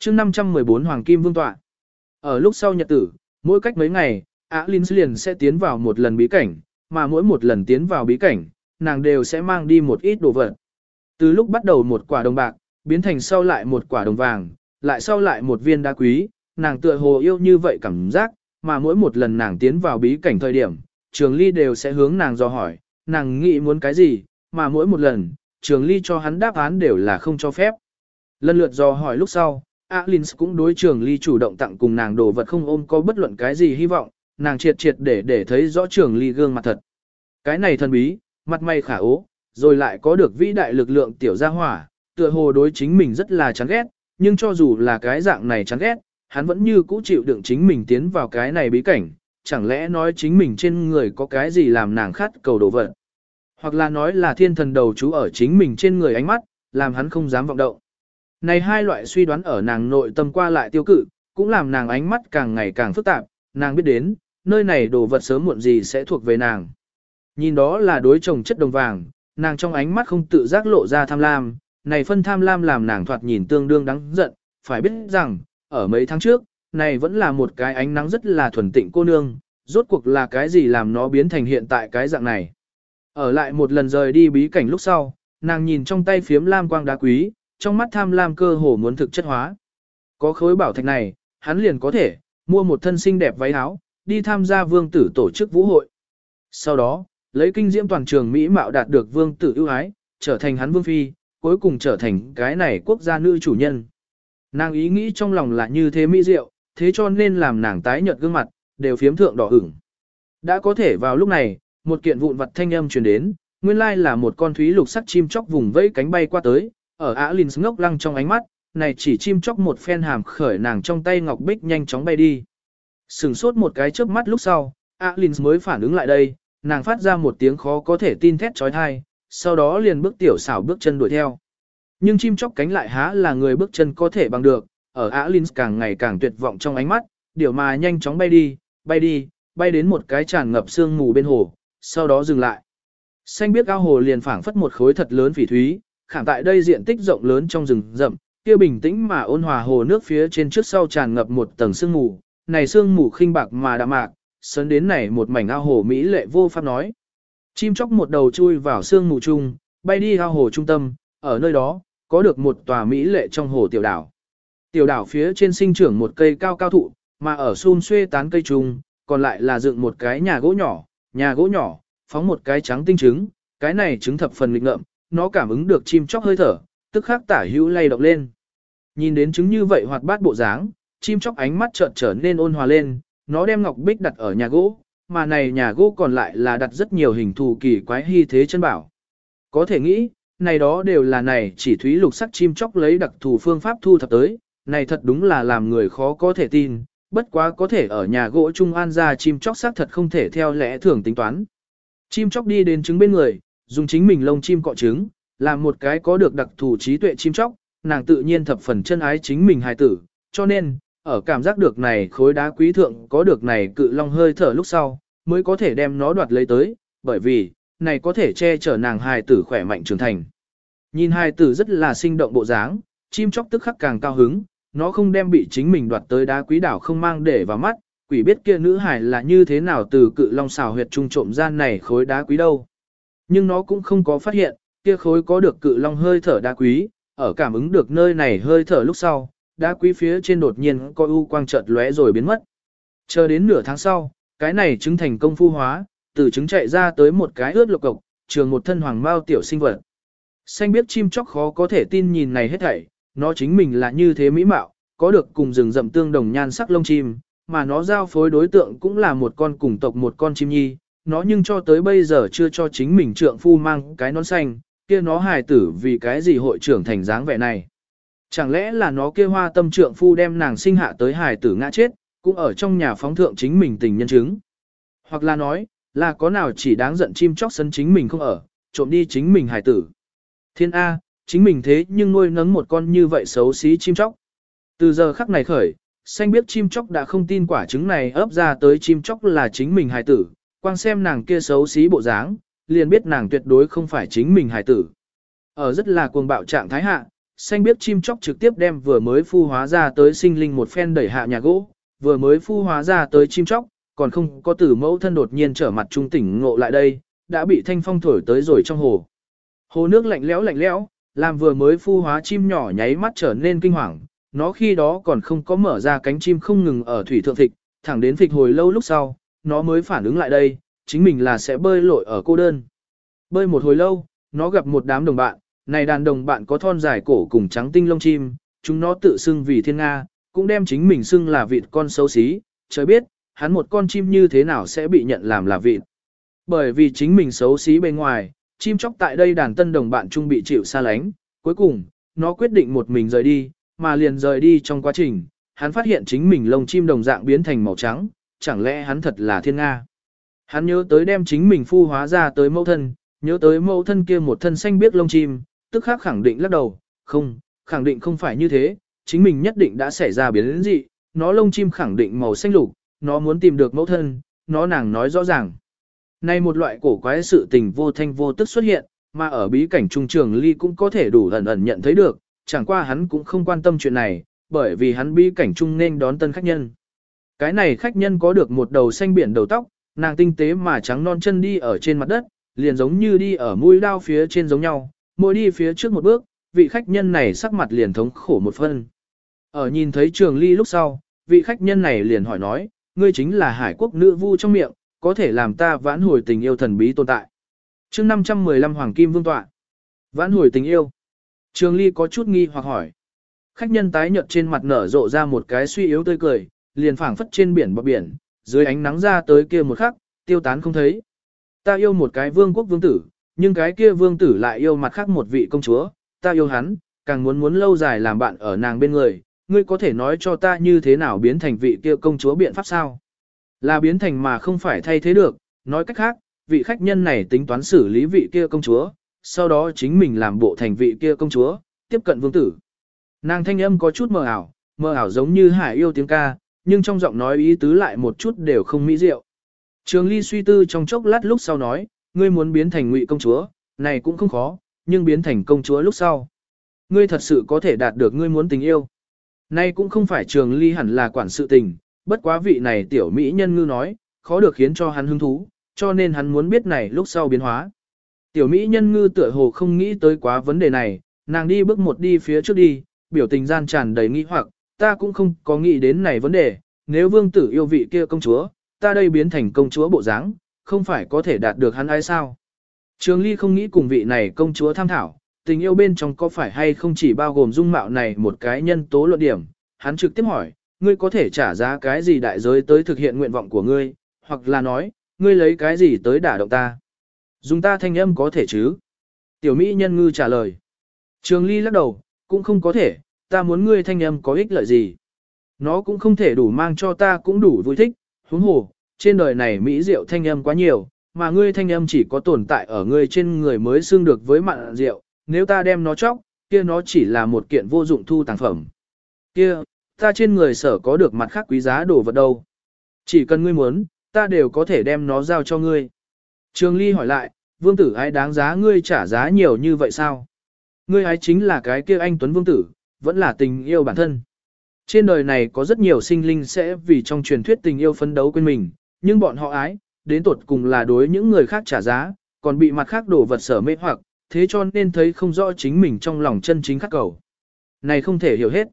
chương 514 Hoàng Kim Vương Tọa. Ở lúc sau nhật tử, mỗi cách mấy ngày, Á Linh liền sẽ tiến vào một lần bí cảnh, mà mỗi một lần tiến vào bí cảnh, nàng đều sẽ mang đi một ít đồ vật. Từ lúc bắt đầu một quả đồng bạc, biến thành sau lại một quả đồng vàng, lại sau lại một viên đá quý, nàng tựa hồ yêu như vậy cảm giác, mà mỗi một lần nàng tiến vào bí cảnh thời điểm, trường ly đều sẽ hướng nàng dò hỏi, nàng nghĩ muốn cái gì, mà mỗi một lần, trường ly cho hắn đáp án đều là không cho phép. Lần lượt dò hỏi lúc sau, Alins cũng đối trường ly chủ động tặng cùng nàng đồ vật không ôm có bất luận cái gì hy vọng, nàng triệt triệt để để thấy rõ trường ly gương mặt thật. Cái này thần bí, mặt mày khả ố, rồi lại có được vĩ đại lực lượng tiểu gia hỏa, tựa hồ đối chính mình rất là chán ghét, nhưng cho dù là cái dạng này chán ghét, hắn vẫn như cũ chịu đựng chính mình tiến vào cái này bí cảnh, chẳng lẽ nói chính mình trên người có cái gì làm nàng khát cầu đồ vật. Hoặc là nói là thiên thần đầu chú ở chính mình trên người ánh mắt, làm hắn không dám vọng động. Này hai loại suy đoán ở nàng nội tâm qua lại tiêu cự, cũng làm nàng ánh mắt càng ngày càng phức tạp, nàng biết đến, nơi này đồ vật sớm muộn gì sẽ thuộc về nàng. Nhìn đó là đối chồng chất đồng vàng, nàng trong ánh mắt không tự giác lộ ra tham lam, này phân tham lam làm nàng thoạt nhìn tương đương đáng giận, phải biết rằng, ở mấy tháng trước, này vẫn là một cái ánh nắng rất là thuần tịnh cô nương, rốt cuộc là cái gì làm nó biến thành hiện tại cái dạng này. Ở lại một lần rời đi bí cảnh lúc sau, nàng nhìn trong tay phiếm lam quang đá quý, trong mắt tham lam cơ hồ muốn thực chất hóa. Có khối bảo thạch này, hắn liền có thể, mua một thân xinh đẹp váy áo, đi tham gia vương tử tổ chức vũ hội. Sau đó, lấy kinh diễm toàn trường Mỹ mạo đạt được vương tử ưu ái, trở thành hắn vương phi, cuối cùng trở thành cái này quốc gia nữ chủ nhân. Nàng ý nghĩ trong lòng là như thế mỹ diệu, thế cho nên làm nàng tái nhợt gương mặt, đều phiếm thượng đỏ ửng. Đã có thể vào lúc này, một kiện vụn vật thanh âm truyền đến, nguyên lai là một con thúy lục sắc chim chóc vùng vẫy cánh bay qua tới, ở Á Linh ngốc lăng trong ánh mắt, này chỉ chim chóc một phen hàm khởi nàng trong tay ngọc bích nhanh chóng bay đi. Sừng sốt một cái chớp mắt lúc sau, Á Linh mới phản ứng lại đây, nàng phát ra một tiếng khó có thể tin thét trói thai, sau đó liền bước tiểu xảo bước chân đuổi theo. Nhưng chim chóc cánh lại há là người bước chân có thể bằng được, ở Á Linh càng ngày càng tuyệt vọng trong ánh mắt, điều mà nhanh chóng bay đi, bay đi, bay đến một cái tràn ngập sương mù bên hồ, sau đó dừng lại. Xanh biết ao hồ liền phảng phất một khối thật lớn phỉ thúy, khảm tại đây diện tích rộng lớn trong rừng rậm, kia bình tĩnh mà ôn hòa hồ nước phía trên trước sau tràn ngập một tầng sương mù, này sương mù khinh bạc mà đạm mạc, sớn đến này một mảnh ao hồ mỹ lệ vô pháp nói. Chim chóc một đầu chui vào sương mù chung, bay đi ao hồ trung tâm, ở nơi đó, có được một tòa mỹ lệ trong hồ tiểu đảo. Tiểu đảo phía trên sinh trưởng một cây cao cao thụ, mà ở xun xuê tán cây trung, còn lại là dựng một cái nhà gỗ nhỏ, nhà gỗ nhỏ, phóng một cái trắng tinh trứng, cái này trứng thập phần lịch ngợm, nó cảm ứng được chim chóc hơi thở, tức khắc tả hữu lay động lên. Nhìn đến chứng như vậy hoạt bát bộ dáng, chim chóc ánh mắt chợt trở nên ôn hòa lên, nó đem ngọc bích đặt ở nhà gỗ, mà này nhà gỗ còn lại là đặt rất nhiều hình thù kỳ quái hy thế chân bảo. Có thể nghĩ, này đó đều là này chỉ thúy lục sắc chim chóc lấy đặc thù phương pháp thu thập tới, này thật đúng là làm người khó có thể tin, bất quá có thể ở nhà gỗ Trung An ra chim chóc xác thật không thể theo lẽ thường tính toán. Chim chóc đi đến trứng bên người, dùng chính mình lông chim cọ trứng, làm một cái có được đặc thù trí tuệ chim chóc, nàng tự nhiên thập phần chân ái chính mình hài tử, cho nên, ở cảm giác được này khối đá quý thượng có được này cự long hơi thở lúc sau, mới có thể đem nó đoạt lấy tới, bởi vì, này có thể che chở nàng hài tử khỏe mạnh trưởng thành. Nhìn hài tử rất là sinh động bộ dáng, chim chóc tức khắc càng cao hứng, nó không đem bị chính mình đoạt tới đá quý đảo không mang để vào mắt, quỷ biết kia nữ hải là như thế nào từ cự long xào huyệt trung trộm gian này khối đá quý đâu. Nhưng nó cũng không có phát hiện, kia khối có được cự long hơi thở đá quý, ở cảm ứng được nơi này hơi thở lúc sau, đá quý phía trên đột nhiên có u quang chợt lóe rồi biến mất. Chờ đến nửa tháng sau, cái này chứng thành công phu hóa, từ trứng chạy ra tới một cái ướt lục cộc, trường một thân hoàng mao tiểu sinh vật. Xanh biết chim chóc khó có thể tin nhìn này hết thảy, nó chính mình là như thế mỹ mạo, có được cùng rừng rậm tương đồng nhan sắc lông chim, mà nó giao phối đối tượng cũng là một con cùng tộc một con chim nhi, nó nhưng cho tới bây giờ chưa cho chính mình trượng phu mang cái nón xanh, kia nó hài tử vì cái gì hội trưởng thành dáng vẻ này. Chẳng lẽ là nó kia hoa tâm trượng phu đem nàng sinh hạ tới hài tử ngã chết, cũng ở trong nhà phóng thượng chính mình tình nhân chứng. Hoặc là nói, là có nào chỉ đáng giận chim chóc sân chính mình không ở, trộm đi chính mình hài tử. Thiên A, chính mình thế nhưng nuôi nấng một con như vậy xấu xí chim chóc. Từ giờ khắc này khởi, xanh biết chim chóc đã không tin quả trứng này ấp ra tới chim chóc là chính mình hài tử, quang xem nàng kia xấu xí bộ dáng, liền biết nàng tuyệt đối không phải chính mình Hải tử. Ở rất là cuồng bạo trạng thái hạ, xanh biết chim chóc trực tiếp đem vừa mới phu hóa ra tới sinh linh một phen đẩy hạ nhà gỗ, vừa mới phu hóa ra tới chim chóc, còn không có tử mẫu thân đột nhiên trở mặt trung tỉnh ngộ lại đây, đã bị thanh phong thổi tới rồi trong hồ. Hồ nước lạnh lẽo lạnh lẽo, làm vừa mới phu hóa chim nhỏ nháy mắt trở nên kinh hoàng, nó khi đó còn không có mở ra cánh chim không ngừng ở thủy thượng thịt, thẳng đến thịt hồi lâu lúc sau, nó mới phản ứng lại đây, chính mình là sẽ bơi lội ở cô đơn. Bơi một hồi lâu, nó gặp một đám đồng bạn, này đàn đồng bạn có thon dài cổ cùng trắng tinh lông chim, chúng nó tự xưng vì thiên Nga, cũng đem chính mình xưng là vịt con xấu xí, trời biết, hắn một con chim như thế nào sẽ bị nhận làm là vịt. Bởi vì chính mình xấu xí bên ngoài, chim chóc tại đây đàn tân đồng bạn chung bị chịu xa lánh, cuối cùng, nó quyết định một mình rời đi, mà liền rời đi trong quá trình, hắn phát hiện chính mình lông chim đồng dạng biến thành màu trắng, chẳng lẽ hắn thật là thiên Nga. Hắn nhớ tới đem chính mình phu hóa ra tới mẫu thân, nhớ tới mẫu thân kia một thân xanh biếc lông chim, tức khắc khẳng định lắc đầu, không, khẳng định không phải như thế, chính mình nhất định đã xảy ra biến dị, nó lông chim khẳng định màu xanh lục, nó muốn tìm được mẫu thân, nó nàng nói rõ ràng. Nay một loại cổ quái sự tình vô thanh vô tức xuất hiện, mà ở bí cảnh trung trường ly cũng có thể đủ ẩn ẩn nhận thấy được, chẳng qua hắn cũng không quan tâm chuyện này, bởi vì hắn bí cảnh trung nên đón tân khách nhân. Cái này khách nhân có được một đầu xanh biển đầu tóc, nàng tinh tế mà trắng non chân đi ở trên mặt đất, liền giống như đi ở mũi đao phía trên giống nhau, mỗi đi phía trước một bước, vị khách nhân này sắc mặt liền thống khổ một phân. Ở nhìn thấy trường ly lúc sau, vị khách nhân này liền hỏi nói, ngươi chính là hải quốc nữ vu trong miệng, có thể làm ta vãn hồi tình yêu thần bí tồn tại. chương 515 Hoàng Kim Vương Tọa. Vãn hồi tình yêu. Trường ly có chút nghi hoặc hỏi. Khách nhân tái nhợt trên mặt nở rộ ra một cái suy yếu tươi cười, liền phảng phất trên biển bờ biển, dưới ánh nắng ra tới kia một khắc, tiêu tán không thấy. Ta yêu một cái vương quốc vương tử, nhưng cái kia vương tử lại yêu mặt khác một vị công chúa, ta yêu hắn, càng muốn muốn lâu dài làm bạn ở nàng bên người, ngươi có thể nói cho ta như thế nào biến thành vị kia công chúa biện pháp sao? Là biến thành mà không phải thay thế được, nói cách khác, vị khách nhân này tính toán xử lý vị kia công chúa, sau đó chính mình làm bộ thành vị kia công chúa, tiếp cận vương tử. Nàng thanh âm có chút mờ ảo, mờ ảo giống như hải yêu tiếng ca, nhưng trong giọng nói ý tứ lại một chút đều không mỹ diệu. Trường Ly suy tư trong chốc lát lúc sau nói, ngươi muốn biến thành ngụy công chúa, này cũng không khó, nhưng biến thành công chúa lúc sau. Ngươi thật sự có thể đạt được ngươi muốn tình yêu. Nay cũng không phải trường ly hẳn là quản sự tình, bất quá vị này tiểu mỹ nhân ngư nói, khó được khiến cho hắn hứng thú, cho nên hắn muốn biết này lúc sau biến hóa. Tiểu mỹ nhân ngư tựa hồ không nghĩ tới quá vấn đề này, nàng đi bước một đi phía trước đi, biểu tình gian tràn đầy nghi hoặc, ta cũng không có nghĩ đến này vấn đề, nếu vương tử yêu vị kia công chúa, ta đây biến thành công chúa bộ dáng, không phải có thể đạt được hắn ai sao. Trường Ly không nghĩ cùng vị này công chúa tham thảo, tình yêu bên trong có phải hay không chỉ bao gồm dung mạo này một cái nhân tố luận điểm, hắn trực tiếp hỏi, ngươi có thể trả giá cái gì đại giới tới thực hiện nguyện vọng của ngươi, hoặc là nói, ngươi lấy cái gì tới đả động ta. Dùng ta thanh âm có thể chứ? Tiểu Mỹ nhân ngư trả lời. Trường Ly lắc đầu, cũng không có thể, ta muốn ngươi thanh âm có ích lợi gì. Nó cũng không thể đủ mang cho ta cũng đủ vui thích, huống hồ, trên đời này Mỹ diệu thanh âm quá nhiều, mà ngươi thanh âm chỉ có tồn tại ở ngươi trên người mới xương được với mặn rượu, nếu ta đem nó chóc, kia nó chỉ là một kiện vô dụng thu tàng phẩm. Kia, ta trên người sở có được mặt khác quý giá đồ vật đâu. Chỉ cần ngươi muốn, ta đều có thể đem nó giao cho ngươi. Trường Ly hỏi lại, vương tử ai đáng giá ngươi trả giá nhiều như vậy sao? Ngươi ấy chính là cái kia anh Tuấn Vương tử, vẫn là tình yêu bản thân. Trên đời này có rất nhiều sinh linh sẽ vì trong truyền thuyết tình yêu phấn đấu quên mình, nhưng bọn họ ái, đến tột cùng là đối những người khác trả giá, còn bị mặt khác đổ vật sở mê hoặc, thế cho nên thấy không rõ chính mình trong lòng chân chính khắc cầu. Này không thể hiểu hết.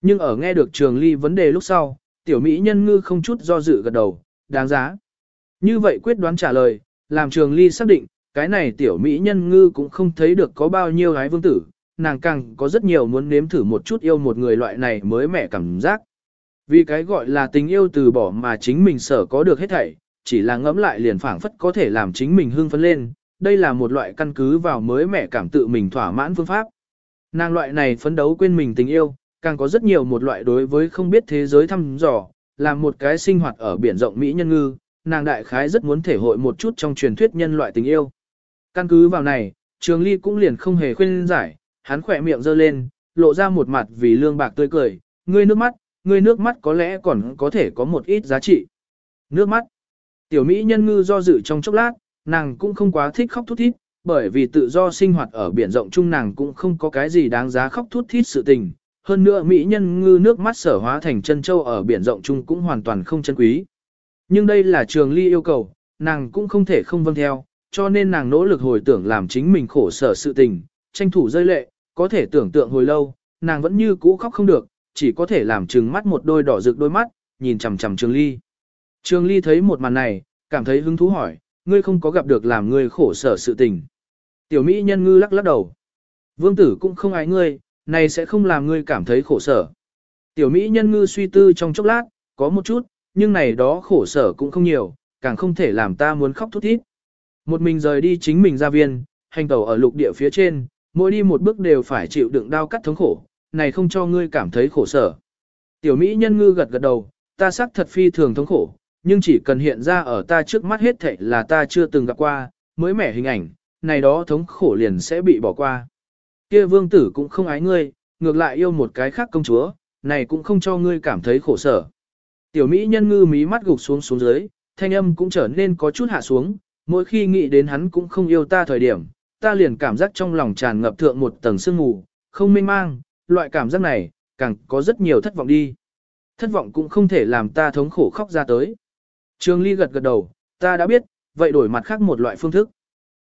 Nhưng ở nghe được trường ly vấn đề lúc sau, tiểu mỹ nhân ngư không chút do dự gật đầu, đáng giá. Như vậy quyết đoán trả lời, làm trường ly xác định, cái này tiểu mỹ nhân ngư cũng không thấy được có bao nhiêu gái vương tử, nàng càng có rất nhiều muốn nếm thử một chút yêu một người loại này mới mẻ cảm giác. Vì cái gọi là tình yêu từ bỏ mà chính mình sở có được hết thảy, chỉ là ngẫm lại liền phảng phất có thể làm chính mình hưng phấn lên, đây là một loại căn cứ vào mới mẻ cảm tự mình thỏa mãn phương pháp. Nàng loại này phấn đấu quên mình tình yêu, càng có rất nhiều một loại đối với không biết thế giới thăm dò, làm một cái sinh hoạt ở biển rộng Mỹ nhân ngư, nàng đại khái rất muốn thể hội một chút trong truyền thuyết nhân loại tình yêu. Căn cứ vào này, Trường Ly cũng liền không hề khuyên giải, hắn khỏe miệng giơ lên, lộ ra một mặt vì lương bạc tươi cười, ngươi nước mắt, ngươi nước mắt có lẽ còn có thể có một ít giá trị. Nước mắt. Tiểu Mỹ nhân ngư do dự trong chốc lát, nàng cũng không quá thích khóc thút thít, bởi vì tự do sinh hoạt ở biển rộng chung nàng cũng không có cái gì đáng giá khóc thút thít sự tình. Hơn nữa mỹ nhân ngư nước mắt sở hóa thành chân châu ở biển rộng chung cũng hoàn toàn không chân quý. Nhưng đây là trường ly yêu cầu, nàng cũng không thể không vâng theo, cho nên nàng nỗ lực hồi tưởng làm chính mình khổ sở sự tình, tranh thủ rơi lệ, có thể tưởng tượng hồi lâu, nàng vẫn như cũ khóc không được, chỉ có thể làm trừng mắt một đôi đỏ rực đôi mắt, nhìn chằm chằm Trường Ly. Trường Ly thấy một màn này, cảm thấy hứng thú hỏi, ngươi không có gặp được làm ngươi khổ sở sự tình. Tiểu Mỹ nhân ngư lắc lắc đầu. Vương tử cũng không ái ngươi, này sẽ không làm ngươi cảm thấy khổ sở. Tiểu Mỹ nhân ngư suy tư trong chốc lát, có một chút, nhưng này đó khổ sở cũng không nhiều, càng không thể làm ta muốn khóc thút thít. Một mình rời đi chính mình ra viên, hành tẩu ở lục địa phía trên, mỗi đi một bước đều phải chịu đựng đau cắt thống khổ, này không cho ngươi cảm thấy khổ sở. Tiểu Mỹ nhân ngư gật gật đầu, ta xác thật phi thường thống khổ, nhưng chỉ cần hiện ra ở ta trước mắt hết thảy là ta chưa từng gặp qua, mới mẻ hình ảnh, này đó thống khổ liền sẽ bị bỏ qua. Kia vương tử cũng không ái ngươi, ngược lại yêu một cái khác công chúa, này cũng không cho ngươi cảm thấy khổ sở. Tiểu Mỹ nhân ngư mí mắt gục xuống xuống dưới, thanh âm cũng trở nên có chút hạ xuống, mỗi khi nghĩ đến hắn cũng không yêu ta thời điểm, ta liền cảm giác trong lòng tràn ngập thượng một tầng sương mù, không mênh mang, loại cảm giác này, càng có rất nhiều thất vọng đi. Thất vọng cũng không thể làm ta thống khổ khóc ra tới. Trường Ly gật gật đầu, ta đã biết, vậy đổi mặt khác một loại phương thức.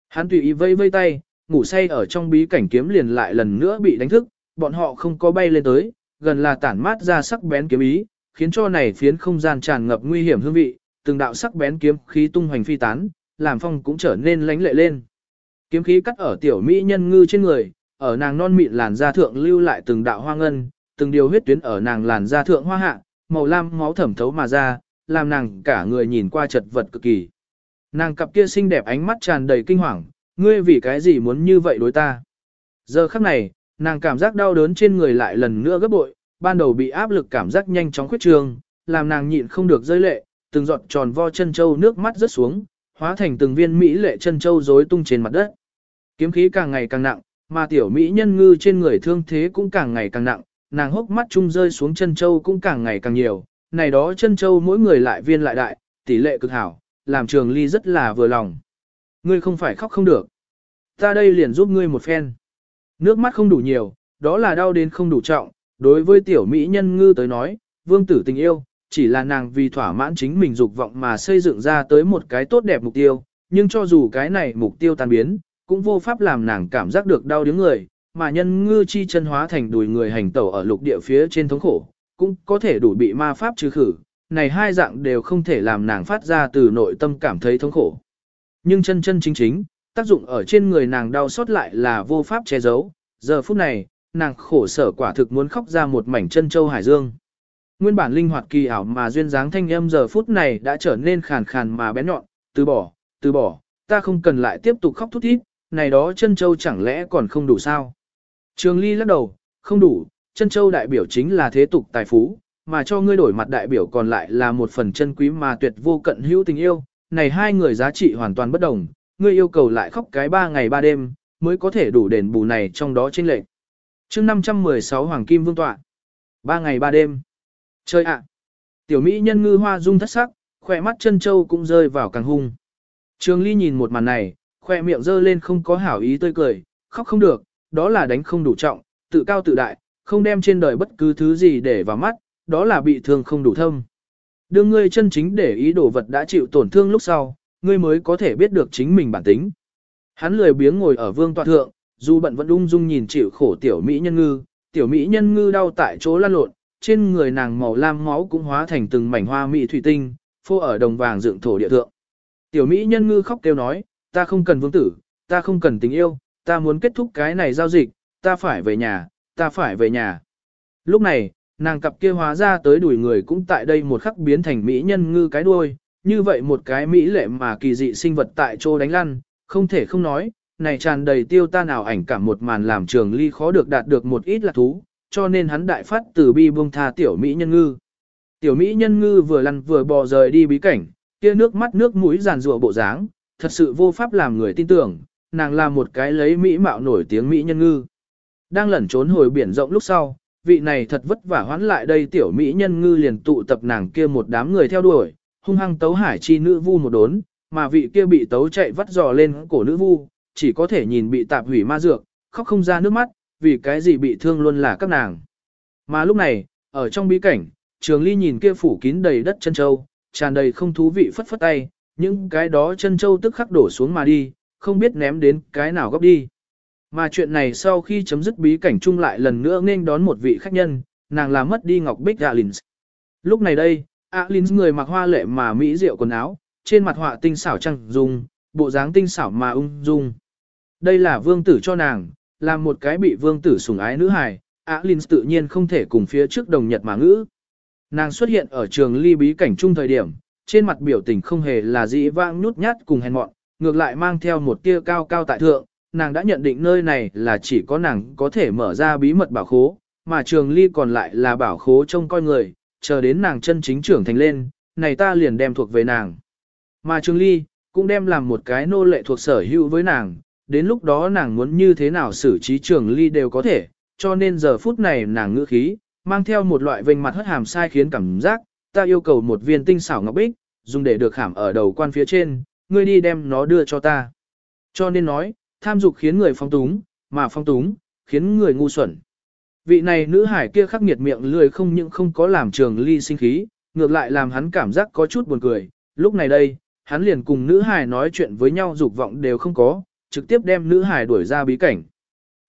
Hắn tùy ý vây vây tay, ngủ say ở trong bí cảnh kiếm liền lại lần nữa bị đánh thức, bọn họ không có bay lên tới, gần là tản mát ra sắc bén kiếm ý, khiến cho này phiến không gian tràn ngập nguy hiểm hương vị, từng đạo sắc bén kiếm khí tung hoành phi tán, làm phong cũng trở nên lánh lệ lên. Kiếm khí cắt ở tiểu mỹ nhân ngư trên người, ở nàng non mịn làn da thượng lưu lại từng đạo hoa ngân, từng điều huyết tuyến ở nàng làn da thượng hoa hạ, màu lam máu thẩm thấu mà ra, làm nàng cả người nhìn qua chật vật cực kỳ. Nàng cặp kia xinh đẹp ánh mắt tràn đầy kinh hoàng, ngươi vì cái gì muốn như vậy đối ta? Giờ khắc này, nàng cảm giác đau đớn trên người lại lần nữa gấp bội, ban đầu bị áp lực cảm giác nhanh chóng khuyết trường, làm nàng nhịn không được rơi lệ, từng giọt tròn vo chân châu nước mắt rớt xuống, hóa thành từng viên mỹ lệ chân châu rối tung trên mặt đất. Kiếm khí càng ngày càng nặng, mà tiểu mỹ nhân ngư trên người thương thế cũng càng ngày càng nặng, nàng hốc mắt chung rơi xuống chân châu cũng càng ngày càng nhiều, này đó chân châu mỗi người lại viên lại đại, tỷ lệ cực hảo, làm trường ly rất là vừa lòng. Ngươi không phải khóc không được. Ta đây liền giúp ngươi một phen. Nước mắt không đủ nhiều, đó là đau đến không đủ trọng, đối với tiểu mỹ nhân ngư tới nói, vương tử tình yêu, chỉ là nàng vì thỏa mãn chính mình dục vọng mà xây dựng ra tới một cái tốt đẹp mục tiêu, nhưng cho dù cái này mục tiêu tan biến, cũng vô pháp làm nàng cảm giác được đau đớn người, mà nhân ngư chi chân hóa thành đùi người hành tẩu ở lục địa phía trên thống khổ, cũng có thể đủ bị ma pháp trừ khử, này hai dạng đều không thể làm nàng phát ra từ nội tâm cảm thấy thống khổ. Nhưng chân chân chính chính, tác dụng ở trên người nàng đau xót lại là vô pháp che giấu, giờ phút này, nàng khổ sở quả thực muốn khóc ra một mảnh chân châu hải dương. Nguyên bản linh hoạt kỳ ảo mà duyên dáng thanh âm giờ phút này đã trở nên khàn khàn mà bén nhọn, từ bỏ, từ bỏ, ta không cần lại tiếp tục khóc thút thít, này đó chân châu chẳng lẽ còn không đủ sao? Trường Ly lắc đầu, không đủ, chân châu đại biểu chính là thế tục tài phú, mà cho ngươi đổi mặt đại biểu còn lại là một phần chân quý mà tuyệt vô cận hữu tình yêu, này hai người giá trị hoàn toàn bất đồng, ngươi yêu cầu lại khóc cái ba ngày ba đêm, mới có thể đủ đền bù này trong đó trên lệnh. Chương 516 Hoàng Kim Vương tọa. Ba ngày ba đêm. Chơi ạ. Tiểu Mỹ nhân ngư hoa dung thất sắc, khỏe mắt chân châu cũng rơi vào càng hung. Trường Ly nhìn một màn này, khoe miệng giơ lên không có hảo ý tươi cười, khóc không được, đó là đánh không đủ trọng, tự cao tự đại, không đem trên đời bất cứ thứ gì để vào mắt, đó là bị thương không đủ thâm. Đương ngươi chân chính để ý đồ vật đã chịu tổn thương lúc sau, ngươi mới có thể biết được chính mình bản tính. Hắn lười biếng ngồi ở vương tọa thượng, dù bận vẫn ung dung nhìn chịu khổ tiểu mỹ nhân ngư, tiểu mỹ nhân ngư đau tại chỗ lăn lộn, trên người nàng màu lam máu cũng hóa thành từng mảnh hoa mỹ thủy tinh, phô ở đồng vàng dựng thổ địa thượng. Tiểu mỹ nhân ngư khóc kêu nói, ta không cần vương tử, ta không cần tình yêu, ta muốn kết thúc cái này giao dịch, ta phải về nhà, ta phải về nhà. Lúc này, nàng cặp kia hóa ra tới đuổi người cũng tại đây một khắc biến thành mỹ nhân ngư cái đuôi, như vậy một cái mỹ lệ mà kỳ dị sinh vật tại chỗ đánh lăn, không thể không nói, này tràn đầy tiêu ta nào ảnh cảm một màn làm trường ly khó được đạt được một ít là thú, cho nên hắn đại phát từ bi buông tha tiểu mỹ nhân ngư. Tiểu mỹ nhân ngư vừa lăn vừa bò rời đi bí cảnh, kia nước mắt nước mũi giàn rủa bộ dáng, thật sự vô pháp làm người tin tưởng, nàng là một cái lấy mỹ mạo nổi tiếng mỹ nhân ngư. Đang lẩn trốn hồi biển rộng lúc sau, vị này thật vất vả hoán lại đây tiểu mỹ nhân ngư liền tụ tập nàng kia một đám người theo đuổi, hung hăng tấu hải chi nữ vu một đốn, mà vị kia bị tấu chạy vắt dò lên cổ nữ vu, chỉ có thể nhìn bị tạp hủy ma dược, khóc không ra nước mắt, vì cái gì bị thương luôn là các nàng. Mà lúc này, ở trong bí cảnh, trường ly nhìn kia phủ kín đầy đất chân châu, tràn đầy không thú vị phất phất tay, những cái đó chân châu tức khắc đổ xuống mà đi, không biết ném đến cái nào góc đi. Mà chuyện này sau khi chấm dứt bí cảnh chung lại lần nữa nên đón một vị khách nhân, nàng làm mất đi Ngọc Bích Alins. Lúc này đây, Alins người mặc hoa lệ mà mỹ diệu quần áo, trên mặt họa tinh xảo trăng dung, bộ dáng tinh xảo mà ung dung. Đây là vương tử cho nàng, là một cái bị vương tử sủng ái nữ hài, Alins tự nhiên không thể cùng phía trước đồng nhật mà ngữ. Nàng xuất hiện ở trường ly bí cảnh chung thời điểm, trên mặt biểu tình không hề là dĩ vãng nhút nhát cùng hèn mọn, ngược lại mang theo một tia cao cao tại thượng, nàng đã nhận định nơi này là chỉ có nàng có thể mở ra bí mật bảo khố, mà trường ly còn lại là bảo khố trông coi người, chờ đến nàng chân chính trưởng thành lên, này ta liền đem thuộc về nàng. Mà trường ly, cũng đem làm một cái nô lệ thuộc sở hữu với nàng, đến lúc đó nàng muốn như thế nào xử trí trường ly đều có thể, cho nên giờ phút này nàng ngữ khí, mang theo một loại vênh mặt hất hàm sai khiến cảm giác, ta yêu cầu một viên tinh xảo ngọc bích, dùng để được khảm ở đầu quan phía trên, ngươi đi đem nó đưa cho ta. Cho nên nói, tham dục khiến người phong túng, mà phong túng, khiến người ngu xuẩn. Vị này nữ hải kia khắc nghiệt miệng lười không những không có làm trường ly sinh khí, ngược lại làm hắn cảm giác có chút buồn cười. Lúc này đây, hắn liền cùng nữ hải nói chuyện với nhau dục vọng đều không có, trực tiếp đem nữ hải đuổi ra bí cảnh.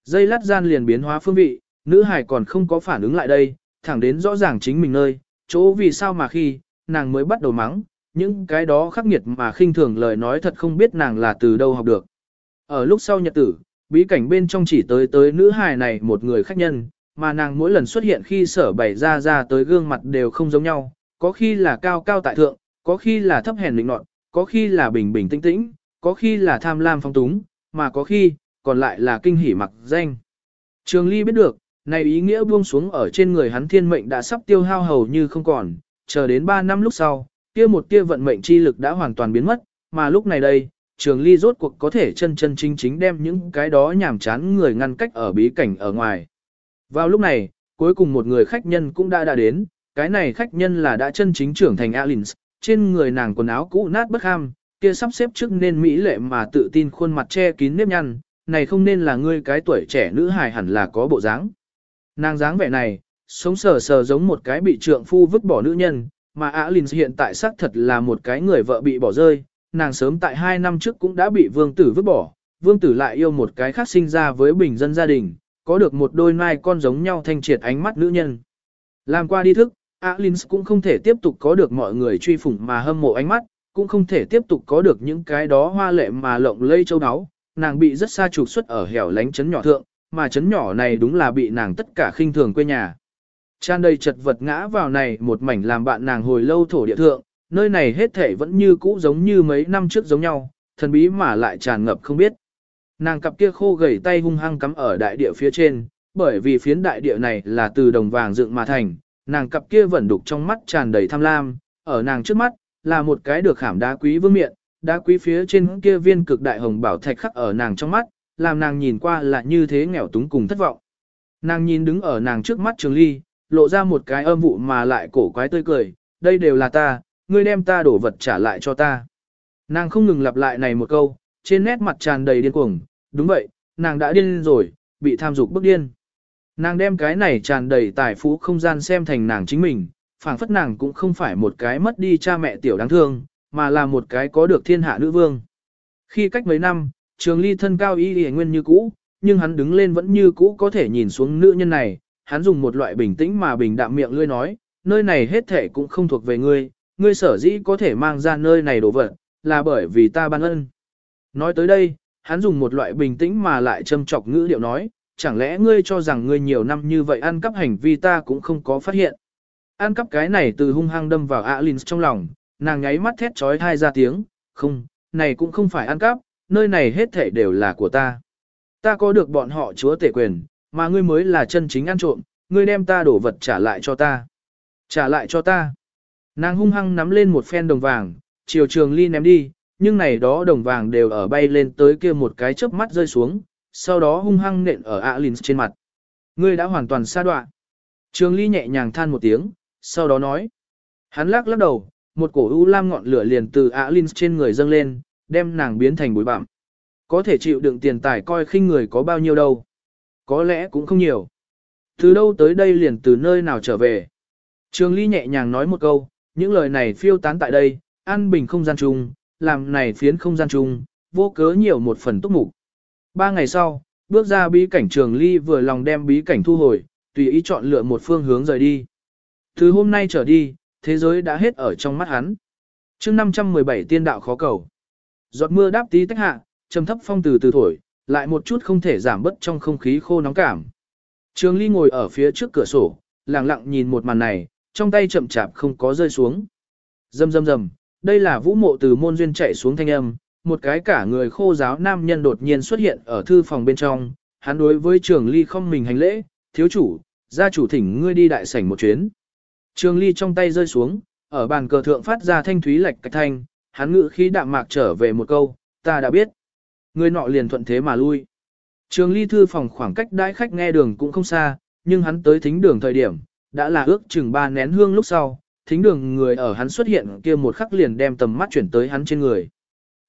Dây lát gian liền biến hóa phương vị, nữ hải còn không có phản ứng lại đây, thẳng đến rõ ràng chính mình nơi, chỗ vì sao mà khi, nàng mới bắt đầu mắng, những cái đó khắc nghiệt mà khinh thường lời nói thật không biết nàng là từ đâu học được. Ở lúc sau nhật tử, bí cảnh bên trong chỉ tới tới nữ hài này một người khách nhân, mà nàng mỗi lần xuất hiện khi sở bày ra ra tới gương mặt đều không giống nhau, có khi là cao cao tại thượng, có khi là thấp hèn lĩnh nọt, có khi là bình bình tĩnh tĩnh, có khi là tham lam phong túng, mà có khi, còn lại là kinh hỉ mặc danh. Trường Ly biết được, này ý nghĩa buông xuống ở trên người hắn thiên mệnh đã sắp tiêu hao hầu như không còn, chờ đến 3 năm lúc sau, kia một tia vận mệnh chi lực đã hoàn toàn biến mất, mà lúc này đây, trường ly rốt cuộc có thể chân chân chính chính đem những cái đó nhảm chán người ngăn cách ở bí cảnh ở ngoài. Vào lúc này, cuối cùng một người khách nhân cũng đã đã đến, cái này khách nhân là đã chân chính trưởng thành Alins, trên người nàng quần áo cũ nát bất ham, kia sắp xếp trước nên mỹ lệ mà tự tin khuôn mặt che kín nếp nhăn, này không nên là ngươi cái tuổi trẻ nữ hài hẳn là có bộ dáng. Nàng dáng vẻ này, sống sờ sờ giống một cái bị trượng phu vứt bỏ nữ nhân, mà Alins hiện tại xác thật là một cái người vợ bị bỏ rơi, nàng sớm tại hai năm trước cũng đã bị vương tử vứt bỏ, vương tử lại yêu một cái khác sinh ra với bình dân gia đình, có được một đôi nai con giống nhau thanh triệt ánh mắt nữ nhân. Làm qua đi thức, Alins cũng không thể tiếp tục có được mọi người truy phủng mà hâm mộ ánh mắt, cũng không thể tiếp tục có được những cái đó hoa lệ mà lộng lây châu áo, nàng bị rất xa trục xuất ở hẻo lánh chấn nhỏ thượng, mà chấn nhỏ này đúng là bị nàng tất cả khinh thường quê nhà. Tràn đầy chật vật ngã vào này một mảnh làm bạn nàng hồi lâu thổ địa thượng, nơi này hết thể vẫn như cũ giống như mấy năm trước giống nhau, thần bí mà lại tràn ngập không biết. Nàng cặp kia khô gầy tay hung hăng cắm ở đại địa phía trên, bởi vì phiến đại địa này là từ đồng vàng dựng mà thành, nàng cặp kia vẫn đục trong mắt tràn đầy tham lam, ở nàng trước mắt, là một cái được khảm đá quý vương miện, đá quý phía trên kia viên cực đại hồng bảo thạch khắc ở nàng trong mắt, làm nàng nhìn qua là như thế nghèo túng cùng thất vọng. Nàng nhìn đứng ở nàng trước mắt trường ly, lộ ra một cái âm vụ mà lại cổ quái tươi cười, đây đều là ta, ngươi đem ta đổ vật trả lại cho ta. Nàng không ngừng lặp lại này một câu, trên nét mặt tràn đầy điên cuồng, đúng vậy, nàng đã điên rồi, bị tham dục bức điên. Nàng đem cái này tràn đầy tài phú không gian xem thành nàng chính mình, phảng phất nàng cũng không phải một cái mất đi cha mẹ tiểu đáng thương, mà là một cái có được thiên hạ nữ vương. Khi cách mấy năm, trường ly thân cao y y nguyên như cũ, nhưng hắn đứng lên vẫn như cũ có thể nhìn xuống nữ nhân này, hắn dùng một loại bình tĩnh mà bình đạm miệng ngươi nói, nơi này hết thể cũng không thuộc về ngươi, ngươi sở dĩ có thể mang ra nơi này đồ vật, là bởi vì ta ban ân. Nói tới đây, hắn dùng một loại bình tĩnh mà lại châm chọc ngữ điệu nói, chẳng lẽ ngươi cho rằng ngươi nhiều năm như vậy ăn cắp hành vi ta cũng không có phát hiện. Ăn cắp cái này từ hung hăng đâm vào Alin trong lòng, nàng nháy mắt thét trói thai ra tiếng, không, này cũng không phải ăn cắp, nơi này hết thể đều là của ta. Ta có được bọn họ chúa tể quyền, mà ngươi mới là chân chính ăn trộm, ngươi đem ta đổ vật trả lại cho ta. Trả lại cho ta. Nàng hung hăng nắm lên một phen đồng vàng, chiều trường ly ném đi, nhưng này đó đồng vàng đều ở bay lên tới kia một cái chớp mắt rơi xuống, sau đó hung hăng nện ở Alins trên mặt. Ngươi đã hoàn toàn xa đoạn. Trường ly nhẹ nhàng than một tiếng, sau đó nói. Hắn lắc lắc đầu, một cổ u lam ngọn lửa liền từ Alins trên người dâng lên, đem nàng biến thành bụi bặm. Có thể chịu đựng tiền tài coi khinh người có bao nhiêu đâu. Có lẽ cũng không nhiều. Từ đâu tới đây liền từ nơi nào trở về. Trường Ly nhẹ nhàng nói một câu, những lời này phiêu tán tại đây, an bình không gian chung, làm này phiến không gian chung, vô cớ nhiều một phần túc mục. Ba ngày sau, bước ra bí cảnh Trường Ly vừa lòng đem bí cảnh thu hồi, tùy ý chọn lựa một phương hướng rời đi. Từ hôm nay trở đi, thế giới đã hết ở trong mắt hắn. Chương 517 tiên đạo khó cầu. Giọt mưa đáp tí tách hạ, trầm thấp phong từ từ thổi, lại một chút không thể giảm bớt trong không khí khô nóng cảm. Trường Ly ngồi ở phía trước cửa sổ, lặng lặng nhìn một màn này, trong tay chậm chạp không có rơi xuống. Rầm rầm rầm, đây là Vũ Mộ từ môn duyên chạy xuống thanh âm, một cái cả người khô giáo nam nhân đột nhiên xuất hiện ở thư phòng bên trong, hắn đối với Trường Ly không mình hành lễ, "Thiếu chủ, gia chủ thỉnh ngươi đi đại sảnh một chuyến." Trường Ly trong tay rơi xuống, ở bàn cờ thượng phát ra thanh thúy lệch cách thanh, hắn ngữ khí đạm mạc trở về một câu, "Ta đã biết." Người nọ liền thuận thế mà lui. Trường ly thư phòng khoảng cách đãi khách nghe đường cũng không xa, nhưng hắn tới thính đường thời điểm, đã là ước chừng ba nén hương lúc sau, thính đường người ở hắn xuất hiện kia một khắc liền đem tầm mắt chuyển tới hắn trên người.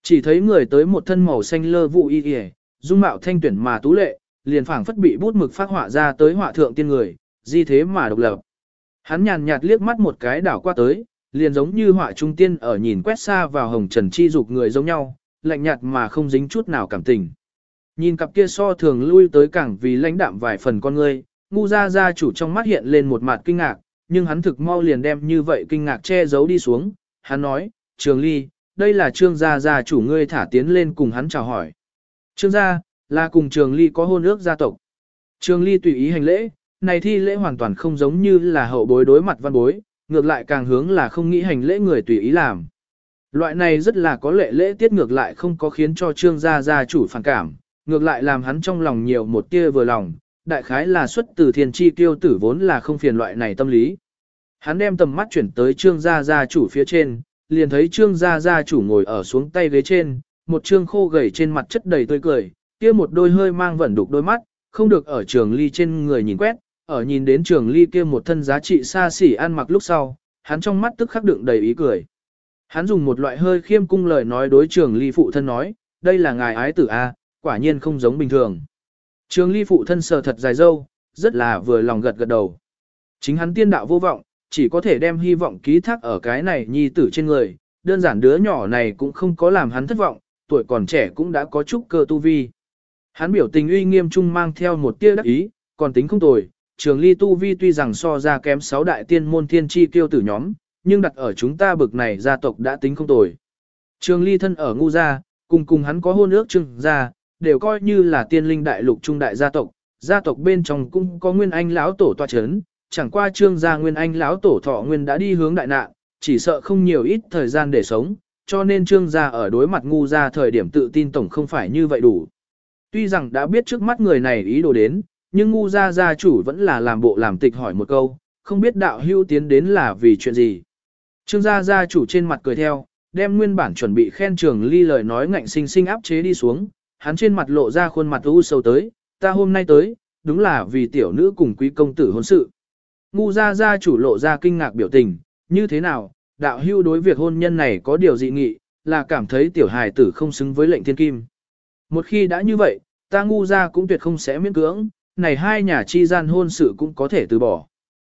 Chỉ thấy người tới một thân màu xanh lơ vụ y y, dung mạo thanh tuyển mà tú lệ, liền phảng phất bị bút mực phát họa ra tới họa thượng tiên người, di thế mà độc lập. Hắn nhàn nhạt liếc mắt một cái đảo qua tới, liền giống như họa trung tiên ở nhìn quét xa vào hồng trần chi dục người giống nhau, lạnh nhạt mà không dính chút nào cảm tình. Nhìn cặp kia so thường lui tới cảng vì lãnh đạm vài phần con ngươi, ngu gia gia chủ trong mắt hiện lên một mặt kinh ngạc, nhưng hắn thực mau liền đem như vậy kinh ngạc che giấu đi xuống. Hắn nói, Trường Ly, đây là trương gia gia chủ ngươi thả tiến lên cùng hắn chào hỏi. Trương gia, là cùng Trường Ly có hôn ước gia tộc. Trường Ly tùy ý hành lễ, này thi lễ hoàn toàn không giống như là hậu bối đối mặt văn bối, ngược lại càng hướng là không nghĩ hành lễ người tùy ý làm. Loại này rất là có lệ lễ tiết ngược lại không có khiến cho trương gia gia chủ phản cảm, ngược lại làm hắn trong lòng nhiều một tia vừa lòng, đại khái là xuất từ thiên chi tiêu tử vốn là không phiền loại này tâm lý. Hắn đem tầm mắt chuyển tới trương gia gia chủ phía trên, liền thấy trương gia gia chủ ngồi ở xuống tay ghế trên, một trương khô gầy trên mặt chất đầy tươi cười, kia một đôi hơi mang vẩn đục đôi mắt, không được ở trường ly trên người nhìn quét, ở nhìn đến trường ly kia một thân giá trị xa xỉ ăn mặc lúc sau, hắn trong mắt tức khắc đựng đầy ý cười. Hắn dùng một loại hơi khiêm cung lời nói đối trường ly phụ thân nói, đây là ngài ái tử A, quả nhiên không giống bình thường. Trường ly phụ thân sờ thật dài dâu, rất là vừa lòng gật gật đầu. Chính hắn tiên đạo vô vọng, chỉ có thể đem hy vọng ký thác ở cái này nhi tử trên người, đơn giản đứa nhỏ này cũng không có làm hắn thất vọng, tuổi còn trẻ cũng đã có chút cơ tu vi. Hắn biểu tình uy nghiêm trung mang theo một tia đắc ý, còn tính không tồi, trường ly tu vi tuy rằng so ra kém sáu đại tiên môn thiên chi tiêu tử nhóm, nhưng đặt ở chúng ta bực này gia tộc đã tính không tồi. Trường ly thân ở ngu gia, cùng cùng hắn có hôn ước Trương gia, đều coi như là tiên linh đại lục trung đại gia tộc, gia tộc bên trong cũng có nguyên anh lão tổ tọa chấn, chẳng qua trương gia nguyên anh lão tổ thọ nguyên đã đi hướng đại nạn, chỉ sợ không nhiều ít thời gian để sống, cho nên trương gia ở đối mặt ngu gia thời điểm tự tin tổng không phải như vậy đủ. Tuy rằng đã biết trước mắt người này ý đồ đến, nhưng ngu gia gia chủ vẫn là làm bộ làm tịch hỏi một câu, không biết đạo hưu tiến đến là vì chuyện gì. Trương gia gia chủ trên mặt cười theo, đem nguyên bản chuẩn bị khen trường ly lời nói ngạnh sinh sinh áp chế đi xuống, hắn trên mặt lộ ra khuôn mặt u sâu tới, ta hôm nay tới, đúng là vì tiểu nữ cùng quý công tử hôn sự. Ngu gia gia chủ lộ ra kinh ngạc biểu tình, như thế nào, đạo hưu đối việc hôn nhân này có điều dị nghị, là cảm thấy tiểu hài tử không xứng với lệnh thiên kim. Một khi đã như vậy, ta ngu gia cũng tuyệt không sẽ miễn cưỡng, này hai nhà chi gian hôn sự cũng có thể từ bỏ.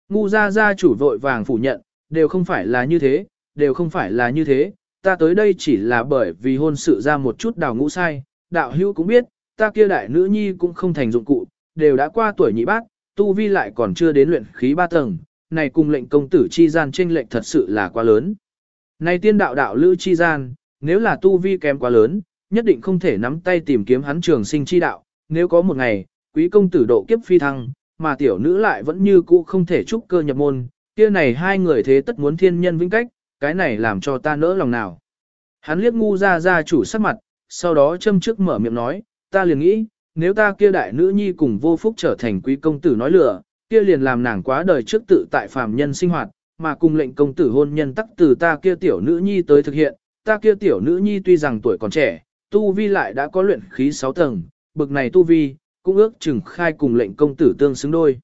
Ngu gia gia chủ vội vàng phủ nhận, đều không phải là như thế, đều không phải là như thế, ta tới đây chỉ là bởi vì hôn sự ra một chút đào ngũ sai, đạo hữu cũng biết, ta kia đại nữ nhi cũng không thành dụng cụ, đều đã qua tuổi nhị bác, tu vi lại còn chưa đến luyện khí ba tầng, này cùng lệnh công tử chi gian trên lệnh thật sự là quá lớn. Này tiên đạo đạo lữ chi gian, nếu là tu vi kém quá lớn, nhất định không thể nắm tay tìm kiếm hắn trường sinh chi đạo, nếu có một ngày, quý công tử độ kiếp phi thăng, mà tiểu nữ lại vẫn như cũ không thể trúc cơ nhập môn, kia này hai người thế tất muốn thiên nhân vĩnh cách, cái này làm cho ta nỡ lòng nào. Hắn liếc ngu ra ra chủ sắc mặt, sau đó châm trước mở miệng nói, ta liền nghĩ, nếu ta kia đại nữ nhi cùng vô phúc trở thành quý công tử nói lừa, kia liền làm nàng quá đời trước tự tại phàm nhân sinh hoạt, mà cùng lệnh công tử hôn nhân tắc từ ta kia tiểu nữ nhi tới thực hiện, ta kia tiểu nữ nhi tuy rằng tuổi còn trẻ, tu vi lại đã có luyện khí 6 tầng, bực này tu vi, cũng ước chừng khai cùng lệnh công tử tương xứng đôi.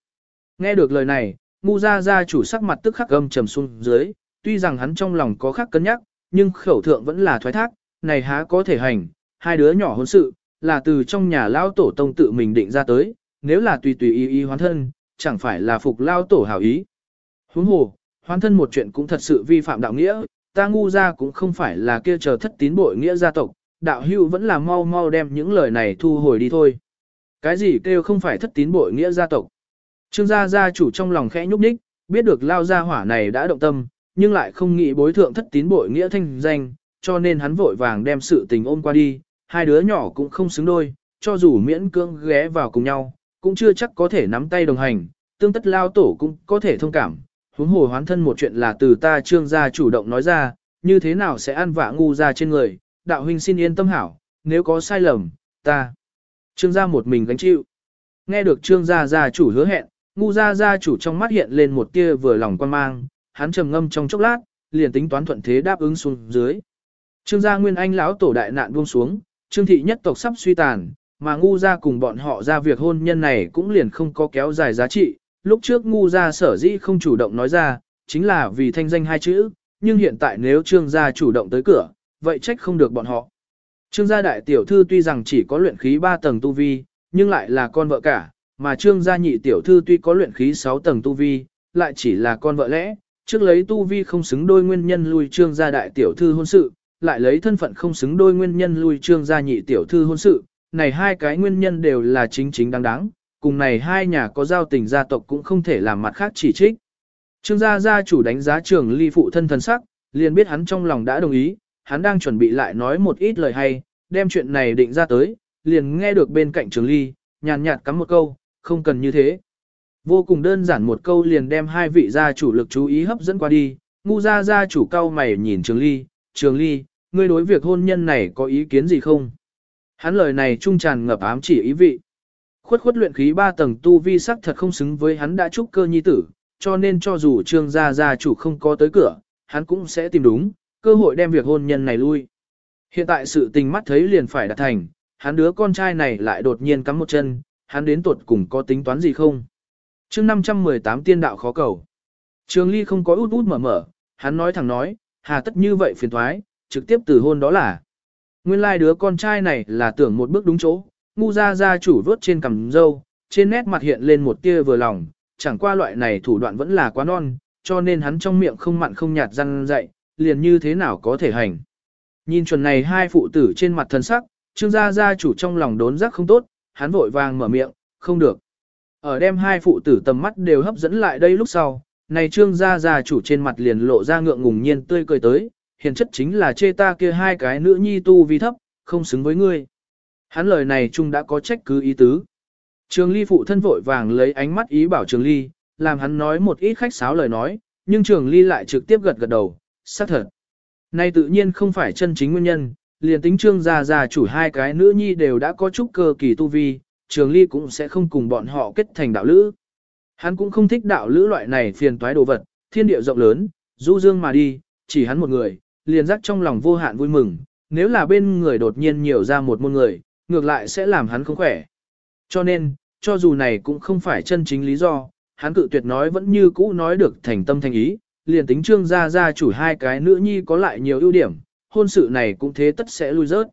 Nghe được lời này, ngu gia gia chủ sắc mặt tức khắc gầm trầm xuống dưới, tuy rằng hắn trong lòng có khắc cân nhắc, nhưng khẩu thượng vẫn là thoái thác, này há có thể hành, hai đứa nhỏ hôn sự, là từ trong nhà lao tổ tông tự mình định ra tới, nếu là tùy tùy ý ý hoán thân, chẳng phải là phục lao tổ hảo ý. Huống hồ, hoán thân một chuyện cũng thật sự vi phạm đạo nghĩa, ta ngu gia cũng không phải là kia chờ thất tín bội nghĩa gia tộc, đạo hưu vẫn là mau mau đem những lời này thu hồi đi thôi. Cái gì kêu không phải thất tín bội nghĩa gia tộc. Trương gia gia chủ trong lòng khẽ nhúc nhích, biết được lao gia hỏa này đã động tâm, nhưng lại không nghĩ bối thượng thất tín bội nghĩa thanh danh, cho nên hắn vội vàng đem sự tình ôm qua đi, hai đứa nhỏ cũng không xứng đôi, cho dù miễn cưỡng ghé vào cùng nhau, cũng chưa chắc có thể nắm tay đồng hành, tương tất lao tổ cũng có thể thông cảm, huống hồ hoán thân một chuyện là từ ta trương gia chủ động nói ra, như thế nào sẽ ăn vạ ngu ra trên người, đạo huynh xin yên tâm hảo, nếu có sai lầm, ta. Trương gia một mình gánh chịu. Nghe được trương gia gia chủ hứa hẹn, ngu gia gia chủ trong mắt hiện lên một tia vừa lòng quan mang, hắn trầm ngâm trong chốc lát, liền tính toán thuận thế đáp ứng xuống dưới. Trương gia nguyên anh lão tổ đại nạn buông xuống, trương thị nhất tộc sắp suy tàn, mà ngu gia cùng bọn họ ra việc hôn nhân này cũng liền không có kéo dài giá trị. Lúc trước ngu gia sở dĩ không chủ động nói ra, chính là vì thanh danh hai chữ, nhưng hiện tại nếu trương gia chủ động tới cửa, vậy trách không được bọn họ. Trương gia đại tiểu thư tuy rằng chỉ có luyện khí 3 tầng tu vi, nhưng lại là con vợ cả, mà trương gia nhị tiểu thư tuy có luyện khí 6 tầng tu vi, lại chỉ là con vợ lẽ, trước lấy tu vi không xứng đôi nguyên nhân lui trương gia đại tiểu thư hôn sự, lại lấy thân phận không xứng đôi nguyên nhân lui trương gia nhị tiểu thư hôn sự, này hai cái nguyên nhân đều là chính chính đáng đáng, cùng này hai nhà có giao tình gia tộc cũng không thể làm mặt khác chỉ trích. Trương gia gia chủ đánh giá trường ly phụ thân thân sắc, liền biết hắn trong lòng đã đồng ý, hắn đang chuẩn bị lại nói một ít lời hay, đem chuyện này định ra tới, liền nghe được bên cạnh trường ly, nhàn nhạt cắm một câu, không cần như thế. Vô cùng đơn giản một câu liền đem hai vị gia chủ lực chú ý hấp dẫn qua đi, ngu gia gia chủ cao mày nhìn trường ly, trường ly, ngươi đối việc hôn nhân này có ý kiến gì không? Hắn lời này trung tràn ngập ám chỉ ý vị. Khuất khuất luyện khí ba tầng tu vi sắc thật không xứng với hắn đã trúc cơ nhi tử, cho nên cho dù trương gia gia chủ không có tới cửa, hắn cũng sẽ tìm đúng, cơ hội đem việc hôn nhân này lui. Hiện tại sự tình mắt thấy liền phải đạt thành, hắn đứa con trai này lại đột nhiên cắm một chân, hắn đến tuột cùng có tính toán gì không? chương 518 tiên đạo khó cầu. Trường ly không có út út mở mở, hắn nói thẳng nói, hà tất như vậy phiền thoái, trực tiếp từ hôn đó là. Nguyên lai like đứa con trai này là tưởng một bước đúng chỗ, ngu ra gia chủ vớt trên cằm dâu, trên nét mặt hiện lên một tia vừa lòng, chẳng qua loại này thủ đoạn vẫn là quá non, cho nên hắn trong miệng không mặn không nhạt răng dậy, liền như thế nào có thể hành. Nhìn chuẩn này hai phụ tử trên mặt thân sắc, trương gia gia chủ trong lòng đốn giác không tốt, hắn vội vàng mở miệng, không được. Ở đem hai phụ tử tầm mắt đều hấp dẫn lại đây lúc sau, này trương gia gia chủ trên mặt liền lộ ra ngượng ngùng nhiên tươi cười tới, hiện chất chính là chê ta kia hai cái nữ nhi tu vi thấp, không xứng với ngươi. Hắn lời này chung đã có trách cứ ý tứ. Trường ly phụ thân vội vàng lấy ánh mắt ý bảo trường ly, làm hắn nói một ít khách sáo lời nói, nhưng trường ly lại trực tiếp gật gật đầu, xác thật. Này tự nhiên không phải chân chính nguyên nhân, liền tính trương gia gia chủ hai cái nữ nhi đều đã có chút cơ kỳ tu vi, trường ly cũng sẽ không cùng bọn họ kết thành đạo lữ. Hắn cũng không thích đạo lữ loại này phiền toái đồ vật, thiên địa rộng lớn, du dương mà đi, chỉ hắn một người, liền giác trong lòng vô hạn vui mừng, nếu là bên người đột nhiên nhiều ra một môn người, ngược lại sẽ làm hắn không khỏe. Cho nên, cho dù này cũng không phải chân chính lý do, hắn cự tuyệt nói vẫn như cũ nói được thành tâm thành ý, liền tính trương gia gia chủ hai cái nữ nhi có lại nhiều ưu điểm, hôn sự này cũng thế tất sẽ lui rớt.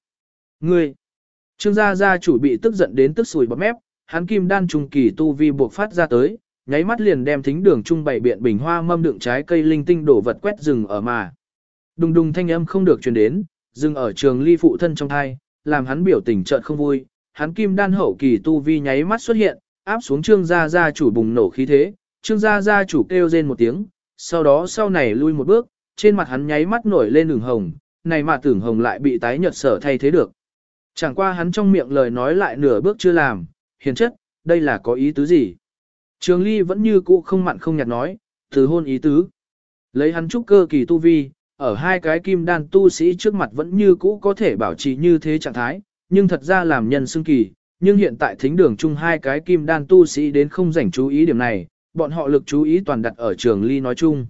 Ngươi, trương gia gia chủ bị tức giận đến tức sùi bọt mép, hắn kim đan trùng kỳ tu vi buộc phát ra tới, nháy mắt liền đem thính đường trung bày biện bình hoa mâm đựng trái cây linh tinh đổ vật quét rừng ở mà. Đùng đùng thanh âm không được truyền đến, dừng ở trường ly phụ thân trong thai, làm hắn biểu tình chợt không vui, hắn kim đan hậu kỳ tu vi nháy mắt xuất hiện, áp xuống trương gia gia chủ bùng nổ khí thế, trương gia gia chủ kêu rên một tiếng, sau đó sau này lui một bước, trên mặt hắn nháy mắt nổi lên đường hồng, này mà tưởng hồng lại bị tái nhợt sở thay thế được. Chẳng qua hắn trong miệng lời nói lại nửa bước chưa làm, hiền chất, đây là có ý tứ gì? Trường ly vẫn như cũ không mặn không nhạt nói, từ hôn ý tứ. Lấy hắn trúc cơ kỳ tu vi, ở hai cái kim đan tu sĩ trước mặt vẫn như cũ có thể bảo trì như thế trạng thái, nhưng thật ra làm nhân xưng kỳ, nhưng hiện tại thính đường chung hai cái kim đan tu sĩ đến không rảnh chú ý điểm này, bọn họ lực chú ý toàn đặt ở trường ly nói chung.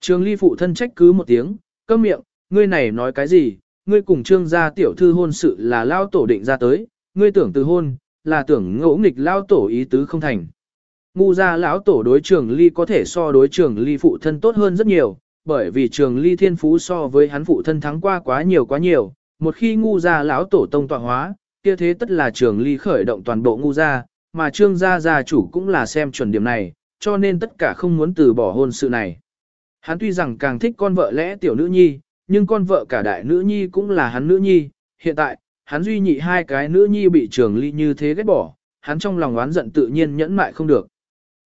Trường ly phụ thân trách cứ một tiếng, câm miệng, ngươi này nói cái gì, ngươi cùng trương gia tiểu thư hôn sự là lao tổ định ra tới, ngươi tưởng từ hôn, là tưởng ngỗ nghịch lao tổ ý tứ không thành. Ngu gia lão tổ đối trường ly có thể so đối trường ly phụ thân tốt hơn rất nhiều, bởi vì trường ly thiên phú so với hắn phụ thân thắng qua quá nhiều quá nhiều, một khi ngu gia lão tổ tông tọa hóa, kia thế tất là trường ly khởi động toàn bộ ngu gia, mà trương gia gia chủ cũng là xem chuẩn điểm này, cho nên tất cả không muốn từ bỏ hôn sự này. Hắn tuy rằng càng thích con vợ lẽ tiểu nữ nhi, nhưng con vợ cả đại nữ nhi cũng là hắn nữ nhi, hiện tại, hắn duy nhị hai cái nữ nhi bị trường ly như thế ghét bỏ, hắn trong lòng oán giận tự nhiên nhẫn mại không được.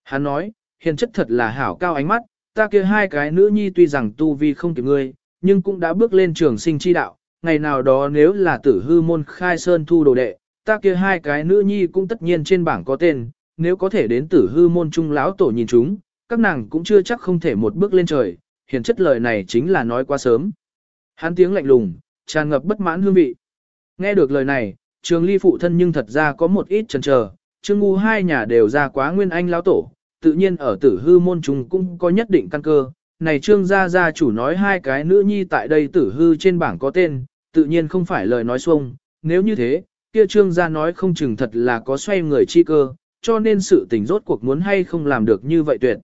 Hắn nói, hiền chất thật là hảo cao ánh mắt, ta kia hai cái nữ nhi tuy rằng tu vi không kịp ngươi, nhưng cũng đã bước lên trường sinh chi đạo, ngày nào đó nếu là tử hư môn khai sơn thu đồ đệ, ta kia hai cái nữ nhi cũng tất nhiên trên bảng có tên, nếu có thể đến tử hư môn trung lão tổ nhìn chúng, các nàng cũng chưa chắc không thể một bước lên trời, hiền chất lời này chính là nói quá sớm. Hắn tiếng lạnh lùng, tràn ngập bất mãn hương vị. Nghe được lời này, trường ly phụ thân nhưng thật ra có một ít chần chờ, trương ngu hai nhà đều ra quá nguyên anh lão tổ, tự nhiên ở tử hư môn chúng cũng có nhất định căn cơ. Này trương gia gia chủ nói hai cái nữ nhi tại đây tử hư trên bảng có tên, tự nhiên không phải lời nói xuông, nếu như thế, kia trương gia nói không chừng thật là có xoay người chi cơ, cho nên sự tình rốt cuộc muốn hay không làm được như vậy tuyệt.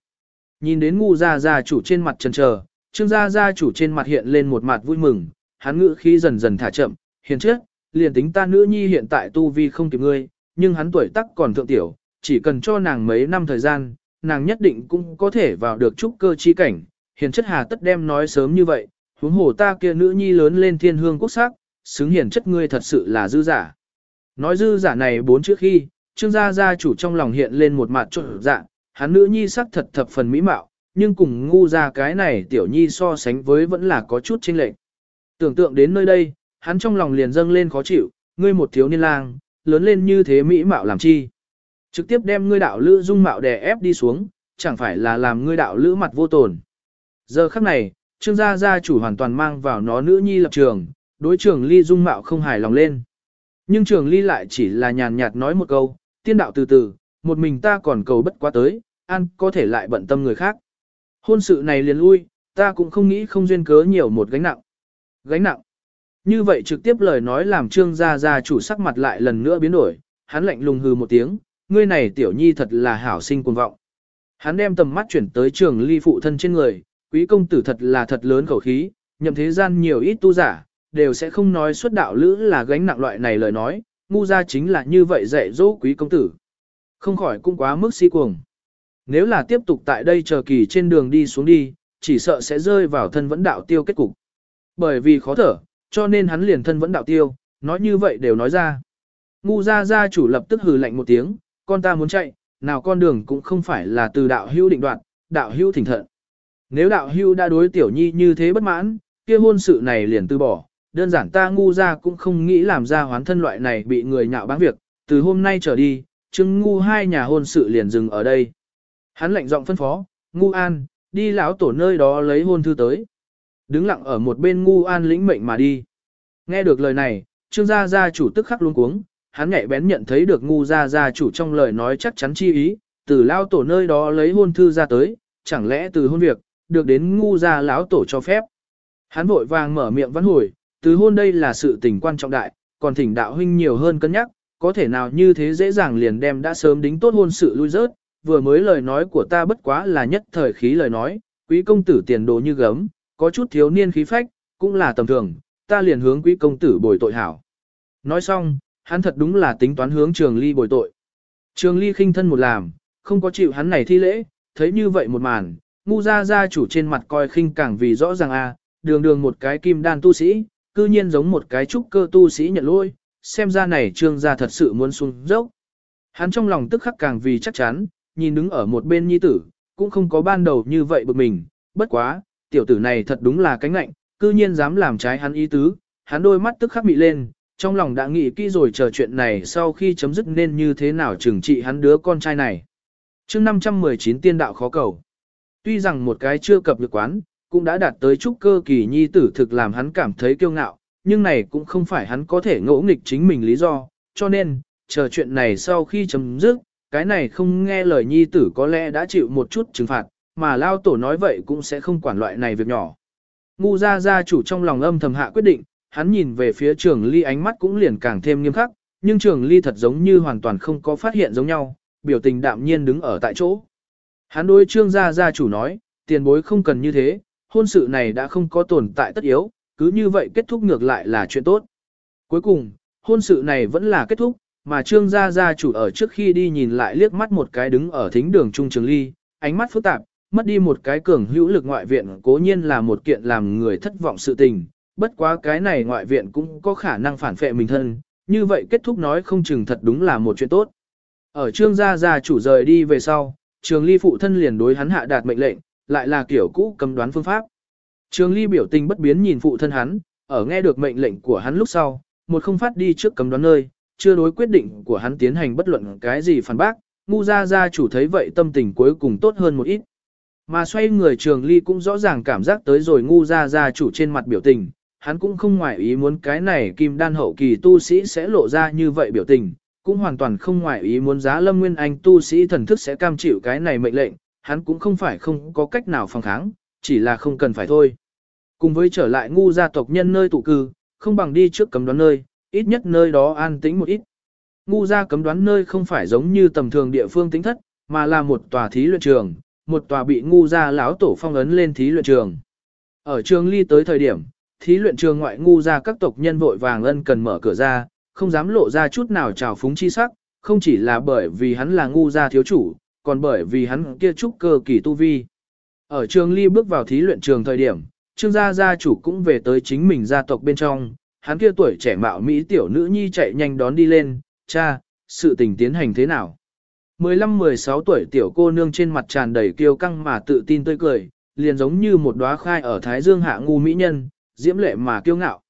Nhìn đến ngu gia gia chủ trên mặt chần chờ, trương gia gia chủ trên mặt hiện lên một mặt vui mừng, hắn ngữ khí dần dần thả chậm, hiền trước, liền tính ta nữ nhi hiện tại tu vi không kịp ngươi, nhưng hắn tuổi tác còn thượng tiểu, chỉ cần cho nàng mấy năm thời gian, nàng nhất định cũng có thể vào được trúc cơ chi cảnh, hiền chất hà tất đem nói sớm như vậy, huống hồ ta kia nữ nhi lớn lên thiên hương quốc sắc, xứng hiền chất ngươi thật sự là dư giả. Nói dư giả này bốn trước khi, trương gia gia chủ trong lòng hiện lên một mặt trộn dạ, hắn nữ nhi sắc thật thập phần mỹ mạo, nhưng cùng ngu ra cái này tiểu nhi so sánh với vẫn là có chút chênh lệch. Tưởng tượng đến nơi đây, hắn trong lòng liền dâng lên khó chịu, ngươi một thiếu niên lang, lớn lên như thế mỹ mạo làm chi. Trực tiếp đem ngươi đạo lữ dung mạo đè ép đi xuống, chẳng phải là làm ngươi đạo lữ mặt vô tồn. Giờ khắc này, trương gia gia chủ hoàn toàn mang vào nó nữ nhi lập trường, đối trường ly dung mạo không hài lòng lên. Nhưng trường ly lại chỉ là nhàn nhạt nói một câu, tiên đạo từ từ, một mình ta còn cầu bất quá tới, ăn có thể lại bận tâm người khác. Hôn sự này liền lui, ta cũng không nghĩ không duyên cớ nhiều một gánh nặng. Gánh nặng. Như vậy trực tiếp lời nói làm trương gia gia chủ sắc mặt lại lần nữa biến đổi, hắn lạnh lùng hừ một tiếng, ngươi này tiểu nhi thật là hảo sinh cuồng vọng. Hắn đem tầm mắt chuyển tới trường ly phụ thân trên người, quý công tử thật là thật lớn khẩu khí, nhậm thế gian nhiều ít tu giả, đều sẽ không nói xuất đạo lữ là gánh nặng loại này lời nói, ngu ra chính là như vậy dạy dỗ quý công tử. Không khỏi cũng quá mức si cuồng. Nếu là tiếp tục tại đây chờ kỳ trên đường đi xuống đi, chỉ sợ sẽ rơi vào thân vẫn đạo tiêu kết cục. Bởi vì khó thở, cho nên hắn liền thân vẫn đạo tiêu, nói như vậy đều nói ra. Ngu gia gia chủ lập tức hừ lạnh một tiếng, con ta muốn chạy, nào con đường cũng không phải là từ đạo hưu định đoạn, đạo hưu thỉnh thận. Nếu đạo hưu đã đối tiểu nhi như thế bất mãn, kia hôn sự này liền từ bỏ, đơn giản ta ngu ra cũng không nghĩ làm ra hoán thân loại này bị người nhạo báng việc, từ hôm nay trở đi, chứng ngu hai nhà hôn sự liền dừng ở đây. Hắn lệnh giọng phân phó, ngu an, đi lão tổ nơi đó lấy hôn thư tới. Đứng lặng ở một bên ngu an lĩnh mệnh mà đi. Nghe được lời này, trương gia gia chủ tức khắc luống cuống, hắn nhạy bén nhận thấy được ngu gia gia chủ trong lời nói chắc chắn chi ý, từ lão tổ nơi đó lấy hôn thư ra tới, chẳng lẽ từ hôn việc, được đến ngu gia lão tổ cho phép. Hắn vội vàng mở miệng văn hồi, từ hôn đây là sự tình quan trọng đại, còn thỉnh đạo huynh nhiều hơn cân nhắc, có thể nào như thế dễ dàng liền đem đã sớm đính tốt hôn sự lui rớt, vừa mới lời nói của ta bất quá là nhất thời khí lời nói, quý công tử tiền đồ như gấm, có chút thiếu niên khí phách, cũng là tầm thường, ta liền hướng quý công tử bồi tội hảo. Nói xong, hắn thật đúng là tính toán hướng trường ly bồi tội. Trường ly khinh thân một làm, không có chịu hắn này thi lễ, thấy như vậy một màn, ngu ra gia chủ trên mặt coi khinh càng vì rõ ràng a đường đường một cái kim đan tu sĩ, cư nhiên giống một cái trúc cơ tu sĩ nhận lôi, xem ra này trương gia thật sự muốn xuống dốc. Hắn trong lòng tức khắc càng vì chắc chắn, nhìn đứng ở một bên nhi tử, cũng không có ban đầu như vậy bực mình, bất quá, tiểu tử này thật đúng là cánh lạnh, cư nhiên dám làm trái hắn ý tứ, hắn đôi mắt tức khắc bị lên, trong lòng đã nghĩ kỹ rồi chờ chuyện này sau khi chấm dứt nên như thế nào trừng trị hắn đứa con trai này. chương 519 tiên đạo khó cầu. Tuy rằng một cái chưa cập được quán, cũng đã đạt tới chút cơ kỳ nhi tử thực làm hắn cảm thấy kiêu ngạo, nhưng này cũng không phải hắn có thể ngỗ nghịch chính mình lý do, cho nên, chờ chuyện này sau khi chấm dứt, cái này không nghe lời nhi tử có lẽ đã chịu một chút trừng phạt, mà lao tổ nói vậy cũng sẽ không quản loại này việc nhỏ. Ngu gia gia chủ trong lòng âm thầm hạ quyết định, hắn nhìn về phía trường ly ánh mắt cũng liền càng thêm nghiêm khắc, nhưng trường ly thật giống như hoàn toàn không có phát hiện giống nhau, biểu tình đạm nhiên đứng ở tại chỗ. Hắn đối trương gia gia chủ nói, tiền bối không cần như thế, hôn sự này đã không có tồn tại tất yếu, cứ như vậy kết thúc ngược lại là chuyện tốt. Cuối cùng, hôn sự này vẫn là kết thúc, mà trương gia gia chủ ở trước khi đi nhìn lại liếc mắt một cái đứng ở thính đường trung trường ly, ánh mắt phức tạp, mất đi một cái cường hữu lực ngoại viện cố nhiên là một kiện làm người thất vọng sự tình, bất quá cái này ngoại viện cũng có khả năng phản phệ mình thân, như vậy kết thúc nói không chừng thật đúng là một chuyện tốt. Ở trương gia gia chủ rời đi về sau, trường ly phụ thân liền đối hắn hạ đạt mệnh lệnh, lại là kiểu cũ cấm đoán phương pháp. Trường ly biểu tình bất biến nhìn phụ thân hắn, ở nghe được mệnh lệnh của hắn lúc sau, một không phát đi trước cấm đoán nơi, chưa đối quyết định của hắn tiến hành bất luận cái gì phản bác, ngu gia gia chủ thấy vậy tâm tình cuối cùng tốt hơn một ít. Mà xoay người trường ly cũng rõ ràng cảm giác tới rồi ngu gia gia chủ trên mặt biểu tình, hắn cũng không ngoại ý muốn cái này kim đan hậu kỳ tu sĩ sẽ lộ ra như vậy biểu tình, cũng hoàn toàn không ngoại ý muốn giá lâm nguyên anh tu sĩ thần thức sẽ cam chịu cái này mệnh lệnh, hắn cũng không phải không có cách nào phòng kháng, chỉ là không cần phải thôi. Cùng với trở lại ngu gia tộc nhân nơi tụ cư, không bằng đi trước cấm đoán nơi, ít nhất nơi đó an tĩnh một ít. Ngu gia cấm đoán nơi không phải giống như tầm thường địa phương tính thất, mà là một tòa thí luyện trường, một tòa bị ngu gia lão tổ phong ấn lên thí luyện trường. Ở trường ly tới thời điểm, thí luyện trường ngoại ngu gia các tộc nhân vội vàng ân cần mở cửa ra, không dám lộ ra chút nào trào phúng chi sắc, không chỉ là bởi vì hắn là ngu gia thiếu chủ, còn bởi vì hắn kia trúc cơ kỳ tu vi. Ở trường ly bước vào thí luyện trường thời điểm, trương gia gia chủ cũng về tới chính mình gia tộc bên trong, hắn kia tuổi trẻ mạo Mỹ tiểu nữ nhi chạy nhanh đón đi lên, cha, sự tình tiến hành thế nào? 15-16 tuổi tiểu cô nương trên mặt tràn đầy kiêu căng mà tự tin tươi cười, liền giống như một đóa khai ở Thái Dương hạ ngu mỹ nhân, diễm lệ mà kiêu ngạo.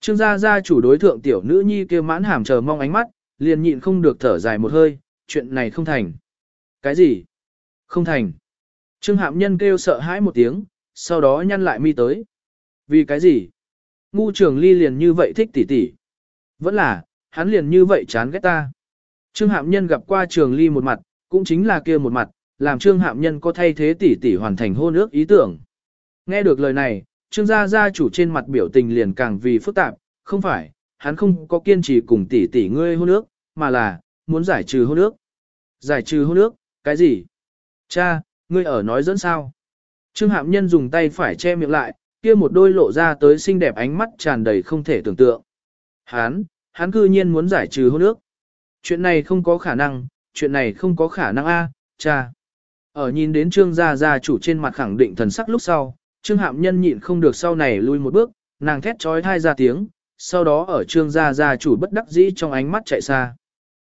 Trương gia gia chủ đối thượng tiểu nữ nhi kia mãn hàm chờ mong ánh mắt, liền nhịn không được thở dài một hơi, chuyện này không thành. Cái gì? Không thành. Trương hạm nhân kêu sợ hãi một tiếng, sau đó nhăn lại mi tới. Vì cái gì? Ngu trường ly liền như vậy thích tỷ tỷ. Vẫn là, hắn liền như vậy chán ghét ta. Trương hạm nhân gặp qua trường ly một mặt, cũng chính là kia một mặt, làm trương hạm nhân có thay thế tỷ tỷ hoàn thành hôn ước ý tưởng. Nghe được lời này, trương gia gia chủ trên mặt biểu tình liền càng vì phức tạp, không phải, hắn không có kiên trì cùng tỷ tỷ ngươi hôn ước, mà là, muốn giải trừ hôn ước. Giải trừ hôn ước, cái gì? Cha, ngươi ở nói dẫn sao? Trương hạm nhân dùng tay phải che miệng lại, kia một đôi lộ ra tới xinh đẹp ánh mắt tràn đầy không thể tưởng tượng. Hắn, hắn cư nhiên muốn giải trừ hôn ước. Chuyện này không có khả năng, chuyện này không có khả năng a, cha. Ở nhìn đến trương gia gia chủ trên mặt khẳng định thần sắc lúc sau, trương hạm nhân nhịn không được sau này lui một bước, nàng thét trói thai ra tiếng, sau đó ở trương gia gia chủ bất đắc dĩ trong ánh mắt chạy xa.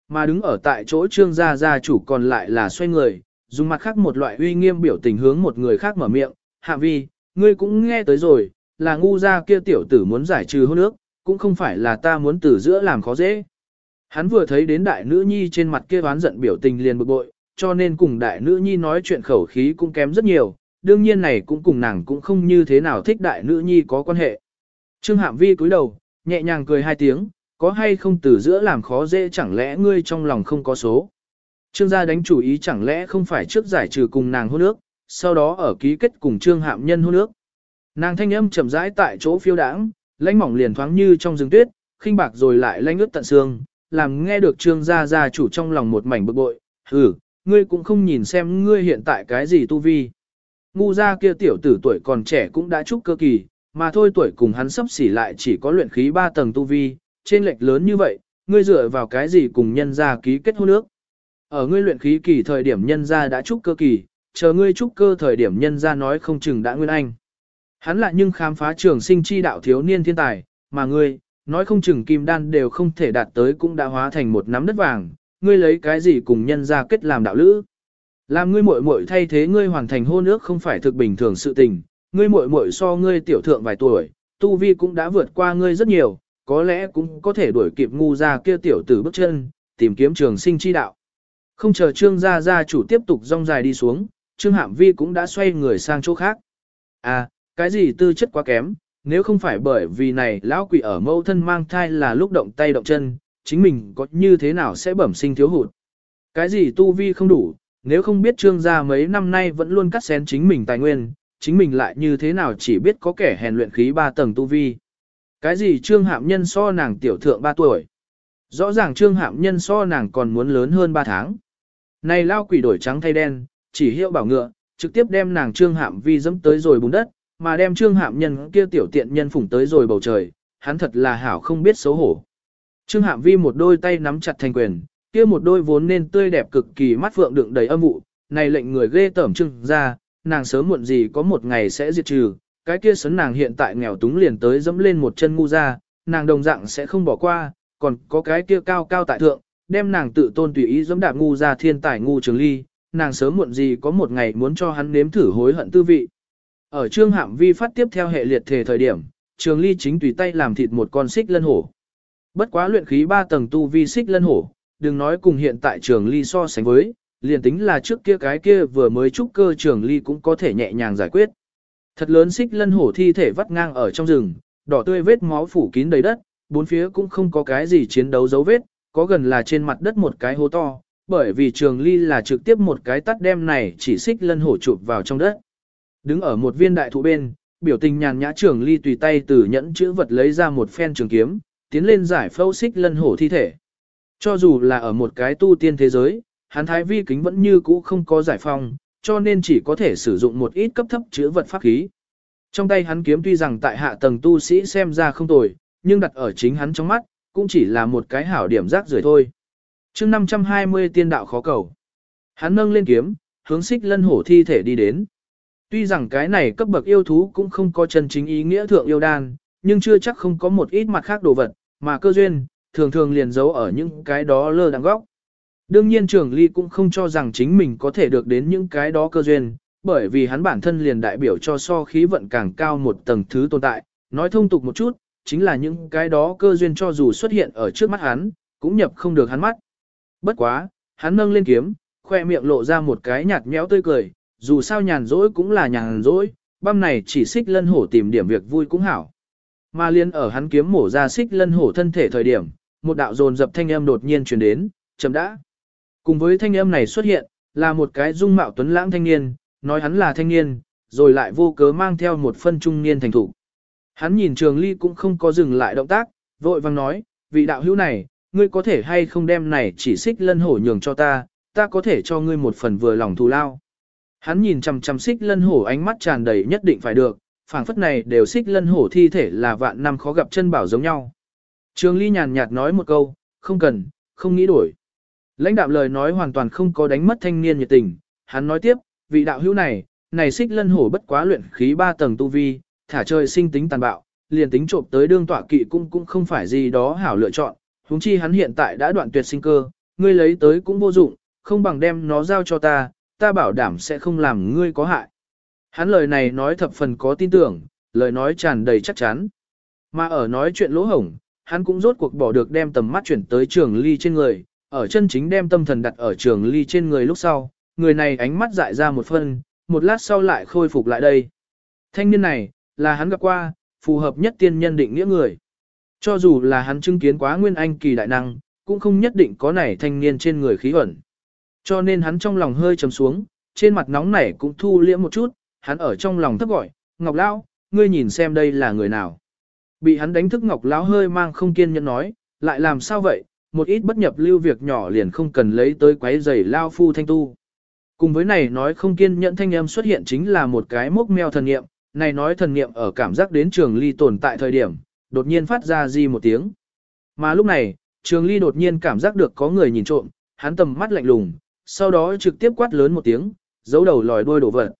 Mà đứng ở tại chỗ trương gia gia chủ còn lại là xoay người, dùng mặt khác một loại uy nghiêm biểu tình hướng một người khác mở miệng, hạ vi, ngươi cũng nghe tới rồi, là ngu gia kia tiểu tử muốn giải trừ hôn ước, cũng không phải là ta muốn từ giữa làm khó dễ. Hắn vừa thấy đến đại nữ nhi trên mặt kia oán giận biểu tình liền bực bội, cho nên cùng đại nữ nhi nói chuyện khẩu khí cũng kém rất nhiều, đương nhiên này cũng cùng nàng cũng không như thế nào thích đại nữ nhi có quan hệ. Trương Hạm Vi cúi đầu, nhẹ nhàng cười hai tiếng, có hay không từ giữa làm khó dễ chẳng lẽ ngươi trong lòng không có số. Trương gia đánh chủ ý chẳng lẽ không phải trước giải trừ cùng nàng hôn ước, sau đó ở ký kết cùng Trương Hạm Nhân hôn ước. Nàng thanh âm chậm rãi tại chỗ phiêu đãng, lãnh mỏng liền thoáng như trong rừng tuyết, khinh bạc rồi lại lãnh ướt tận xương, làm nghe được Trương gia gia chủ trong lòng một mảnh bực bội, "Hừ, ngươi cũng không nhìn xem ngươi hiện tại cái gì tu vi?" Ngu gia kia tiểu tử tuổi còn trẻ cũng đã trúc cơ kỳ, mà thôi tuổi cùng hắn sắp xỉ lại chỉ có luyện khí 3 tầng tu vi, trên lệch lớn như vậy, ngươi dựa vào cái gì cùng nhân gia ký kết hôn ước? Ở ngươi luyện khí kỳ thời điểm nhân gia đã trúc cơ kỳ, chờ ngươi trúc cơ thời điểm nhân gia nói không chừng đã nguyên anh. Hắn lại nhưng khám phá trường sinh chi đạo thiếu niên thiên tài, mà ngươi, nói không chừng kim đan đều không thể đạt tới cũng đã hóa thành một nắm đất vàng, ngươi lấy cái gì cùng nhân gia kết làm đạo lữ. Làm ngươi muội muội thay thế ngươi hoàn thành hôn ước không phải thực bình thường sự tình, ngươi muội muội so ngươi tiểu thượng vài tuổi, tu vi cũng đã vượt qua ngươi rất nhiều, có lẽ cũng có thể đuổi kịp ngu ra kia tiểu tử bước chân, tìm kiếm trường sinh chi đạo. Không chờ trương gia gia chủ tiếp tục rong dài đi xuống, trương hạm vi cũng đã xoay người sang chỗ khác. À, cái gì tư chất quá kém, nếu không phải bởi vì này lão quỷ ở mâu thân mang thai là lúc động tay động chân, chính mình có như thế nào sẽ bẩm sinh thiếu hụt. Cái gì tu vi không đủ, nếu không biết trương gia mấy năm nay vẫn luôn cắt xén chính mình tài nguyên, chính mình lại như thế nào chỉ biết có kẻ hèn luyện khí ba tầng tu vi. Cái gì trương hạm nhân so nàng tiểu thượng 3 tuổi. Rõ ràng trương hạm nhân so nàng còn muốn lớn hơn 3 tháng. Này lao quỷ đổi trắng thay đen, chỉ hiệu bảo ngựa, trực tiếp đem nàng trương hạm vi dẫm tới rồi bùn đất, mà đem trương hạm nhân kia tiểu tiện nhân phủng tới rồi bầu trời, hắn thật là hảo không biết xấu hổ. Trương Hạm Vi một đôi tay nắm chặt thành quyền, kia một đôi vốn nên tươi đẹp cực kỳ mắt phượng đựng đầy âm vụ, này lệnh người ghê tởm trưng ra, nàng sớm muộn gì có một ngày sẽ diệt trừ, cái kia sấn nàng hiện tại nghèo túng liền tới dẫm lên một chân ngu ra, nàng đồng dạng sẽ không bỏ qua, còn có cái kia cao cao tại thượng, đem nàng tự tôn tùy ý dẫm đạp ngu ra thiên tài ngu trường ly, nàng sớm muộn gì có một ngày muốn cho hắn nếm thử hối hận tư vị. Ở trương hạm vi phát tiếp theo hệ liệt thể thời điểm, trường ly chính tùy tay làm thịt một con xích lân hổ. Bất quá luyện khí 3 tầng tu vi xích lân hổ, đừng nói cùng hiện tại trường ly so sánh với, liền tính là trước kia cái kia vừa mới trúc cơ trường ly cũng có thể nhẹ nhàng giải quyết. Thật lớn xích lân hổ thi thể vắt ngang ở trong rừng, đỏ tươi vết máu phủ kín đầy đất, bốn phía cũng không có cái gì chiến đấu dấu vết, có gần là trên mặt đất một cái hố to, bởi vì trường ly là trực tiếp một cái tắt đem này chỉ xích lân hổ chụp vào trong đất. Đứng ở một viên đại thụ bên, biểu tình nhàn nhã trường ly tùy tay từ nhẫn chữ vật lấy ra một phen trường kiếm, tiến lên giải phâu xích lân hổ thi thể. Cho dù là ở một cái tu tiên thế giới, hắn thái vi kính vẫn như cũ không có giải phong, cho nên chỉ có thể sử dụng một ít cấp thấp chữ vật pháp khí. Trong tay hắn kiếm tuy rằng tại hạ tầng tu sĩ xem ra không tồi, nhưng đặt ở chính hắn trong mắt, cũng chỉ là một cái hảo điểm rác rưởi thôi chương 520 tiên đạo khó cầu. Hắn nâng lên kiếm, hướng xích lân hổ thi thể đi đến. Tuy rằng cái này cấp bậc yêu thú cũng không có chân chính ý nghĩa thượng yêu đan, nhưng chưa chắc không có một ít mặt khác đồ vật, mà cơ duyên, thường thường liền giấu ở những cái đó lơ đằng góc. Đương nhiên trường ly cũng không cho rằng chính mình có thể được đến những cái đó cơ duyên, bởi vì hắn bản thân liền đại biểu cho so khí vận càng cao một tầng thứ tồn tại, nói thông tục một chút, chính là những cái đó cơ duyên cho dù xuất hiện ở trước mắt hắn, cũng nhập không được hắn mắt. Bất quá, hắn nâng lên kiếm, khoe miệng lộ ra một cái nhạt nhẽo tươi cười, dù sao nhàn rỗi cũng là nhàn rỗi, băm này chỉ xích lân hổ tìm điểm việc vui cũng hảo. Mà liên ở hắn kiếm mổ ra xích lân hổ thân thể thời điểm, một đạo dồn dập thanh âm đột nhiên truyền đến, chấm đã. Cùng với thanh âm này xuất hiện, là một cái dung mạo tuấn lãng thanh niên, nói hắn là thanh niên, rồi lại vô cớ mang theo một phân trung niên thành thủ. Hắn nhìn trường ly cũng không có dừng lại động tác, vội vang nói, vị đạo hữu này, ngươi có thể hay không đem này chỉ xích lân hổ nhường cho ta, ta có thể cho ngươi một phần vừa lòng thù lao. Hắn nhìn chằm chằm xích lân hổ ánh mắt tràn đầy nhất định phải được, phảng phất này đều xích lân hổ thi thể là vạn năm khó gặp chân bảo giống nhau. Trường ly nhàn nhạt nói một câu, không cần, không nghĩ đổi. Lãnh đạo lời nói hoàn toàn không có đánh mất thanh niên nhiệt tình, hắn nói tiếp, vị đạo hữu này, này xích lân hổ bất quá luyện khí ba tầng tu vi, thả trời sinh tính tàn bạo, liền tính trộm tới đương tọa kỵ cũng cũng không phải gì đó hảo lựa chọn, huống chi hắn hiện tại đã đoạn tuyệt sinh cơ, ngươi lấy tới cũng vô dụng, không bằng đem nó giao cho ta, ta bảo đảm sẽ không làm ngươi có hại. Hắn lời này nói thập phần có tin tưởng, lời nói tràn đầy chắc chắn. Mà ở nói chuyện lỗ hổng, hắn cũng rốt cuộc bỏ được đem tầm mắt chuyển tới trường ly trên người, ở chân chính đem tâm thần đặt ở trường ly trên người lúc sau, người này ánh mắt dại ra một phân, một lát sau lại khôi phục lại đây. Thanh niên này, là hắn gặp qua, phù hợp nhất tiên nhân định nghĩa người. Cho dù là hắn chứng kiến quá nguyên anh kỳ đại năng, cũng không nhất định có nảy thanh niên trên người khí ẩn. Cho nên hắn trong lòng hơi trầm xuống, trên mặt nóng nảy cũng thu liễm một chút, hắn ở trong lòng thấp gọi, Ngọc Lão, ngươi nhìn xem đây là người nào. Bị hắn đánh thức Ngọc Lão hơi mang không kiên nhẫn nói, lại làm sao vậy, một ít bất nhập lưu việc nhỏ liền không cần lấy tới quấy giày lao phu thanh tu. Cùng với này nói không kiên nhẫn thanh âm xuất hiện chính là một cái mốc meo thần nghiệm, này nói thần nghiệm ở cảm giác đến trường ly tồn tại thời điểm, đột nhiên phát ra gì một tiếng. Mà lúc này, trường ly đột nhiên cảm giác được có người nhìn trộm, hắn tầm mắt lạnh lùng, sau đó trực tiếp quát lớn một tiếng, giấu đầu lòi đuôi đổ vật.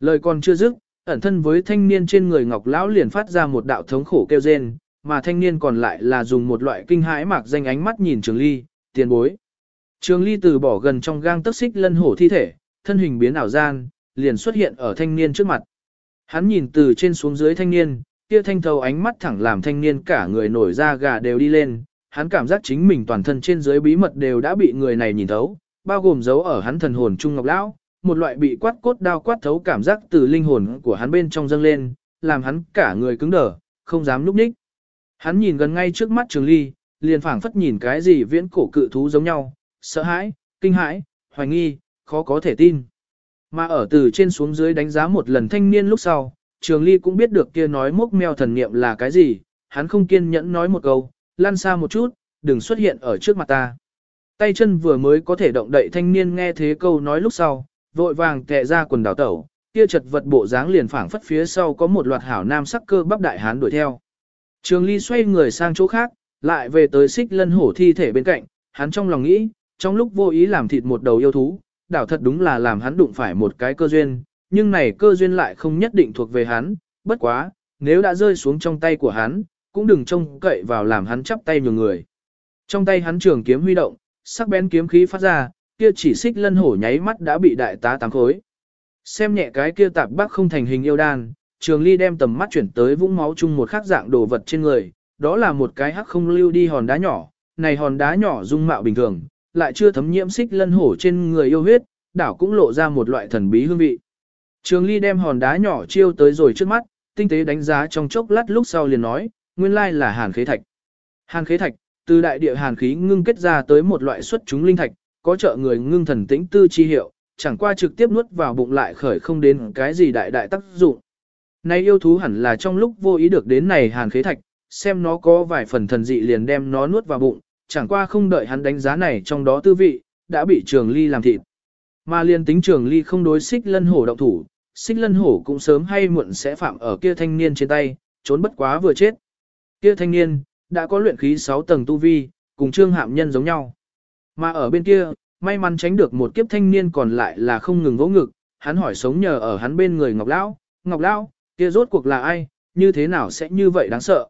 Lời còn chưa dứt, ẩn thân với thanh niên trên người ngọc lão liền phát ra một đạo thống khổ kêu rên, mà thanh niên còn lại là dùng một loại kinh hãi mạc danh ánh mắt nhìn trường ly, tiền bối. Trường ly từ bỏ gần trong gang tấc xích lân hổ thi thể, thân hình biến ảo gian, liền xuất hiện ở thanh niên trước mặt. Hắn nhìn từ trên xuống dưới thanh niên, kia thanh thầu ánh mắt thẳng làm thanh niên cả người nổi da gà đều đi lên, hắn cảm giác chính mình toàn thân trên dưới bí mật đều đã bị người này nhìn thấu, bao gồm dấu ở hắn thần hồn trung ngọc lão, một loại bị quát cốt đao quát thấu cảm giác từ linh hồn của hắn bên trong dâng lên, làm hắn cả người cứng đờ, không dám lúc ních. Hắn nhìn gần ngay trước mắt Trường Ly, liền phảng phất nhìn cái gì viễn cổ cự thú giống nhau, sợ hãi, kinh hãi, hoài nghi, khó có thể tin. Mà ở từ trên xuống dưới đánh giá một lần thanh niên lúc sau, Trường Ly cũng biết được kia nói mốc meo thần niệm là cái gì, hắn không kiên nhẫn nói một câu, lăn xa một chút, đừng xuất hiện ở trước mặt ta. Tay chân vừa mới có thể động đậy thanh niên nghe thế câu nói lúc sau, vội vàng tè ra quần đảo tẩu, kia chật vật bộ dáng liền phảng phất phía sau có một loạt hảo nam sắc cơ bắp đại hán đuổi theo. Trường Ly xoay người sang chỗ khác, lại về tới xích lân hổ thi thể bên cạnh, hắn trong lòng nghĩ, trong lúc vô ý làm thịt một đầu yêu thú, đảo thật đúng là làm hắn đụng phải một cái cơ duyên, nhưng này cơ duyên lại không nhất định thuộc về hắn, bất quá, nếu đã rơi xuống trong tay của hắn, cũng đừng trông cậy vào làm hắn chắp tay nhường người. Trong tay hắn trường kiếm huy động, sắc bén kiếm khí phát ra, kia chỉ xích lân hổ nháy mắt đã bị đại tá tám khối. Xem nhẹ cái kia tạp bác không thành hình yêu đan, trường ly đem tầm mắt chuyển tới vũng máu chung một khác dạng đồ vật trên người, đó là một cái hắc không lưu đi hòn đá nhỏ, này hòn đá nhỏ dung mạo bình thường, lại chưa thấm nhiễm xích lân hổ trên người yêu huyết, đảo cũng lộ ra một loại thần bí hương vị. Trường ly đem hòn đá nhỏ chiêu tới rồi trước mắt, tinh tế đánh giá trong chốc lát lúc sau liền nói, nguyên lai là hàn khế thạch. Hàn khế thạch, từ đại địa hàn khí ngưng kết ra tới một loại xuất chúng linh thạch, có trợ người ngưng thần tĩnh tư chi hiệu, chẳng qua trực tiếp nuốt vào bụng lại khởi không đến cái gì đại đại tác dụng. Nay yêu thú hẳn là trong lúc vô ý được đến này hàn khế thạch, xem nó có vài phần thần dị liền đem nó nuốt vào bụng, chẳng qua không đợi hắn đánh giá này trong đó tư vị, đã bị trường ly làm thịt. Mà liên tính trường ly không đối xích lân hổ động thủ, xích lân hổ cũng sớm hay muộn sẽ phạm ở kia thanh niên trên tay, trốn bất quá vừa chết. Kia thanh niên, đã có luyện khí 6 tầng tu vi, cùng trương hạm nhân giống nhau. Mà ở bên kia, may mắn tránh được một kiếp thanh niên còn lại là không ngừng vỗ ngực, hắn hỏi sống nhờ ở hắn bên người Ngọc Lão, Ngọc Lão, kia rốt cuộc là ai, như thế nào sẽ như vậy đáng sợ.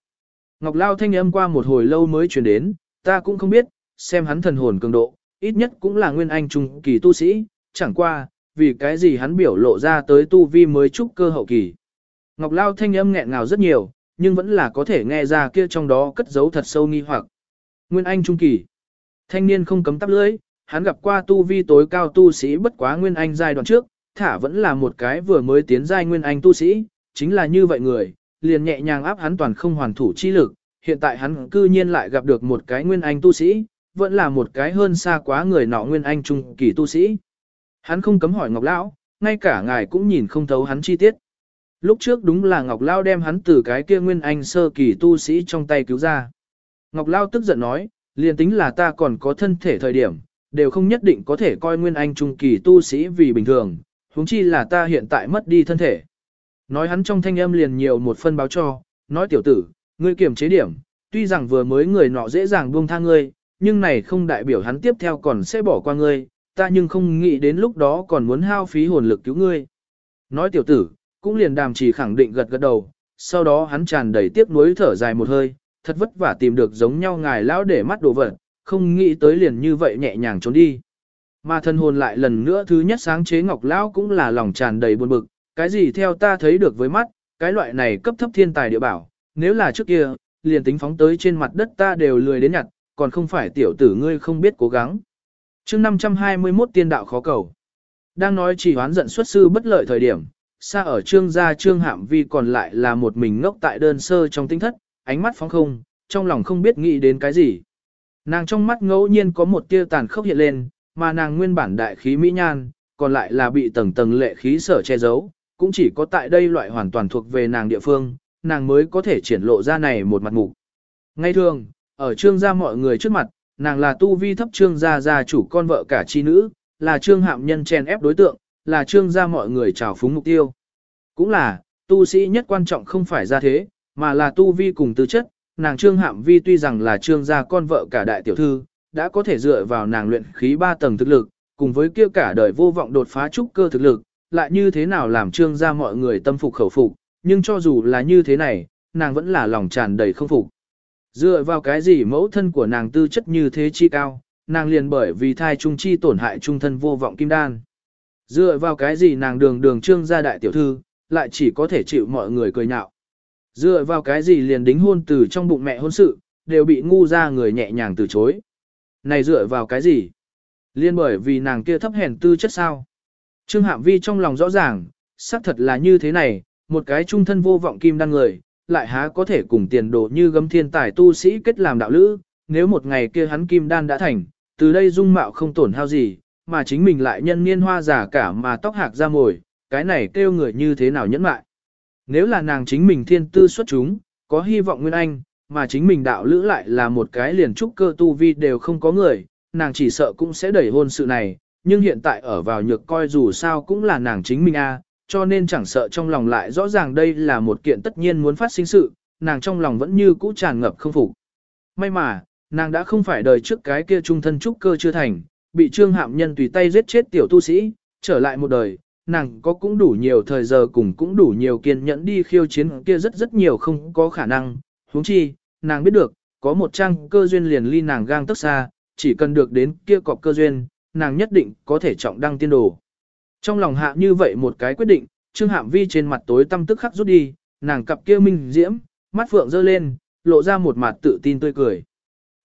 Ngọc Lão thanh âm qua một hồi lâu mới truyền đến, ta cũng không biết, xem hắn thần hồn cường độ, ít nhất cũng là nguyên anh trung kỳ tu sĩ, chẳng qua, vì cái gì hắn biểu lộ ra tới tu vi mới trúc cơ hậu kỳ. Ngọc Lao thanh âm nghẹn ngào rất nhiều, nhưng vẫn là có thể nghe ra kia trong đó cất giấu thật sâu nghi hoặc. Nguyên Anh Trung Kỳ Thanh niên không cấm tắp lưỡi, hắn gặp qua tu vi tối cao tu sĩ bất quá Nguyên Anh giai đoạn trước, thả vẫn là một cái vừa mới tiến giai Nguyên Anh tu sĩ, chính là như vậy người, liền nhẹ nhàng áp hắn toàn không hoàn thủ chi lực, hiện tại hắn cư nhiên lại gặp được một cái Nguyên Anh tu sĩ, vẫn là một cái hơn xa quá người nọ Nguyên Anh Trung Kỳ tu sĩ. Hắn không cấm hỏi Ngọc Lão, ngay cả ngài cũng nhìn không thấu hắn chi tiết. Lúc trước đúng là Ngọc Lao đem hắn từ cái kia nguyên anh sơ kỳ tu sĩ trong tay cứu ra. Ngọc Lao tức giận nói, liền tính là ta còn có thân thể thời điểm, đều không nhất định có thể coi nguyên anh trung kỳ tu sĩ vì bình thường, huống chi là ta hiện tại mất đi thân thể. Nói hắn trong thanh âm liền nhiều một phân báo cho, nói tiểu tử, ngươi kiểm chế điểm, tuy rằng vừa mới người nọ dễ dàng buông tha ngươi, nhưng này không đại biểu hắn tiếp theo còn sẽ bỏ qua ngươi, ta nhưng không nghĩ đến lúc đó còn muốn hao phí hồn lực cứu ngươi. Nói tiểu tử, cũng liền đàm chỉ khẳng định gật gật đầu, sau đó hắn tràn đầy tiếc nuối thở dài một hơi, thật vất vả tìm được giống nhau ngài lão để mắt đồ vật, không nghĩ tới liền như vậy nhẹ nhàng trốn đi. Mà thân hồn lại lần nữa thứ nhất sáng chế ngọc lão cũng là lòng tràn đầy buồn bực, cái gì theo ta thấy được với mắt, cái loại này cấp thấp thiên tài địa bảo, nếu là trước kia, liền tính phóng tới trên mặt đất ta đều lười đến nhặt, còn không phải tiểu tử ngươi không biết cố gắng chương 521 tiên đạo khó cầu. Đang nói chỉ hoán giận xuất sư bất lợi thời điểm, xa ở trương gia trương hạm vi còn lại là một mình ngốc tại đơn sơ trong tinh thất, ánh mắt phóng không, trong lòng không biết nghĩ đến cái gì. Nàng trong mắt ngẫu nhiên có một tia tàn khốc hiện lên, mà nàng nguyên bản đại khí mỹ nhan, còn lại là bị tầng tầng lệ khí sở che giấu, cũng chỉ có tại đây loại hoàn toàn thuộc về nàng địa phương, nàng mới có thể triển lộ ra này một mặt mục. Ngay thường, ở trương gia mọi người trước mặt, nàng là tu vi thấp trương gia gia chủ con vợ cả chi nữ, là trương hạm nhân chen ép đối tượng, là trương gia mọi người trào phúng mục tiêu. Cũng là, tu sĩ nhất quan trọng không phải ra thế, mà là tu vi cùng tư chất, nàng trương hạm vi tuy rằng là trương gia con vợ cả đại tiểu thư, đã có thể dựa vào nàng luyện khí 3 tầng thực lực, cùng với kia cả đời vô vọng đột phá trúc cơ thực lực, lại như thế nào làm trương gia mọi người tâm phục khẩu phục, nhưng cho dù là như thế này, nàng vẫn là lòng tràn đầy không phục. Dựa vào cái gì mẫu thân của nàng tư chất như thế chi cao, nàng liền bởi vì thai trung chi tổn hại trung thân vô vọng kim đan. Dựa vào cái gì nàng đường đường trương gia đại tiểu thư, lại chỉ có thể chịu mọi người cười nhạo. Dựa vào cái gì liền đính hôn từ trong bụng mẹ hôn sự, đều bị ngu ra người nhẹ nhàng từ chối. Này dựa vào cái gì? Liên bởi vì nàng kia thấp hèn tư chất sao? Trương Hạm Vi trong lòng rõ ràng, xác thật là như thế này, một cái trung thân vô vọng kim đan người, lại há có thể cùng tiền đồ như gấm thiên tài tu sĩ kết làm đạo lữ, nếu một ngày kia hắn kim đan đã thành, từ đây dung mạo không tổn hao gì, mà chính mình lại nhân niên hoa giả cả mà tóc hạc ra mồi, cái này kêu người như thế nào nhẫn mại. Nếu là nàng chính mình thiên tư xuất chúng, có hy vọng nguyên anh, mà chính mình đạo lữ lại là một cái liền trúc cơ tu vi đều không có người, nàng chỉ sợ cũng sẽ đẩy hôn sự này, nhưng hiện tại ở vào nhược coi dù sao cũng là nàng chính mình a, cho nên chẳng sợ trong lòng lại rõ ràng đây là một kiện tất nhiên muốn phát sinh sự, nàng trong lòng vẫn như cũ tràn ngập không phục. may mà, nàng đã không phải đời trước cái kia trung thân trúc cơ chưa thành, bị trương hạm nhân tùy tay giết chết tiểu tu sĩ, trở lại một đời, nàng có cũng đủ nhiều thời giờ cùng cũng đủ nhiều kiên nhẫn đi khiêu chiến kia rất rất nhiều không có khả năng, huống chi, nàng biết được, có một trang cơ duyên liền ly nàng gang tức xa, chỉ cần được đến kia cọp cơ duyên, nàng nhất định có thể trọng đăng tiên đồ. Trong lòng hạ như vậy một cái quyết định, Trương Hạm Vi trên mặt tối tâm tức khắc rút đi, nàng cặp kia minh diễm, mắt phượng dơ lên, lộ ra một mặt tự tin tươi cười.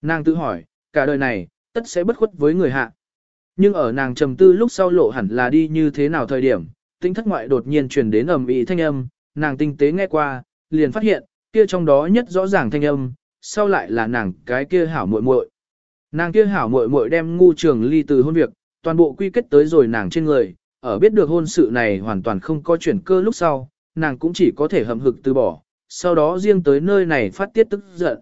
Nàng tự hỏi, cả đời này, tất sẽ bất khuất với người hạ. Nhưng ở nàng trầm tư lúc sau lộ hẳn là đi như thế nào thời điểm, tinh thất ngoại đột nhiên truyền đến ầm ĩ thanh âm, nàng tinh tế nghe qua, liền phát hiện, kia trong đó nhất rõ ràng thanh âm, sau lại là nàng cái kia hảo muội muội. Nàng kia hảo muội muội đem ngu trường ly từ hôn việc, toàn bộ quy kết tới rồi nàng trên người, ở biết được hôn sự này hoàn toàn không có chuyển cơ lúc sau, nàng cũng chỉ có thể hậm hực từ bỏ, sau đó riêng tới nơi này phát tiết tức giận.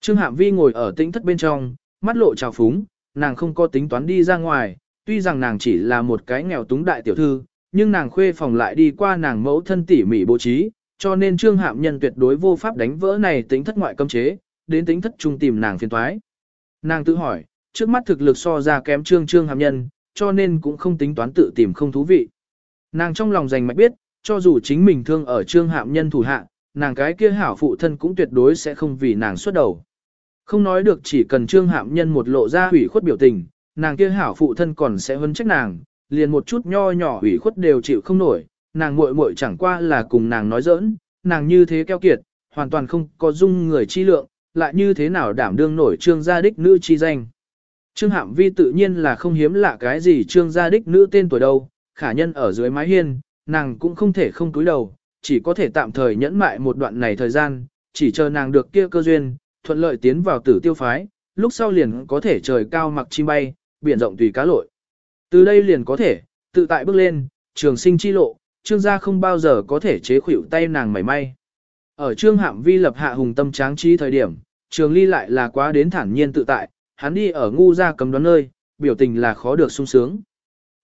Trương Hạm Vi ngồi ở tĩnh thất bên trong, mắt lộ trào phúng, nàng không có tính toán đi ra ngoài, tuy rằng nàng chỉ là một cái nghèo túng đại tiểu thư, nhưng nàng khuê phòng lại đi qua nàng mẫu thân tỉ mỉ bố trí, cho nên Trương Hạm Nhân tuyệt đối vô pháp đánh vỡ này tính thất ngoại cấm chế, đến tính thất trung tìm nàng phiền toái. Nàng tự hỏi, trước mắt thực lực so ra kém Trương Trương Hạm Nhân, cho nên cũng không tính toán tự tìm không thú vị. Nàng trong lòng dành mạch biết, cho dù chính mình thương ở Trương Hạm Nhân thủ hạ, nàng cái kia hảo phụ thân cũng tuyệt đối sẽ không vì nàng xuất đầu. Không nói được chỉ cần Trương Hạm Nhân một lộ ra hủy khuất biểu tình, nàng kia hảo phụ thân còn sẽ hấn trách nàng, liền một chút nho nhỏ hủy khuất đều chịu không nổi, nàng muội muội chẳng qua là cùng nàng nói giỡn, nàng như thế keo kiệt, hoàn toàn không có dung người chi lượng, lại như thế nào đảm đương nổi trương gia đích nữ chi danh. Trương Hạm Vi tự nhiên là không hiếm lạ cái gì trương gia đích nữ tên tuổi đâu, khả nhân ở dưới mái hiên, nàng cũng không thể không túi đầu, chỉ có thể tạm thời nhẫn mại một đoạn này thời gian, chỉ chờ nàng được kia cơ duyên, thuận lợi tiến vào tử tiêu phái, lúc sau liền có thể trời cao mặc chim bay, biển rộng tùy cá lội. Từ đây liền có thể, tự tại bước lên, trường sinh chi lộ, trương gia không bao giờ có thể chế khuỷu tay nàng mảy may. Ở trương hạm vi lập hạ hùng tâm tráng trí thời điểm, trường ly lại là quá đến thản nhiên tự tại, hắn đi ở ngu ra cấm đoán nơi, biểu tình là khó được sung sướng.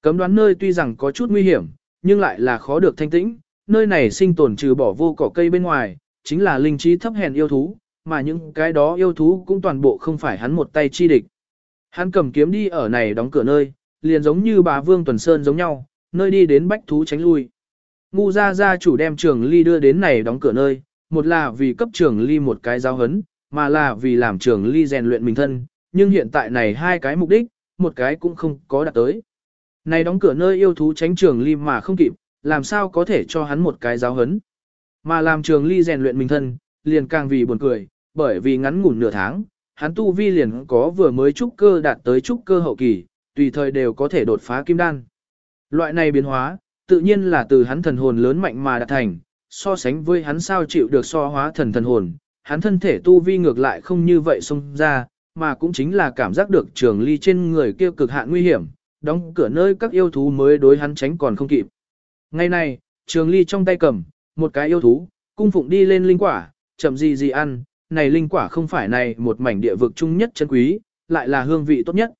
Cấm đoán nơi tuy rằng có chút nguy hiểm, nhưng lại là khó được thanh tĩnh, nơi này sinh tồn trừ bỏ vô cỏ cây bên ngoài, chính là linh trí thấp hèn yêu thú, mà những cái đó yêu thú cũng toàn bộ không phải hắn một tay chi địch. Hắn cầm kiếm đi ở này đóng cửa nơi, liền giống như bà Vương Tuần Sơn giống nhau, nơi đi đến bách thú tránh lui. Ngu gia gia chủ đem trường ly đưa đến này đóng cửa nơi, một là vì cấp trường ly một cái giáo hấn, mà là vì làm trường ly rèn luyện mình thân, nhưng hiện tại này hai cái mục đích, một cái cũng không có đạt tới. Này đóng cửa nơi yêu thú tránh trường ly mà không kịp, làm sao có thể cho hắn một cái giáo hấn. Mà làm trường ly rèn luyện mình thân, liền càng vì buồn cười, bởi vì ngắn ngủn nửa tháng, hắn tu vi liền có vừa mới trúc cơ đạt tới trúc cơ hậu kỳ, tùy thời đều có thể đột phá kim đan. Loại này biến hóa, tự nhiên là từ hắn thần hồn lớn mạnh mà đạt thành, so sánh với hắn sao chịu được so hóa thần thần hồn, hắn thân thể tu vi ngược lại không như vậy xông ra, mà cũng chính là cảm giác được trường ly trên người kia cực hạn nguy hiểm, đóng cửa nơi các yêu thú mới đối hắn tránh còn không kịp. Ngày này, trường ly trong tay cầm, một cái yêu thú, cung phụng đi lên linh quả, chậm gì gì ăn, này linh quả không phải này một mảnh địa vực chung nhất chân quý, lại là hương vị tốt nhất.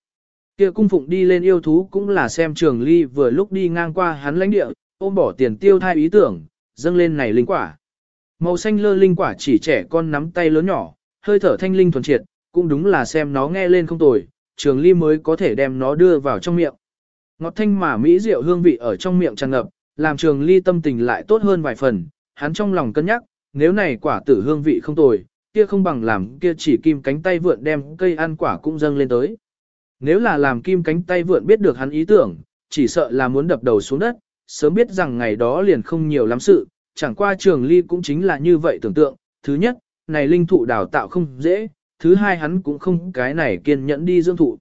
Kia cung phụng đi lên yêu thú cũng là xem trường ly vừa lúc đi ngang qua hắn lãnh địa, ôm bỏ tiền tiêu thai ý tưởng, dâng lên này linh quả. Màu xanh lơ linh quả chỉ trẻ con nắm tay lớn nhỏ, hơi thở thanh linh thuần triệt, cũng đúng là xem nó nghe lên không tồi, trường ly mới có thể đem nó đưa vào trong miệng. Ngọt thanh mà mỹ rượu hương vị ở trong miệng tràn ngập, làm trường ly tâm tình lại tốt hơn vài phần, hắn trong lòng cân nhắc, nếu này quả tử hương vị không tồi, kia không bằng làm kia chỉ kim cánh tay vượn đem cây ăn quả cũng dâng lên tới. Nếu là làm kim cánh tay vượn biết được hắn ý tưởng, chỉ sợ là muốn đập đầu xuống đất, sớm biết rằng ngày đó liền không nhiều lắm sự, chẳng qua trường ly cũng chính là như vậy tưởng tượng. Thứ nhất, này linh thụ đào tạo không dễ, thứ hai hắn cũng không cái này kiên nhẫn đi dưỡng thụ.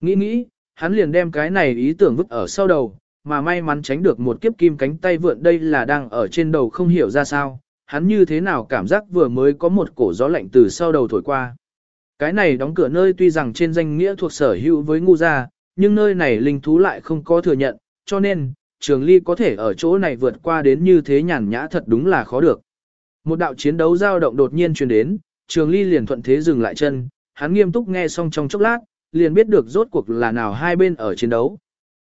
Nghĩ nghĩ, hắn liền đem cái này ý tưởng vứt ở sau đầu, mà may mắn tránh được một kiếp kim cánh tay vượn đây là đang ở trên đầu không hiểu ra sao, hắn như thế nào cảm giác vừa mới có một cổ gió lạnh từ sau đầu thổi qua. Cái này đóng cửa nơi tuy rằng trên danh nghĩa thuộc sở hữu với ngu gia, nhưng nơi này linh thú lại không có thừa nhận, cho nên, trường ly có thể ở chỗ này vượt qua đến như thế nhàn nhã thật đúng là khó được. Một đạo chiến đấu dao động đột nhiên truyền đến, trường ly liền thuận thế dừng lại chân, hắn nghiêm túc nghe xong trong chốc lát, liền biết được rốt cuộc là nào hai bên ở chiến đấu.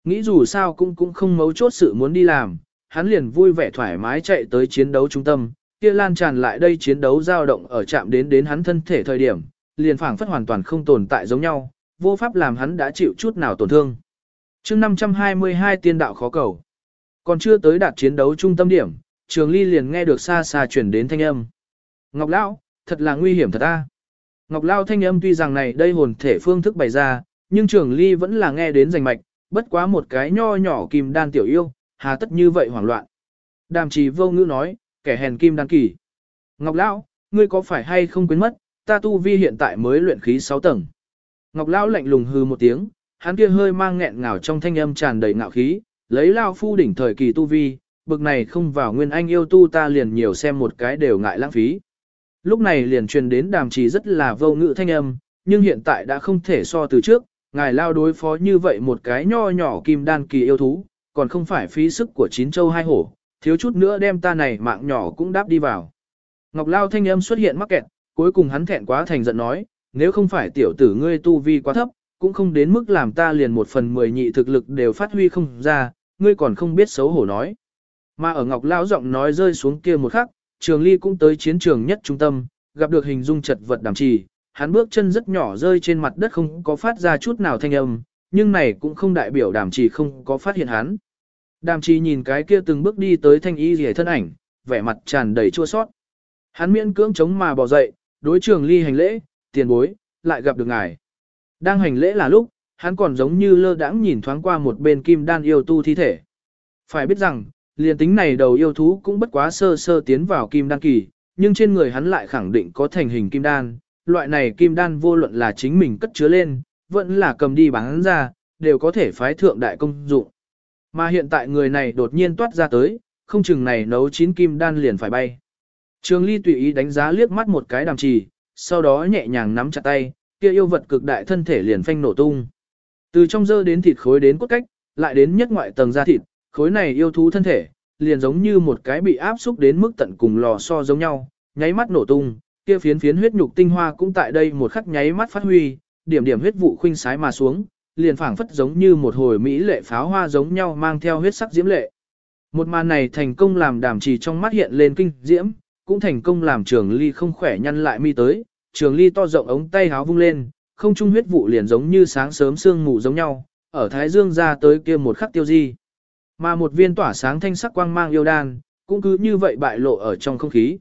Nghĩ dù sao cũng cũng không mấu chốt sự muốn đi làm, hắn liền vui vẻ thoải mái chạy tới chiến đấu trung tâm, kia lan tràn lại đây chiến đấu dao động ở chạm đến đến hắn thân thể thời điểm, liền phảng phất hoàn toàn không tồn tại giống nhau, vô pháp làm hắn đã chịu chút nào tổn thương. chương 522 tiên đạo khó cầu. Còn chưa tới đạt chiến đấu trung tâm điểm, Trường Ly liền nghe được xa xa truyền đến thanh âm. Ngọc Lão, thật là nguy hiểm thật a. Ngọc Lão thanh âm tuy rằng này đây hồn thể phương thức bày ra, nhưng Trường Ly vẫn là nghe đến rành mạch, bất quá một cái nho nhỏ kim đan tiểu yêu, hà tất như vậy hoảng loạn. Đàm trì vô ngữ nói, kẻ hèn kim đan kỳ. Ngọc Lão, ngươi có phải hay không quên mất, ta tu vi hiện tại mới luyện khí 6 tầng. Ngọc Lão lạnh lùng hư một tiếng, hắn kia hơi mang nghẹn ngào trong thanh âm tràn đầy ngạo khí, lấy lao phu đỉnh thời kỳ tu vi, bực này không vào nguyên anh yêu tu ta liền nhiều xem một cái đều ngại lãng phí. Lúc này liền truyền đến đàm trì rất là vô ngữ thanh âm, nhưng hiện tại đã không thể so từ trước, ngài lao đối phó như vậy một cái nho nhỏ kim đan kỳ yêu thú, còn không phải phí sức của chín châu hai hổ, thiếu chút nữa đem ta này mạng nhỏ cũng đáp đi vào. Ngọc Lao thanh âm xuất hiện mắc kẹt, cuối cùng hắn thẹn quá thành giận nói, nếu không phải tiểu tử ngươi tu vi quá thấp, cũng không đến mức làm ta liền một phần mười nhị thực lực đều phát huy không ra, ngươi còn không biết xấu hổ nói. Mà ở Ngọc Lão giọng nói rơi xuống kia một khắc, Trường Ly cũng tới chiến trường nhất trung tâm, gặp được hình dung chật vật đàm trì, hắn bước chân rất nhỏ rơi trên mặt đất không có phát ra chút nào thanh âm, nhưng này cũng không đại biểu đàm trì không có phát hiện hắn. Đàm trì nhìn cái kia từng bước đi tới thanh y rìa thân ảnh, vẻ mặt tràn đầy chua sót. Hắn miễn cưỡng chống mà bỏ dậy, đối trường ly hành lễ, tiền bối, lại gặp được ngài. Đang hành lễ là lúc, hắn còn giống như lơ đãng nhìn thoáng qua một bên kim đan yêu tu thi thể. Phải biết rằng, liền tính này đầu yêu thú cũng bất quá sơ sơ tiến vào kim đan kỳ, nhưng trên người hắn lại khẳng định có thành hình kim đan, loại này kim đan vô luận là chính mình cất chứa lên, vẫn là cầm đi bán ra, đều có thể phái thượng đại công dụng. Mà hiện tại người này đột nhiên toát ra tới, không chừng này nấu chín kim đan liền phải bay. Trường Ly tùy ý đánh giá liếc mắt một cái đàm trì, sau đó nhẹ nhàng nắm chặt tay, kia yêu vật cực đại thân thể liền phanh nổ tung. Từ trong dơ đến thịt khối đến cốt cách, lại đến nhất ngoại tầng da thịt, khối này yêu thú thân thể, liền giống như một cái bị áp xúc đến mức tận cùng lò xo giống nhau, nháy mắt nổ tung, kia phiến phiến huyết nhục tinh hoa cũng tại đây một khắc nháy mắt phát huy, điểm điểm huyết vụ khuynh sái mà xuống, liền phảng phất giống như một hồi mỹ lệ pháo hoa giống nhau mang theo huyết sắc diễm lệ. Một màn này thành công làm đàm trì trong mắt hiện lên kinh diễm, cũng thành công làm trường ly không khỏe nhăn lại mi tới, trường ly to rộng ống tay háo vung lên, không trung huyết vụ liền giống như sáng sớm sương mù giống nhau, ở thái dương ra tới kia một khắc tiêu di. Mà một viên tỏa sáng thanh sắc quang mang yêu đan, cũng cứ như vậy bại lộ ở trong không khí.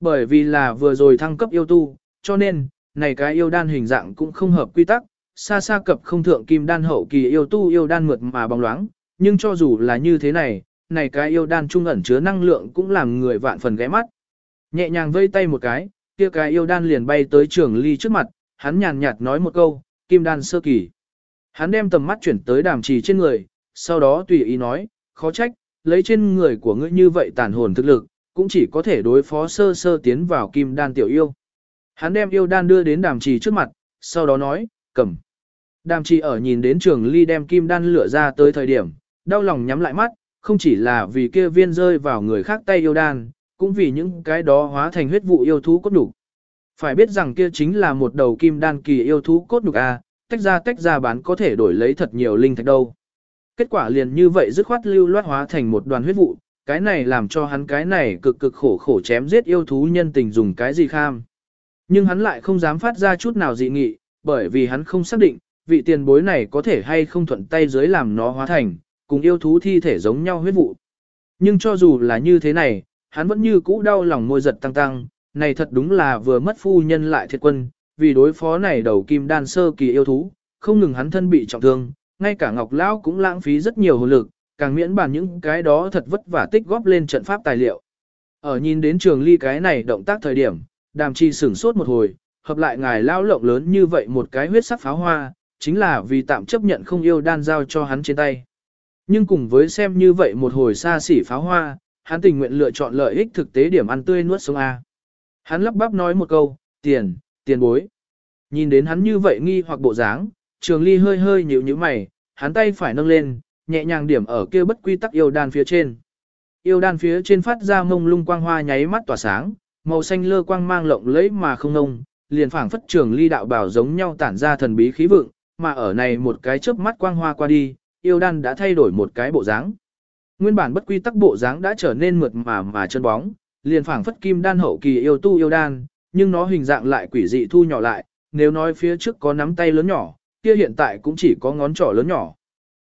Bởi vì là vừa rồi thăng cấp yêu tu, cho nên, này cái yêu đan hình dạng cũng không hợp quy tắc, xa xa cập không thượng kim đan hậu kỳ yêu tu yêu đan mượt mà bóng loáng, nhưng cho dù là như thế này, này cái yêu đan trung ẩn chứa năng lượng cũng làm người vạn phần ghé mắt. Nhẹ nhàng vây tay một cái, kia cái yêu đan liền bay tới trường ly trước mặt, hắn nhàn nhạt nói một câu, kim đan sơ kỳ. Hắn đem tầm mắt chuyển tới đàm trì trên người, sau đó tùy ý nói, khó trách, lấy trên người của ngươi như vậy tàn hồn thực lực, cũng chỉ có thể đối phó sơ sơ tiến vào kim đan tiểu yêu. Hắn đem yêu đan đưa đến đàm trì trước mặt, sau đó nói, cầm. Đàm trì ở nhìn đến trường ly đem kim đan lửa ra tới thời điểm, đau lòng nhắm lại mắt, không chỉ là vì kia viên rơi vào người khác tay yêu đan, cũng vì những cái đó hóa thành huyết vụ yêu thú cốt đủ. Phải biết rằng kia chính là một đầu kim đan kỳ yêu thú cốt nhục a, tách ra tách ra bán có thể đổi lấy thật nhiều linh thạch đâu. Kết quả liền như vậy dứt khoát lưu loát hóa thành một đoàn huyết vụ, cái này làm cho hắn cái này cực cực khổ khổ chém giết yêu thú nhân tình dùng cái gì kham. Nhưng hắn lại không dám phát ra chút nào dị nghị, bởi vì hắn không xác định, vị tiền bối này có thể hay không thuận tay dưới làm nó hóa thành, cùng yêu thú thi thể giống nhau huyết vụ. Nhưng cho dù là như thế này, hắn vẫn như cũ đau lòng môi giật tăng tăng, này thật đúng là vừa mất phu nhân lại thiệt quân, vì đối phó này đầu kim đan sơ kỳ yêu thú, không ngừng hắn thân bị trọng thương, ngay cả Ngọc Lão cũng lãng phí rất nhiều hồn lực, càng miễn bàn những cái đó thật vất vả tích góp lên trận pháp tài liệu. Ở nhìn đến trường ly cái này động tác thời điểm, đàm chi sửng sốt một hồi, hợp lại ngài lao lộng lớn như vậy một cái huyết sắc pháo hoa, chính là vì tạm chấp nhận không yêu đan giao cho hắn trên tay. Nhưng cùng với xem như vậy một hồi xa xỉ pháo hoa, hắn tình nguyện lựa chọn lợi ích thực tế điểm ăn tươi nuốt sống A. Hắn lắp bắp nói một câu, tiền, tiền bối. Nhìn đến hắn như vậy nghi hoặc bộ dáng, trường ly hơi hơi nhíu nhíu mày, hắn tay phải nâng lên, nhẹ nhàng điểm ở kia bất quy tắc yêu đan phía trên. Yêu đan phía trên phát ra mông lung quang hoa nháy mắt tỏa sáng, màu xanh lơ quang mang lộng lẫy mà không ngông, liền phảng phất trường ly đạo bảo giống nhau tản ra thần bí khí vượng, mà ở này một cái chớp mắt quang hoa qua đi, yêu đan đã thay đổi một cái bộ dáng. Nguyên bản bất quy tắc bộ dáng đã trở nên mượt mà mà chân bóng, liền phảng phất kim đan hậu kỳ yêu tu yêu đan, nhưng nó hình dạng lại quỷ dị thu nhỏ lại, nếu nói phía trước có nắm tay lớn nhỏ, kia hiện tại cũng chỉ có ngón trỏ lớn nhỏ.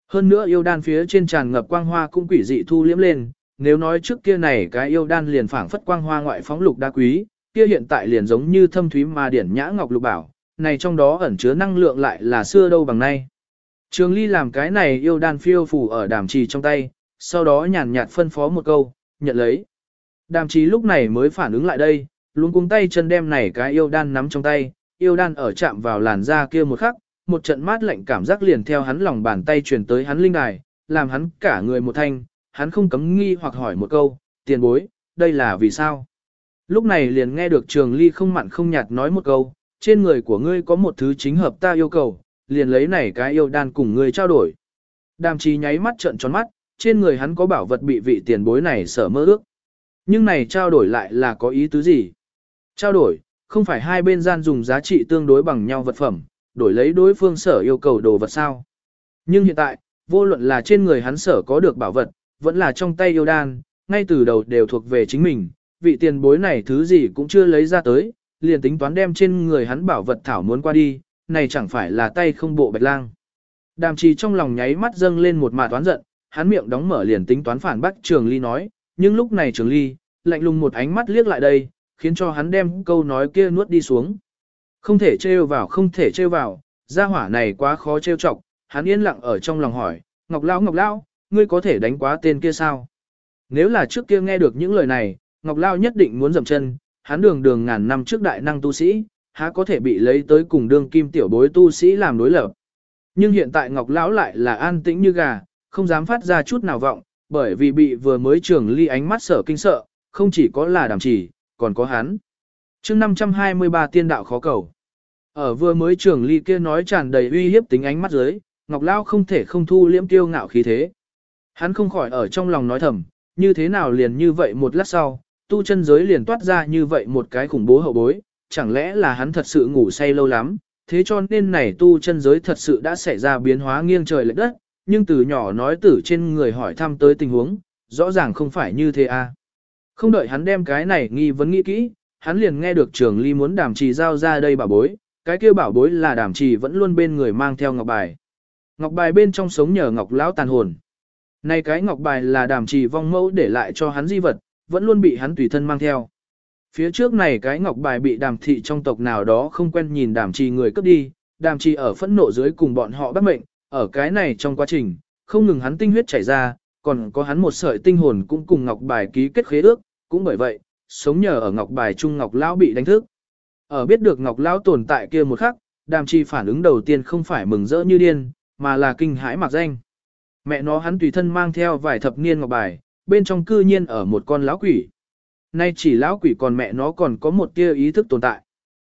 Hơn nữa yêu đan phía trên tràn ngập quang hoa cũng quỷ dị thu liễm lên, nếu nói trước kia này cái yêu đan liền phảng phất quang hoa ngoại phóng lục đa quý, kia hiện tại liền giống như thâm thúy mà điển nhã ngọc lục bảo, này trong đó ẩn chứa năng lượng lại là xưa đâu bằng nay. Trường Ly làm cái này yêu đan phiêu phù ở đàm trì trong tay, sau đó nhàn nhạt phân phó một câu, nhận lấy. Đàm trì lúc này mới phản ứng lại đây, luôn cuống tay chân đem này cái yêu đan nắm trong tay, yêu đan ở chạm vào làn da kia một khắc, một trận mát lạnh cảm giác liền theo hắn lòng bàn tay truyền tới hắn linh đài, làm hắn cả người một thanh, hắn không cấm nghi hoặc hỏi một câu, tiền bối, đây là vì sao? Lúc này liền nghe được trường ly không mặn không nhạt nói một câu, trên người của ngươi có một thứ chính hợp ta yêu cầu, liền lấy này cái yêu đan cùng ngươi trao đổi. Đàm trí nháy mắt trợn tròn mắt, trên người hắn có bảo vật bị vị tiền bối này sở mơ ước. Nhưng này trao đổi lại là có ý tứ gì? Trao đổi, không phải hai bên gian dùng giá trị tương đối bằng nhau vật phẩm, đổi lấy đối phương sở yêu cầu đồ vật sao. Nhưng hiện tại, vô luận là trên người hắn sở có được bảo vật, vẫn là trong tay yêu đan, ngay từ đầu đều thuộc về chính mình, vị tiền bối này thứ gì cũng chưa lấy ra tới, liền tính toán đem trên người hắn bảo vật thảo muốn qua đi, này chẳng phải là tay không bộ bạch lang. Đàm trì trong lòng nháy mắt dâng lên một mạt toán giận, hắn miệng đóng mở liền tính toán phản bác Trường Ly nói, nhưng lúc này Trường Ly, lạnh lùng một ánh mắt liếc lại đây, khiến cho hắn đem câu nói kia nuốt đi xuống. Không thể trêu vào không thể trêu vào, gia hỏa này quá khó trêu chọc, hắn yên lặng ở trong lòng hỏi, Ngọc Lão Ngọc Lão, ngươi có thể đánh quá tên kia sao? Nếu là trước kia nghe được những lời này, Ngọc Lão nhất định muốn dậm chân, hắn đường đường ngàn năm trước đại năng tu sĩ, há có thể bị lấy tới cùng đương kim tiểu bối tu sĩ làm đối lập. Nhưng hiện tại Ngọc Lão lại là an tĩnh như gà, không dám phát ra chút nào vọng, bởi vì bị vừa mới trường ly ánh mắt sở kinh sợ, không chỉ có là đàm chỉ, còn có hắn. chương 523 tiên đạo khó cầu. Ở vừa mới trường ly kia nói tràn đầy uy hiếp tính ánh mắt dưới, Ngọc Lao không thể không thu liễm tiêu ngạo khí thế. Hắn không khỏi ở trong lòng nói thầm, như thế nào liền như vậy một lát sau, tu chân giới liền toát ra như vậy một cái khủng bố hậu bối, chẳng lẽ là hắn thật sự ngủ say lâu lắm, thế cho nên này tu chân giới thật sự đã xảy ra biến hóa nghiêng trời lệch đất, nhưng từ nhỏ nói tử trên người hỏi thăm tới tình huống, rõ ràng không phải như thế a. À. Không đợi hắn đem cái này nghi vấn nghĩ kỹ, hắn liền nghe được trường ly muốn đàm trì giao ra đây bà bối, cái kia bảo bối là đàm trì vẫn luôn bên người mang theo ngọc bài. Ngọc bài bên trong sống nhờ ngọc lão tàn hồn. Này cái ngọc bài là đàm trì vong mẫu để lại cho hắn di vật, vẫn luôn bị hắn tùy thân mang theo. Phía trước này cái ngọc bài bị đàm thị trong tộc nào đó không quen nhìn đàm trì người cướp đi, đàm trì ở phẫn nộ dưới cùng bọn họ bắt mệnh, ở cái này trong quá trình, không ngừng hắn tinh huyết chảy ra, còn có hắn một sợi tinh hồn cũng cùng ngọc bài ký kết khế ước, cũng bởi vậy, sống nhờ ở ngọc bài trung ngọc lão bị đánh thức. Ở biết được ngọc lão tồn tại kia một khắc, đàm chi phản ứng đầu tiên không phải mừng rỡ như điên, mà là kinh hãi mặc danh. Mẹ nó hắn tùy thân mang theo vài thập niên ngọc bài, bên trong cư nhiên ở một con lão quỷ. Nay chỉ lão quỷ còn mẹ nó còn có một tia ý thức tồn tại.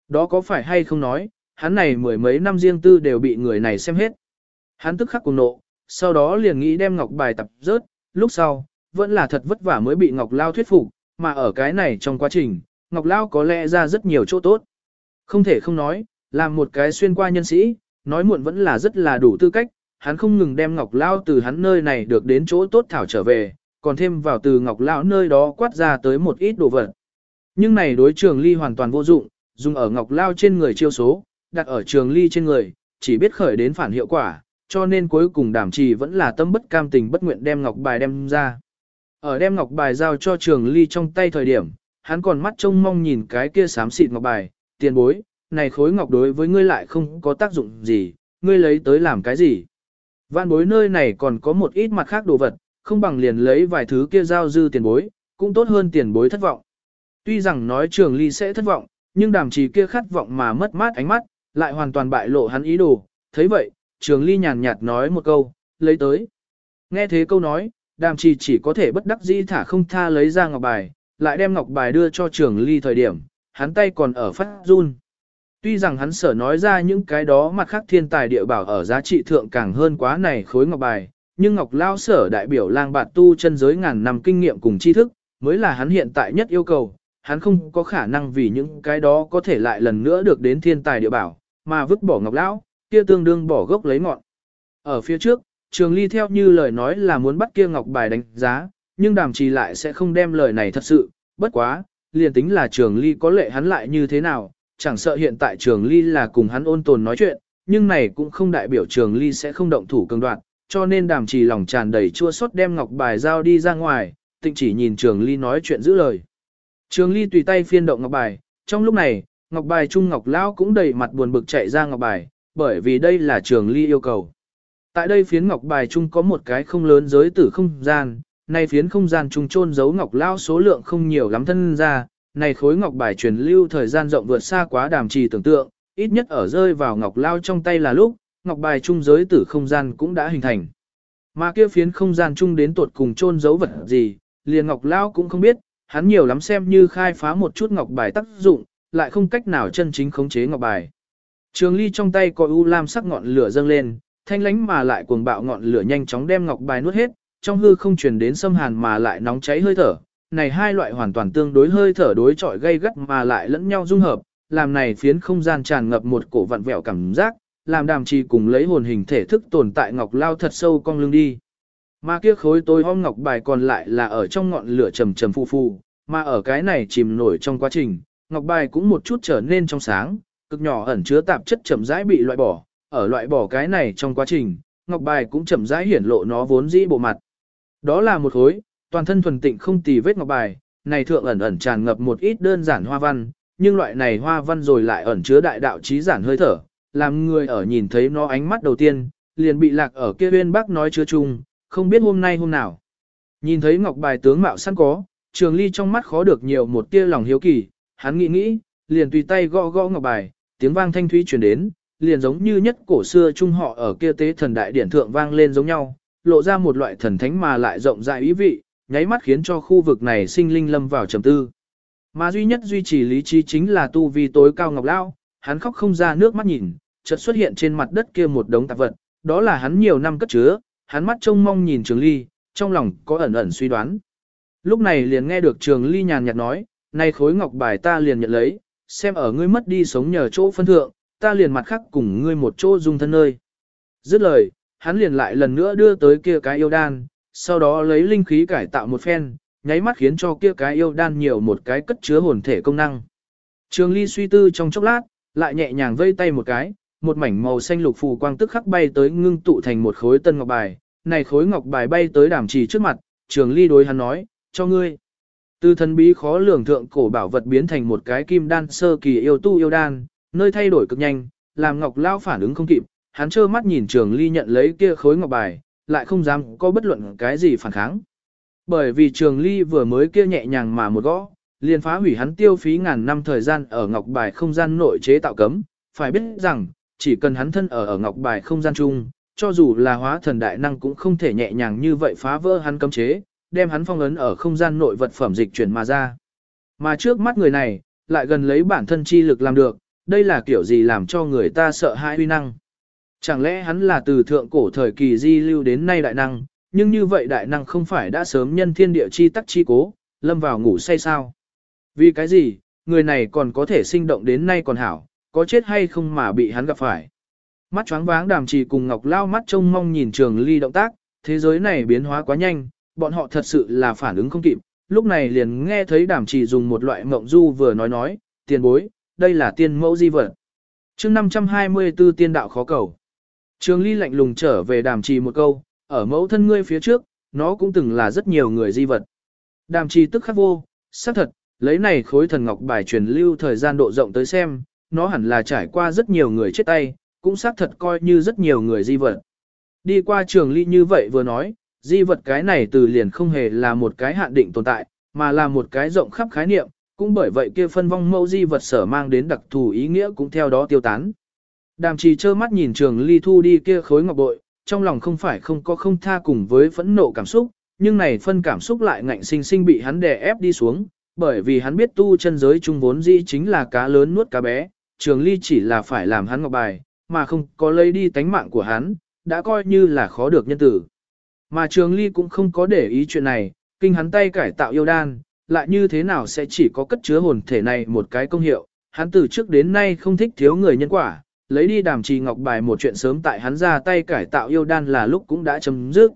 Đó có phải hay không nói, hắn này mười mấy năm riêng tư đều bị người này xem hết. Hắn tức khắc cùng nộ, sau đó liền nghĩ đem ngọc bài tập rớt, lúc sau, vẫn là thật vất vả mới bị ngọc lao thuyết phục, mà ở cái này trong quá trình, ngọc lao có lẽ ra rất nhiều chỗ tốt. Không thể không nói, làm một cái xuyên qua nhân sĩ, nói muộn vẫn là rất là đủ tư cách, hắn không ngừng đem ngọc lao từ hắn nơi này được đến chỗ tốt thảo trở về, còn thêm vào từ ngọc lão nơi đó quát ra tới một ít đồ vật. Nhưng này đối trường ly hoàn toàn vô dụng, dùng ở ngọc lao trên người chiêu số, đặt ở trường ly trên người, chỉ biết khởi đến phản hiệu quả, cho nên cuối cùng đảm trì vẫn là tâm bất cam tình bất nguyện đem ngọc bài đem ra. Ở đem ngọc bài giao cho trường ly trong tay thời điểm, hắn còn mắt trông mong nhìn cái kia xám xịt ngọc bài, tiền bối, này khối ngọc đối với ngươi lại không có tác dụng gì, ngươi lấy tới làm cái gì. Vạn bối nơi này còn có một ít mặt khác đồ vật, không bằng liền lấy vài thứ kia giao dư tiền bối, cũng tốt hơn tiền bối thất vọng. Tuy rằng nói trường ly sẽ thất vọng, nhưng đàm trì kia khát vọng mà mất mát ánh mắt, lại hoàn toàn bại lộ hắn ý đồ. thấy vậy, trường ly nhàn nhạt nói một câu, lấy tới. Nghe thế câu nói, đàm trì chỉ có thể bất đắc dĩ thả không tha lấy ra ngọc bài, lại đem ngọc bài đưa cho trường ly thời điểm, hắn tay còn ở phát run. Tuy rằng hắn sở nói ra những cái đó mặt khác thiên tài địa bảo ở giá trị thượng càng hơn quá này khối ngọc bài, nhưng Ngọc Lao sở đại biểu lang bạt tu chân giới ngàn năm kinh nghiệm cùng tri thức, mới là hắn hiện tại nhất yêu cầu, hắn không có khả năng vì những cái đó có thể lại lần nữa được đến thiên tài địa bảo, mà vứt bỏ Ngọc Lão, kia tương đương bỏ gốc lấy ngọn. Ở phía trước, Trường Ly theo như lời nói là muốn bắt kia Ngọc bài đánh giá, nhưng đàm trì lại sẽ không đem lời này thật sự, bất quá, liền tính là Trường Ly có lệ hắn lại như thế nào, chẳng sợ hiện tại Trường Ly là cùng hắn ôn tồn nói chuyện, nhưng này cũng không đại biểu Trường Ly sẽ không động thủ cường đoạt, cho nên đàm trì lòng tràn đầy chua xót đem ngọc bài giao đi ra ngoài, tịnh chỉ nhìn Trường Ly nói chuyện giữ lời. Trường Ly tùy tay phiên động ngọc bài, trong lúc này, ngọc bài trung ngọc lão cũng đầy mặt buồn bực chạy ra ngọc bài, bởi vì đây là Trường Ly yêu cầu. Tại đây phiến ngọc bài trung có một cái không lớn giới tử không gian, này phiến không gian trùng chôn giấu ngọc lão số lượng không nhiều lắm thân ra, này khối ngọc bài truyền lưu thời gian rộng vượt xa quá đàm trì tưởng tượng, ít nhất ở rơi vào ngọc lao trong tay là lúc, ngọc bài trung giới tử không gian cũng đã hình thành. Mà kia phiến không gian chung đến tột cùng chôn giấu vật gì, liền ngọc lao cũng không biết, hắn nhiều lắm xem như khai phá một chút ngọc bài tác dụng, lại không cách nào chân chính khống chế ngọc bài. Trường ly trong tay có u lam sắc ngọn lửa dâng lên, thanh lánh mà lại cuồng bạo ngọn lửa nhanh chóng đem ngọc bài nuốt hết, trong hư không truyền đến xâm hàn mà lại nóng cháy hơi thở. Này hai loại hoàn toàn tương đối hơi thở đối chọi gây gắt mà lại lẫn nhau dung hợp, làm này phiến không gian tràn ngập một cổ vặn vẹo cảm giác, làm đàm trì cùng lấy hồn hình thể thức tồn tại ngọc lao thật sâu cong lưng đi. Mà kia khối tối om ngọc bài còn lại là ở trong ngọn lửa trầm trầm phù phù, mà ở cái này chìm nổi trong quá trình, ngọc bài cũng một chút trở nên trong sáng, cực nhỏ ẩn chứa tạp chất chậm rãi bị loại bỏ, ở loại bỏ cái này trong quá trình, ngọc bài cũng chậm rãi hiển lộ nó vốn dĩ bộ mặt. Đó là một khối, toàn thân thuần tịnh không tì vết ngọc bài, này thượng ẩn ẩn tràn ngập một ít đơn giản hoa văn, nhưng loại này hoa văn rồi lại ẩn chứa đại đạo trí giản hơi thở, làm người ở nhìn thấy nó ánh mắt đầu tiên, liền bị lạc ở kia bên bác nói chứa chung, không biết hôm nay hôm nào. Nhìn thấy ngọc bài tướng mạo sẵn có, trường ly trong mắt khó được nhiều một tia lòng hiếu kỳ, hắn nghĩ nghĩ, liền tùy tay gõ gõ ngọc bài, tiếng vang thanh thúy truyền đến, liền giống như nhất cổ xưa trung họ ở kia tế thần đại điển thượng vang lên giống nhau, lộ ra một loại thần thánh mà lại rộng rãi ý vị, nháy mắt khiến cho khu vực này sinh linh lâm vào trầm tư. Mà duy nhất duy trì lý trí chính là tu vi tối cao ngọc lao, hắn khóc không ra nước mắt nhìn, chợt xuất hiện trên mặt đất kia một đống tạp vật, đó là hắn nhiều năm cất chứa, hắn mắt trông mong nhìn Trường Ly, trong lòng có ẩn ẩn suy đoán. Lúc này liền nghe được Trường Ly nhàn nhạt nói, "Này khối ngọc bài ta liền nhận lấy, xem ở ngươi mất đi sống nhờ chỗ phân thượng, ta liền mặt khắc cùng ngươi một chỗ dung thân nơi." Dứt lời, hắn liền lại lần nữa đưa tới kia cái yêu đan, sau đó lấy linh khí cải tạo một phen, nháy mắt khiến cho kia cái yêu đan nhiều một cái cất chứa hồn thể công năng. Trường Ly suy tư trong chốc lát, lại nhẹ nhàng vây tay một cái, một mảnh màu xanh lục phù quang tức khắc bay tới ngưng tụ thành một khối tân ngọc bài, này khối ngọc bài bay tới đàm trì trước mặt, Trường Ly đối hắn nói, "Cho ngươi." Từ thần bí khó lường thượng cổ bảo vật biến thành một cái kim đan sơ kỳ yêu tu yêu đan, nơi thay đổi cực nhanh, làm Ngọc lão phản ứng không kịp, hắn trơ mắt nhìn Trường Ly nhận lấy kia khối ngọc bài, lại không dám có bất luận cái gì phản kháng. Bởi vì Trường Ly vừa mới kia nhẹ nhàng mà một gõ, liền phá hủy hắn tiêu phí ngàn năm thời gian ở ngọc bài không gian nội chế tạo cấm, phải biết rằng, chỉ cần hắn thân ở ở ngọc bài không gian chung, cho dù là hóa thần đại năng cũng không thể nhẹ nhàng như vậy phá vỡ hắn cấm chế, đem hắn phong ấn ở không gian nội vật phẩm dịch chuyển mà ra. Mà trước mắt người này, lại gần lấy bản thân chi lực làm được, đây là kiểu gì làm cho người ta sợ hãi uy năng. Chẳng lẽ hắn là từ thượng cổ thời kỳ di lưu đến nay đại năng, nhưng như vậy đại năng không phải đã sớm nhân thiên địa chi tắc chi cố, lâm vào ngủ say sao? Vì cái gì, người này còn có thể sinh động đến nay còn hảo, có chết hay không mà bị hắn gặp phải. Mắt choáng váng đàm trì cùng Ngọc Lao mắt trông mong nhìn trường ly động tác, thế giới này biến hóa quá nhanh, bọn họ thật sự là phản ứng không kịp, lúc này liền nghe thấy đàm trì dùng một loại mộng du vừa nói nói, tiền bối, đây là tiên mẫu di vật. chương 524 tiên đạo khó cầu. Trường ly lạnh lùng trở về đàm trì một câu, ở mẫu thân ngươi phía trước, nó cũng từng là rất nhiều người di vật. Đàm trì tức khắc vô, xác thật, lấy này khối thần ngọc bài truyền lưu thời gian độ rộng tới xem, nó hẳn là trải qua rất nhiều người chết tay, cũng xác thật coi như rất nhiều người di vật. Đi qua trường ly như vậy vừa nói, di vật cái này từ liền không hề là một cái hạn định tồn tại, mà là một cái rộng khắp khái niệm, cũng bởi vậy kia phân vong mẫu di vật sở mang đến đặc thù ý nghĩa cũng theo đó tiêu tán. Đàm trì trơ mắt nhìn trường ly thu đi kia khối ngọc bội, trong lòng không phải không có không tha cùng với phẫn nộ cảm xúc, nhưng này phân cảm xúc lại ngạnh sinh sinh bị hắn đè ép đi xuống, bởi vì hắn biết tu chân giới trung vốn dĩ chính là cá lớn nuốt cá bé, trường ly chỉ là phải làm hắn ngọc bài, mà không có lấy đi tánh mạng của hắn, đã coi như là khó được nhân tử. Mà trường ly cũng không có để ý chuyện này, kinh hắn tay cải tạo yêu đan, lại như thế nào sẽ chỉ có cất chứa hồn thể này một cái công hiệu, hắn từ trước đến nay không thích thiếu người nhân quả, lấy đi đàm trì ngọc bài một chuyện sớm tại hắn ra tay cải tạo yêu đan là lúc cũng đã chấm dứt.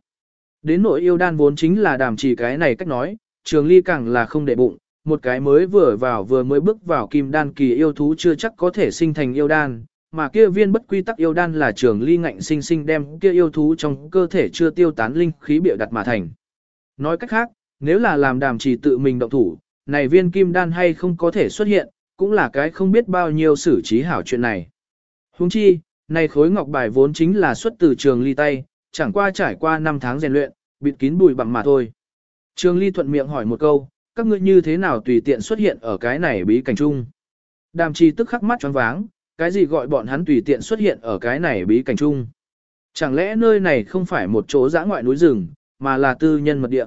Đến nội yêu đan vốn chính là đàm trì cái này cách nói, trường ly càng là không để bụng, một cái mới vừa vào vừa mới bước vào kim đan kỳ yêu thú chưa chắc có thể sinh thành yêu đan, mà kia viên bất quy tắc yêu đan là trường ly ngạnh sinh sinh đem kia yêu thú trong cơ thể chưa tiêu tán linh khí biểu đặt mà thành. Nói cách khác, nếu là làm đàm trì tự mình động thủ, này viên kim đan hay không có thể xuất hiện, cũng là cái không biết bao nhiêu xử trí hảo chuyện này. Huống chi, này khối ngọc bài vốn chính là xuất từ trường ly tay, chẳng qua trải qua 5 tháng rèn luyện, bịt kín bụi bằng mà thôi. Trường ly thuận miệng hỏi một câu, các ngươi như thế nào tùy tiện xuất hiện ở cái này bí cảnh chung. Đàm trì tức khắc mắt choáng váng, cái gì gọi bọn hắn tùy tiện xuất hiện ở cái này bí cảnh chung. Chẳng lẽ nơi này không phải một chỗ giã ngoại núi rừng, mà là tư nhân mật địa.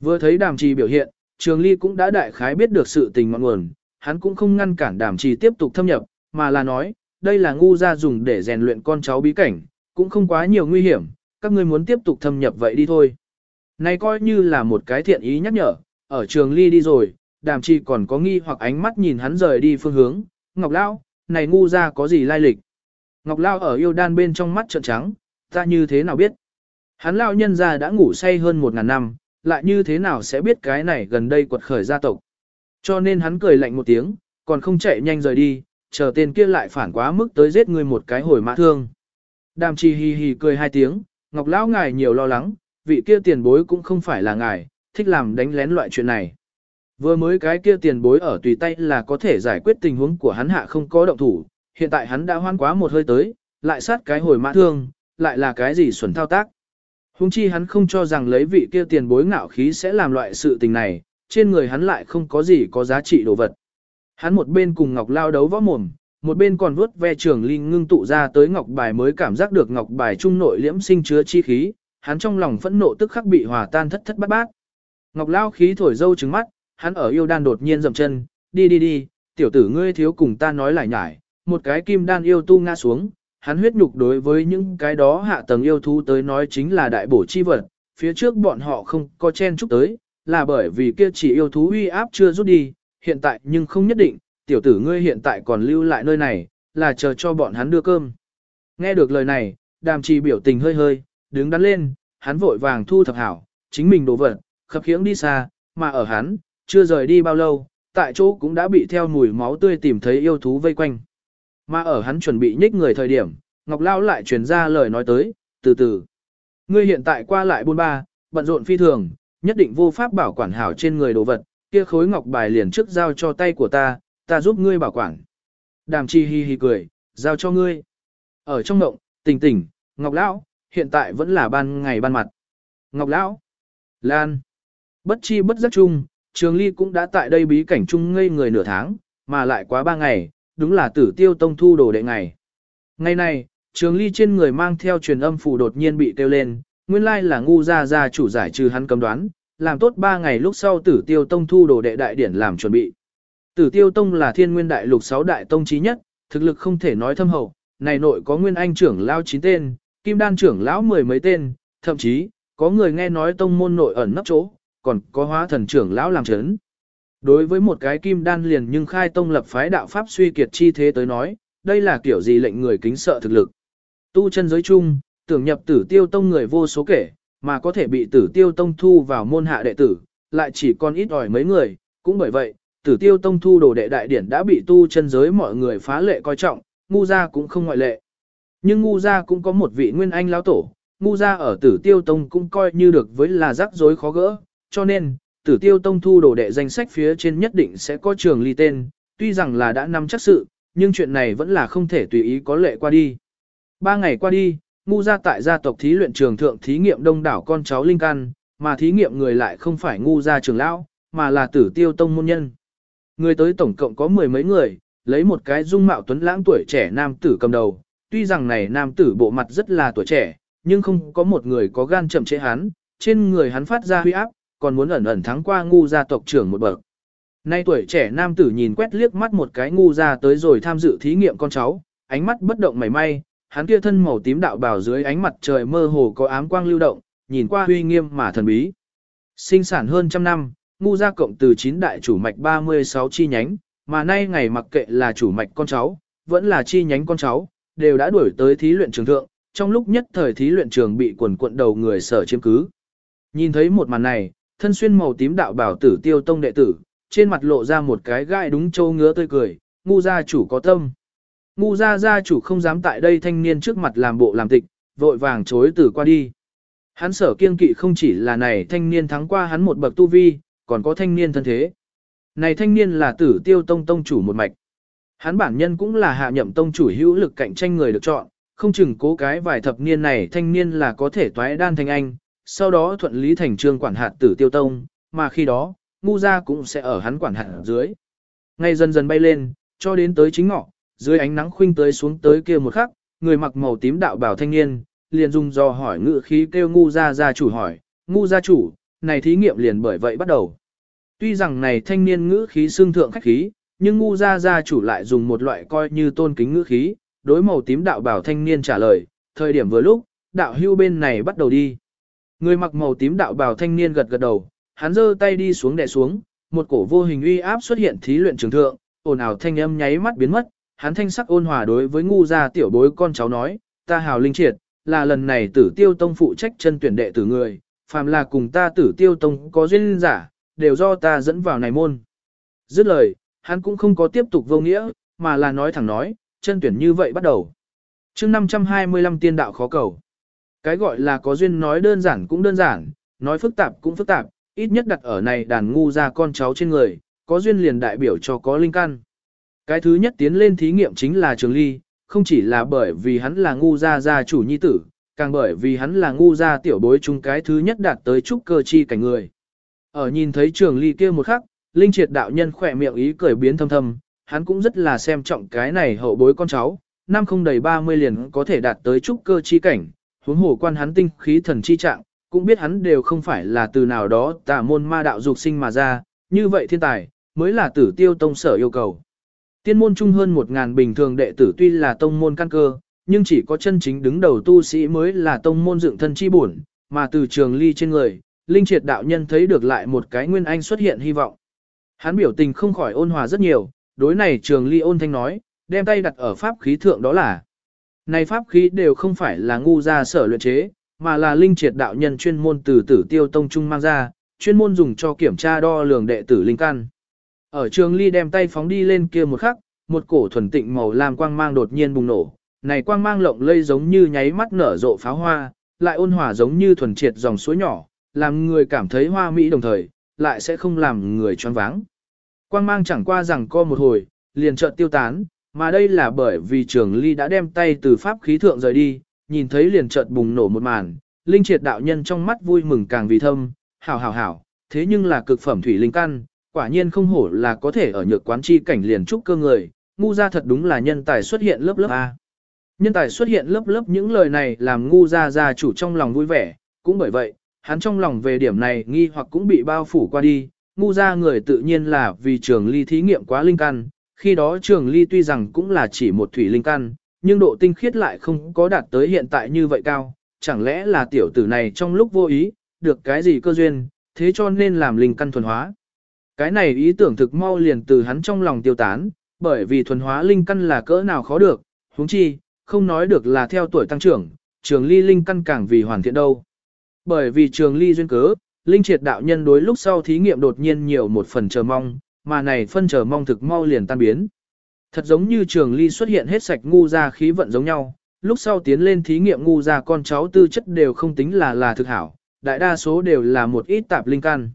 Vừa thấy đàm trì biểu hiện, trường ly cũng đã đại khái biết được sự tình ngọn nguồn, hắn cũng không ngăn cản đàm trì tiếp tục thâm nhập, mà là nói, đây là ngu ra dùng để rèn luyện con cháu bí cảnh, cũng không quá nhiều nguy hiểm, các ngươi muốn tiếp tục thâm nhập vậy đi thôi. Này coi như là một cái thiện ý nhắc nhở, ở trường ly đi rồi, đàm chi còn có nghi hoặc ánh mắt nhìn hắn rời đi phương hướng, Ngọc Lao, này ngu ra có gì lai lịch. Ngọc Lao ở yêu đan bên trong mắt trợn trắng, ta như thế nào biết. Hắn Lao nhân ra đã ngủ say hơn một ngàn năm, lại như thế nào sẽ biết cái này gần đây quật khởi gia tộc. Cho nên hắn cười lạnh một tiếng, còn không chạy nhanh rời đi, chờ tên kia lại phản quá mức tới giết người một cái hồi mã thương. Đàm trì hì hì cười hai tiếng, Ngọc Lão ngài nhiều lo lắng, vị kia tiền bối cũng không phải là ngài, thích làm đánh lén loại chuyện này. Vừa mới cái kia tiền bối ở tùy tay là có thể giải quyết tình huống của hắn hạ không có động thủ, hiện tại hắn đã hoan quá một hơi tới, lại sát cái hồi mã thương, lại là cái gì xuẩn thao tác. Hùng chi hắn không cho rằng lấy vị kia tiền bối ngạo khí sẽ làm loại sự tình này, trên người hắn lại không có gì có giá trị đồ vật. Hắn một bên cùng Ngọc lao đấu võ mồm, một bên còn vuốt ve trường linh ngưng tụ ra tới Ngọc bài mới cảm giác được Ngọc bài trung nội liễm sinh chứa chi khí, hắn trong lòng phẫn nộ tức khắc bị hòa tan thất thất bát bát. Ngọc lao khí thổi dâu trứng mắt, hắn ở yêu đan đột nhiên dậm chân, đi đi đi, tiểu tử ngươi thiếu cùng ta nói lại nhải, một cái kim đan yêu tu ngã xuống, hắn huyết nhục đối với những cái đó hạ tầng yêu thú tới nói chính là đại bổ chi vật, phía trước bọn họ không có chen chúc tới, là bởi vì kia chỉ yêu thú uy áp chưa rút đi, hiện tại nhưng không nhất định, tiểu tử ngươi hiện tại còn lưu lại nơi này, là chờ cho bọn hắn đưa cơm. Nghe được lời này, đàm trì biểu tình hơi hơi, đứng đắn lên, hắn vội vàng thu thập hảo, chính mình đổ vật, khập khiễng đi xa, mà ở hắn, chưa rời đi bao lâu, tại chỗ cũng đã bị theo mùi máu tươi tìm thấy yêu thú vây quanh. Mà ở hắn chuẩn bị nhích người thời điểm, Ngọc Lao lại truyền ra lời nói tới, từ từ. Ngươi hiện tại qua lại buôn ba, bận rộn phi thường, nhất định vô pháp bảo quản hảo trên người đồ vật, kia khối ngọc bài liền trước giao cho tay của ta, ta giúp ngươi bảo quản. Đàm chi hi hi cười, giao cho ngươi. Ở trong động, tỉnh tỉnh, Ngọc Lão, hiện tại vẫn là ban ngày ban mặt. Ngọc Lão, Lan, bất chi bất giác chung, Trường Ly cũng đã tại đây bí cảnh chung ngây người nửa tháng, mà lại quá ba ngày, đúng là tử tiêu tông thu đồ đệ ngày. Ngày này, Trường Ly trên người mang theo truyền âm phù đột nhiên bị tiêu lên, nguyên lai là ngu gia gia chủ giải trừ hắn cấm đoán, làm tốt ba ngày lúc sau tử tiêu tông thu đồ đệ đại điển làm chuẩn bị. Tử tiêu tông là thiên nguyên đại lục sáu đại tông trí nhất, thực lực không thể nói thâm hậu, này nội có nguyên anh trưởng lão chín tên, kim đan trưởng lão mười mấy tên, thậm chí, có người nghe nói tông môn nội ẩn nấp chỗ, còn có hóa thần trưởng lão làm chấn. Đối với một cái kim đan liền nhưng khai tông lập phái đạo pháp suy kiệt chi thế tới nói, đây là kiểu gì lệnh người kính sợ thực lực. Tu chân giới chung, tưởng nhập tử tiêu tông người vô số kể, mà có thể bị tử tiêu tông thu vào môn hạ đệ tử, lại chỉ còn ít ỏi mấy người, cũng bởi vậy, tử tiêu tông thu đồ đệ đại điển đã bị tu chân giới mọi người phá lệ coi trọng, ngu gia cũng không ngoại lệ. Nhưng ngu gia cũng có một vị nguyên anh lão tổ, ngu gia ở tử tiêu tông cũng coi như được với là rắc rối khó gỡ, cho nên, tử tiêu tông thu đồ đệ danh sách phía trên nhất định sẽ có trường ly tên, tuy rằng là đã nắm chắc sự, nhưng chuyện này vẫn là không thể tùy ý có lệ qua đi. Ba ngày qua đi, ngu gia tại gia tộc thí luyện trường thượng thí nghiệm đông đảo con cháu linh căn, mà thí nghiệm người lại không phải ngu gia trường lão, mà là tử tiêu tông môn nhân. Người tới tổng cộng có mười mấy người, lấy một cái dung mạo tuấn lãng tuổi trẻ nam tử cầm đầu, tuy rằng này nam tử bộ mặt rất là tuổi trẻ, nhưng không có một người có gan chậm chế hắn, trên người hắn phát ra huy áp, còn muốn ẩn ẩn thắng qua ngu gia tộc trưởng một bậc. Nay tuổi trẻ nam tử nhìn quét liếc mắt một cái ngu gia tới rồi tham dự thí nghiệm con cháu, ánh mắt bất động mảy may, hắn kia thân màu tím đạo bào dưới ánh mặt trời mơ hồ có ám quang lưu động, nhìn qua huy nghiêm mà thần bí. Sinh sản hơn trăm năm, ngu gia cộng từ 9 đại chủ mạch 36 chi nhánh, mà nay ngày mặc kệ là chủ mạch con cháu, vẫn là chi nhánh con cháu, đều đã đuổi tới thí luyện trường thượng, trong lúc nhất thời thí luyện trường bị quần cuộn đầu người sở chiếm cứ. Nhìn thấy một màn này, thân xuyên màu tím đạo bảo tử tiêu tông đệ tử, trên mặt lộ ra một cái gai đúng châu ngứa tươi cười, ngu gia chủ có tâm. Ngu gia gia chủ không dám tại đây thanh niên trước mặt làm bộ làm tịch, vội vàng chối từ qua đi. Hắn sở kiên kỵ không chỉ là này thanh niên thắng qua hắn một bậc tu vi, còn có thanh niên thân thế. Này thanh niên là tử tiêu tông tông chủ một mạch. Hắn bản nhân cũng là hạ nhậm tông chủ hữu lực cạnh tranh người được chọn, không chừng cố cái vài thập niên này thanh niên là có thể toái đan thành anh, sau đó thuận lý thành trương quản hạt tử tiêu tông, mà khi đó, ngu gia cũng sẽ ở hắn quản hạt dưới. Ngay dần dần bay lên, cho đến tới chính ngọ, dưới ánh nắng khuynh tới xuống tới kia một khắc, người mặc màu tím đạo bảo thanh niên, liền dùng dò hỏi ngự khí kêu ngu gia gia chủ hỏi, ngu gia chủ, này thí nghiệm liền bởi vậy bắt đầu. Tuy rằng này thanh niên ngữ khí xương thượng khách khí, nhưng ngu gia gia chủ lại dùng một loại coi như tôn kính ngữ khí, đối màu tím đạo bảo thanh niên trả lời, thời điểm vừa lúc, đạo hưu bên này bắt đầu đi. Người mặc màu tím đạo bảo thanh niên gật gật đầu, hắn giơ tay đi xuống đè xuống, một cổ vô hình uy áp xuất hiện thí luyện trường thượng, ồn ào thanh âm nháy mắt biến mất, hắn thanh sắc ôn hòa đối với ngu gia tiểu bối con cháu nói, ta hào linh triệt, là lần này tử tiêu tông phụ trách chân tuyển đệ tử người, phàm là cùng ta tử tiêu tông có duyên giả, đều do ta dẫn vào này môn. Dứt lời, hắn cũng không có tiếp tục vô nghĩa, mà là nói thẳng nói, chân tuyển như vậy bắt đầu. chương 525 tiên đạo khó cầu. Cái gọi là có duyên nói đơn giản cũng đơn giản, nói phức tạp cũng phức tạp, ít nhất đặt ở này đàn ngu ra con cháu trên người, có duyên liền đại biểu cho có linh căn. Cái thứ nhất tiến lên thí nghiệm chính là Trường Ly, không chỉ là bởi vì hắn là ngu gia gia chủ nhi tử, càng bởi vì hắn là ngu gia tiểu bối chung cái thứ nhất đạt tới trúc cơ chi cảnh người. Ở nhìn thấy Trường Ly kia một khắc, Linh Triệt đạo nhân khỏe miệng ý cười biến thâm thâm, hắn cũng rất là xem trọng cái này hậu bối con cháu, năm không đầy 30 liền có thể đạt tới trúc cơ chi cảnh, huống hồ quan hắn tinh khí thần chi trạng, cũng biết hắn đều không phải là từ nào đó tà môn ma đạo dục sinh mà ra, như vậy thiên tài, mới là tử tiêu tông sở yêu cầu. Tiên môn chung hơn một ngàn bình thường đệ tử tuy là tông môn căn cơ, nhưng chỉ có chân chính đứng đầu tu sĩ mới là tông môn dựng thân chi bổn, mà từ trường ly trên người, linh triệt đạo nhân thấy được lại một cái nguyên anh xuất hiện hy vọng. Hắn biểu tình không khỏi ôn hòa rất nhiều, đối này trường ly ôn thanh nói, đem tay đặt ở pháp khí thượng đó là. Này pháp khí đều không phải là ngu ra sở luyện chế, mà là linh triệt đạo nhân chuyên môn từ tử tiêu tông trung mang ra, chuyên môn dùng cho kiểm tra đo lường đệ tử linh căn. Ở trường ly đem tay phóng đi lên kia một khắc, một cổ thuần tịnh màu lam quang mang đột nhiên bùng nổ, này quang mang lộng lây giống như nháy mắt nở rộ pháo hoa, lại ôn hòa giống như thuần triệt dòng suối nhỏ, làm người cảm thấy hoa mỹ đồng thời, lại sẽ không làm người choáng váng. Quang mang chẳng qua rằng co một hồi, liền chợt tiêu tán, mà đây là bởi vì trường ly đã đem tay từ pháp khí thượng rời đi, nhìn thấy liền chợt bùng nổ một màn, linh triệt đạo nhân trong mắt vui mừng càng vì thâm, hảo hảo hảo, thế nhưng là cực phẩm thủy linh căn, quả nhiên không hổ là có thể ở nhược quán chi cảnh liền trúc cơ người, ngu ra thật đúng là nhân tài xuất hiện lớp lớp A. Nhân tài xuất hiện lớp lớp những lời này làm ngu ra gia chủ trong lòng vui vẻ, cũng bởi vậy, hắn trong lòng về điểm này nghi hoặc cũng bị bao phủ qua đi, ngu ra người tự nhiên là vì trường ly thí nghiệm quá linh căn, khi đó trường ly tuy rằng cũng là chỉ một thủy linh căn, nhưng độ tinh khiết lại không có đạt tới hiện tại như vậy cao, chẳng lẽ là tiểu tử này trong lúc vô ý, được cái gì cơ duyên, thế cho nên làm linh căn thuần hóa. Cái này ý tưởng thực mau liền từ hắn trong lòng tiêu tán, bởi vì thuần hóa linh căn là cỡ nào khó được, huống chi, không nói được là theo tuổi tăng trưởng, trường ly linh căn càng vì hoàn thiện đâu. Bởi vì trường ly duyên cớ, linh triệt đạo nhân đối lúc sau thí nghiệm đột nhiên nhiều một phần chờ mong, mà này phân chờ mong thực mau liền tan biến. Thật giống như trường ly xuất hiện hết sạch ngu ra khí vận giống nhau, lúc sau tiến lên thí nghiệm ngu ra con cháu tư chất đều không tính là là thực hảo, đại đa số đều là một ít tạp linh căn.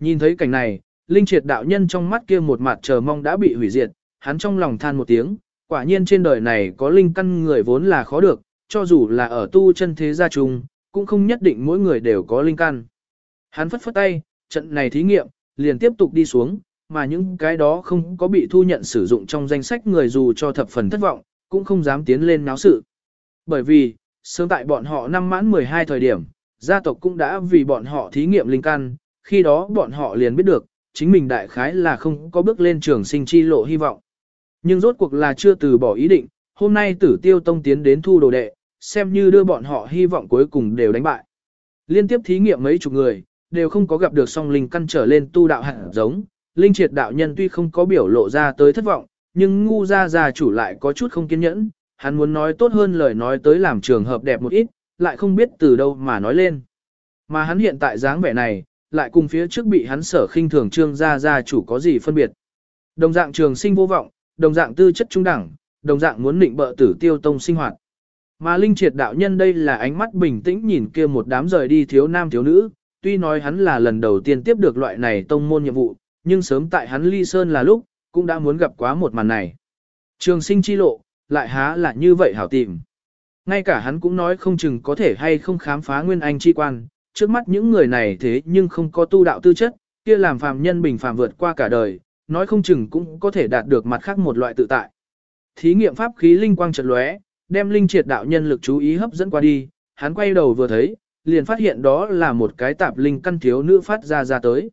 Nhìn thấy cảnh này, linh triệt đạo nhân trong mắt kia một mặt chờ mong đã bị hủy diệt, hắn trong lòng than một tiếng, quả nhiên trên đời này có linh căn người vốn là khó được, cho dù là ở tu chân thế gia chung, cũng không nhất định mỗi người đều có linh căn. Hắn phất phất tay, trận này thí nghiệm, liền tiếp tục đi xuống, mà những cái đó không có bị thu nhận sử dụng trong danh sách người dù cho thập phần thất vọng, cũng không dám tiến lên náo sự. Bởi vì, sớm tại bọn họ năm mãn 12 thời điểm, gia tộc cũng đã vì bọn họ thí nghiệm linh căn, khi đó bọn họ liền biết được, chính mình đại khái là không có bước lên trường sinh chi lộ hy vọng. Nhưng rốt cuộc là chưa từ bỏ ý định, hôm nay tử tiêu tông tiến đến thu đồ đệ, xem như đưa bọn họ hy vọng cuối cùng đều đánh bại. Liên tiếp thí nghiệm mấy chục người, đều không có gặp được song linh căn trở lên tu đạo hẳn giống, linh triệt đạo nhân tuy không có biểu lộ ra tới thất vọng, nhưng ngu ra già chủ lại có chút không kiên nhẫn, hắn muốn nói tốt hơn lời nói tới làm trường hợp đẹp một ít, lại không biết từ đâu mà nói lên. Mà hắn hiện tại dáng vẻ này, lại cùng phía trước bị hắn sở khinh thường trương gia gia chủ có gì phân biệt. Đồng dạng trường sinh vô vọng, đồng dạng tư chất trung đẳng, đồng dạng muốn định bợ tử tiêu tông sinh hoạt. Mà linh triệt đạo nhân đây là ánh mắt bình tĩnh nhìn kia một đám rời đi thiếu nam thiếu nữ, tuy nói hắn là lần đầu tiên tiếp được loại này tông môn nhiệm vụ, nhưng sớm tại hắn ly sơn là lúc, cũng đã muốn gặp quá một màn này. Trường sinh chi lộ, lại há là như vậy hảo tìm. Ngay cả hắn cũng nói không chừng có thể hay không khám phá nguyên anh chi quan, trước mắt những người này thế nhưng không có tu đạo tư chất, kia làm phàm nhân bình phàm vượt qua cả đời, nói không chừng cũng có thể đạt được mặt khác một loại tự tại. Thí nghiệm pháp khí linh quang chợt lóe, đem linh triệt đạo nhân lực chú ý hấp dẫn qua đi, hắn quay đầu vừa thấy, liền phát hiện đó là một cái tạp linh căn thiếu nữ phát ra ra tới.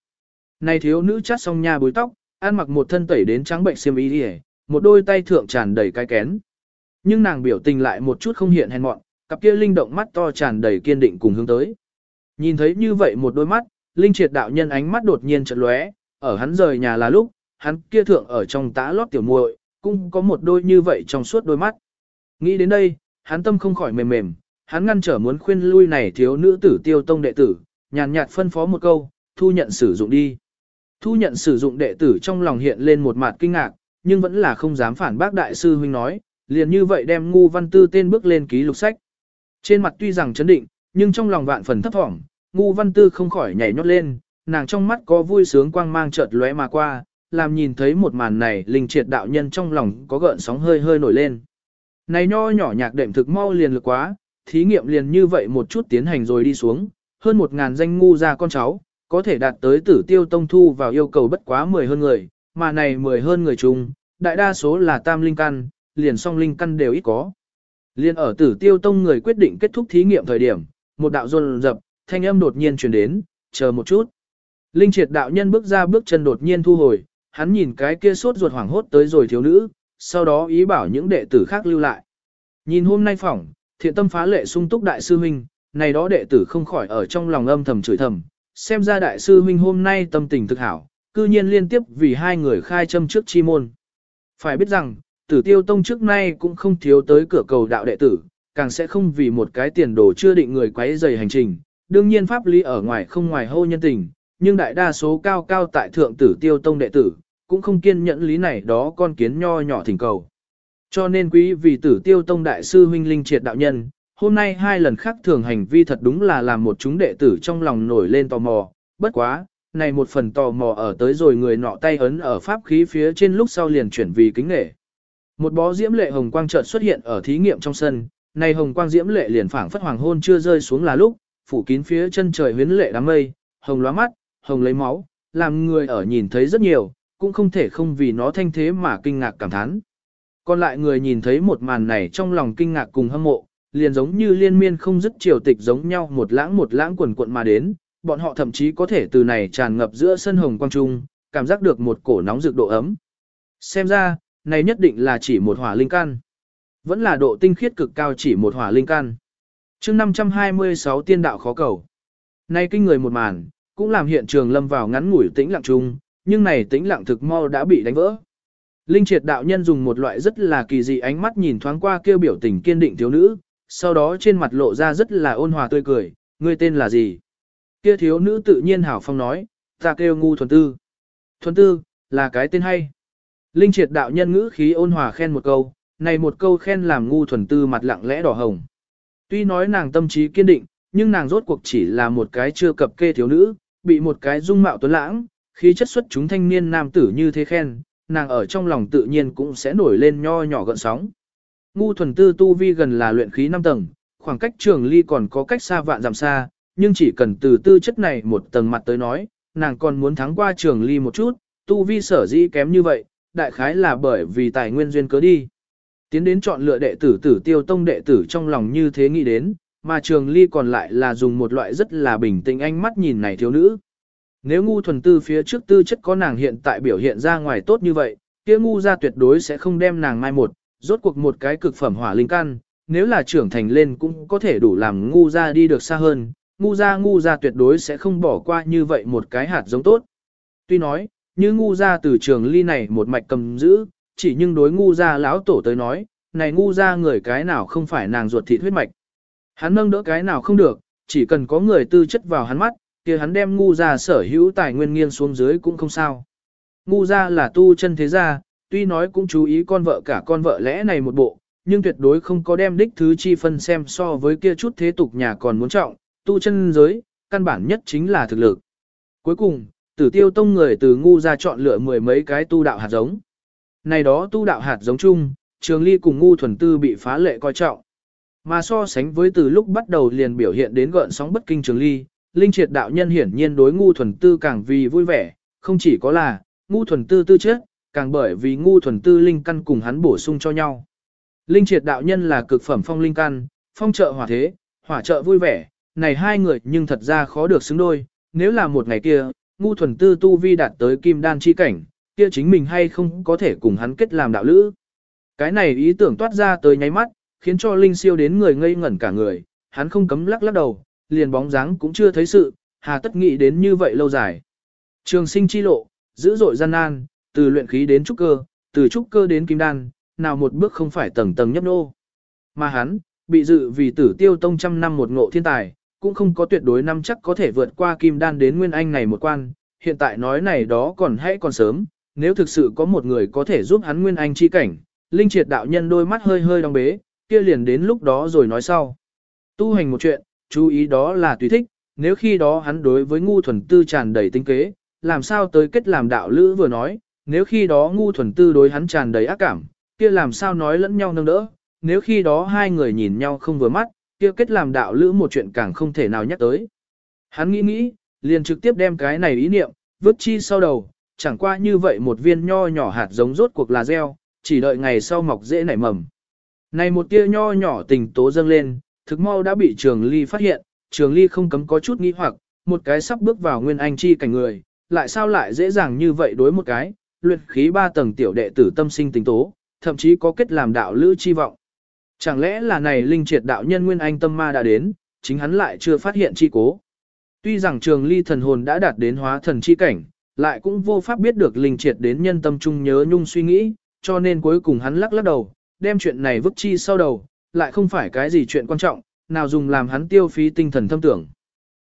Này thiếu nữ chát xong nha búi tóc, ăn mặc một thân tẩy đến trắng bệnh xiêm y đi một đôi tay thượng tràn đầy cái kén. Nhưng nàng biểu tình lại một chút không hiện hèn mọn, cặp kia linh động mắt to tràn đầy kiên định cùng hướng tới. Nhìn thấy như vậy một đôi mắt, linh triệt đạo nhân ánh mắt đột nhiên chợt lóe, ở hắn rời nhà là lúc, hắn kia thượng ở trong tã lót tiểu muội, cũng có một đôi như vậy trong suốt đôi mắt. Nghĩ đến đây, hắn tâm không khỏi mềm mềm, hắn ngăn trở muốn khuyên lui này thiếu nữ tử tiêu tông đệ tử, nhàn nhạt phân phó một câu, thu nhận sử dụng đi. Thu nhận sử dụng đệ tử trong lòng hiện lên một mặt kinh ngạc, nhưng vẫn là không dám phản bác đại sư huynh nói, liền như vậy đem ngu văn tư tên bước lên ký lục sách. Trên mặt tuy rằng chấn định, nhưng trong lòng vạn phần thấp thỏm, ngu văn tư không khỏi nhảy nhót lên, nàng trong mắt có vui sướng quang mang chợt lóe mà qua, làm nhìn thấy một màn này linh triệt đạo nhân trong lòng có gợn sóng hơi hơi nổi lên. Này nho nhỏ nhạc đệm thực mau liền lực quá, thí nghiệm liền như vậy một chút tiến hành rồi đi xuống, hơn một ngàn danh ngu ra con cháu, có thể đạt tới tử tiêu tông thu vào yêu cầu bất quá 10 hơn người, mà này 10 hơn người chung, đại đa số là tam linh căn, liền song linh căn đều ít có. Liên ở tử tiêu tông người quyết định kết thúc thí nghiệm thời điểm, một đạo run rập, thanh âm đột nhiên truyền đến, chờ một chút. Linh triệt đạo nhân bước ra bước chân đột nhiên thu hồi, hắn nhìn cái kia sốt ruột hoảng hốt tới rồi thiếu nữ, sau đó ý bảo những đệ tử khác lưu lại. Nhìn hôm nay phỏng, thiện tâm phá lệ sung túc đại sư huynh, này đó đệ tử không khỏi ở trong lòng âm thầm chửi thầm, xem ra đại sư huynh hôm nay tâm tình thực hảo, cư nhiên liên tiếp vì hai người khai châm trước chi môn. Phải biết rằng, tử tiêu tông trước nay cũng không thiếu tới cửa cầu đạo đệ tử, càng sẽ không vì một cái tiền đồ chưa định người quấy dày hành trình. Đương nhiên pháp lý ở ngoài không ngoài hô nhân tình, nhưng đại đa số cao cao tại thượng tử tiêu tông đệ tử, cũng không kiên nhẫn lý này đó con kiến nho nhỏ thỉnh cầu. Cho nên quý vì tử tiêu tông đại sư huynh linh triệt đạo nhân, hôm nay hai lần khác thường hành vi thật đúng là làm một chúng đệ tử trong lòng nổi lên tò mò, bất quá, này một phần tò mò ở tới rồi người nọ tay ấn ở pháp khí phía trên lúc sau liền chuyển vì kính nghệ. Một bó diễm lệ hồng quang chợt xuất hiện ở thí nghiệm trong sân, này hồng quang diễm lệ liền phảng phất hoàng hôn chưa rơi xuống là lúc, phủ kín phía chân trời huyến lệ đám mây, hồng lóa mắt, hồng lấy máu, làm người ở nhìn thấy rất nhiều, cũng không thể không vì nó thanh thế mà kinh ngạc cảm thán. Còn lại người nhìn thấy một màn này trong lòng kinh ngạc cùng hâm mộ, liền giống như liên miên không dứt triều tịch giống nhau một lãng một lãng quần cuộn mà đến, bọn họ thậm chí có thể từ này tràn ngập giữa sân hồng quang trung, cảm giác được một cổ nóng rực độ ấm. Xem ra, này nhất định là chỉ một hỏa linh căn. Vẫn là độ tinh khiết cực cao chỉ một hỏa linh căn. chương 526 tiên đạo khó cầu. Nay kinh người một màn, cũng làm hiện trường lâm vào ngắn ngủi tĩnh lặng chung, nhưng này tĩnh lặng thực mau đã bị đánh vỡ. Linh triệt đạo nhân dùng một loại rất là kỳ dị ánh mắt nhìn thoáng qua kêu biểu tình kiên định thiếu nữ, sau đó trên mặt lộ ra rất là ôn hòa tươi cười, ngươi tên là gì? Kia thiếu nữ tự nhiên hảo phong nói, ta kêu ngu thuần tư. Thuần tư, là cái tên hay. Linh triệt đạo nhân ngữ khí ôn hòa khen một câu, này một câu khen làm ngu thuần tư mặt lặng lẽ đỏ hồng. Tuy nói nàng tâm trí kiên định, nhưng nàng rốt cuộc chỉ là một cái chưa cập kê thiếu nữ, bị một cái dung mạo tuấn lãng, khí chất xuất chúng thanh niên nam tử như thế khen, nàng ở trong lòng tự nhiên cũng sẽ nổi lên nho nhỏ gợn sóng. Ngu thuần tư tu vi gần là luyện khí 5 tầng, khoảng cách trường ly còn có cách xa vạn dặm xa, nhưng chỉ cần từ tư chất này một tầng mặt tới nói, nàng còn muốn thắng qua trường ly một chút, tu vi sở dĩ kém như vậy, đại khái là bởi vì tài nguyên duyên cớ đi. Tiến đến chọn lựa đệ tử tử tiêu tông đệ tử trong lòng như thế nghĩ đến, mà trường ly còn lại là dùng một loại rất là bình tĩnh ánh mắt nhìn này thiếu nữ. Nếu ngu thuần tư phía trước tư chất có nàng hiện tại biểu hiện ra ngoài tốt như vậy, kia ngu ra tuyệt đối sẽ không đem nàng mai một, rốt cuộc một cái cực phẩm hỏa linh căn, nếu là trưởng thành lên cũng có thể đủ làm ngu ra đi được xa hơn, ngu ra ngu ra tuyệt đối sẽ không bỏ qua như vậy một cái hạt giống tốt. Tuy nói, như ngu ra từ trường ly này một mạch cầm giữ, chỉ nhưng đối ngu ra lão tổ tới nói, này ngu ra người cái nào không phải nàng ruột thịt huyết mạch. Hắn nâng đỡ cái nào không được, chỉ cần có người tư chất vào hắn mắt, kia hắn đem ngu ra sở hữu tài nguyên nghiêng xuống dưới cũng không sao. Ngu ra là tu chân thế gia, tuy nói cũng chú ý con vợ cả con vợ lẽ này một bộ, nhưng tuyệt đối không có đem đích thứ chi phân xem so với kia chút thế tục nhà còn muốn trọng, tu chân giới, căn bản nhất chính là thực lực. Cuối cùng, tử tiêu tông người từ ngu ra chọn lựa mười mấy cái tu đạo hạt giống. Này đó tu đạo hạt giống chung, trường ly cùng ngu thuần tư bị phá lệ coi trọng. Mà so sánh với từ lúc bắt đầu liền biểu hiện đến gợn sóng bất kinh trường ly, linh triệt đạo nhân hiển nhiên đối ngu thuần tư càng vì vui vẻ, không chỉ có là, ngu thuần tư tư chết, càng bởi vì ngu thuần tư linh căn cùng hắn bổ sung cho nhau. Linh triệt đạo nhân là cực phẩm phong linh căn, phong trợ hỏa thế, hỏa trợ vui vẻ, này hai người nhưng thật ra khó được xứng đôi, nếu là một ngày kia, ngu thuần tư tu vi đạt tới kim đan chi cảnh, kia chính mình hay không có thể cùng hắn kết làm đạo lữ. Cái này ý tưởng toát ra tới nháy mắt, khiến cho Linh siêu đến người ngây ngẩn cả người, hắn không cấm lắc lắc đầu, liền bóng dáng cũng chưa thấy sự, hà tất nghĩ đến như vậy lâu dài. Trường sinh chi lộ, dữ dội gian nan, từ luyện khí đến trúc cơ, từ trúc cơ đến kim đan, nào một bước không phải tầng tầng nhấp nô. Mà hắn, bị dự vì tử tiêu tông trăm năm một ngộ thiên tài, cũng không có tuyệt đối năm chắc có thể vượt qua kim đan đến nguyên anh này một quan, hiện tại nói này đó còn hãy còn sớm, nếu thực sự có một người có thể giúp hắn nguyên anh chi cảnh, linh triệt đạo nhân đôi mắt hơi hơi đóng bế, kia liền đến lúc đó rồi nói sau. Tu hành một chuyện, chú ý đó là tùy thích, nếu khi đó hắn đối với ngu thuần tư tràn đầy tinh kế, làm sao tới kết làm đạo lữ vừa nói, nếu khi đó ngu thuần tư đối hắn tràn đầy ác cảm, kia làm sao nói lẫn nhau nâng đỡ, nếu khi đó hai người nhìn nhau không vừa mắt, kia kết làm đạo lữ một chuyện càng không thể nào nhắc tới. Hắn nghĩ nghĩ, liền trực tiếp đem cái này ý niệm, vứt chi sau đầu, chẳng qua như vậy một viên nho nhỏ hạt giống rốt cuộc là gieo, chỉ đợi ngày sau mọc dễ nảy mầm. Này một tia nho nhỏ tình tố dâng lên, thực mau đã bị trường ly phát hiện, trường ly không cấm có chút nghi hoặc, một cái sắp bước vào nguyên anh chi cảnh người, lại sao lại dễ dàng như vậy đối một cái, luyện khí ba tầng tiểu đệ tử tâm sinh tình tố, thậm chí có kết làm đạo lữ chi vọng. Chẳng lẽ là này linh triệt đạo nhân nguyên anh tâm ma đã đến, chính hắn lại chưa phát hiện chi cố. Tuy rằng trường ly thần hồn đã đạt đến hóa thần chi cảnh, lại cũng vô pháp biết được linh triệt đến nhân tâm trung nhớ nhung suy nghĩ, cho nên cuối cùng hắn lắc lắc đầu, đem chuyện này vứt chi sau đầu, lại không phải cái gì chuyện quan trọng, nào dùng làm hắn tiêu phí tinh thần thâm tưởng.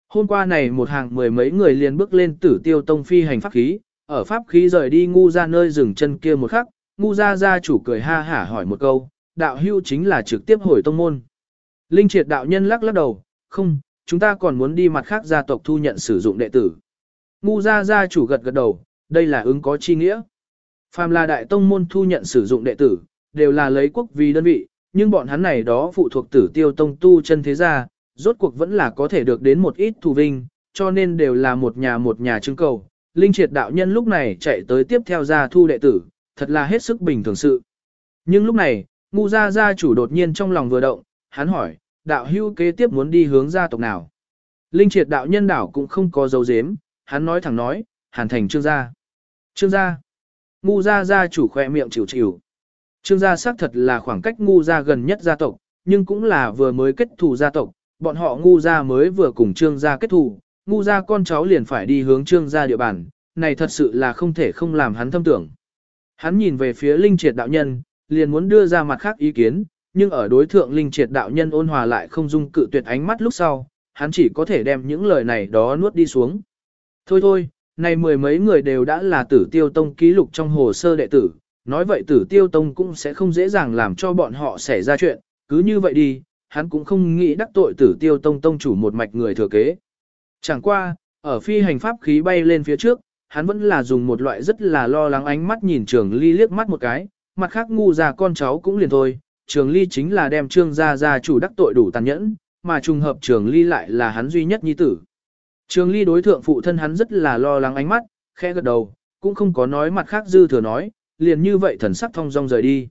Hôm qua này một hàng mười mấy người liền bước lên tử tiêu tông phi hành pháp khí, ở pháp khí rời đi ngu ra nơi dừng chân kia một khắc, ngu ra gia chủ cười ha hả hỏi một câu, đạo hưu chính là trực tiếp hồi tông môn. Linh triệt đạo nhân lắc lắc đầu, không, chúng ta còn muốn đi mặt khác gia tộc thu nhận sử dụng đệ tử. Ngu gia gia chủ gật gật đầu, đây là ứng có chi nghĩa. Phàm là đại tông môn thu nhận sử dụng đệ tử, đều là lấy quốc vì đơn vị, nhưng bọn hắn này đó phụ thuộc tử tiêu tông tu chân thế gia, rốt cuộc vẫn là có thể được đến một ít thù vinh, cho nên đều là một nhà một nhà trưng cầu. Linh triệt đạo nhân lúc này chạy tới tiếp theo gia thu đệ tử, thật là hết sức bình thường sự. Nhưng lúc này, ngu gia gia chủ đột nhiên trong lòng vừa động, hắn hỏi, đạo hưu kế tiếp muốn đi hướng gia tộc nào? Linh triệt đạo nhân đảo cũng không có dấu dếm, hắn nói thẳng nói, hàn thành trương gia. Trương gia. Ngu gia gia chủ khoe miệng chịu chịu. Trương gia xác thật là khoảng cách ngu gia gần nhất gia tộc, nhưng cũng là vừa mới kết thù gia tộc, bọn họ ngu gia mới vừa cùng trương gia kết thù, ngu gia con cháu liền phải đi hướng trương gia địa bàn, này thật sự là không thể không làm hắn thâm tưởng. Hắn nhìn về phía linh triệt đạo nhân, liền muốn đưa ra mặt khác ý kiến, nhưng ở đối thượng linh triệt đạo nhân ôn hòa lại không dung cự tuyệt ánh mắt lúc sau, hắn chỉ có thể đem những lời này đó nuốt đi xuống. Thôi thôi, này mười mấy người đều đã là tử tiêu tông ký lục trong hồ sơ đệ tử, nói vậy tử tiêu tông cũng sẽ không dễ dàng làm cho bọn họ xảy ra chuyện, cứ như vậy đi, hắn cũng không nghĩ đắc tội tử tiêu tông tông chủ một mạch người thừa kế. Chẳng qua, ở phi hành pháp khí bay lên phía trước, hắn vẫn là dùng một loại rất là lo lắng ánh mắt nhìn trường ly liếc mắt một cái, mặt khác ngu già con cháu cũng liền thôi, trường ly chính là đem trương gia gia chủ đắc tội đủ tàn nhẫn, mà trùng hợp trường ly lại là hắn duy nhất nhi tử. Trường ly đối thượng phụ thân hắn rất là lo lắng ánh mắt, khẽ gật đầu, cũng không có nói mặt khác dư thừa nói, liền như vậy thần sắc thông dong rời đi.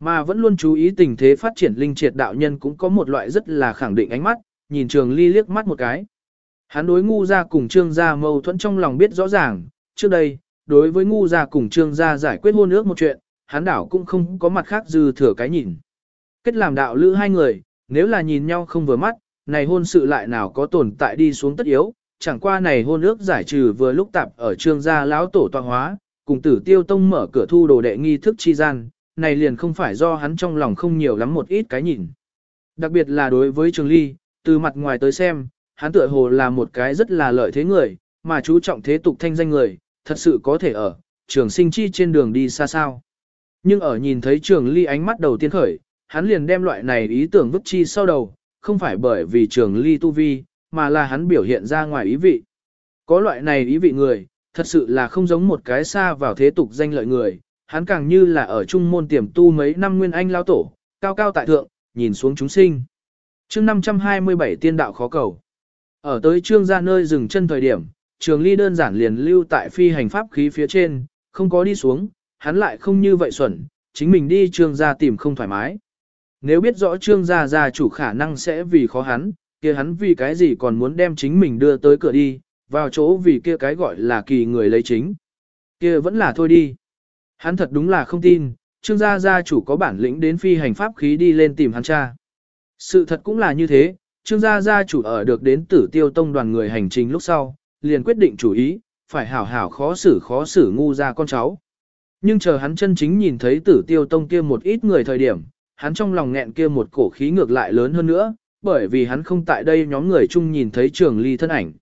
Mà vẫn luôn chú ý tình thế phát triển linh triệt đạo nhân cũng có một loại rất là khẳng định ánh mắt, nhìn trường ly liếc mắt một cái. Hắn đối ngu ra cùng trương gia mâu thuẫn trong lòng biết rõ ràng, trước đây, đối với ngu ra cùng trương gia giải quyết hôn ước một chuyện, hắn đảo cũng không có mặt khác dư thừa cái nhìn. Kết làm đạo lữ hai người, nếu là nhìn nhau không vừa mắt, này hôn sự lại nào có tồn tại đi xuống tất yếu, chẳng qua này hôn ước giải trừ vừa lúc tạp ở trương gia lão tổ tọa hóa, cùng tử tiêu tông mở cửa thu đồ đệ nghi thức chi gian, này liền không phải do hắn trong lòng không nhiều lắm một ít cái nhìn. Đặc biệt là đối với trường ly, từ mặt ngoài tới xem, hắn tựa hồ là một cái rất là lợi thế người, mà chú trọng thế tục thanh danh người, thật sự có thể ở, trường sinh chi trên đường đi xa sao. Nhưng ở nhìn thấy trường ly ánh mắt đầu tiên khởi, hắn liền đem loại này ý tưởng vứt chi sau đầu, không phải bởi vì trường ly tu vi, mà là hắn biểu hiện ra ngoài ý vị. Có loại này ý vị người, thật sự là không giống một cái xa vào thế tục danh lợi người, hắn càng như là ở trung môn tiềm tu mấy năm nguyên anh lao tổ, cao cao tại thượng, nhìn xuống chúng sinh. chương 527 tiên đạo khó cầu. Ở tới trương ra nơi dừng chân thời điểm, trường ly đơn giản liền lưu tại phi hành pháp khí phía trên, không có đi xuống, hắn lại không như vậy xuẩn, chính mình đi trương gia tìm không thoải mái. Nếu biết rõ trương gia gia chủ khả năng sẽ vì khó hắn, kia hắn vì cái gì còn muốn đem chính mình đưa tới cửa đi, vào chỗ vì kia cái gọi là kỳ người lấy chính. Kia vẫn là thôi đi. Hắn thật đúng là không tin, trương gia gia chủ có bản lĩnh đến phi hành pháp khí đi lên tìm hắn cha. Sự thật cũng là như thế, trương gia gia chủ ở được đến tử tiêu tông đoàn người hành trình lúc sau, liền quyết định chủ ý, phải hảo hảo khó xử khó xử ngu ra con cháu. Nhưng chờ hắn chân chính nhìn thấy tử tiêu tông kia một ít người thời điểm, hắn trong lòng nghẹn kia một cổ khí ngược lại lớn hơn nữa, bởi vì hắn không tại đây nhóm người chung nhìn thấy trường ly thân ảnh.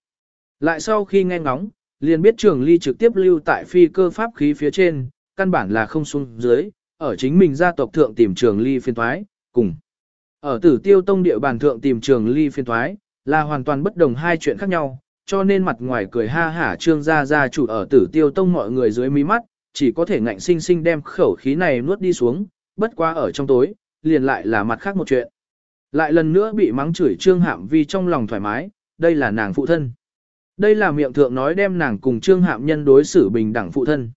Lại sau khi nghe ngóng, liền biết trường ly trực tiếp lưu tại phi cơ pháp khí phía trên, căn bản là không xuống dưới, ở chính mình gia tộc thượng tìm trường ly phiên thoái, cùng. Ở tử tiêu tông địa bàn thượng tìm trường ly phiên thoái, là hoàn toàn bất đồng hai chuyện khác nhau, cho nên mặt ngoài cười ha hả trương gia gia chủ ở tử tiêu tông mọi người dưới mí mắt, chỉ có thể ngạnh sinh sinh đem khẩu khí này nuốt đi xuống, bất quá ở trong tối, liền lại là mặt khác một chuyện. Lại lần nữa bị mắng chửi trương hạm vì trong lòng thoải mái, đây là nàng phụ thân. Đây là miệng thượng nói đem nàng cùng trương hạm nhân đối xử bình đẳng phụ thân.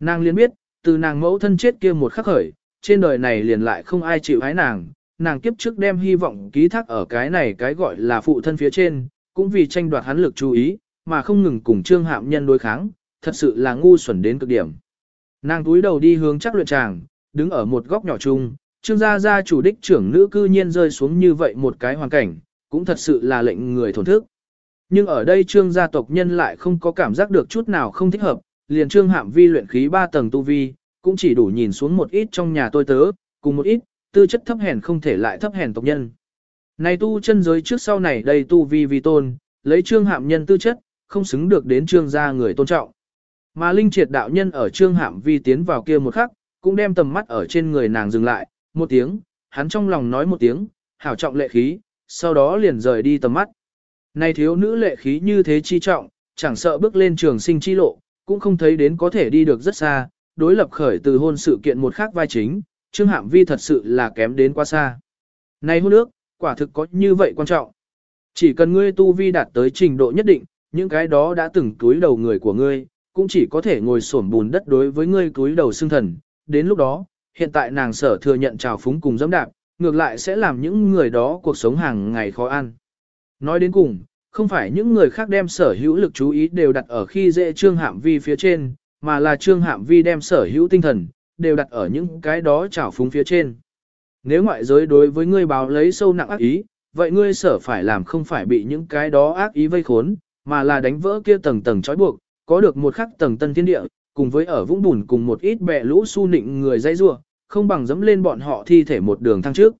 Nàng liền biết, từ nàng mẫu thân chết kia một khắc khởi, trên đời này liền lại không ai chịu hái nàng, nàng kiếp trước đem hy vọng ký thác ở cái này cái gọi là phụ thân phía trên, cũng vì tranh đoạt hắn lực chú ý, mà không ngừng cùng trương hạm nhân đối kháng, thật sự là ngu xuẩn đến cực điểm. Nàng túi đầu đi hướng chắc luyện tràng, đứng ở một góc nhỏ chung, trương gia gia chủ đích trưởng nữ cư nhiên rơi xuống như vậy một cái hoàn cảnh, cũng thật sự là lệnh người thổn thức. Nhưng ở đây trương gia tộc nhân lại không có cảm giác được chút nào không thích hợp, liền trương hạm vi luyện khí 3 tầng tu vi, cũng chỉ đủ nhìn xuống một ít trong nhà tôi tớ, cùng một ít, tư chất thấp hèn không thể lại thấp hèn tộc nhân. Này tu chân giới trước sau này đây tu vi vi tôn, lấy trương hạm nhân tư chất, không xứng được đến trương gia người tôn trọng. Mà linh triệt đạo nhân ở trương hạm vi tiến vào kia một khắc, cũng đem tầm mắt ở trên người nàng dừng lại, một tiếng, hắn trong lòng nói một tiếng, hảo trọng lệ khí, sau đó liền rời đi tầm mắt. Này thiếu nữ lệ khí như thế chi trọng, chẳng sợ bước lên trường sinh chi lộ, cũng không thấy đến có thể đi được rất xa, đối lập khởi từ hôn sự kiện một khác vai chính, Trương Hạm Vi thật sự là kém đến quá xa. Này hôn ước, quả thực có như vậy quan trọng. Chỉ cần ngươi tu vi đạt tới trình độ nhất định, những cái đó đã từng túi đầu người của ngươi, cũng chỉ có thể ngồi xổm bùn đất đối với ngươi túi đầu xương thần. Đến lúc đó, hiện tại nàng sở thừa nhận trào phúng cùng dẫm đạp, ngược lại sẽ làm những người đó cuộc sống hàng ngày khó ăn. Nói đến cùng, không phải những người khác đem sở hữu lực chú ý đều đặt ở khi dễ trương hạm vi phía trên, mà là trương hạm vi đem sở hữu tinh thần, đều đặt ở những cái đó trào phúng phía trên. Nếu ngoại giới đối với ngươi báo lấy sâu nặng ác ý, vậy ngươi sở phải làm không phải bị những cái đó ác ý vây khốn, mà là đánh vỡ kia tầng tầng trói buộc, có được một khắc tầng tân thiên địa, cùng với ở vũng bùn cùng một ít bẹ lũ su nịnh người dây rua, không bằng dẫm lên bọn họ thi thể một đường thăng trước.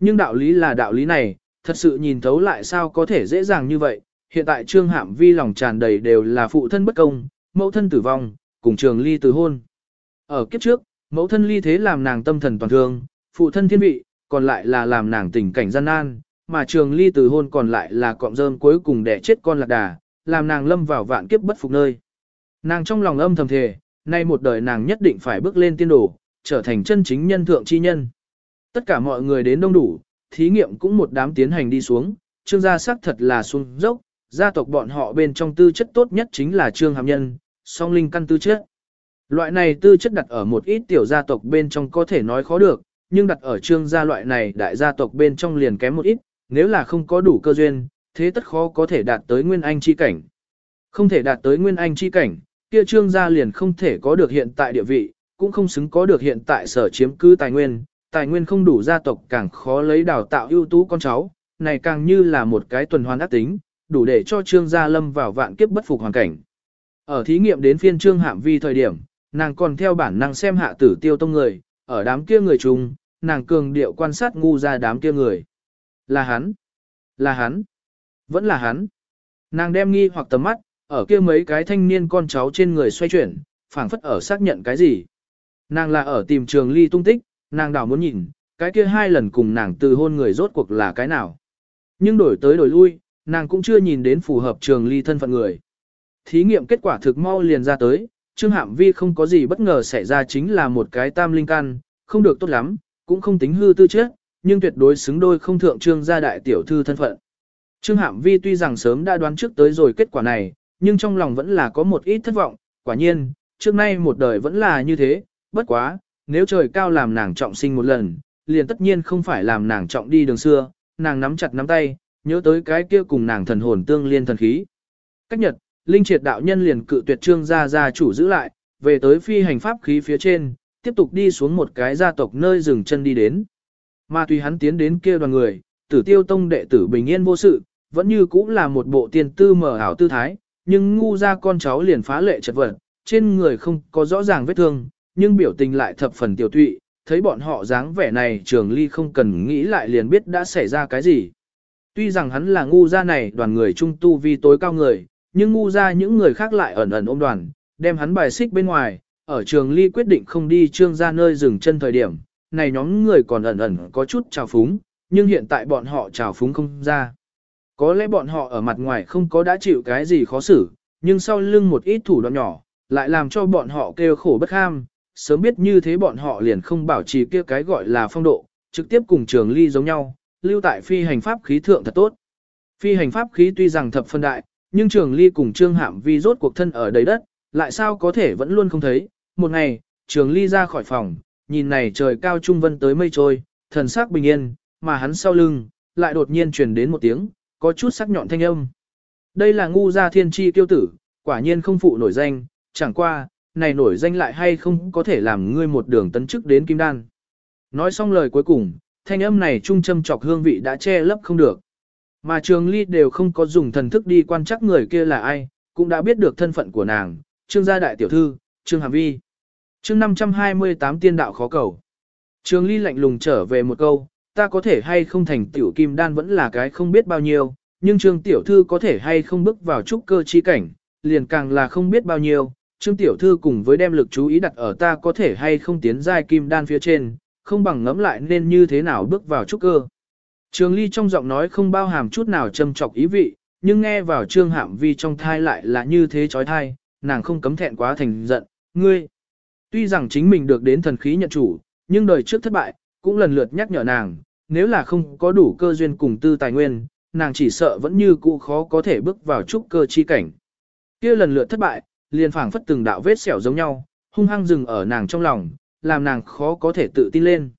Nhưng đạo lý là đạo lý này, thật sự nhìn thấu lại sao có thể dễ dàng như vậy, hiện tại trương hạm vi lòng tràn đầy đều là phụ thân bất công, mẫu thân tử vong, cùng trường ly từ hôn. Ở kiếp trước, mẫu thân ly thế làm nàng tâm thần toàn thương, phụ thân thiên vị, còn lại là làm nàng tình cảnh gian nan, mà trường ly từ hôn còn lại là cọng rơm cuối cùng để chết con lạc đà, làm nàng lâm vào vạn kiếp bất phục nơi. Nàng trong lòng âm thầm thề, nay một đời nàng nhất định phải bước lên tiên đồ, trở thành chân chính nhân thượng chi nhân. Tất cả mọi người đến đông đủ, thí nghiệm cũng một đám tiến hành đi xuống, trương gia sắc thật là xuống dốc, gia tộc bọn họ bên trong tư chất tốt nhất chính là trương hàm nhân, song linh căn tư chất. Loại này tư chất đặt ở một ít tiểu gia tộc bên trong có thể nói khó được, nhưng đặt ở trương gia loại này đại gia tộc bên trong liền kém một ít, nếu là không có đủ cơ duyên, thế tất khó có thể đạt tới nguyên anh chi cảnh. Không thể đạt tới nguyên anh chi cảnh, kia trương gia liền không thể có được hiện tại địa vị, cũng không xứng có được hiện tại sở chiếm cư tài nguyên, tài nguyên không đủ gia tộc càng khó lấy đào tạo ưu tú con cháu, này càng như là một cái tuần hoàn ác tính, đủ để cho trương gia lâm vào vạn kiếp bất phục hoàn cảnh. Ở thí nghiệm đến phiên trương hạm vi thời điểm, nàng còn theo bản năng xem hạ tử tiêu tông người, ở đám kia người chung, nàng cường điệu quan sát ngu ra đám kia người. Là hắn, là hắn, Vẫn là hắn. Nàng đem nghi hoặc tầm mắt, ở kia mấy cái thanh niên con cháu trên người xoay chuyển, phảng phất ở xác nhận cái gì. Nàng là ở tìm trường ly tung tích, nàng đảo muốn nhìn, cái kia hai lần cùng nàng từ hôn người rốt cuộc là cái nào. Nhưng đổi tới đổi lui, nàng cũng chưa nhìn đến phù hợp trường ly thân phận người. Thí nghiệm kết quả thực mau liền ra tới, Trương Hạm Vi không có gì bất ngờ xảy ra chính là một cái tam linh căn, không được tốt lắm, cũng không tính hư tư chất, nhưng tuyệt đối xứng đôi không thượng trương gia đại tiểu thư thân phận. Trương Hạm Vi tuy rằng sớm đã đoán trước tới rồi kết quả này, nhưng trong lòng vẫn là có một ít thất vọng, quả nhiên, trước nay một đời vẫn là như thế, bất quá, nếu trời cao làm nàng trọng sinh một lần, liền tất nhiên không phải làm nàng trọng đi đường xưa, nàng nắm chặt nắm tay, nhớ tới cái kia cùng nàng thần hồn tương liên thần khí. Cách nhật, Linh triệt đạo nhân liền cự tuyệt trương gia gia chủ giữ lại, về tới phi hành pháp khí phía trên, tiếp tục đi xuống một cái gia tộc nơi dừng chân đi đến. Mà tùy hắn tiến đến kia đoàn người, tử tiêu tông đệ tử bình yên vô sự, vẫn như cũng là một bộ tiền tư mở ảo tư thái, nhưng ngu ra con cháu liền phá lệ chật vật, trên người không có rõ ràng vết thương, nhưng biểu tình lại thập phần tiểu tụy, thấy bọn họ dáng vẻ này trường ly không cần nghĩ lại liền biết đã xảy ra cái gì. Tuy rằng hắn là ngu ra này đoàn người trung tu vi tối cao người, nhưng ngu ra những người khác lại ẩn ẩn ôm đoàn, đem hắn bài xích bên ngoài, ở trường ly quyết định không đi trương ra nơi dừng chân thời điểm, này nhóm người còn ẩn ẩn có chút trào phúng, nhưng hiện tại bọn họ trào phúng không ra. Có lẽ bọn họ ở mặt ngoài không có đã chịu cái gì khó xử, nhưng sau lưng một ít thủ đoạn nhỏ, lại làm cho bọn họ kêu khổ bất ham, sớm biết như thế bọn họ liền không bảo trì kia cái gọi là phong độ, trực tiếp cùng trường ly giống nhau, lưu tại phi hành pháp khí thượng thật tốt. Phi hành pháp khí tuy rằng thập phân đại, nhưng trường ly cùng trương hạm vi rốt cuộc thân ở đầy đất, lại sao có thể vẫn luôn không thấy. Một ngày, trường ly ra khỏi phòng, nhìn này trời cao trung vân tới mây trôi, thần sắc bình yên, mà hắn sau lưng, lại đột nhiên truyền đến một tiếng, có chút sắc nhọn thanh âm. Đây là ngu gia thiên tri tiêu tử, quả nhiên không phụ nổi danh, chẳng qua, này nổi danh lại hay không có thể làm ngươi một đường tấn chức đến kim đan. Nói xong lời cuối cùng, thanh âm này trung châm chọc hương vị đã che lấp không được. Mà trường ly đều không có dùng thần thức đi quan chắc người kia là ai, cũng đã biết được thân phận của nàng, trương gia đại tiểu thư, trương hàm vi. chương 528 tiên đạo khó cầu. Trường ly lạnh lùng trở về một câu, ta có thể hay không thành tiểu kim đan vẫn là cái không biết bao nhiêu, nhưng trương tiểu thư có thể hay không bước vào trúc cơ chi cảnh, liền càng là không biết bao nhiêu. Trương tiểu thư cùng với đem lực chú ý đặt ở ta có thể hay không tiến giai kim đan phía trên, không bằng ngẫm lại nên như thế nào bước vào trúc cơ. Trường ly trong giọng nói không bao hàm chút nào châm chọc ý vị, nhưng nghe vào trương hạm vi trong thai lại là như thế chói thai, nàng không cấm thẹn quá thành giận, ngươi. Tuy rằng chính mình được đến thần khí nhận chủ, nhưng đời trước thất bại, cũng lần lượt nhắc nhở nàng, nếu là không có đủ cơ duyên cùng tư tài nguyên, nàng chỉ sợ vẫn như cũ khó có thể bước vào trúc cơ chi cảnh. kia lần lượt thất bại, liền phảng phất từng đạo vết sẹo giống nhau, hung hăng dừng ở nàng trong lòng, làm nàng khó có thể tự tin lên.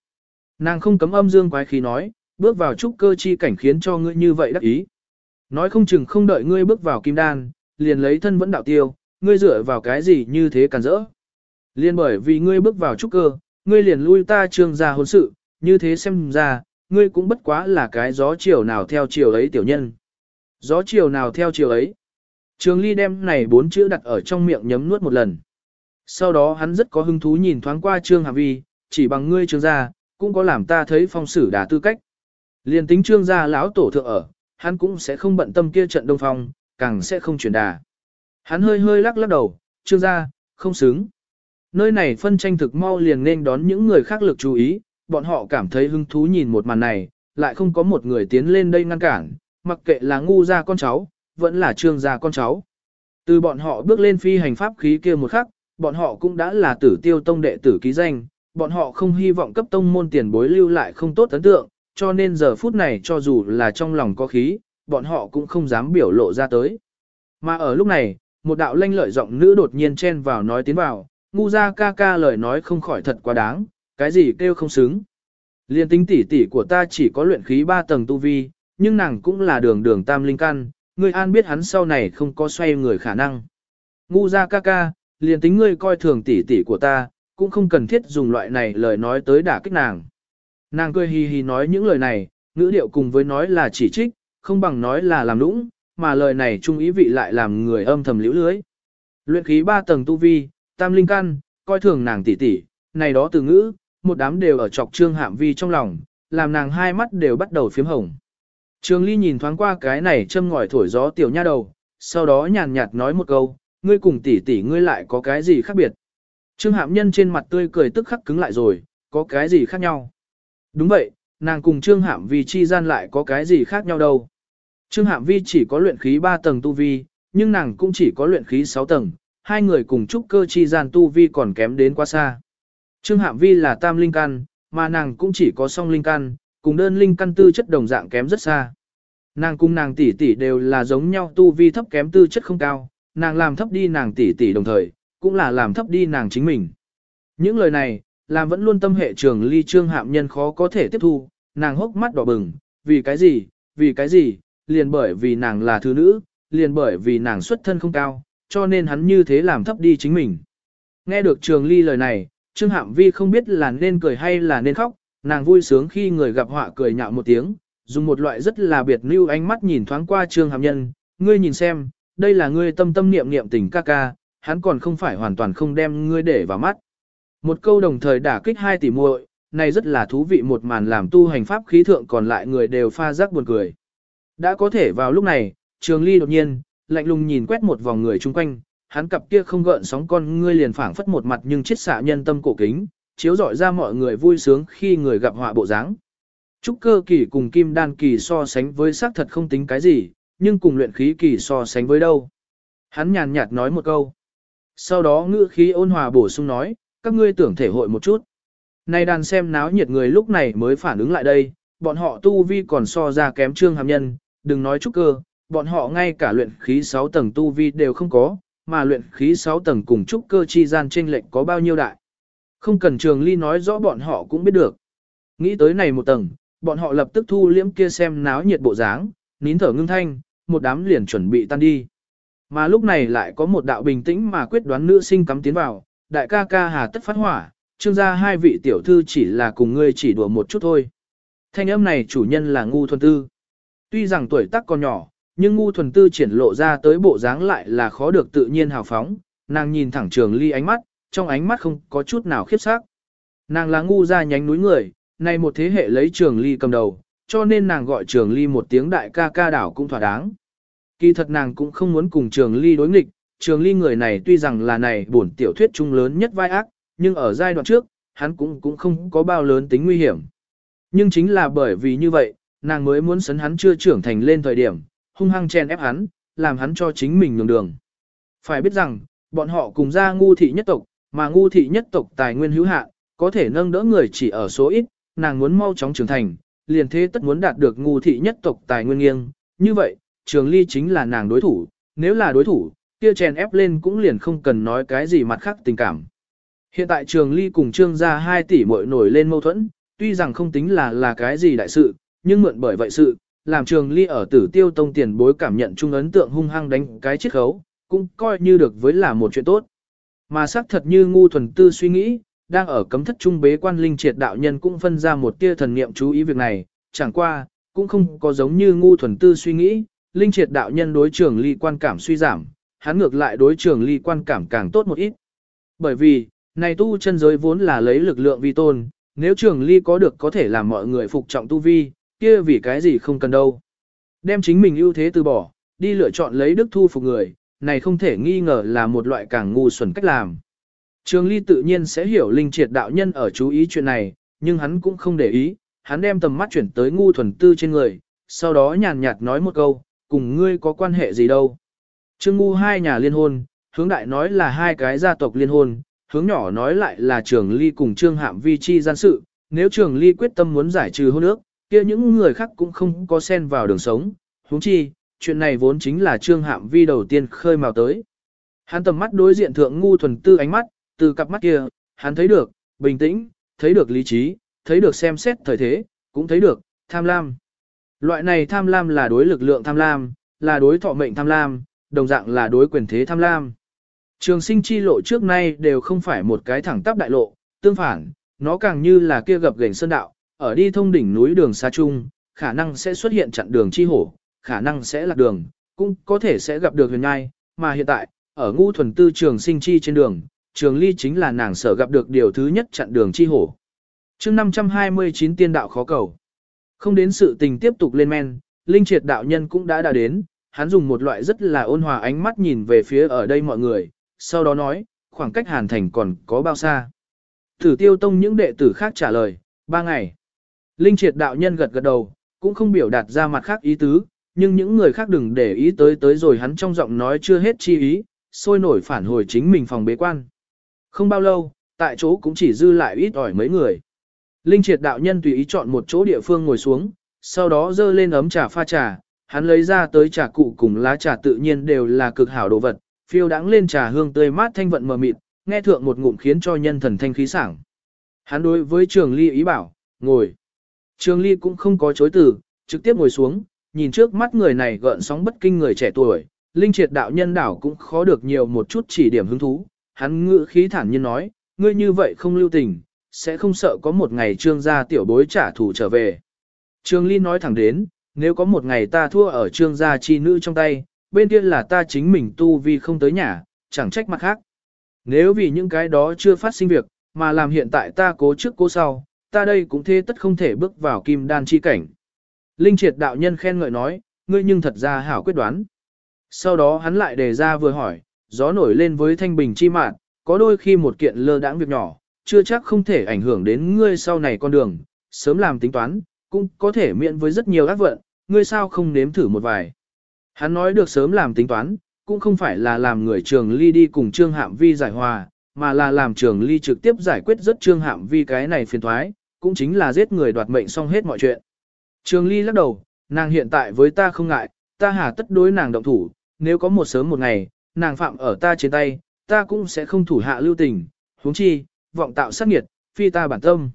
Nàng không cấm âm dương quái khí nói, bước vào trúc cơ chi cảnh khiến cho ngươi như vậy đắc ý. Nói không chừng không đợi ngươi bước vào kim đan, liền lấy thân vẫn đạo tiêu, ngươi dựa vào cái gì như thế càn rỡ. Liên bởi vì ngươi bước vào trúc cơ, ngươi liền lui ta trương ra hôn sự, như thế xem ra, ngươi cũng bất quá là cái gió chiều nào theo chiều ấy tiểu nhân. Gió chiều nào theo chiều ấy. Trường ly đem này bốn chữ đặt ở trong miệng nhấm nuốt một lần. Sau đó hắn rất có hứng thú nhìn thoáng qua trương hàm vi, chỉ bằng ngươi trương gia, cũng có làm ta thấy phong sử đà tư cách. Liên tính trương gia lão tổ thượng ở, hắn cũng sẽ không bận tâm kia trận đông phong, càng sẽ không chuyển đà. Hắn hơi hơi lắc lắc đầu, trương gia, không xứng. Nơi này phân tranh thực mau liền nên đón những người khác lực chú ý, bọn họ cảm thấy hứng thú nhìn một màn này, lại không có một người tiến lên đây ngăn cản, mặc kệ là ngu gia con cháu, vẫn là trương gia con cháu. Từ bọn họ bước lên phi hành pháp khí kia một khắc, bọn họ cũng đã là tử tiêu tông đệ tử ký danh, bọn họ không hy vọng cấp tông môn tiền bối lưu lại không tốt ấn tượng, cho nên giờ phút này cho dù là trong lòng có khí, bọn họ cũng không dám biểu lộ ra tới. Mà ở lúc này, một đạo lanh lợi giọng nữ đột nhiên chen vào nói tiến vào, ngu ra ca ca lời nói không khỏi thật quá đáng, cái gì kêu không xứng. Liên tính tỷ tỷ của ta chỉ có luyện khí 3 tầng tu vi, nhưng nàng cũng là đường đường tam linh căn, ngươi an biết hắn sau này không có xoay người khả năng. Ngu ra ca ca, liền tính ngươi coi thường tỷ tỷ của ta, cũng không cần thiết dùng loại này lời nói tới đả kích nàng. Nàng cười hì hì nói những lời này, ngữ điệu cùng với nói là chỉ trích, không bằng nói là làm lũng, mà lời này trung ý vị lại làm người âm thầm liễu lưới. Luyện khí ba tầng tu vi, tam linh căn, coi thường nàng tỷ tỷ, này đó từ ngữ, một đám đều ở chọc trương hạm vi trong lòng, làm nàng hai mắt đều bắt đầu phiếm hồng. Trường Ly nhìn thoáng qua cái này châm ngòi thổi gió tiểu nha đầu, sau đó nhàn nhạt nói một câu, ngươi cùng tỷ tỷ ngươi lại có cái gì khác biệt. Trương Hạm Nhân trên mặt tươi cười tức khắc cứng lại rồi, có cái gì khác nhau. Đúng vậy, nàng cùng Trương Hạm Vi chi gian lại có cái gì khác nhau đâu. Trương Hạm Vi chỉ có luyện khí 3 tầng tu vi, nhưng nàng cũng chỉ có luyện khí 6 tầng, hai người cùng trúc cơ chi gian tu vi còn kém đến quá xa. Trương Hạm Vi là tam linh căn, mà nàng cũng chỉ có song linh căn, cùng đơn linh căn tư chất đồng dạng kém rất xa. Nàng cùng nàng tỷ tỷ đều là giống nhau tu vi thấp kém tư chất không cao, nàng làm thấp đi nàng tỷ tỷ đồng thời, cũng là làm thấp đi nàng chính mình. Những lời này, làm vẫn luôn tâm hệ trường ly trương hạm nhân khó có thể tiếp thu, nàng hốc mắt đỏ bừng, vì cái gì, vì cái gì, liền bởi vì nàng là thứ nữ, liền bởi vì nàng xuất thân không cao, cho nên hắn như thế làm thấp đi chính mình. Nghe được trường ly lời này, trương hạm vi không biết là nên cười hay là nên khóc, nàng vui sướng khi người gặp họa cười nhạo một tiếng, dùng một loại rất là biệt lưu ánh mắt nhìn thoáng qua trương hàm nhân, ngươi nhìn xem, đây là ngươi tâm tâm niệm niệm tình ca ca, hắn còn không phải hoàn toàn không đem ngươi để vào mắt. Một câu đồng thời đả kích hai tỷ muội, này rất là thú vị một màn làm tu hành pháp khí thượng còn lại người đều pha rắc buồn cười. Đã có thể vào lúc này, trường ly đột nhiên, lạnh lùng nhìn quét một vòng người chung quanh, hắn cặp kia không gợn sóng con ngươi liền phảng phất một mặt nhưng chết xạ nhân tâm cổ kính, chiếu rọi ra mọi người vui sướng khi người gặp họa bộ dáng. Trúc cơ kỳ cùng kim đan kỳ so sánh với xác thật không tính cái gì, nhưng cùng luyện khí kỳ so sánh với đâu. Hắn nhàn nhạt nói một câu. Sau đó ngữ khí ôn hòa bổ sung nói, các ngươi tưởng thể hội một chút. Này đàn xem náo nhiệt người lúc này mới phản ứng lại đây, bọn họ tu vi còn so ra kém trương hàm nhân, đừng nói trúc cơ, bọn họ ngay cả luyện khí 6 tầng tu vi đều không có, mà luyện khí 6 tầng cùng trúc cơ chi gian trên lệnh có bao nhiêu đại. Không cần trường ly nói rõ bọn họ cũng biết được. Nghĩ tới này một tầng, bọn họ lập tức thu liễm kia xem náo nhiệt bộ dáng, nín thở ngưng thanh, một đám liền chuẩn bị tan đi. Mà lúc này lại có một đạo bình tĩnh mà quyết đoán nữ sinh cắm tiến vào, đại ca ca hà tất phát hỏa, trương gia hai vị tiểu thư chỉ là cùng ngươi chỉ đùa một chút thôi. Thanh âm này chủ nhân là ngu thuần tư. Tuy rằng tuổi tác còn nhỏ, nhưng ngu thuần tư triển lộ ra tới bộ dáng lại là khó được tự nhiên hào phóng, nàng nhìn thẳng trường ly ánh mắt, trong ánh mắt không có chút nào khiếp sắc. Nàng là ngu ra nhánh núi người, nay một thế hệ lấy trường ly cầm đầu, cho nên nàng gọi trường ly một tiếng đại ca ca đảo cũng thỏa đáng. Kỳ thật nàng cũng không muốn cùng trường ly đối nghịch, trường ly người này tuy rằng là này bổn tiểu thuyết trung lớn nhất vai ác, nhưng ở giai đoạn trước, hắn cũng cũng không có bao lớn tính nguy hiểm. Nhưng chính là bởi vì như vậy, nàng mới muốn sấn hắn chưa trưởng thành lên thời điểm, hung hăng chen ép hắn, làm hắn cho chính mình nhường đường. Phải biết rằng, bọn họ cùng ra ngu thị nhất tộc, mà ngu thị nhất tộc tài nguyên hữu hạn, có thể nâng đỡ người chỉ ở số ít, nàng muốn mau chóng trưởng thành, liền thế tất muốn đạt được ngu thị nhất tộc tài nguyên nghiêng. Như vậy, trường ly chính là nàng đối thủ, nếu là đối thủ, kia chèn ép lên cũng liền không cần nói cái gì mặt khác tình cảm. Hiện tại trường ly cùng trương gia 2 tỷ muội nổi lên mâu thuẫn, tuy rằng không tính là là cái gì đại sự, nhưng mượn bởi vậy sự, làm trường ly ở tử tiêu tông tiền bối cảm nhận trung ấn tượng hung hăng đánh cái chiết khấu, cũng coi như được với là một chuyện tốt. Mà xác thật như ngu thuần tư suy nghĩ, đang ở cấm thất trung bế quan linh triệt đạo nhân cũng phân ra một tia thần niệm chú ý việc này, chẳng qua, cũng không có giống như ngu thuần tư suy nghĩ, linh triệt đạo nhân đối trường ly quan cảm suy giảm, hắn ngược lại đối trường ly quan cảm càng tốt một ít. Bởi vì, này tu chân giới vốn là lấy lực lượng vi tôn, nếu trường ly có được có thể làm mọi người phục trọng tu vi, kia vì cái gì không cần đâu. Đem chính mình ưu thế từ bỏ, đi lựa chọn lấy đức thu phục người, này không thể nghi ngờ là một loại càng ngu xuẩn cách làm. Trường Ly tự nhiên sẽ hiểu linh triệt đạo nhân ở chú ý chuyện này, nhưng hắn cũng không để ý, hắn đem tầm mắt chuyển tới ngu thuần tư trên người, sau đó nhàn nhạt nói một câu, cùng ngươi có quan hệ gì đâu. Trương ngu hai nhà liên hôn, hướng đại nói là hai cái gia tộc liên hôn, hướng nhỏ nói lại là trường ly cùng trương hạm vi chi gian sự, nếu trường ly quyết tâm muốn giải trừ hôn ước, kia những người khác cũng không có xen vào đường sống, huống chi, chuyện này vốn chính là trương hạm vi đầu tiên khơi mào tới. Hắn tầm mắt đối diện thượng ngu thuần tư ánh mắt, từ cặp mắt kia, hắn thấy được, bình tĩnh, thấy được lý trí, thấy được xem xét thời thế, cũng thấy được, tham lam. Loại này tham lam là đối lực lượng tham lam, là đối thọ mệnh tham lam, đồng dạng là đối quyền thế tham lam. Trường sinh chi lộ trước nay đều không phải một cái thẳng tắp đại lộ, tương phản, nó càng như là kia gập gành sơn đạo, ở đi thông đỉnh núi đường xa chung, khả năng sẽ xuất hiện chặn đường chi hổ, khả năng sẽ lạc đường, cũng có thể sẽ gặp được huyền nhai, mà hiện tại, ở ngu thuần tư trường sinh chi trên đường, trường ly chính là nàng sở gặp được điều thứ nhất chặn đường chi hổ. chương 529 tiên đạo khó cầu. Không đến sự tình tiếp tục lên men, Linh Triệt đạo nhân cũng đã đã đến, hắn dùng một loại rất là ôn hòa ánh mắt nhìn về phía ở đây mọi người, sau đó nói, khoảng cách Hàn Thành còn có bao xa. Tử tiêu tông những đệ tử khác trả lời, ba ngày. Linh Triệt đạo nhân gật gật đầu, cũng không biểu đạt ra mặt khác ý tứ, nhưng những người khác đừng để ý tới tới rồi hắn trong giọng nói chưa hết chi ý, sôi nổi phản hồi chính mình phòng bế quan. Không bao lâu, tại chỗ cũng chỉ dư lại ít ỏi mấy người. Linh triệt đạo nhân tùy ý chọn một chỗ địa phương ngồi xuống, sau đó dơ lên ấm trà pha trà, hắn lấy ra tới trà cụ cùng lá trà tự nhiên đều là cực hảo đồ vật, phiêu đãng lên trà hương tươi mát thanh vận mờ mịt, nghe thượng một ngụm khiến cho nhân thần thanh khí sảng. Hắn đối với trường ly ý bảo, ngồi. Trường ly cũng không có chối từ, trực tiếp ngồi xuống, nhìn trước mắt người này gợn sóng bất kinh người trẻ tuổi, linh triệt đạo nhân đảo cũng khó được nhiều một chút chỉ điểm hứng thú, hắn ngự khí thản nhiên nói, ngươi như vậy không lưu tình, sẽ không sợ có một ngày trương gia tiểu bối trả thù trở về. Trương Ly nói thẳng đến, nếu có một ngày ta thua ở trương gia chi nữ trong tay, bên kia là ta chính mình tu vi không tới nhà, chẳng trách mặt khác. Nếu vì những cái đó chưa phát sinh việc, mà làm hiện tại ta cố trước cố sau, ta đây cũng thế tất không thể bước vào kim đan chi cảnh. Linh triệt đạo nhân khen ngợi nói, ngươi nhưng thật ra hảo quyết đoán. Sau đó hắn lại đề ra vừa hỏi, gió nổi lên với thanh bình chi mạn, có đôi khi một kiện lơ đãng việc nhỏ, chưa chắc không thể ảnh hưởng đến ngươi sau này con đường, sớm làm tính toán, cũng có thể miễn với rất nhiều ác vận, ngươi sao không nếm thử một vài. Hắn nói được sớm làm tính toán, cũng không phải là làm người trường ly đi cùng trương hạm vi giải hòa, mà là làm trường ly trực tiếp giải quyết rất trương hạm vi cái này phiền thoái, cũng chính là giết người đoạt mệnh xong hết mọi chuyện. Trường ly lắc đầu, nàng hiện tại với ta không ngại, ta hà tất đối nàng động thủ, nếu có một sớm một ngày, nàng phạm ở ta trên tay, ta cũng sẽ không thủ hạ lưu tình, huống chi, vọng tạo sát nghiệt, phi ta bản tâm.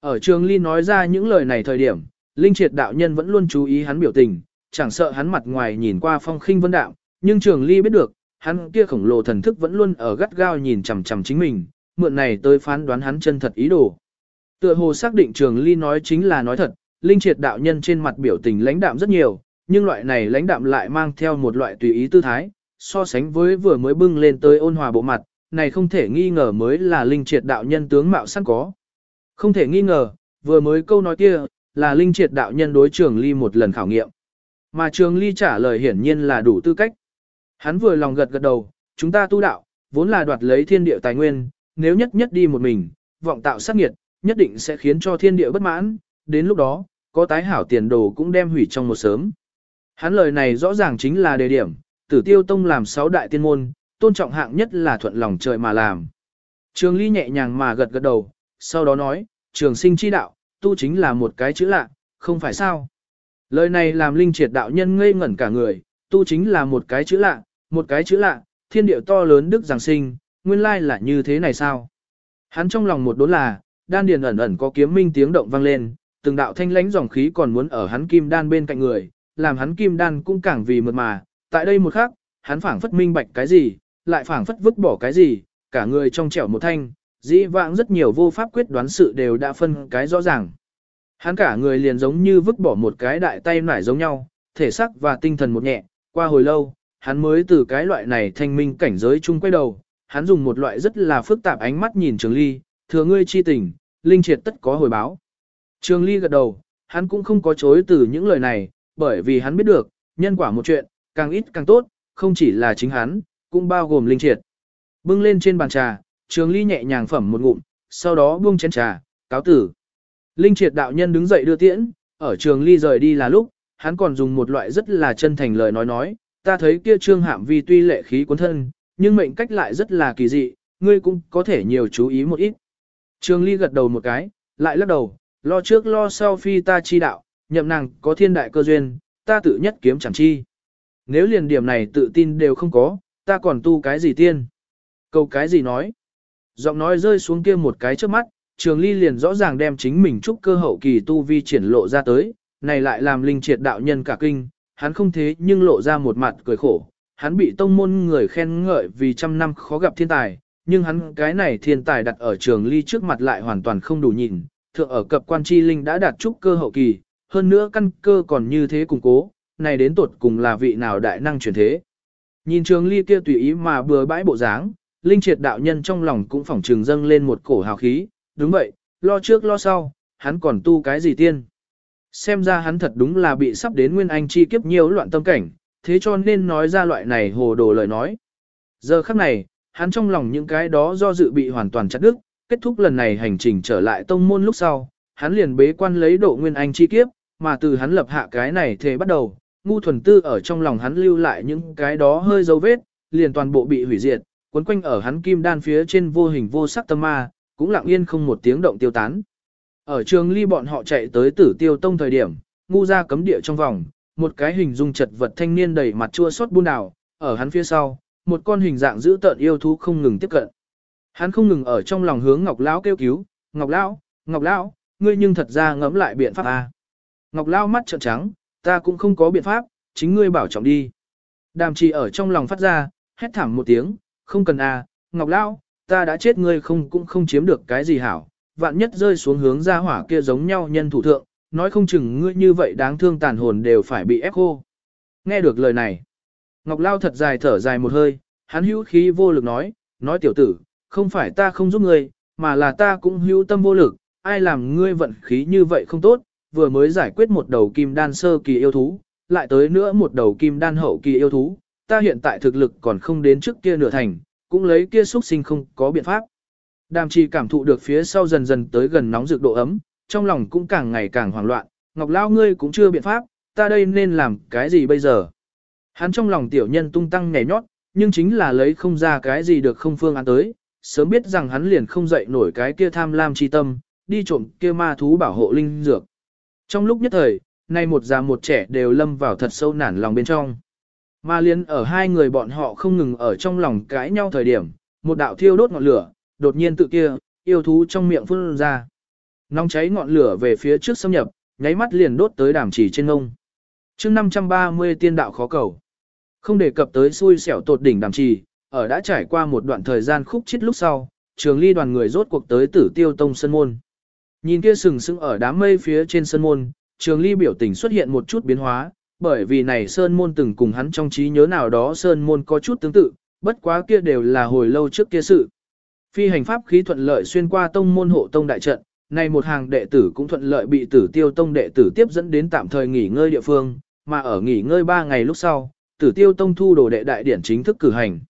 Ở trường ly nói ra những lời này thời điểm, Linh triệt đạo nhân vẫn luôn chú ý hắn biểu tình, chẳng sợ hắn mặt ngoài nhìn qua phong khinh vân đạo, nhưng trường ly biết được, hắn kia khổng lồ thần thức vẫn luôn ở gắt gao nhìn chằm chằm chính mình, mượn này tới phán đoán hắn chân thật ý đồ. Tựa hồ xác định trường ly nói chính là nói thật, linh triệt đạo nhân trên mặt biểu tình lãnh đạm rất nhiều, nhưng loại này lãnh đạm lại mang theo một loại tùy ý tư thái, so sánh với vừa mới bưng lên tới ôn hòa bộ mặt, này không thể nghi ngờ mới là linh triệt đạo nhân tướng mạo sẵn có. Không thể nghi ngờ, vừa mới câu nói kia, là linh triệt đạo nhân đối trường ly một lần khảo nghiệm. Mà trường ly trả lời hiển nhiên là đủ tư cách. Hắn vừa lòng gật gật đầu, chúng ta tu đạo, vốn là đoạt lấy thiên địa tài nguyên, nếu nhất nhất đi một mình, vọng tạo sát nghiệt, nhất định sẽ khiến cho thiên địa bất mãn, đến lúc đó, có tái hảo tiền đồ cũng đem hủy trong một sớm. Hắn lời này rõ ràng chính là đề điểm, tử tiêu tông làm sáu đại tiên môn, tôn trọng hạng nhất là thuận lòng trời mà làm. Trường ly nhẹ nhàng mà gật gật đầu, sau đó nói, trường sinh chi đạo, tu chính là một cái chữ lạ, không phải sao. Lời này làm linh triệt đạo nhân ngây ngẩn cả người, tu chính là một cái chữ lạ, một cái chữ lạ, thiên điệu to lớn đức giảng sinh, nguyên lai là như thế này sao. Hắn trong lòng một đốn là, đan điền ẩn ẩn có kiếm minh tiếng động vang lên, từng đạo thanh lãnh dòng khí còn muốn ở hắn kim đan bên cạnh người, làm hắn kim đan cũng càng vì mượt mà. Tại đây một khắc, hắn phảng phất minh bạch cái gì, lại phảng phất vứt bỏ cái gì, cả người trong trẻo một thanh, dĩ vãng rất nhiều vô pháp quyết đoán sự đều đã phân cái rõ ràng. Hắn cả người liền giống như vứt bỏ một cái đại tay nải giống nhau, thể xác và tinh thần một nhẹ, qua hồi lâu, hắn mới từ cái loại này thanh minh cảnh giới chung quay đầu, hắn dùng một loại rất là phức tạp ánh mắt nhìn Trường Ly, thừa ngươi chi tình, linh triệt tất có hồi báo. Trường Ly gật đầu, hắn cũng không có chối từ những lời này, bởi vì hắn biết được, nhân quả một chuyện, càng ít càng tốt, không chỉ là chính hắn, cũng bao gồm linh triệt. Bưng lên trên bàn trà, Trường Ly nhẹ nhàng phẩm một ngụm, sau đó buông chén trà, cáo tử. Linh triệt đạo nhân đứng dậy đưa tiễn, ở Trường Ly rời đi là lúc, hắn còn dùng một loại rất là chân thành lời nói nói, ta thấy kia trương hạm vi tuy lệ khí cuốn thân, nhưng mệnh cách lại rất là kỳ dị, ngươi cũng có thể nhiều chú ý một ít. Trường Ly gật đầu một cái, lại lắc đầu, lo trước lo sau phi ta chi đạo, nhậm nàng có thiên đại cơ duyên, ta tự nhất kiếm chẳng chi. Nếu liền điểm này tự tin đều không có, ta còn tu cái gì tiên? Câu cái gì nói? Giọng nói rơi xuống kia một cái trước mắt, Trường Ly liền rõ ràng đem chính mình trúc cơ hậu kỳ tu vi triển lộ ra tới, này lại làm linh triệt đạo nhân cả kinh, hắn không thế nhưng lộ ra một mặt cười khổ, hắn bị tông môn người khen ngợi vì trăm năm khó gặp thiên tài, nhưng hắn cái này thiên tài đặt ở trường ly trước mặt lại hoàn toàn không đủ nhìn, thượng ở cập quan chi linh đã đạt trúc cơ hậu kỳ, hơn nữa căn cơ còn như thế củng cố, này đến tột cùng là vị nào đại năng chuyển thế. Nhìn trường ly kia tùy ý mà bừa bãi bộ dáng, linh triệt đạo nhân trong lòng cũng phỏng trường dâng lên một cổ hào khí, đúng vậy, lo trước lo sau, hắn còn tu cái gì tiên. Xem ra hắn thật đúng là bị sắp đến nguyên anh chi kiếp nhiều loạn tâm cảnh, thế cho nên nói ra loại này hồ đồ lời nói. Giờ khắc này, hắn trong lòng những cái đó do dự bị hoàn toàn chặt đứt, kết thúc lần này hành trình trở lại tông môn lúc sau, hắn liền bế quan lấy độ nguyên anh chi kiếp, mà từ hắn lập hạ cái này thế bắt đầu, ngu thuần tư ở trong lòng hắn lưu lại những cái đó hơi dấu vết, liền toàn bộ bị hủy diệt, cuốn quanh ở hắn kim đan phía trên vô hình vô sắc tâm ma, cũng lặng yên không một tiếng động tiêu tán. Ở trường ly bọn họ chạy tới tử tiêu tông thời điểm, ngu ra cấm địa trong vòng, một cái hình dung chật vật thanh niên đầy mặt chua xót buôn đảo, ở hắn phía sau, một con hình dạng dữ tợn yêu thú không ngừng tiếp cận. Hắn không ngừng ở trong lòng hướng Ngọc Lão kêu cứu, Ngọc Lão, Ngọc Lão, ngươi nhưng thật ra ngẫm lại biện pháp a. Ngọc Lão mắt trợn trắng, ta cũng không có biện pháp, chính ngươi bảo trọng đi. Đàm trì ở trong lòng phát ra, hét thảm một tiếng, không cần a, Ngọc Lão, ta đã chết ngươi không cũng không chiếm được cái gì hảo, vạn nhất rơi xuống hướng ra hỏa kia giống nhau nhân thủ thượng, nói không chừng ngươi như vậy đáng thương tàn hồn đều phải bị ép khô. Nghe được lời này, Ngọc Lao thật dài thở dài một hơi, hắn hữu khí vô lực nói, nói tiểu tử, không phải ta không giúp ngươi, mà là ta cũng hữu tâm vô lực, ai làm ngươi vận khí như vậy không tốt, vừa mới giải quyết một đầu kim đan sơ kỳ yêu thú, lại tới nữa một đầu kim đan hậu kỳ yêu thú, ta hiện tại thực lực còn không đến trước kia nửa thành, cũng lấy kia xuất sinh không có biện pháp. Đàm trì cảm thụ được phía sau dần dần tới gần nóng rực độ ấm, trong lòng cũng càng ngày càng hoảng loạn, Ngọc Lao ngươi cũng chưa biện pháp, ta đây nên làm cái gì bây giờ? Hắn trong lòng tiểu nhân tung tăng nhảy nhót, nhưng chính là lấy không ra cái gì được không phương án tới, sớm biết rằng hắn liền không dậy nổi cái kia tham lam chi tâm, đi trộm kia ma thú bảo hộ linh dược. Trong lúc nhất thời, nay một già một trẻ đều lâm vào thật sâu nản lòng bên trong. Ma liên ở hai người bọn họ không ngừng ở trong lòng cãi nhau thời điểm, một đạo thiêu đốt ngọn lửa, đột nhiên tự kia, yêu thú trong miệng phun ra. Nóng cháy ngọn lửa về phía trước xâm nhập, nháy mắt liền đốt tới đàm chỉ trên ngông. chương 530 tiên đạo khó cầu. Không đề cập tới xui xẻo tột đỉnh đàm trì, ở đã trải qua một đoạn thời gian khúc chết lúc sau, trường ly đoàn người rốt cuộc tới tử tiêu tông sân môn. Nhìn kia sừng sững ở đám mây phía trên sân môn, trường ly biểu tình xuất hiện một chút biến hóa, bởi vì này sơn môn từng cùng hắn trong trí nhớ nào đó sơn môn có chút tương tự, bất quá kia đều là hồi lâu trước kia sự. Phi hành pháp khí thuận lợi xuyên qua tông môn hộ tông đại trận, này một hàng đệ tử cũng thuận lợi bị tử tiêu tông đệ tử tiếp dẫn đến tạm thời nghỉ ngơi địa phương, mà ở nghỉ ngơi 3 ngày lúc sau, tử tiêu tông thu đồ đệ đại điển chính thức cử hành.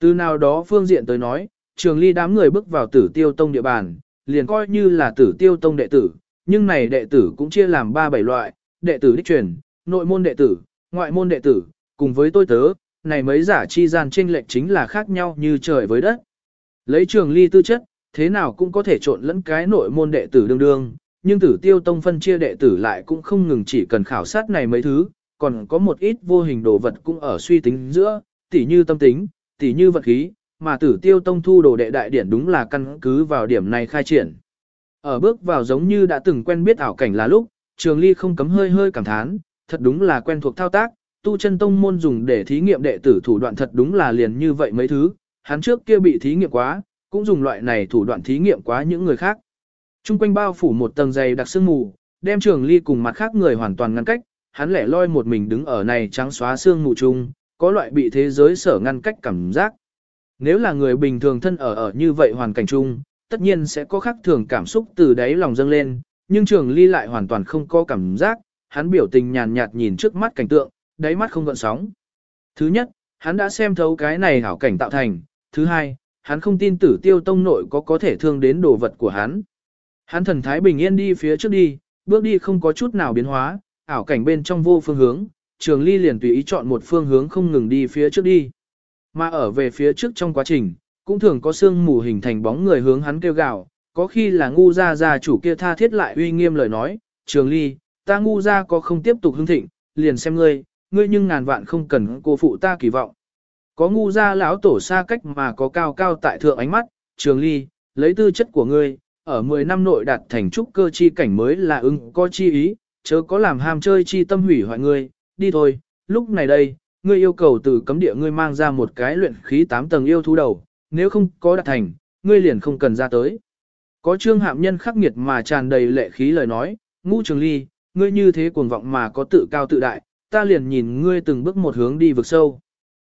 Từ nào đó phương diện tới nói, trường ly đám người bước vào tử tiêu tông địa bàn, liền coi như là tử tiêu tông đệ tử, nhưng này đệ tử cũng chia làm 3-7 loại, đệ tử đích truyền, nội môn đệ tử, ngoại môn đệ tử, cùng với tôi tớ, này mấy giả chi gian trên lệch chính là khác nhau như trời với đất. Lấy trường ly tư chất, thế nào cũng có thể trộn lẫn cái nội môn đệ tử đương đương, nhưng tử tiêu tông phân chia đệ tử lại cũng không ngừng chỉ cần khảo sát này mấy thứ, còn có một ít vô hình đồ vật cũng ở suy tính giữa, tỉ như tâm tính, tỉ như vật khí, mà tử tiêu tông thu đồ đệ đại điển đúng là căn cứ vào điểm này khai triển. Ở bước vào giống như đã từng quen biết ảo cảnh là lúc, trường ly không cấm hơi hơi cảm thán, thật đúng là quen thuộc thao tác, tu chân tông môn dùng để thí nghiệm đệ tử thủ đoạn thật đúng là liền như vậy mấy thứ, hắn trước kia bị thí nghiệm quá, cũng dùng loại này thủ đoạn thí nghiệm quá những người khác. Trung quanh bao phủ một tầng dày đặc sương mù, đem trường ly cùng mặt khác người hoàn toàn ngăn cách, hắn lẻ loi một mình đứng ở này trắng xóa xương mù chung, có loại bị thế giới sở ngăn cách cảm giác. Nếu là người bình thường thân ở ở như vậy hoàn cảnh chung, tất nhiên sẽ có khắc thường cảm xúc từ đáy lòng dâng lên, nhưng trường ly lại hoàn toàn không có cảm giác, hắn biểu tình nhàn nhạt nhìn trước mắt cảnh tượng, đáy mắt không gợn sóng. Thứ nhất, hắn đã xem thấu cái này hảo cảnh tạo thành, thứ hai, hắn không tin tử tiêu tông nội có có thể thương đến đồ vật của hắn. Hắn thần thái bình yên đi phía trước đi, bước đi không có chút nào biến hóa, ảo cảnh bên trong vô phương hướng, trường ly liền tùy ý chọn một phương hướng không ngừng đi phía trước đi. Mà ở về phía trước trong quá trình, cũng thường có sương mù hình thành bóng người hướng hắn kêu gào, có khi là ngu gia gia chủ kia tha thiết lại uy nghiêm lời nói, trường ly, ta ngu gia có không tiếp tục hưng thịnh, liền xem ngươi, ngươi nhưng ngàn vạn không cần cô phụ ta kỳ vọng. Có ngu gia lão tổ xa cách mà có cao cao tại thượng ánh mắt, trường ly, lấy tư chất của ngươi, ở 10 năm nội đạt thành trúc cơ chi cảnh mới là ứng có chi ý, chớ có làm ham chơi chi tâm hủy hoại ngươi, đi thôi, lúc này đây, ngươi yêu cầu từ cấm địa ngươi mang ra một cái luyện khí 8 tầng yêu thú đầu, nếu không có đạt thành, ngươi liền không cần ra tới. Có trương hạm nhân khắc nghiệt mà tràn đầy lệ khí lời nói, ngu trường ly, ngươi như thế cuồng vọng mà có tự cao tự đại, ta liền nhìn ngươi từng bước một hướng đi vực sâu.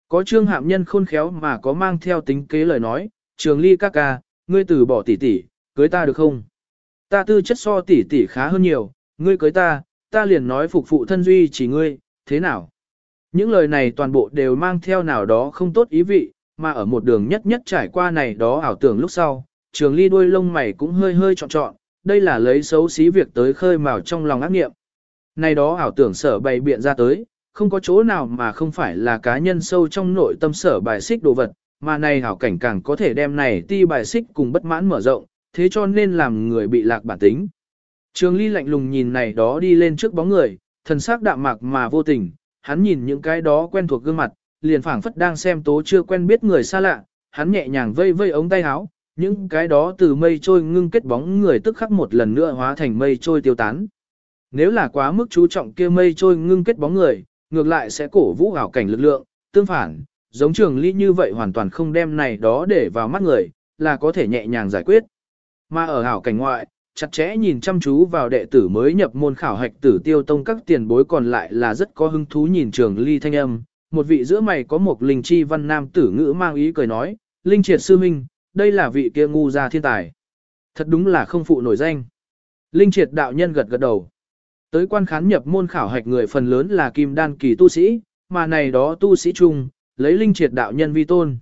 Có trương hạm nhân khôn khéo mà có mang theo tính kế lời nói, trường ly ca ca, ngươi từ bỏ tỷ tỷ, cưới ta được không? Ta tư chất so tỷ tỷ khá hơn nhiều, ngươi cưới ta, ta liền nói phục phụ thân duy chỉ ngươi, thế nào? Những lời này toàn bộ đều mang theo nào đó không tốt ý vị, mà ở một đường nhất nhất trải qua này đó ảo tưởng lúc sau, trường ly đuôi lông mày cũng hơi hơi trọn trọn, đây là lấy xấu xí việc tới khơi mào trong lòng ác nghiệm. Này đó ảo tưởng sở bày biện ra tới, không có chỗ nào mà không phải là cá nhân sâu trong nội tâm sở bài xích đồ vật, mà này hảo cảnh càng có thể đem này ti bài xích cùng bất mãn mở rộng, thế cho nên làm người bị lạc bản tính. Trường Ly lạnh lùng nhìn này đó đi lên trước bóng người, thần sắc đạm mạc mà vô tình, hắn nhìn những cái đó quen thuộc gương mặt, liền phảng phất đang xem tố chưa quen biết người xa lạ, hắn nhẹ nhàng vây vây ống tay áo, những cái đó từ mây trôi ngưng kết bóng người tức khắc một lần nữa hóa thành mây trôi tiêu tán. Nếu là quá mức chú trọng kia mây trôi ngưng kết bóng người, ngược lại sẽ cổ vũ ảo cảnh lực lượng, tương phản, giống trường ly như vậy hoàn toàn không đem này đó để vào mắt người, là có thể nhẹ nhàng giải quyết. Mà ở ảo cảnh ngoại, chặt chẽ nhìn chăm chú vào đệ tử mới nhập môn khảo hạch tử tiêu tông các tiền bối còn lại là rất có hứng thú nhìn trường ly thanh âm. Một vị giữa mày có một linh chi văn nam tử ngữ mang ý cười nói, Linh triệt sư minh, đây là vị kia ngu gia thiên tài. Thật đúng là không phụ nổi danh. Linh triệt đạo nhân gật gật đầu. Tới quan khán nhập môn khảo hạch người phần lớn là kim đan kỳ tu sĩ, mà này đó tu sĩ chung, lấy linh triệt đạo nhân vi tôn.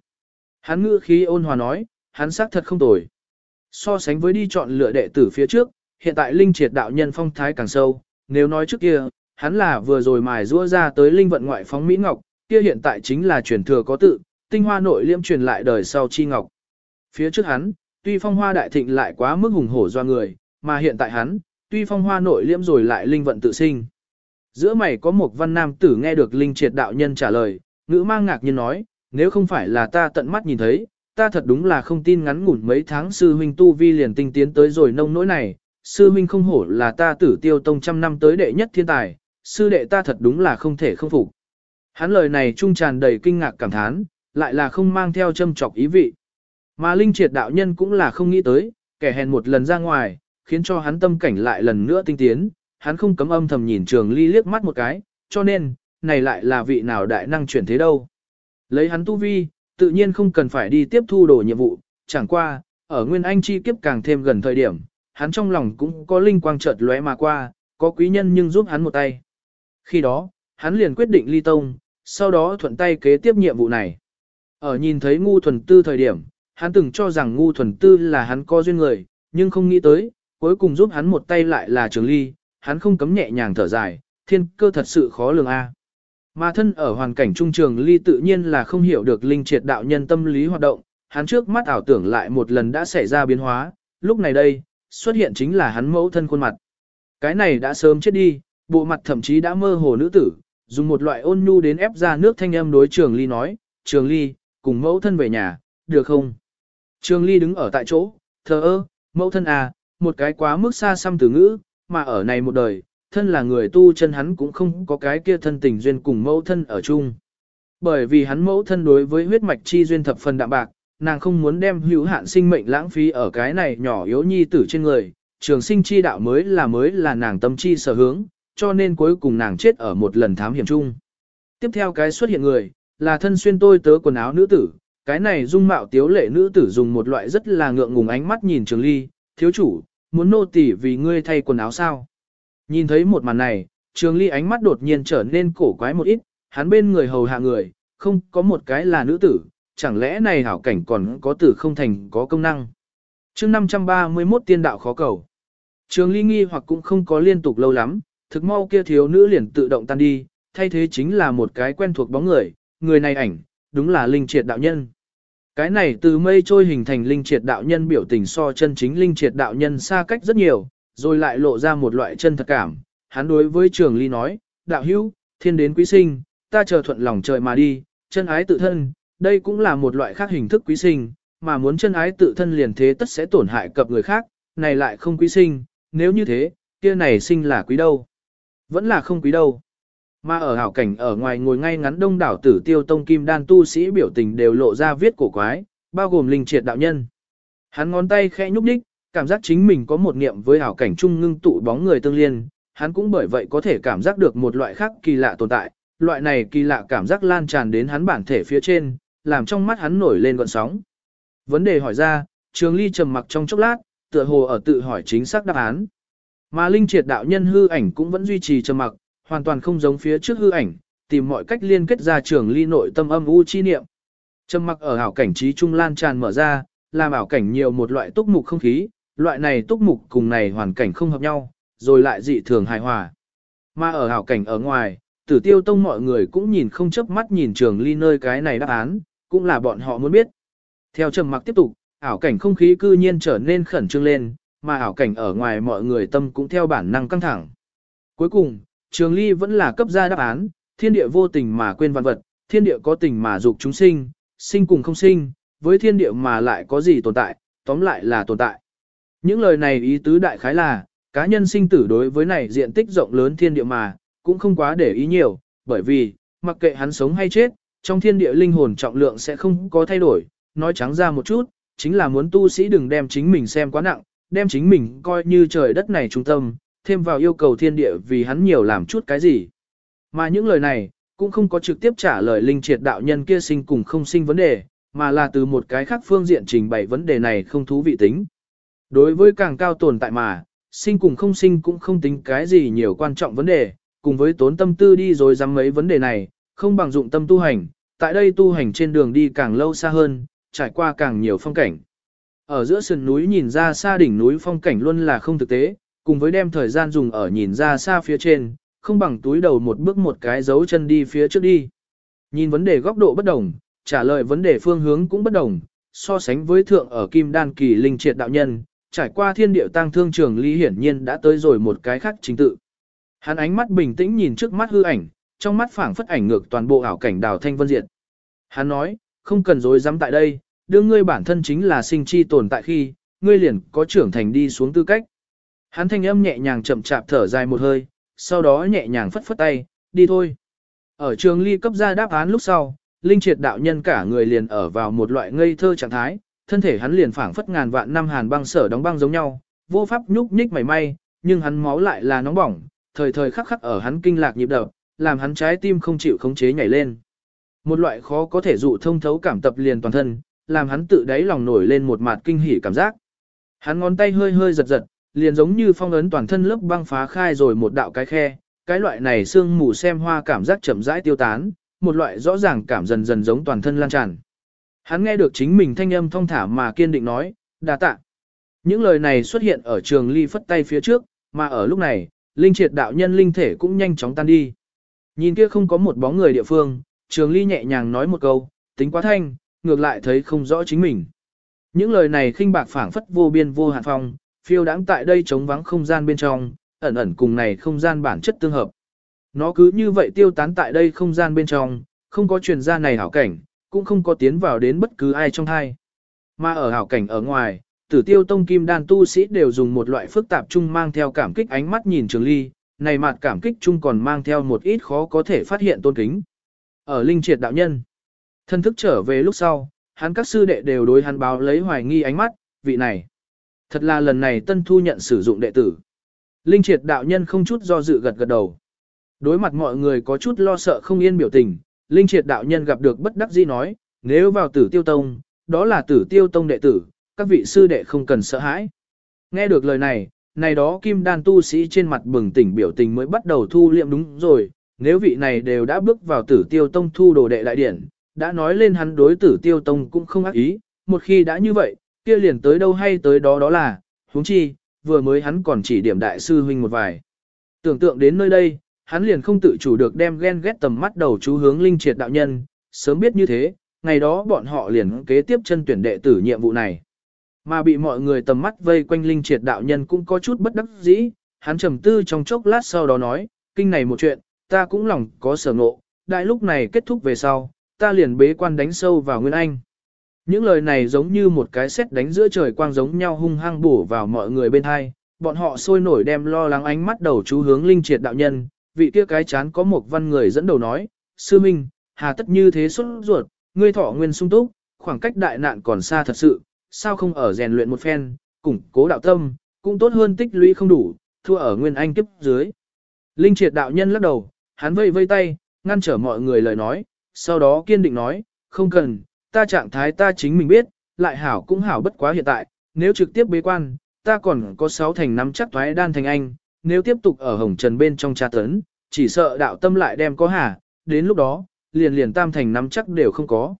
Hắn ngữ khí ôn hòa nói, hắn xác thật không tồi. So sánh với đi chọn lựa đệ tử phía trước, hiện tại linh triệt đạo nhân phong thái càng sâu, nếu nói trước kia, hắn là vừa rồi mài rũa ra tới linh vận ngoại phóng Mỹ Ngọc, kia hiện tại chính là truyền thừa có tự, tinh hoa nội liêm truyền lại đời sau chi ngọc. Phía trước hắn, tuy phong hoa đại thịnh lại quá mức hùng hổ do người, mà hiện tại hắn, tuy phong hoa nội liễm rồi lại linh vận tự sinh. Giữa mày có một văn nam tử nghe được linh triệt đạo nhân trả lời, ngữ mang ngạc nhiên nói, nếu không phải là ta tận mắt nhìn thấy, ta thật đúng là không tin ngắn ngủn mấy tháng sư huynh tu vi liền tinh tiến tới rồi nông nỗi này, sư huynh không hổ là ta tử tiêu tông trăm năm tới đệ nhất thiên tài, sư đệ ta thật đúng là không thể không phục. Hắn lời này trung tràn đầy kinh ngạc cảm thán, lại là không mang theo châm chọc ý vị. Mà linh triệt đạo nhân cũng là không nghĩ tới, kẻ hèn một lần ra ngoài, khiến cho hắn tâm cảnh lại lần nữa tinh tiến, hắn không cấm âm thầm nhìn trường ly liếc mắt một cái, cho nên, này lại là vị nào đại năng chuyển thế đâu. Lấy hắn tu vi, tự nhiên không cần phải đi tiếp thu đồ nhiệm vụ, chẳng qua, ở Nguyên Anh chi kiếp càng thêm gần thời điểm, hắn trong lòng cũng có linh quang chợt lóe mà qua, có quý nhân nhưng giúp hắn một tay. Khi đó, hắn liền quyết định ly tông, sau đó thuận tay kế tiếp nhiệm vụ này. Ở nhìn thấy ngu thuần tư thời điểm, hắn từng cho rằng ngu thuần tư là hắn có duyên người, nhưng không nghĩ tới, cuối cùng giúp hắn một tay lại là trường ly, hắn không cấm nhẹ nhàng thở dài, thiên cơ thật sự khó lường a. Mà thân ở hoàn cảnh trung trường ly tự nhiên là không hiểu được linh triệt đạo nhân tâm lý hoạt động, hắn trước mắt ảo tưởng lại một lần đã xảy ra biến hóa, lúc này đây, xuất hiện chính là hắn mẫu thân khuôn mặt. Cái này đã sớm chết đi, bộ mặt thậm chí đã mơ hồ nữ tử, dùng một loại ôn nhu đến ép ra nước thanh âm đối trường ly nói, trường ly, cùng mẫu thân về nhà, được không? Trường ly đứng ở tại chỗ, thờ ơ, mẫu thân à, một cái quá mức xa xăm từ ngữ, mà ở này một đời, thân là người tu chân hắn cũng không có cái kia thân tình duyên cùng mẫu thân ở chung. Bởi vì hắn mẫu thân đối với huyết mạch chi duyên thập phần đạm bạc, nàng không muốn đem hữu hạn sinh mệnh lãng phí ở cái này nhỏ yếu nhi tử trên người, trường sinh chi đạo mới là mới là nàng tâm chi sở hướng, cho nên cuối cùng nàng chết ở một lần thám hiểm chung. Tiếp theo cái xuất hiện người, là thân xuyên tôi tớ quần áo nữ tử, cái này dung mạo tiếu lệ nữ tử dùng một loại rất là ngượng ngùng ánh mắt nhìn trường ly, thiếu chủ, muốn nô tỉ vì ngươi thay quần áo sao. Nhìn thấy một màn này, trường ly ánh mắt đột nhiên trở nên cổ quái một ít, hắn bên người hầu hạ người, không có một cái là nữ tử, chẳng lẽ này hảo cảnh còn có tử không thành có công năng. chương 531 tiên đạo khó cầu. Trường ly nghi hoặc cũng không có liên tục lâu lắm, thực mau kia thiếu nữ liền tự động tan đi, thay thế chính là một cái quen thuộc bóng người, người này ảnh, đúng là linh triệt đạo nhân. Cái này từ mây trôi hình thành linh triệt đạo nhân biểu tình so chân chính linh triệt đạo nhân xa cách rất nhiều, rồi lại lộ ra một loại chân thật cảm. Hắn đối với trường ly nói, đạo hữu, thiên đến quý sinh, ta chờ thuận lòng trời mà đi, chân ái tự thân, đây cũng là một loại khác hình thức quý sinh, mà muốn chân ái tự thân liền thế tất sẽ tổn hại cập người khác, này lại không quý sinh, nếu như thế, kia này sinh là quý đâu. Vẫn là không quý đâu. Mà ở hảo cảnh ở ngoài ngồi ngay ngắn đông đảo tử tiêu tông kim đan tu sĩ biểu tình đều lộ ra viết cổ quái, bao gồm linh triệt đạo nhân. Hắn ngón tay khẽ nhúc đích, cảm giác chính mình có một niệm với hảo cảnh chung ngưng tụ bóng người tương liên, hắn cũng bởi vậy có thể cảm giác được một loại khác kỳ lạ tồn tại, loại này kỳ lạ cảm giác lan tràn đến hắn bản thể phía trên, làm trong mắt hắn nổi lên gọn sóng. Vấn đề hỏi ra, Trường Ly trầm mặc trong chốc lát, tựa hồ ở tự hỏi chính xác đáp án. Mà linh triệt đạo nhân hư ảnh cũng vẫn duy trì trầm mặc, hoàn toàn không giống phía trước hư ảnh, tìm mọi cách liên kết ra trường ly nội tâm âm u chi niệm. Trầm mặc ở ảo cảnh trí trung lan tràn mở ra, làm ảo cảnh nhiều một loại túc mục không khí, loại này túc mục cùng này hoàn cảnh không hợp nhau, rồi lại dị thường hài hòa. Mà ở ảo cảnh ở ngoài, tử tiêu tông mọi người cũng nhìn không chớp mắt nhìn trường ly nơi cái này đáp án, cũng là bọn họ muốn biết. Theo trầm mặc tiếp tục, ảo cảnh không khí cư nhiên trở nên khẩn trương lên, mà ảo cảnh ở ngoài mọi người tâm cũng theo bản năng căng thẳng. Cuối cùng, trường ly vẫn là cấp ra đáp án, thiên địa vô tình mà quên văn vật, thiên địa có tình mà dục chúng sinh, sinh cùng không sinh, với thiên địa mà lại có gì tồn tại, tóm lại là tồn tại. Những lời này ý tứ đại khái là, cá nhân sinh tử đối với này diện tích rộng lớn thiên địa mà, cũng không quá để ý nhiều, bởi vì, mặc kệ hắn sống hay chết, trong thiên địa linh hồn trọng lượng sẽ không có thay đổi, nói trắng ra một chút, chính là muốn tu sĩ đừng đem chính mình xem quá nặng, đem chính mình coi như trời đất này trung tâm, thêm vào yêu cầu thiên địa vì hắn nhiều làm chút cái gì. Mà những lời này, cũng không có trực tiếp trả lời linh triệt đạo nhân kia sinh cùng không sinh vấn đề, mà là từ một cái khác phương diện trình bày vấn đề này không thú vị tính. Đối với càng cao tồn tại mà, sinh cùng không sinh cũng không tính cái gì nhiều quan trọng vấn đề, cùng với tốn tâm tư đi rồi dám mấy vấn đề này, không bằng dụng tâm tu hành, tại đây tu hành trên đường đi càng lâu xa hơn, trải qua càng nhiều phong cảnh. Ở giữa sườn núi nhìn ra xa đỉnh núi phong cảnh luôn là không thực tế, cùng với đem thời gian dùng ở nhìn ra xa phía trên, không bằng túi đầu một bước một cái dấu chân đi phía trước đi. Nhìn vấn đề góc độ bất đồng, trả lời vấn đề phương hướng cũng bất đồng, so sánh với thượng ở Kim Đan kỳ linh triệt đạo nhân, trải qua thiên điệu tăng thương trường lý hiển nhiên đã tới rồi một cái khác chính tự. Hắn ánh mắt bình tĩnh nhìn trước mắt hư ảnh, trong mắt phảng phất ảnh ngược toàn bộ ảo cảnh đào thanh vân diệt. Hắn nói, không cần dối dám tại đây, đưa ngươi bản thân chính là sinh chi tồn tại khi, ngươi liền có trưởng thành đi xuống tư cách. Hắn thanh âm nhẹ nhàng chậm chạp thở dài một hơi, sau đó nhẹ nhàng phất phất tay, đi thôi. Ở trường ly cấp ra đáp án lúc sau, linh triệt đạo nhân cả người liền ở vào một loại ngây thơ trạng thái, thân thể hắn liền phảng phất ngàn vạn năm hàn băng sở đóng băng giống nhau, vô pháp nhúc nhích mảy may, nhưng hắn máu lại là nóng bỏng, thời thời khắc khắc ở hắn kinh lạc nhịp đập, làm hắn trái tim không chịu khống chế nhảy lên. Một loại khó có thể dụ thông thấu cảm tập liền toàn thân, làm hắn tự đáy lòng nổi lên một mạt kinh hỉ cảm giác. Hắn ngón tay hơi hơi giật giật, liền giống như phong ấn toàn thân lớp băng phá khai rồi một đạo cái khe, cái loại này xương mù xem hoa cảm giác chậm rãi tiêu tán, một loại rõ ràng cảm dần dần giống toàn thân lan tràn. Hắn nghe được chính mình thanh âm thong thả mà kiên định nói, đa tạ. Những lời này xuất hiện ở trường ly phất tay phía trước, mà ở lúc này, linh triệt đạo nhân linh thể cũng nhanh chóng tan đi. Nhìn kia không có một bóng người địa phương, trường ly nhẹ nhàng nói một câu, tính quá thanh, ngược lại thấy không rõ chính mình. Những lời này khinh bạc phảng phất vô biên vô hạn phong, phiêu đáng tại đây trống vắng không gian bên trong, ẩn ẩn cùng này không gian bản chất tương hợp. Nó cứ như vậy tiêu tán tại đây không gian bên trong, không có truyền ra này hảo cảnh, cũng không có tiến vào đến bất cứ ai trong hai. Mà ở hảo cảnh ở ngoài, tử tiêu tông kim đan tu sĩ đều dùng một loại phức tạp chung mang theo cảm kích ánh mắt nhìn trường ly, này mặt cảm kích chung còn mang theo một ít khó có thể phát hiện tôn kính. Ở linh triệt đạo nhân, thân thức trở về lúc sau, hắn các sư đệ đều đối hắn báo lấy hoài nghi ánh mắt, vị này. Thật là lần này tân thu nhận sử dụng đệ tử. Linh triệt đạo nhân không chút do dự gật gật đầu. Đối mặt mọi người có chút lo sợ không yên biểu tình, Linh triệt đạo nhân gặp được bất đắc dĩ nói, nếu vào tử tiêu tông, đó là tử tiêu tông đệ tử, các vị sư đệ không cần sợ hãi. Nghe được lời này, này đó kim đan tu sĩ trên mặt bừng tỉnh biểu tình mới bắt đầu thu liệm đúng rồi, nếu vị này đều đã bước vào tử tiêu tông thu đồ đệ đại điển, đã nói lên hắn đối tử tiêu tông cũng không ác ý, một khi đã như vậy, kia liền tới đâu hay tới đó đó là, huống chi, vừa mới hắn còn chỉ điểm đại sư huynh một vài. Tưởng tượng đến nơi đây, hắn liền không tự chủ được đem ghen ghét tầm mắt đầu chú hướng linh triệt đạo nhân, sớm biết như thế, ngày đó bọn họ liền kế tiếp chân tuyển đệ tử nhiệm vụ này. Mà bị mọi người tầm mắt vây quanh linh triệt đạo nhân cũng có chút bất đắc dĩ, hắn trầm tư trong chốc lát sau đó nói, kinh này một chuyện, ta cũng lòng có sở ngộ, đại lúc này kết thúc về sau, ta liền bế quan đánh sâu vào Nguyên Anh. Những lời này giống như một cái sét đánh giữa trời quang giống nhau hung hăng bổ vào mọi người bên hai, bọn họ sôi nổi đem lo lắng ánh mắt đầu chú hướng linh triệt đạo nhân, vị kia cái chán có một văn người dẫn đầu nói, sư minh, hà tất như thế xuất ruột, ngươi thọ nguyên sung túc, khoảng cách đại nạn còn xa thật sự, sao không ở rèn luyện một phen, củng cố đạo tâm, cũng tốt hơn tích lũy không đủ, thua ở nguyên anh kiếp dưới. Linh triệt đạo nhân lắc đầu, hắn vây vây tay, ngăn trở mọi người lời nói, sau đó kiên định nói, không cần, ta trạng thái ta chính mình biết, lại hảo cũng hảo bất quá hiện tại, nếu trực tiếp bế quan, ta còn có sáu thành nắm chắc thoái đan thành anh, nếu tiếp tục ở hồng trần bên trong tra tấn, chỉ sợ đạo tâm lại đem có hà, đến lúc đó, liền liền tam thành nắm chắc đều không có.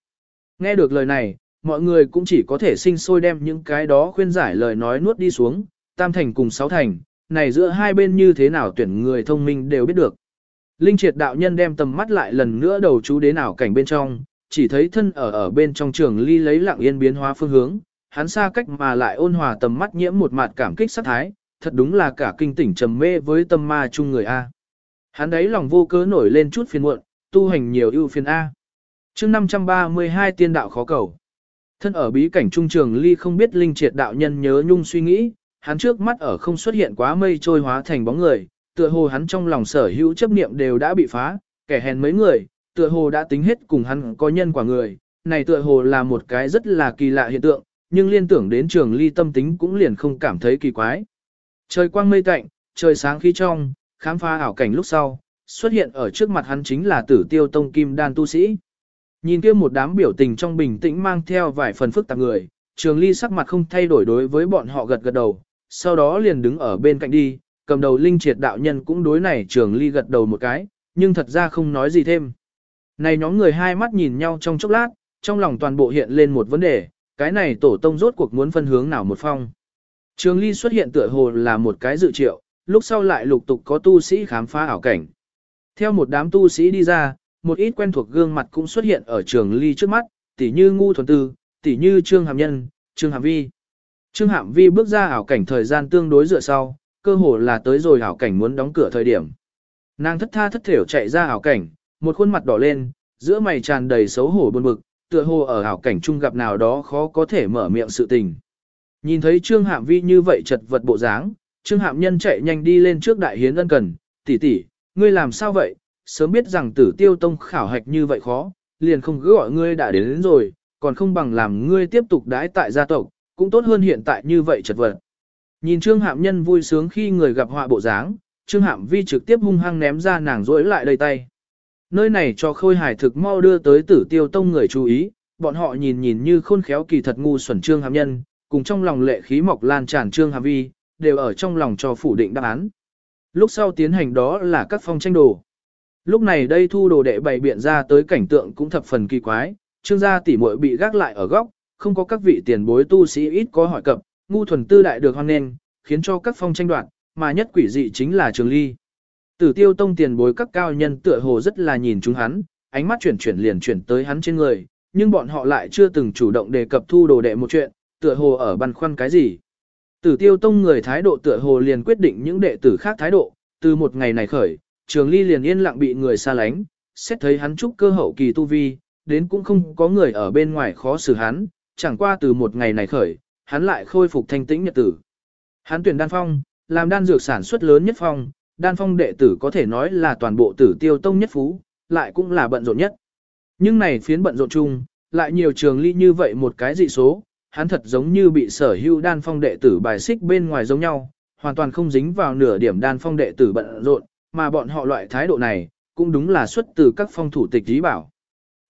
Nghe được lời này, mọi người cũng chỉ có thể sinh sôi đem những cái đó khuyên giải lời nói nuốt đi xuống, tam thành cùng sáu thành, này giữa hai bên như thế nào tuyển người thông minh đều biết được. Linh triệt đạo nhân đem tầm mắt lại lần nữa đầu chú đến ảo cảnh bên trong, chỉ thấy thân ở ở bên trong trường ly lấy lặng yên biến hóa phương hướng, hắn xa cách mà lại ôn hòa tầm mắt nhiễm một mặt cảm kích sát thái, thật đúng là cả kinh tỉnh trầm mê với tâm ma chung người A. Hắn đấy lòng vô cớ nổi lên chút phiền muộn, tu hành nhiều ưu phiền A. chương 532 tiên đạo khó cầu. Thân ở bí cảnh trung trường ly không biết linh triệt đạo nhân nhớ nhung suy nghĩ, hắn trước mắt ở không xuất hiện quá mây trôi hóa thành bóng người, tựa hồ hắn trong lòng sở hữu chấp niệm đều đã bị phá, kẻ hèn mấy người, tựa hồ đã tính hết cùng hắn có nhân quả người, này tựa hồ là một cái rất là kỳ lạ hiện tượng, nhưng liên tưởng đến trường ly tâm tính cũng liền không cảm thấy kỳ quái. Trời quang mây tạnh, trời sáng khí trong, khám phá ảo cảnh lúc sau, xuất hiện ở trước mặt hắn chính là tử tiêu tông kim đan tu sĩ. Nhìn kia một đám biểu tình trong bình tĩnh mang theo vài phần phức tạp người, trường ly sắc mặt không thay đổi đối với bọn họ gật gật đầu, sau đó liền đứng ở bên cạnh đi, cầm đầu linh triệt đạo nhân cũng đối này trường ly gật đầu một cái, nhưng thật ra không nói gì thêm. Này nhóm người hai mắt nhìn nhau trong chốc lát, trong lòng toàn bộ hiện lên một vấn đề, cái này tổ tông rốt cuộc muốn phân hướng nào một phong. Trường ly xuất hiện tựa hồ là một cái dự triệu, lúc sau lại lục tục có tu sĩ khám phá ảo cảnh. Theo một đám tu sĩ đi ra, một ít quen thuộc gương mặt cũng xuất hiện ở trường ly trước mắt, tỉ như ngu thuần tư, tỉ như trương hàm nhân, trương hàm vi. Trương hàm vi bước ra ảo cảnh thời gian tương đối dựa sau, cơ hồ là tới rồi ảo cảnh muốn đóng cửa thời điểm. Nàng thất tha thất thểu chạy ra ảo cảnh, một khuôn mặt đỏ lên, giữa mày tràn đầy xấu hổ buồn bực, tựa hồ ở ảo cảnh chung gặp nào đó khó có thể mở miệng sự tình. Nhìn thấy Trương Hạm Vi như vậy chật vật bộ dáng, Trương Hạm Nhân chạy nhanh đi lên trước đại hiến ân cần, tỷ tỷ, ngươi làm sao vậy, sớm biết rằng tử tiêu tông khảo hạch như vậy khó, liền không cứ gọi ngươi đã đến, đến rồi, còn không bằng làm ngươi tiếp tục đãi tại gia tộc, cũng tốt hơn hiện tại như vậy chật vật. Nhìn Trương Hạm Nhân vui sướng khi người gặp họa bộ dáng, Trương Hạm Vi trực tiếp hung hăng ném ra nàng rỗi lại đầy tay. Nơi này cho khôi hài thực mau đưa tới tử tiêu tông người chú ý, bọn họ nhìn nhìn như khôn khéo kỳ thật ngu xuẩn Trương Hạm Nhân, cùng trong lòng lệ khí mọc lan tràn Trương Hàm Vi, đều ở trong lòng cho phủ định đáp án. Lúc sau tiến hành đó là các phong tranh đồ. Lúc này đây thu đồ đệ bày biện ra tới cảnh tượng cũng thập phần kỳ quái, trương gia tỷ muội bị gác lại ở góc, không có các vị tiền bối tu sĩ ít có hỏi cập, ngu thuần tư đại được hoan nghênh, khiến cho các phong tranh đoạt, mà nhất quỷ dị chính là trường ly. Tử tiêu tông tiền bối các cao nhân tựa hồ rất là nhìn chúng hắn, ánh mắt chuyển chuyển liền chuyển tới hắn trên người, nhưng bọn họ lại chưa từng chủ động đề cập thu đồ đệ một chuyện, tựa hồ ở băn khoăn cái gì. Tử tiêu tông người thái độ tựa hồ liền quyết định những đệ tử khác thái độ, từ một ngày này khởi, trường ly liền yên lặng bị người xa lánh, xét thấy hắn trúc cơ hậu kỳ tu vi, đến cũng không có người ở bên ngoài khó xử hắn, chẳng qua từ một ngày này khởi, hắn lại khôi phục thanh tĩnh nhật tử. Hắn tuyển đan phong, làm đan dược sản xuất lớn nhất phong, đan phong đệ tử có thể nói là toàn bộ tử tiêu tông nhất phú, lại cũng là bận rộn nhất. Nhưng này phiến bận rộn chung, lại nhiều trường ly như vậy một cái dị số, hắn thật giống như bị sở hữu đan phong đệ tử bài xích bên ngoài giống nhau, hoàn toàn không dính vào nửa điểm đan phong đệ tử bận rộn, mà bọn họ loại thái độ này, cũng đúng là xuất từ các phong thủ tịch ý bảo.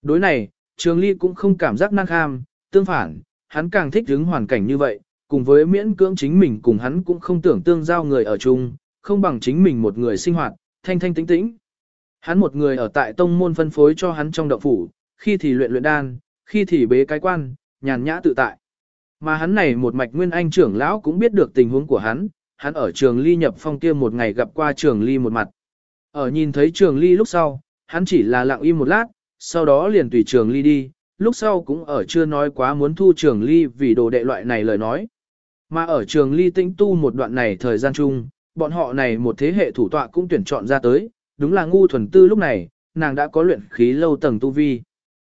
Đối này, Trường Ly cũng không cảm giác năng kham, tương phản, hắn càng thích hứng hoàn cảnh như vậy, cùng với miễn cưỡng chính mình cùng hắn cũng không tưởng tương giao người ở chung, không bằng chính mình một người sinh hoạt, thanh thanh tĩnh tĩnh. Hắn một người ở tại tông môn phân phối cho hắn trong động phủ, khi thì luyện luyện đan, khi thì bế cái quan, nhàn nhã tự tại. Mà hắn này một mạch nguyên anh trưởng lão cũng biết được tình huống của hắn, hắn ở trường ly nhập phong kia một ngày gặp qua trường ly một mặt. Ở nhìn thấy trường ly lúc sau, hắn chỉ là lặng im một lát, sau đó liền tùy trường ly đi, lúc sau cũng ở chưa nói quá muốn thu trường ly vì đồ đệ loại này lời nói. Mà ở trường ly tĩnh tu một đoạn này thời gian chung, bọn họ này một thế hệ thủ tọa cũng tuyển chọn ra tới, đúng là ngu thuần tư lúc này, nàng đã có luyện khí lâu tầng tu vi.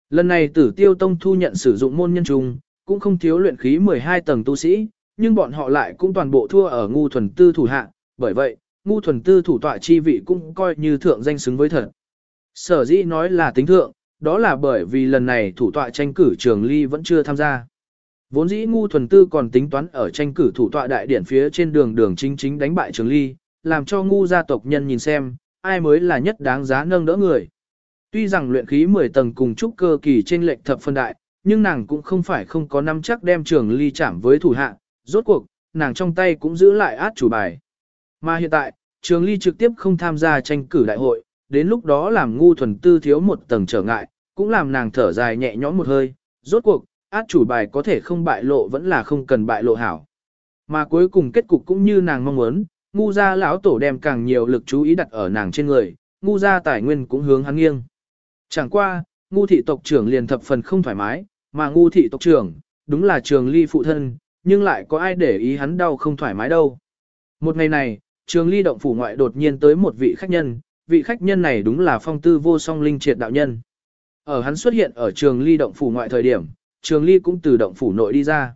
Lần này tử tiêu tông thu nhận sử dụng môn nhân trung, cũng không thiếu luyện khí 12 tầng tu sĩ, nhưng bọn họ lại cũng toàn bộ thua ở ngu thuần tư thủ hạ, bởi vậy, ngu thuần tư thủ tọa chi vị cũng coi như thượng danh xứng với thật. Sở dĩ nói là tính thượng, đó là bởi vì lần này thủ tọa tranh cử trường ly vẫn chưa tham gia. Vốn dĩ ngu thuần tư còn tính toán ở tranh cử thủ tọa đại điển phía trên đường đường chính chính đánh bại trường ly, làm cho ngu gia tộc nhân nhìn xem, ai mới là nhất đáng giá nâng đỡ người. Tuy rằng luyện khí 10 tầng cùng trúc cơ kỳ trên lệnh thập phân đại, nhưng nàng cũng không phải không có năm chắc đem trường ly chạm với thủ hạ, rốt cuộc, nàng trong tay cũng giữ lại át chủ bài. Mà hiện tại, Trường Ly trực tiếp không tham gia tranh cử đại hội, đến lúc đó làm ngu thuần tư thiếu một tầng trở ngại, cũng làm nàng thở dài nhẹ nhõm một hơi, rốt cuộc, át chủ bài có thể không bại lộ vẫn là không cần bại lộ hảo. Mà cuối cùng kết cục cũng như nàng mong muốn, ngu gia lão tổ đem càng nhiều lực chú ý đặt ở nàng trên người, ngu gia tài nguyên cũng hướng hắn nghiêng. Chẳng qua, ngu thị tộc trưởng liền thập phần không thoải mái, mà ngu thị tộc trưởng, đúng là trường ly phụ thân, nhưng lại có ai để ý hắn đau không thoải mái đâu. Một ngày này, trường ly động phủ ngoại đột nhiên tới một vị khách nhân, vị khách nhân này đúng là phong tư vô song linh triệt đạo nhân. Ở hắn xuất hiện ở trường ly động phủ ngoại thời điểm, trường ly cũng từ động phủ nội đi ra.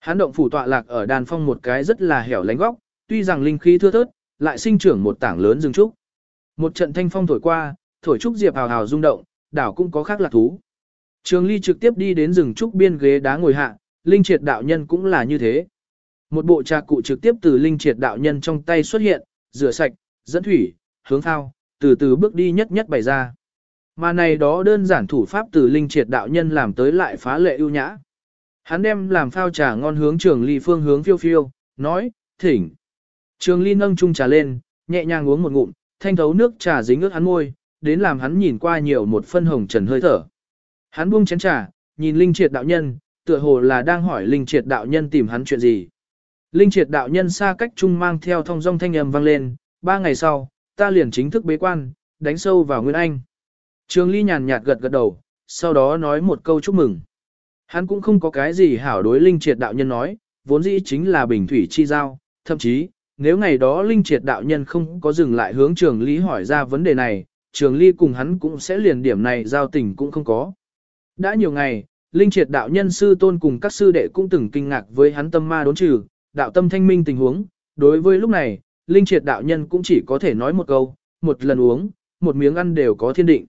Hắn động phủ tọa lạc ở đàn phong một cái rất là hẻo lánh góc, tuy rằng linh khí thưa thớt, lại sinh trưởng một tảng lớn rừng trúc. Một trận thanh phong thổi qua, thổi trúc diệp hào hào rung động, đảo cũng có khác lạc thú. Trường ly trực tiếp đi đến rừng trúc biên ghế đá ngồi hạ, linh triệt đạo nhân cũng là như thế. Một bộ trà cụ trực tiếp từ linh triệt đạo nhân trong tay xuất hiện, rửa sạch, dẫn thủy, hướng thao, từ từ bước đi nhất nhất bày ra. Mà này đó đơn giản thủ pháp từ linh triệt đạo nhân làm tới lại phá lệ ưu nhã. Hắn đem làm phao trà ngon hướng trường ly phương hướng phiêu phiêu, nói, thỉnh. Trường ly nâng chung trà lên, nhẹ nhàng uống một ngụm, thanh thấu nước trà dính ướt hắn môi, đến làm hắn nhìn qua nhiều một phân hồng trần hơi thở. Hắn buông chén trà, nhìn linh triệt đạo nhân, tựa hồ là đang hỏi linh triệt đạo nhân tìm hắn chuyện gì. Linh triệt đạo nhân xa cách trung mang theo thông dong thanh âm vang lên, ba ngày sau, ta liền chính thức bế quan, đánh sâu vào Nguyên Anh. Trường Ly nhàn nhạt gật gật đầu, sau đó nói một câu chúc mừng. Hắn cũng không có cái gì hảo đối linh triệt đạo nhân nói, vốn dĩ chính là bình thủy chi giao, thậm chí, nếu ngày đó linh triệt đạo nhân không có dừng lại hướng trường Ly hỏi ra vấn đề này, trường Ly cùng hắn cũng sẽ liền điểm này giao tình cũng không có. Đã nhiều ngày, linh triệt đạo nhân sư tôn cùng các sư đệ cũng từng kinh ngạc với hắn tâm ma đốn trừ, đạo tâm thanh minh tình huống, đối với lúc này, linh triệt đạo nhân cũng chỉ có thể nói một câu, một lần uống, một miếng ăn đều có thiên định.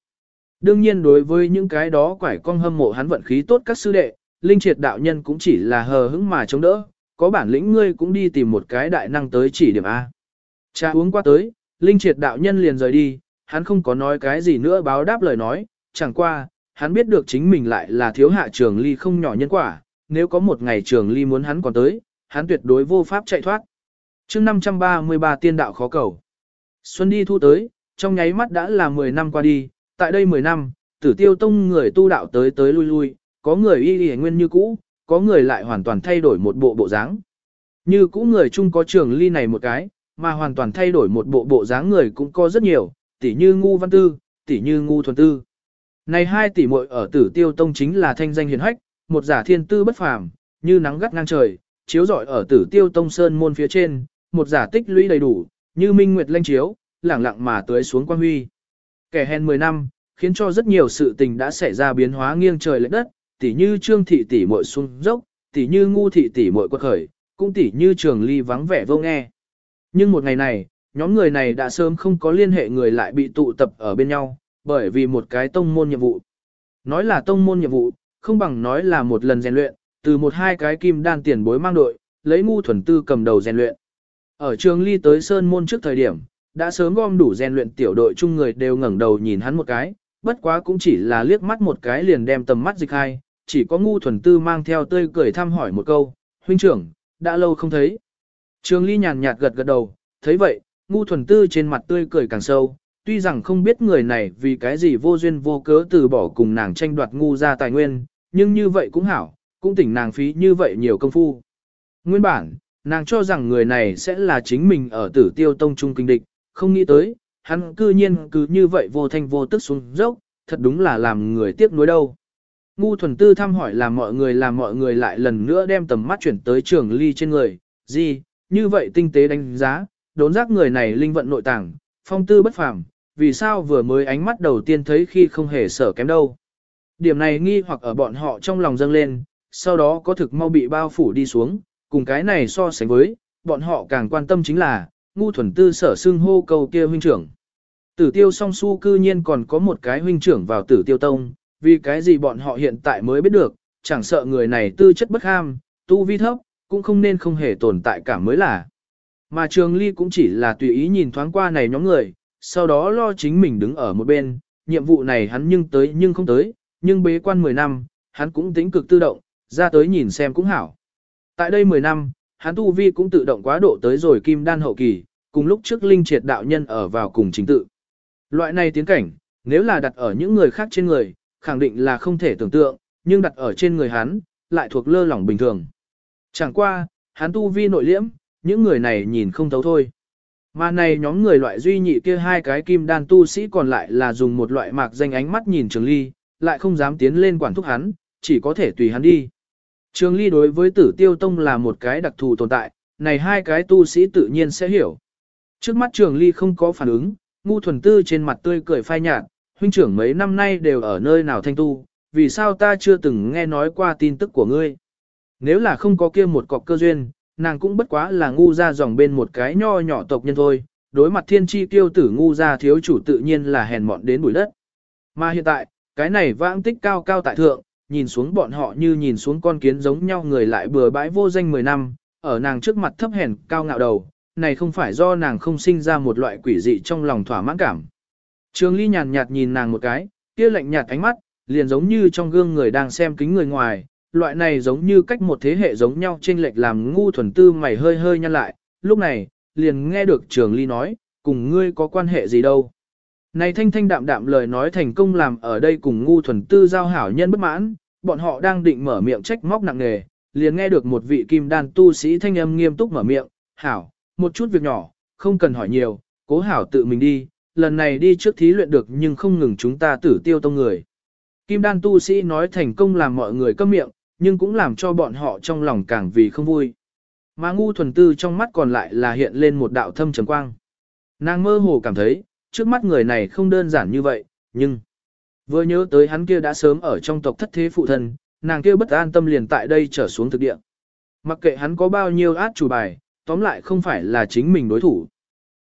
Đương nhiên đối với những cái đó quải cong hâm mộ hắn vận khí tốt các sư đệ, linh triệt đạo nhân cũng chỉ là hờ hững mà chống đỡ, có bản lĩnh ngươi cũng đi tìm một cái đại năng tới chỉ điểm A. Cha uống qua tới, linh triệt đạo nhân liền rời đi, hắn không có nói cái gì nữa báo đáp lời nói, chẳng qua, hắn biết được chính mình lại là thiếu hạ trường ly không nhỏ nhân quả, nếu có một ngày trường ly muốn hắn còn tới, hắn tuyệt đối vô pháp chạy thoát. chương 533 tiên đạo khó cầu. Xuân đi thu tới, trong nháy mắt đã là 10 năm qua đi, tại đây 10 năm, tử tiêu tông người tu đạo tới tới lui lui, có người y y nguyên như cũ, có người lại hoàn toàn thay đổi một bộ bộ dáng. Như cũ người chung có trường ly này một cái, mà hoàn toàn thay đổi một bộ bộ dáng người cũng có rất nhiều, tỉ như ngu văn tư, tỉ như ngu thuần tư. Này hai tỷ muội ở tử tiêu tông chính là thanh danh hiền hách, một giả thiên tư bất phàm, như nắng gắt ngang trời, chiếu rọi ở tử tiêu tông sơn môn phía trên, một giả tích lũy đầy đủ, như minh nguyệt lanh chiếu, lẳng lặng mà tưới xuống quang huy. Kẻ hèn 10 năm, khiến cho rất nhiều sự tình đã xảy ra biến hóa nghiêng trời lệch đất, tỉ như trương thị tỷ muội xuống dốc, tỉ như ngu thị tỷ muội quật khởi, cũng tỉ như trường ly vắng vẻ vô nghe. Nhưng một ngày này, nhóm người này đã sớm không có liên hệ người lại bị tụ tập ở bên nhau, bởi vì một cái tông môn nhiệm vụ. Nói là tông môn nhiệm vụ, không bằng nói là một lần rèn luyện, từ một hai cái kim đan tiền bối mang đội, lấy ngu thuần tư cầm đầu rèn luyện. Ở trường ly tới sơn môn trước thời điểm, đã sớm gom đủ rèn luyện tiểu đội chung người đều ngẩng đầu nhìn hắn một cái, bất quá cũng chỉ là liếc mắt một cái liền đem tầm mắt dịch hai, chỉ có ngu thuần tư mang theo tươi cười thăm hỏi một câu, huynh trưởng, đã lâu không thấy. Trường ly nhàn nhạt gật gật đầu, thấy vậy, ngu thuần tư trên mặt tươi cười càng sâu, tuy rằng không biết người này vì cái gì vô duyên vô cớ từ bỏ cùng nàng tranh đoạt ngu ra tài nguyên, nhưng như vậy cũng hảo, cũng tỉnh nàng phí như vậy nhiều công phu. Nguyên bản, nàng cho rằng người này sẽ là chính mình ở tử tiêu tông trung kinh địch, không nghĩ tới, hắn cư nhiên cứ như vậy vô thanh vô tức xuống dốc, thật đúng là làm người tiếc nuối đâu. Ngu thuần tư thăm hỏi làm mọi người làm mọi người lại lần nữa đem tầm mắt chuyển tới trường ly trên người, gì, như vậy tinh tế đánh giá, đốn giác người này linh vận nội tàng, phong tư bất phàm, vì sao vừa mới ánh mắt đầu tiên thấy khi không hề sở kém đâu. Điểm này nghi hoặc ở bọn họ trong lòng dâng lên, sau đó có thực mau bị bao phủ đi xuống, cùng cái này so sánh với, bọn họ càng quan tâm chính là, ngu thuần tư sở xưng hô cầu kia huynh trưởng. Tử tiêu song su cư nhiên còn có một cái huynh trưởng vào tử tiêu tông, vì cái gì bọn họ hiện tại mới biết được, chẳng sợ người này tư chất bất ham, tu vi thấp, cũng không nên không hề tồn tại cả mới là. Mà trường ly cũng chỉ là tùy ý nhìn thoáng qua này nhóm người, sau đó lo chính mình đứng ở một bên, nhiệm vụ này hắn nhưng tới nhưng không tới, nhưng bế quan 10 năm, hắn cũng tính cực tự động, ra tới nhìn xem cũng hảo. Tại đây 10 năm, hắn tu vi cũng tự động quá độ tới rồi kim đan hậu kỳ, cùng lúc trước linh triệt đạo nhân ở vào cùng chính tự. Loại này tiến cảnh, nếu là đặt ở những người khác trên người, khẳng định là không thể tưởng tượng, nhưng đặt ở trên người hắn, lại thuộc lơ lỏng bình thường. Chẳng qua, hắn tu vi nội liễm, những người này nhìn không thấu thôi. Mà này nhóm người loại duy nhị kia hai cái kim đan tu sĩ còn lại là dùng một loại mạc danh ánh mắt nhìn Trường Ly, lại không dám tiến lên quản thúc hắn, chỉ có thể tùy hắn đi. Trường Ly đối với Tử Tiêu Tông là một cái đặc thù tồn tại, này hai cái tu sĩ tự nhiên sẽ hiểu. Trước mắt Trường Ly không có phản ứng, ngu thuần tư trên mặt tươi cười phai nhạt, huynh trưởng mấy năm nay đều ở nơi nào thanh tu, vì sao ta chưa từng nghe nói qua tin tức của ngươi. Nếu là không có kia một cọc cơ duyên, nàng cũng bất quá là ngu ra dòng bên một cái nho nhỏ tộc nhân thôi, đối mặt thiên tri tiêu tử ngu ra thiếu chủ tự nhiên là hèn mọn đến bụi đất. Mà hiện tại, cái này vãng tích cao cao tại thượng, nhìn xuống bọn họ như nhìn xuống con kiến giống nhau người lại bừa bãi vô danh 10 năm, ở nàng trước mặt thấp hèn cao ngạo đầu, này không phải do nàng không sinh ra một loại quỷ dị trong lòng thỏa mãn cảm. Trường Ly nhàn nhạt nhìn nàng một cái, kia lạnh nhạt ánh mắt, liền giống như trong gương người đang xem kính người ngoài, loại này giống như cách một thế hệ giống nhau trên lệch làm ngu thuần tư mày hơi hơi nhăn lại, lúc này, liền nghe được Trường Ly nói, cùng ngươi có quan hệ gì đâu. Này thanh thanh đạm đạm lời nói thành công làm ở đây cùng ngu thuần tư giao hảo nhân bất mãn, bọn họ đang định mở miệng trách móc nặng nề, liền nghe được một vị kim đan tu sĩ thanh âm nghiêm túc mở miệng, hảo, một chút việc nhỏ, không cần hỏi nhiều, cố hảo tự mình đi, lần này đi trước thí luyện được nhưng không ngừng chúng ta tử tiêu tông người. Kim đan tu sĩ nói thành công làm mọi người câm miệng, nhưng cũng làm cho bọn họ trong lòng càng vì không vui. Mà ngu thuần tư trong mắt còn lại là hiện lên một đạo thâm trầm quang. Nàng mơ hồ cảm thấy, trước mắt người này không đơn giản như vậy, nhưng... Vừa nhớ tới hắn kia đã sớm ở trong tộc thất thế phụ thân, nàng kia bất an tâm liền tại đây trở xuống thực địa. Mặc kệ hắn có bao nhiêu át chủ bài, tóm lại không phải là chính mình đối thủ.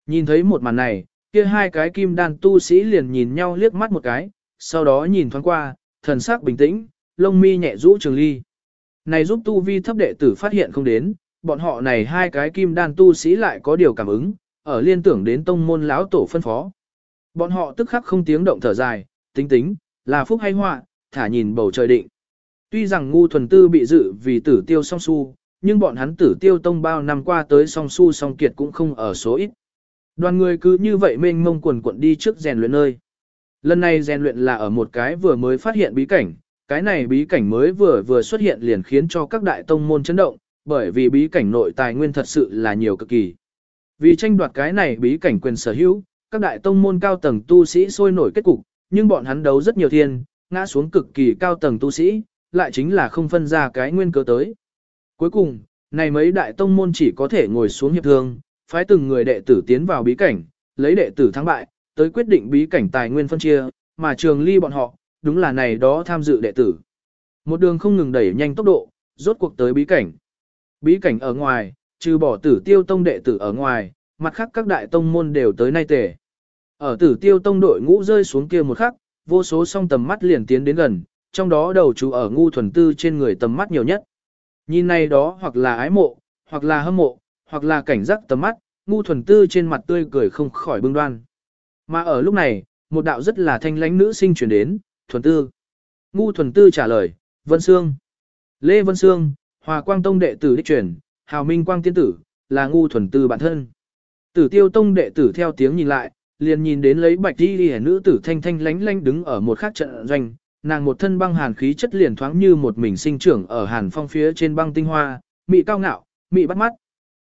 Nhìn thấy một màn này, kia hai cái kim đan tu sĩ liền nhìn nhau liếc mắt một cái, sau đó nhìn thoáng qua, thần sắc bình tĩnh, lông mi nhẹ rũ trường ly. Này giúp tu vi thấp đệ tử phát hiện không đến, bọn họ này hai cái kim đan tu sĩ lại có điều cảm ứng, ở liên tưởng đến tông môn lão tổ phân phó. Bọn họ tức khắc không tiếng động thở dài, tính tính, là phúc hay họa, thả nhìn bầu trời định. Tuy rằng ngu thuần tư bị dự vì tử tiêu song su, nhưng bọn hắn tử tiêu tông bao năm qua tới song su song kiệt cũng không ở số ít. Đoàn người cứ như vậy mênh mông quần quận đi trước rèn luyện nơi. Lần này rèn luyện là ở một cái vừa mới phát hiện bí cảnh, cái này bí cảnh mới vừa vừa xuất hiện liền khiến cho các đại tông môn chấn động, bởi vì bí cảnh nội tài nguyên thật sự là nhiều cực kỳ. Vì tranh đoạt cái này bí cảnh quyền sở hữu, các đại tông môn cao tầng tu sĩ sôi nổi kết cục, nhưng bọn hắn đấu rất nhiều thiên, ngã xuống cực kỳ cao tầng tu sĩ, lại chính là không phân ra cái nguyên cớ tới. Cuối cùng, này mấy đại tông môn chỉ có thể ngồi xuống hiệp thương, phái từng người đệ tử tiến vào bí cảnh, lấy đệ tử thắng bại, tới quyết định bí cảnh tài nguyên phân chia, mà trường ly bọn họ, đúng là này đó tham dự đệ tử. Một đường không ngừng đẩy nhanh tốc độ, rốt cuộc tới bí cảnh. Bí cảnh ở ngoài, trừ bỏ tử tiêu tông đệ tử ở ngoài, mặt khác các đại tông môn đều tới nay tề. Ở tử tiêu tông đội ngũ rơi xuống kia một khắc, vô số song tầm mắt liền tiến đến gần, trong đó đầu chú ở ngu thuần tư trên người tầm mắt nhiều nhất. Nhìn này đó hoặc là ái mộ, hoặc là hâm mộ, hoặc là cảnh giác tầm mắt, ngu thuần tư trên mặt tươi cười không khỏi bưng đoan. Mà ở lúc này, một đạo rất là thanh lãnh nữ sinh chuyển đến, thuần tư. Ngu thuần tư trả lời, Vân Sương. Lê Vân Sương, Hòa Quang Tông đệ tử đích truyền, Hào Minh Quang tiên tử, là ngu thuần tư bản thân. Tử tiêu tông đệ tử theo tiếng nhìn lại, liền nhìn đến lấy bạch đi đi nữ tử thanh thanh lánh lánh đứng ở một khác trận doanh, nàng một thân băng hàn khí chất liền thoáng như một mình sinh trưởng ở hàn phong phía trên băng tinh hoa, mị cao ngạo, mị bắt mắt.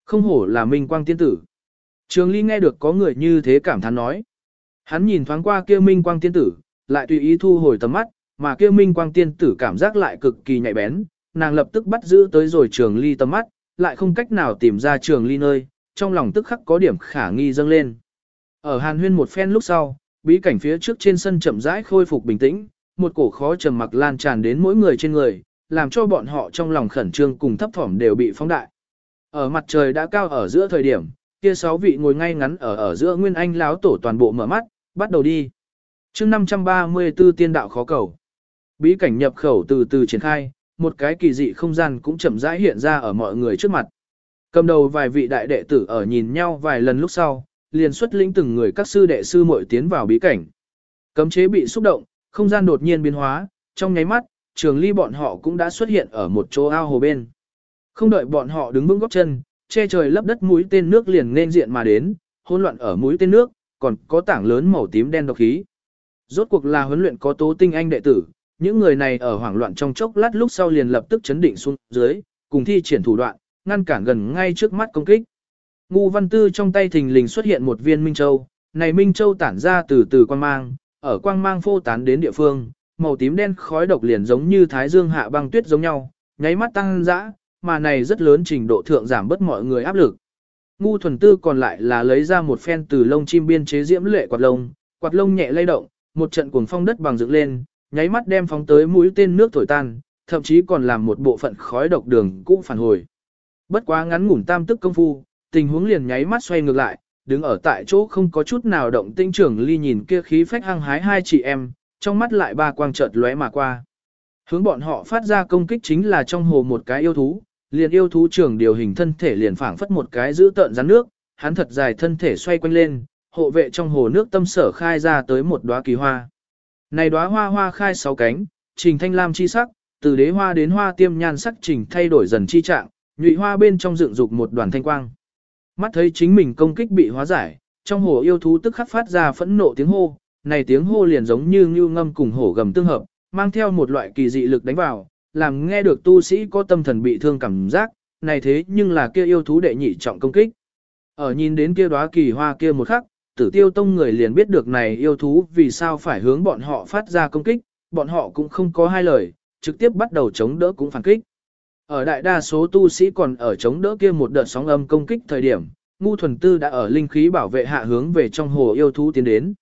Không hổ là minh quang tiên tử. Trường Ly nghe được có người như thế cảm thán nói. Hắn nhìn thoáng qua kia minh quang tiên tử, lại tùy ý thu hồi tầm mắt, mà kia minh quang tiên tử cảm giác lại cực kỳ nhạy bén, nàng lập tức bắt giữ tới rồi Trường Ly tầm mắt, lại không cách nào tìm ra Trường Ly nơi, trong lòng tức khắc có điểm khả nghi dâng lên. Ở Hàn Huyên một phen lúc sau, bí cảnh phía trước trên sân chậm rãi khôi phục bình tĩnh, một cổ khó trầm mặc lan tràn đến mỗi người trên người, làm cho bọn họ trong lòng khẩn trương cùng thấp thỏm đều bị phóng đại. Ở mặt trời đã cao ở giữa thời điểm, kia sáu vị ngồi ngay ngắn ở ở giữa Nguyên Anh Láo tổ toàn bộ mở mắt, bắt đầu đi. Chương 534 tiên đạo khó cầu. Bí cảnh nhập khẩu từ từ triển khai, một cái kỳ dị không gian cũng chậm rãi hiện ra ở mọi người trước mặt. Cầm đầu vài vị đại đệ tử ở nhìn nhau vài lần lúc sau, liền xuất lĩnh từng người các sư đệ sư muội tiến vào bí cảnh. Cấm chế bị xúc động, không gian đột nhiên biến hóa, trong nháy mắt, trường ly bọn họ cũng đã xuất hiện ở một chỗ ao hồ bên. Không đợi bọn họ đứng vững góc chân, che trời lấp đất mũi tên nước liền nên diện mà đến, hỗn loạn ở mũi tên nước, còn có tảng lớn màu tím đen độc khí. Rốt cuộc là huấn luyện có tố tinh anh đệ tử, những người này ở hoảng loạn trong chốc lát lúc sau liền lập tức chấn định xuống dưới, cùng thi triển thủ đoạn, ngăn cản gần ngay trước mắt công kích. Ngu văn tư trong tay thình lình xuất hiện một viên Minh Châu, này Minh Châu tản ra từ từ quang mang, ở quang mang phô tán đến địa phương, màu tím đen khói độc liền giống như thái dương hạ băng tuyết giống nhau, nháy mắt tăng dã, mà này rất lớn trình độ thượng giảm bớt mọi người áp lực. Ngu thuần tư còn lại là lấy ra một phen từ lông chim biên chế diễm lệ quạt lông, quạt lông nhẹ lay động, một trận cuồng phong đất bằng dựng lên, nháy mắt đem phóng tới mũi tên nước thổi tan, thậm chí còn làm một bộ phận khói độc đường cũng phản hồi. Bất quá ngắn ngủn tam tức công phu, tình huống liền nháy mắt xoay ngược lại, đứng ở tại chỗ không có chút nào động tinh trưởng ly nhìn kia khí phách hăng hái hai chị em, trong mắt lại ba quang chợt lóe mà qua. Hướng bọn họ phát ra công kích chính là trong hồ một cái yêu thú, liền yêu thú trưởng điều hình thân thể liền phảng phất một cái giữ tợn rắn nước, hắn thật dài thân thể xoay quanh lên, hộ vệ trong hồ nước tâm sở khai ra tới một đóa kỳ hoa. Này đóa hoa hoa khai sáu cánh, trình thanh lam chi sắc, từ đế hoa đến hoa tiêm nhan sắc trình thay đổi dần chi trạng, nhụy hoa bên trong dựng dục một đoàn thanh quang. Mắt thấy chính mình công kích bị hóa giải, trong hồ yêu thú tức khắc phát ra phẫn nộ tiếng hô, này tiếng hô liền giống như ngưu ngâm cùng hổ gầm tương hợp, mang theo một loại kỳ dị lực đánh vào, làm nghe được tu sĩ có tâm thần bị thương cảm giác, này thế nhưng là kia yêu thú đệ nhị trọng công kích. Ở nhìn đến kia đóa kỳ hoa kia một khắc, tử tiêu tông người liền biết được này yêu thú vì sao phải hướng bọn họ phát ra công kích, bọn họ cũng không có hai lời, trực tiếp bắt đầu chống đỡ cũng phản kích. Ở đại đa số tu sĩ còn ở chống đỡ kia một đợt sóng âm công kích thời điểm, ngu thuần tư đã ở linh khí bảo vệ hạ hướng về trong hồ yêu thú tiến đến.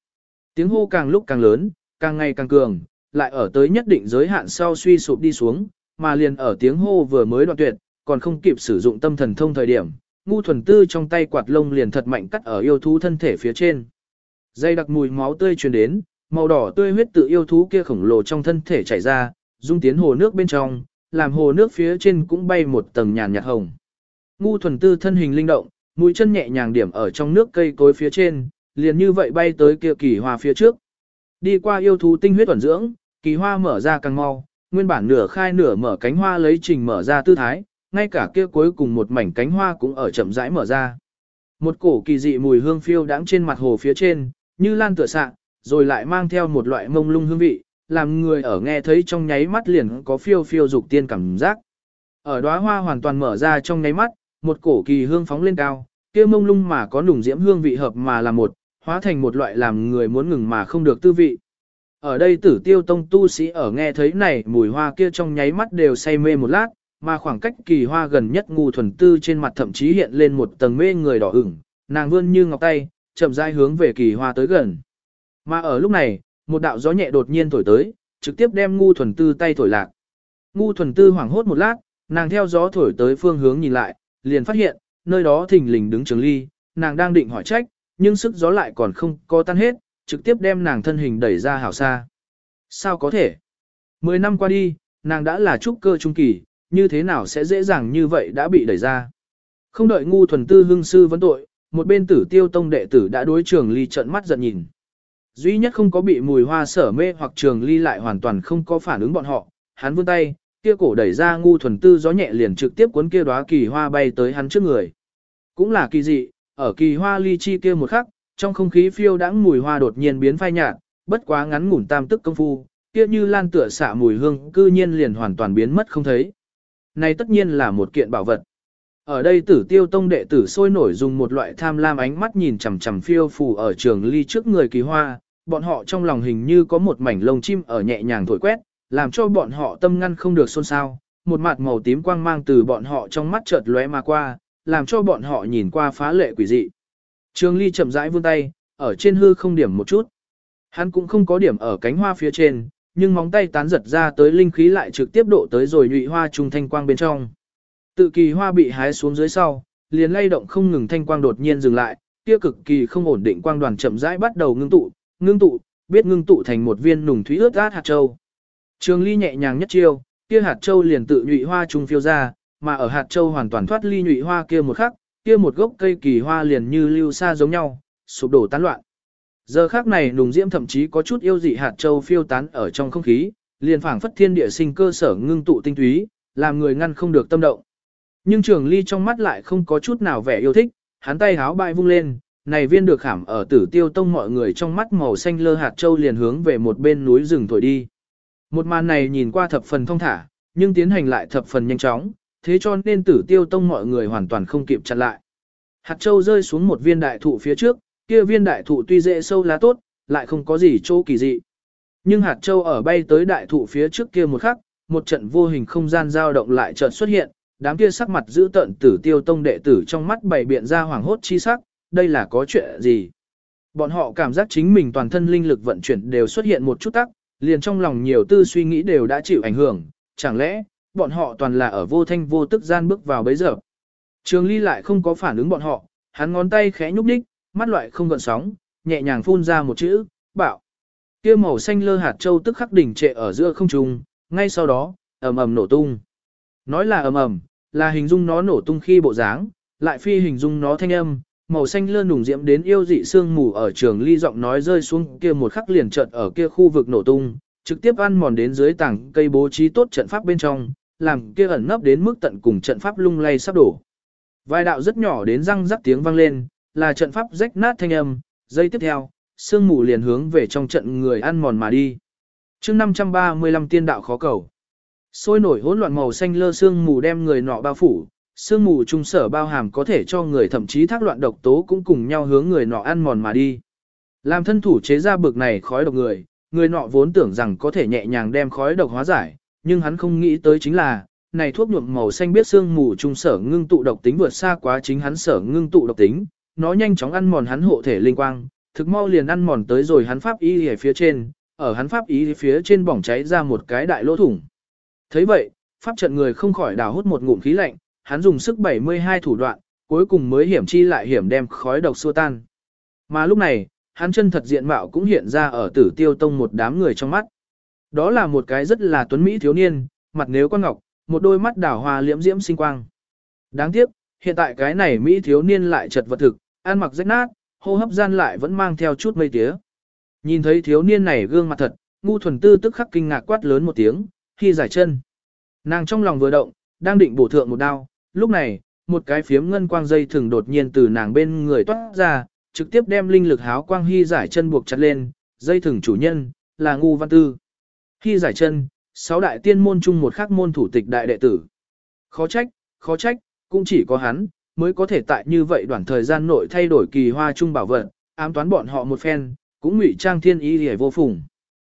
Tiếng hô càng lúc càng lớn, càng ngày càng cường, lại ở tới nhất định giới hạn sau suy sụp đi xuống, mà liền ở tiếng hô vừa mới đoạn tuyệt, còn không kịp sử dụng tâm thần thông thời điểm, ngu thuần tư trong tay quạt lông liền thật mạnh cắt ở yêu thú thân thể phía trên. Dây đặc mùi máu tươi truyền đến, màu đỏ tươi huyết tự yêu thú kia khổng lồ trong thân thể chảy ra, dung tiến hồ nước bên trong, làm hồ nước phía trên cũng bay một tầng nhàn nhạt hồng. Ngu thuần tư thân hình linh động, mũi chân nhẹ nhàng điểm ở trong nước cây cối phía trên, liền như vậy bay tới kia kỳ hoa phía trước. Đi qua yêu thú tinh huyết thuần dưỡng, kỳ hoa mở ra càng mau, nguyên bản nửa khai nửa mở cánh hoa lấy trình mở ra tư thái, ngay cả kia cuối cùng một mảnh cánh hoa cũng ở chậm rãi mở ra. Một cổ kỳ dị mùi hương phiêu đãng trên mặt hồ phía trên, như lan tựa sạng, rồi lại mang theo một loại mông lung hương vị, làm người ở nghe thấy trong nháy mắt liền có phiêu phiêu dục tiên cảm giác. Ở đóa hoa hoàn toàn mở ra trong nháy mắt, một cổ kỳ hương phóng lên cao, kia mông lung mà có nùng diễm hương vị hợp mà là một, hóa thành một loại làm người muốn ngừng mà không được tư vị. Ở đây tử tiêu tông tu sĩ ở nghe thấy này mùi hoa kia trong nháy mắt đều say mê một lát, mà khoảng cách kỳ hoa gần nhất ngu thuần tư trên mặt thậm chí hiện lên một tầng mê người đỏ ửng, nàng vươn như ngọc tay, chậm rãi hướng về kỳ hoa tới gần. Mà ở lúc này, một đạo gió nhẹ đột nhiên thổi tới, trực tiếp đem ngu thuần tư tay thổi lạc. Ngu thuần tư hoảng hốt một lát, nàng theo gió thổi tới phương hướng nhìn lại, liền phát hiện, nơi đó thình lình đứng trường ly, nàng đang định hỏi trách, nhưng sức gió lại còn không có tan hết, trực tiếp đem nàng thân hình đẩy ra hảo xa. Sao có thể? Mười năm qua đi, nàng đã là trúc cơ trung kỳ, như thế nào sẽ dễ dàng như vậy đã bị đẩy ra? Không đợi ngu thuần tư hương sư vấn tội, một bên tử tiêu tông đệ tử đã đối trường ly trận mắt giận nhìn. Duy nhất không có bị mùi hoa sở mê hoặc trường ly lại hoàn toàn không có phản ứng bọn họ, hắn vươn tay, kia cổ đẩy ra ngu thuần tư gió nhẹ liền trực tiếp cuốn kia đóa kỳ hoa bay tới hắn trước người. Cũng là kỳ dị, ở kỳ hoa ly chi kia một khắc, trong không khí phiêu đãng mùi hoa đột nhiên biến phai nhạt, bất quá ngắn ngủn tam tức công phu, kia như lan tựa xạ mùi hương cư nhiên liền hoàn toàn biến mất không thấy. Này tất nhiên là một kiện bảo vật. Ở đây tử tiêu tông đệ tử sôi nổi dùng một loại tham lam ánh mắt nhìn chằm chằm phiêu phù ở trường ly trước người kỳ hoa, bọn họ trong lòng hình như có một mảnh lông chim ở nhẹ nhàng thổi quét, làm cho bọn họ tâm ngăn không được xôn xao, một mặt màu tím quang mang từ bọn họ trong mắt chợt lóe mà qua, làm cho bọn họ nhìn qua phá lệ quỷ dị. Trường Ly chậm rãi vươn tay, ở trên hư không điểm một chút. Hắn cũng không có điểm ở cánh hoa phía trên, nhưng móng tay tán giật ra tới linh khí lại trực tiếp độ tới rồi nhụy hoa trung thanh quang bên trong. Tự kỳ hoa bị hái xuống dưới sau, liền lay động không ngừng thanh quang đột nhiên dừng lại, kia cực kỳ không ổn định quang đoàn chậm rãi bắt đầu ngưng tụ, ngưng tụ, biết ngưng tụ thành một viên nùng thúy ướt át hạt châu. Trường Ly nhẹ nhàng nhất chiêu, kia hạt châu liền tự nhụy hoa trung phiêu ra, mà ở hạt châu hoàn toàn thoát ly nhụy hoa kia một khắc, kia một gốc cây kỳ hoa liền như lưu sa giống nhau, sụp đổ tán loạn. Giờ khác này nùng diễm thậm chí có chút yêu dị hạt châu phiêu tán ở trong không khí, liền phảng phất thiên địa sinh cơ sở ngưng tụ tinh túy, làm người ngăn không được tâm động. Nhưng Trường Ly trong mắt lại không có chút nào vẻ yêu thích, hắn tay háo bại vung lên, này viên được khảm ở tử tiêu tông mọi người trong mắt màu xanh lơ hạt châu liền hướng về một bên núi rừng thổi đi. Một màn này nhìn qua thập phần thông thả, nhưng tiến hành lại thập phần nhanh chóng, thế cho nên tử tiêu tông mọi người hoàn toàn không kịp chặn lại. Hạt châu rơi xuống một viên đại thụ phía trước, kia viên đại thụ tuy dễ sâu lá tốt, lại không có gì chỗ kỳ dị. Nhưng hạt châu ở bay tới đại thụ phía trước kia một khắc, một trận vô hình không gian dao động lại chợt xuất hiện, đám kia sắc mặt giữ tận tử tiêu tông đệ tử trong mắt bày biện ra hoàng hốt chi sắc, đây là có chuyện gì? Bọn họ cảm giác chính mình toàn thân linh lực vận chuyển đều xuất hiện một chút tắc, liền trong lòng nhiều tư suy nghĩ đều đã chịu ảnh hưởng, chẳng lẽ, bọn họ toàn là ở vô thanh vô tức gian bước vào bấy giờ. Trường ly lại không có phản ứng bọn họ, hắn ngón tay khẽ nhúc nhích mắt loại không gợn sóng, nhẹ nhàng phun ra một chữ, bảo. kia màu xanh lơ hạt châu tức khắc đỉnh trệ ở giữa không trung, ngay sau đó, ầm ầm nổ tung. Nói là ầm ầm, là hình dung nó nổ tung khi bộ dáng, lại phi hình dung nó thanh âm, màu xanh lơ nùng diễm đến yêu dị sương mù ở trường ly giọng nói rơi xuống kia một khắc liền chợt ở kia khu vực nổ tung, trực tiếp ăn mòn đến dưới tảng cây bố trí tốt trận pháp bên trong, làm kia ẩn nấp đến mức tận cùng trận pháp lung lay sắp đổ. Vài đạo rất nhỏ đến răng rắc tiếng vang lên, là trận pháp rách nát thanh âm, giây tiếp theo, sương mù liền hướng về trong trận người ăn mòn mà đi. chương 535 tiên đạo khó cầu. Sôi nổi hỗn loạn màu xanh lơ sương mù đem người nọ bao phủ, sương mù trung sở bao hàm có thể cho người thậm chí thác loạn độc tố cũng cùng nhau hướng người nọ ăn mòn mà đi. Làm thân thủ chế ra bực này khói độc người, người nọ vốn tưởng rằng có thể nhẹ nhàng đem khói độc hóa giải, nhưng hắn không nghĩ tới chính là, này thuốc nhuộm màu xanh biết sương mù trung sở ngưng tụ độc tính vượt xa quá chính hắn sở ngưng tụ độc tính, nó nhanh chóng ăn mòn hắn hộ thể linh quang, thực mau liền ăn mòn tới rồi hắn pháp y ở phía trên, ở hắn pháp y phía trên bỏng cháy ra một cái đại lỗ thủng. thấy vậy, pháp trận người không khỏi đào hút một ngụm khí lạnh, hắn dùng sức 72 thủ đoạn, cuối cùng mới hiểm chi lại hiểm đem khói độc xua tan. Mà lúc này, hắn chân thật diện mạo cũng hiện ra ở tử tiêu tông một đám người trong mắt. Đó là một cái rất là tuấn mỹ thiếu niên, mặt nếu con ngọc, một đôi mắt đảo hoa liễm diễm sinh quang. Đáng tiếc, hiện tại cái này mỹ thiếu niên lại chật vật thực, ăn mặc rách nát, hô hấp gian lại vẫn mang theo chút mây tía. Nhìn thấy thiếu niên này gương mặt thật, ngu thuần tư tức khắc kinh ngạc quát lớn một tiếng, khi giải chân. Nàng trong lòng vừa động, đang định bổ thượng một đao, lúc này, một cái phiếm ngân quang dây thường đột nhiên từ nàng bên người toát ra, trực tiếp đem linh lực háo quang hy giải chân buộc chặt lên, dây thừng chủ nhân, là ngu văn tư. Hy giải chân, sáu đại tiên môn chung một khắc môn thủ tịch đại đệ tử. Khó trách, khó trách, cũng chỉ có hắn, mới có thể tại như vậy đoạn thời gian nội thay đổi kỳ hoa trung bảo vật, ám toán bọn họ một phen, cũng ngụy trang thiên ý hề vô phùng.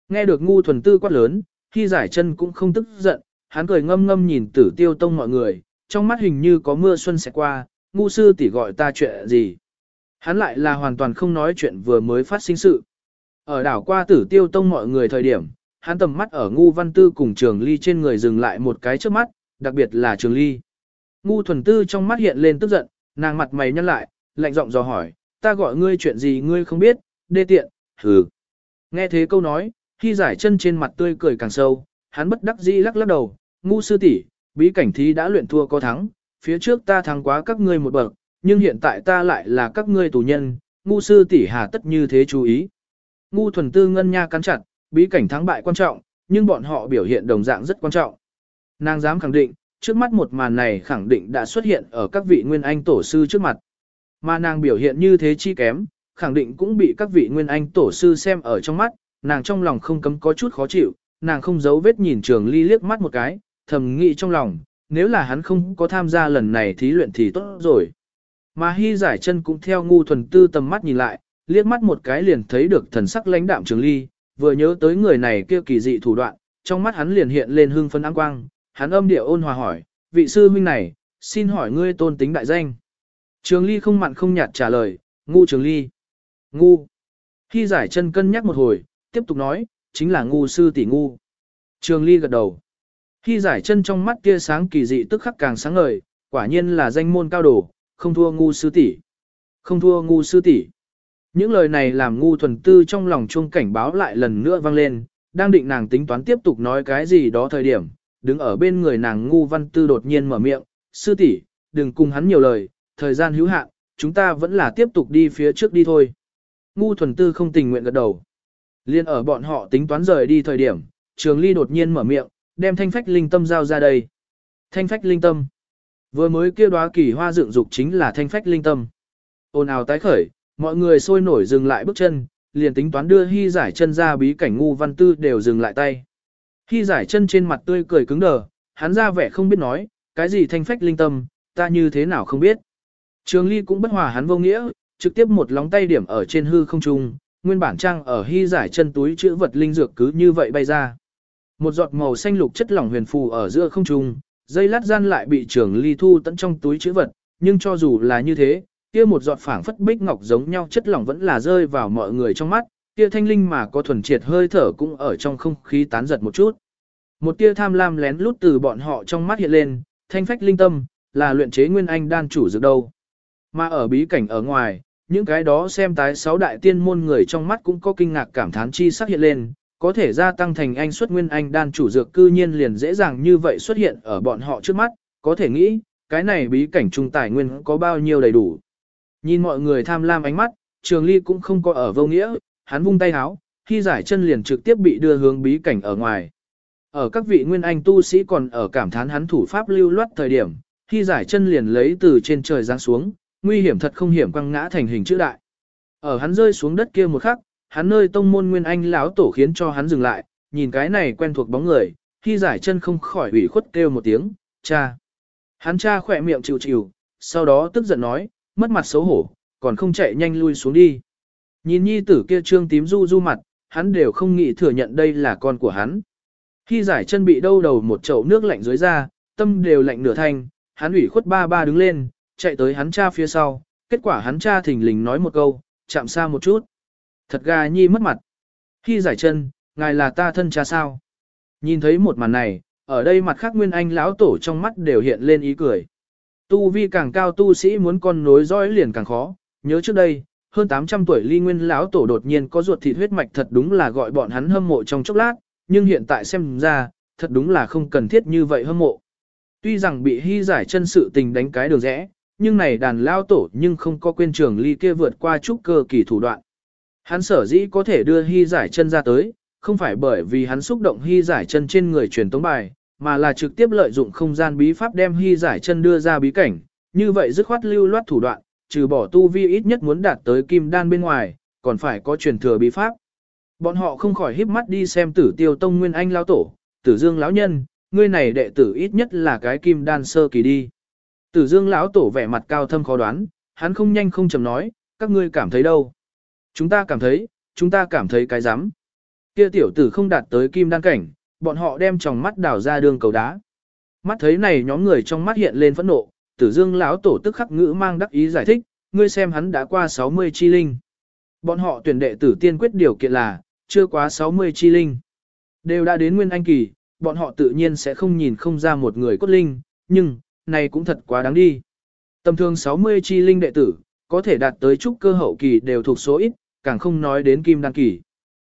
Nghe được ngu thuần tư quát lớn, khi giải chân cũng không tức giận, hắn cười ngâm ngâm nhìn tử tiêu tông mọi người, trong mắt hình như có mưa xuân sẽ qua, ngu sư tỷ gọi ta chuyện gì. Hắn lại là hoàn toàn không nói chuyện vừa mới phát sinh sự. Ở đảo qua tử tiêu tông mọi người thời điểm, hắn tầm mắt ở ngu văn tư cùng trường ly trên người dừng lại một cái trước mắt, đặc biệt là trường ly. Ngu thuần tư trong mắt hiện lên tức giận, nàng mặt mày nhăn lại, lạnh giọng dò hỏi, ta gọi ngươi chuyện gì ngươi không biết, đê tiện, hừ. Nghe thế câu nói, khi giải chân trên mặt tươi cười càng sâu, hắn bất đắc dĩ lắc lắc đầu, ngu sư tỷ, bí cảnh thí đã luyện thua có thắng, phía trước ta thắng quá các ngươi một bậc, nhưng hiện tại ta lại là các ngươi tù nhân, ngu sư tỷ hà tất như thế chú ý. Ngu thuần tư ngân nha cắn chặt, bí cảnh thắng bại quan trọng, nhưng bọn họ biểu hiện đồng dạng rất quan trọng. Nàng dám khẳng định, trước mắt một màn này khẳng định đã xuất hiện ở các vị nguyên anh tổ sư trước mặt. Mà nàng biểu hiện như thế chi kém, khẳng định cũng bị các vị nguyên anh tổ sư xem ở trong mắt, nàng trong lòng không cấm có chút khó chịu, nàng không giấu vết nhìn trường ly liếc mắt một cái, thầm nghĩ trong lòng, nếu là hắn không có tham gia lần này thí luyện thì tốt rồi. Mà hy giải chân cũng theo ngu thuần tư tầm mắt nhìn lại, liếc mắt một cái liền thấy được thần sắc lãnh đạm trường ly, vừa nhớ tới người này kia kỳ dị thủ đoạn, trong mắt hắn liền hiện lên hương phấn áng quang, hắn âm điệu ôn hòa hỏi, vị sư huynh này, xin hỏi ngươi tôn tính đại danh. Trường ly không mặn không nhạt trả lời, ngu trường ly. Ngu. Khi giải chân cân nhắc một hồi, tiếp tục nói, chính là ngu sư tỷ ngu. Trường ly gật đầu. Khi giải chân trong mắt kia sáng kỳ dị tức khắc càng sáng ngời, quả nhiên là danh môn cao đồ, không thua ngu sư tỷ. Không thua ngu sư tỷ. Những lời này làm ngu thuần tư trong lòng chuông cảnh báo lại lần nữa vang lên, đang định nàng tính toán tiếp tục nói cái gì đó thời điểm, đứng ở bên người nàng ngu văn tư đột nhiên mở miệng, sư tỷ, đừng cùng hắn nhiều lời, thời gian hữu hạn, chúng ta vẫn là tiếp tục đi phía trước đi thôi. Ngu thuần tư không tình nguyện gật đầu. Liên ở bọn họ tính toán rời đi thời điểm, trường ly đột nhiên mở miệng, đem thanh phách linh tâm giao ra đây. Thanh phách linh tâm. Vừa mới kêu đóa kỳ hoa dựng dục chính là thanh phách linh tâm. Ôn ào tái khởi, mọi người sôi nổi dừng lại bước chân, liền tính toán đưa hy giải chân ra bí cảnh ngu văn tư đều dừng lại tay. Hy giải chân trên mặt tươi cười cứng đờ, hắn ra vẻ không biết nói, cái gì thanh phách linh tâm, ta như thế nào không biết. Trường ly cũng bất hòa hắn vô nghĩa, trực tiếp một lóng tay điểm ở trên hư không trung, nguyên bản trang ở hy giải chân túi chữ vật linh dược cứ như vậy bay ra. Một giọt màu xanh lục chất lỏng huyền phù ở giữa không trung, dây lát gian lại bị trường ly thu tận trong túi chữ vật, nhưng cho dù là như thế, kia một giọt phảng phất bích ngọc giống nhau chất lỏng vẫn là rơi vào mọi người trong mắt, Tia thanh linh mà có thuần triệt hơi thở cũng ở trong không khí tán giật một chút. Một tia tham lam lén lút từ bọn họ trong mắt hiện lên, thanh phách linh tâm, là luyện chế nguyên anh đan chủ dược đâu. Mà ở bí cảnh ở ngoài, những cái đó xem tái sáu đại tiên môn người trong mắt cũng có kinh ngạc cảm thán chi sắc hiện lên, có thể gia tăng thành anh xuất nguyên anh đan chủ dược cư nhiên liền dễ dàng như vậy xuất hiện ở bọn họ trước mắt, có thể nghĩ, cái này bí cảnh trung tài nguyên có bao nhiêu đầy đủ. Nhìn mọi người tham lam ánh mắt, trường ly cũng không có ở vô nghĩa, hắn vung tay háo, khi giải chân liền trực tiếp bị đưa hướng bí cảnh ở ngoài. Ở các vị nguyên anh tu sĩ còn ở cảm thán hắn thủ pháp lưu loát thời điểm, khi giải chân liền lấy từ trên trời giáng xuống, nguy hiểm thật không hiểm quăng ngã thành hình chữ đại. Ở hắn rơi xuống đất kia một khắc, hắn nơi tông môn nguyên anh lão tổ khiến cho hắn dừng lại, nhìn cái này quen thuộc bóng người, khi giải chân không khỏi ủy khuất kêu một tiếng, cha. Hắn cha khỏe miệng chịu chịu, sau đó tức giận nói, mất mặt xấu hổ, còn không chạy nhanh lui xuống đi. Nhìn nhi tử kia trương tím du du mặt, hắn đều không nghĩ thừa nhận đây là con của hắn. Khi giải chân bị đâu đầu một chậu nước lạnh dưới ra, tâm đều lạnh nửa thanh, hắn ủy khuất ba ba đứng lên, chạy tới hắn cha phía sau, kết quả hắn cha thình lình nói một câu, chạm xa một chút. Thật gà nhi mất mặt. Khi giải chân, ngài là ta thân cha sao? Nhìn thấy một màn này, ở đây mặt khác nguyên anh lão tổ trong mắt đều hiện lên ý cười. Tu vi càng cao tu sĩ muốn con nối dõi liền càng khó, nhớ trước đây, hơn 800 tuổi ly nguyên lão tổ đột nhiên có ruột thịt huyết mạch thật đúng là gọi bọn hắn hâm mộ trong chốc lát, nhưng hiện tại xem ra, thật đúng là không cần thiết như vậy hâm mộ. Tuy rằng bị hy giải chân sự tình đánh cái đường rẽ, nhưng này đàn lao tổ nhưng không có quên trường ly kia vượt qua chút cơ kỳ thủ đoạn. Hắn sở dĩ có thể đưa hy giải chân ra tới, không phải bởi vì hắn xúc động hy giải chân trên người truyền tống bài, mà là trực tiếp lợi dụng không gian bí pháp đem hy giải chân đưa ra bí cảnh, như vậy dứt khoát lưu loát thủ đoạn, trừ bỏ tu vi ít nhất muốn đạt tới kim đan bên ngoài, còn phải có truyền thừa bí pháp. Bọn họ không khỏi híp mắt đi xem tử tiêu tông nguyên anh lão tổ, tử dương lão nhân, ngươi này đệ tử ít nhất là cái kim đan sơ kỳ đi. Tử dương lão tổ vẻ mặt cao thâm khó đoán, hắn không nhanh không chậm nói, các ngươi cảm thấy đâu. Chúng ta cảm thấy, chúng ta cảm thấy cái rắm Kia tiểu tử không đạt tới kim đan cảnh, bọn họ đem tròng mắt đảo ra đường cầu đá. Mắt thấy này nhóm người trong mắt hiện lên phẫn nộ, tử dương lão tổ tức khắc ngữ mang đắc ý giải thích, ngươi xem hắn đã qua 60 chi linh. Bọn họ tuyển đệ tử tiên quyết điều kiện là, chưa quá 60 chi linh. Đều đã đến nguyên anh kỳ, bọn họ tự nhiên sẽ không nhìn không ra một người cốt linh, nhưng, này cũng thật quá đáng đi. Tầm thường 60 chi linh đệ tử, có thể đạt tới trúc cơ hậu kỳ đều thuộc số ít, càng không nói đến kim đăng kỳ.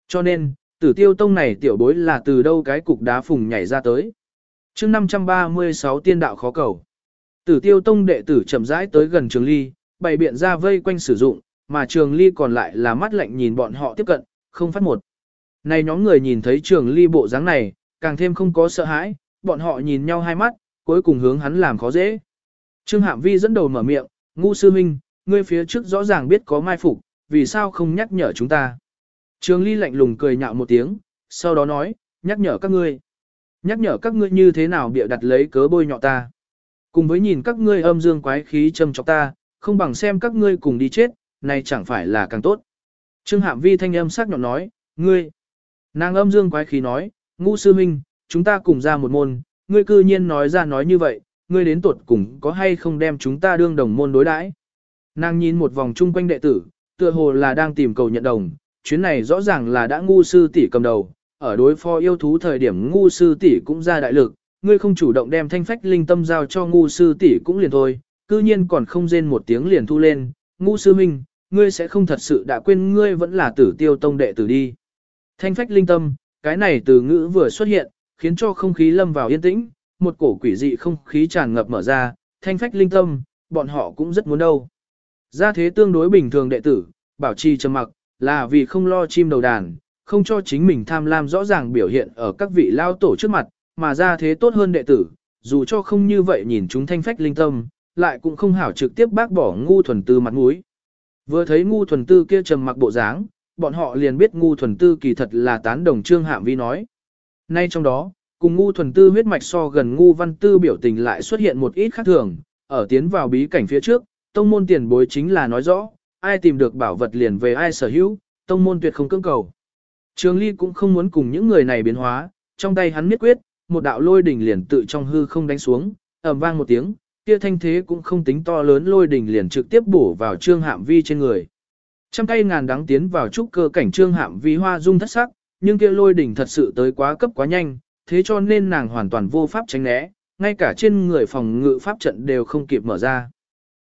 Cho nên, tử tiêu tông này tiểu bối là từ đâu cái cục đá phùng nhảy ra tới. chương 536 tiên đạo khó cầu. Tử tiêu tông đệ tử chậm rãi tới gần trường ly, bày biện ra vây quanh sử dụng, mà trường ly còn lại là mắt lạnh nhìn bọn họ tiếp cận, không phát một. Này nhóm người nhìn thấy trường ly bộ dáng này, càng thêm không có sợ hãi, bọn họ nhìn nhau hai mắt, cuối cùng hướng hắn làm khó dễ. Trương Hạm Vi dẫn đầu mở miệng, ngu sư minh, ngươi phía trước rõ ràng biết có mai phục, vì sao không nhắc nhở chúng ta. Trường ly lạnh lùng cười nhạo một tiếng, sau đó nói, nhắc nhở các ngươi. Nhắc nhở các ngươi như thế nào bịa đặt lấy cớ bôi nhọ ta. Cùng với nhìn các ngươi âm dương quái khí châm chọc ta, không bằng xem các ngươi cùng đi chết, này chẳng phải là càng tốt. Trương Hạm Vi thanh âm sắc nhọn nói, ngươi. Nàng âm dương quái khí nói, ngũ sư minh, chúng ta cùng ra một môn, ngươi cư nhiên nói ra nói như vậy, ngươi đến tuột cùng có hay không đem chúng ta đương đồng môn đối đãi? Nàng nhìn một vòng chung quanh đệ tử, tựa hồ là đang tìm cầu nhận đồng, chuyến này rõ ràng là đã ngu sư tỷ cầm đầu, ở đối phó yêu thú thời điểm ngu sư tỷ cũng ra đại lực, ngươi không chủ động đem thanh phách linh tâm giao cho ngu sư tỷ cũng liền thôi, cư nhiên còn không rên một tiếng liền thu lên, ngu sư minh, ngươi sẽ không thật sự đã quên ngươi vẫn là tử tiêu tông đệ tử đi. Thanh phách linh tâm, cái này từ ngữ vừa xuất hiện, khiến cho không khí lâm vào yên tĩnh, một cổ quỷ dị không khí tràn ngập mở ra, thanh phách linh tâm, bọn họ cũng rất muốn đâu. Gia thế tương đối bình thường đệ tử, bảo trì trầm mặc, là vì không lo chim đầu đàn, không cho chính mình tham lam rõ ràng biểu hiện ở các vị lao tổ trước mặt, mà gia thế tốt hơn đệ tử, dù cho không như vậy nhìn chúng thanh phách linh tâm, lại cũng không hảo trực tiếp bác bỏ ngu thuần tư mặt mũi. Vừa thấy ngu thuần tư kia trầm mặc bộ dáng, bọn họ liền biết ngu thuần tư kỳ thật là tán đồng trương hạm vi nói. Nay trong đó, cùng ngu thuần tư huyết mạch so gần ngu văn tư biểu tình lại xuất hiện một ít khác thường, ở tiến vào bí cảnh phía trước, tông môn tiền bối chính là nói rõ, ai tìm được bảo vật liền về ai sở hữu, tông môn tuyệt không cưỡng cầu. Trường Ly cũng không muốn cùng những người này biến hóa, trong tay hắn miết quyết, một đạo lôi đỉnh liền tự trong hư không đánh xuống, ầm vang một tiếng, kia thanh thế cũng không tính to lớn lôi đỉnh liền trực tiếp bổ vào Trương Hạm Vi trên người. Trăm cây ngàn đắng tiến vào trúc cơ cảnh Trương Hạm Vi hoa dung thất sắc, nhưng kia lôi đỉnh thật sự tới quá cấp quá nhanh, thế cho nên nàng hoàn toàn vô pháp tránh né, ngay cả trên người phòng ngự pháp trận đều không kịp mở ra.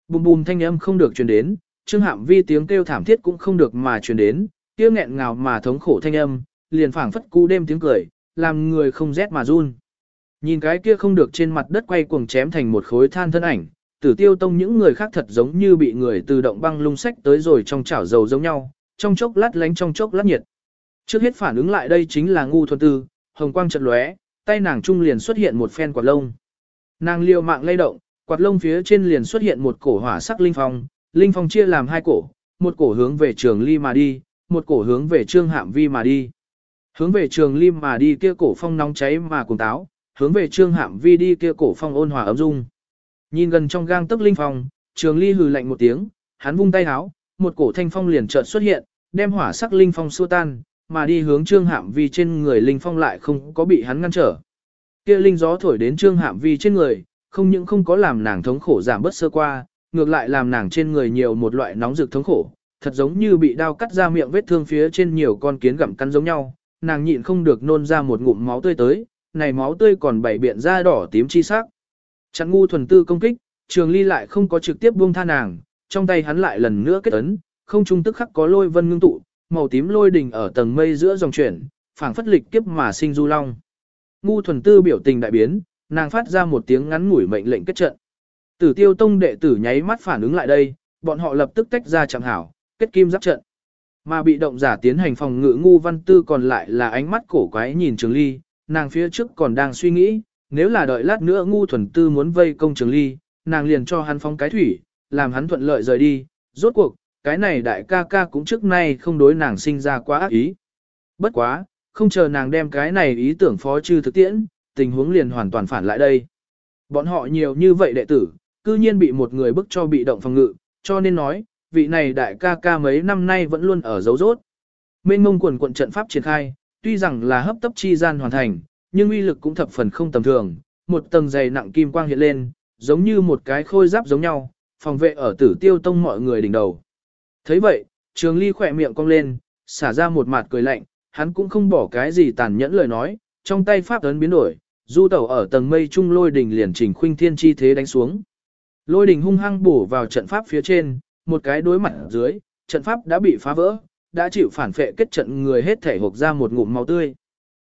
Bùm bùm thanh âm không được truyền đến, Trương Hạm Vi tiếng kêu thảm thiết cũng không được mà truyền đến, kia nghẹn ngào mà thống khổ thanh âm, liền phảng phất cú đêm tiếng cười, làm người không rét mà run. Nhìn cái kia không được trên mặt đất quay cuồng chém thành một khối than thân ảnh, tử tiêu tông những người khác thật giống như bị người từ động băng lung sách tới rồi trong chảo dầu giống nhau, trong chốc lát lánh trong chốc lát nhiệt. Trước hết phản ứng lại đây chính là ngu thuần tư, hồng quang chợt lóe, tay nàng trung liền xuất hiện một phen quạt lông. Nàng liều mạng lay động, quạt lông phía trên liền xuất hiện một cổ hỏa sắc linh phong, linh phong chia làm hai cổ, một cổ hướng về trường ly mà đi, một cổ hướng về trương hạm vi mà đi. Hướng về trường lim mà đi kia cổ phong nóng cháy mà cùng táo, hướng về trương hạm vi đi kia cổ phong ôn hòa ấm dung. Nhìn gần trong gang tức linh phong, trường ly hừ lạnh một tiếng, hắn vung tay háo, một cổ thanh phong liền chợt xuất hiện, đem hỏa sắc linh phong xua tan, mà đi hướng trương hạm vi trên người linh phong lại không có bị hắn ngăn trở. Kia linh gió thổi đến trương hạm vi trên người, không những không có làm nàng thống khổ giảm bớt sơ qua, ngược lại làm nàng trên người nhiều một loại nóng rực thống khổ, thật giống như bị đao cắt ra miệng vết thương phía trên nhiều con kiến gặm cắn giống nhau, nàng nhịn không được nôn ra một ngụm máu tươi tới, này máu tươi còn bảy biện ra đỏ tím chi sắc. Chặn ngu thuần tư công kích, trường ly lại không có trực tiếp buông tha nàng, trong tay hắn lại lần nữa kết ấn, không trung tức khắc có lôi vân ngưng tụ, màu tím lôi đỉnh ở tầng mây giữa dòng chuyển, phảng phất lịch kiếp mà sinh du long. Ngu thuần tư biểu tình đại biến, nàng phát ra một tiếng ngắn ngủi mệnh lệnh kết trận. Tử tiêu tông đệ tử nháy mắt phản ứng lại đây, bọn họ lập tức tách ra chẳng hảo, kết kim giáp trận. Mà bị động giả tiến hành phòng ngự ngu văn tư còn lại là ánh mắt cổ quái nhìn trường ly, nàng phía trước còn đang suy nghĩ, nếu là đợi lát nữa ngu thuần tư muốn vây công trường ly, nàng liền cho hắn phóng cái thủy, làm hắn thuận lợi rời đi, rốt cuộc, cái này đại ca ca cũng trước nay không đối nàng sinh ra quá ác ý. Bất quá, không chờ nàng đem cái này ý tưởng phó trừ thực tiễn, tình huống liền hoàn toàn phản lại đây. Bọn họ nhiều như vậy đệ tử, cư nhiên bị một người bức cho bị động phòng ngự, cho nên nói, vị này đại ca ca mấy năm nay vẫn luôn ở dấu rốt. Mênh ngông quần quận trận pháp triển khai, tuy rằng là hấp tấp chi gian hoàn thành, nhưng uy lực cũng thập phần không tầm thường, một tầng dày nặng kim quang hiện lên, giống như một cái khôi giáp giống nhau, phòng vệ ở tử tiêu tông mọi người đỉnh đầu. thấy vậy, trường ly khỏe miệng cong lên, xả ra một mặt cười lạnh, hắn cũng không bỏ cái gì tàn nhẫn lời nói, trong tay pháp ấn biến đổi, du tẩu ở tầng mây trung lôi đỉnh liền chỉnh khuynh thiên chi thế đánh xuống. Lôi đỉnh hung hăng bổ vào trận pháp phía trên, một cái đối mặt dưới, trận pháp đã bị phá vỡ, đã chịu phản phệ kết trận người hết thể hộp ra một ngụm máu tươi.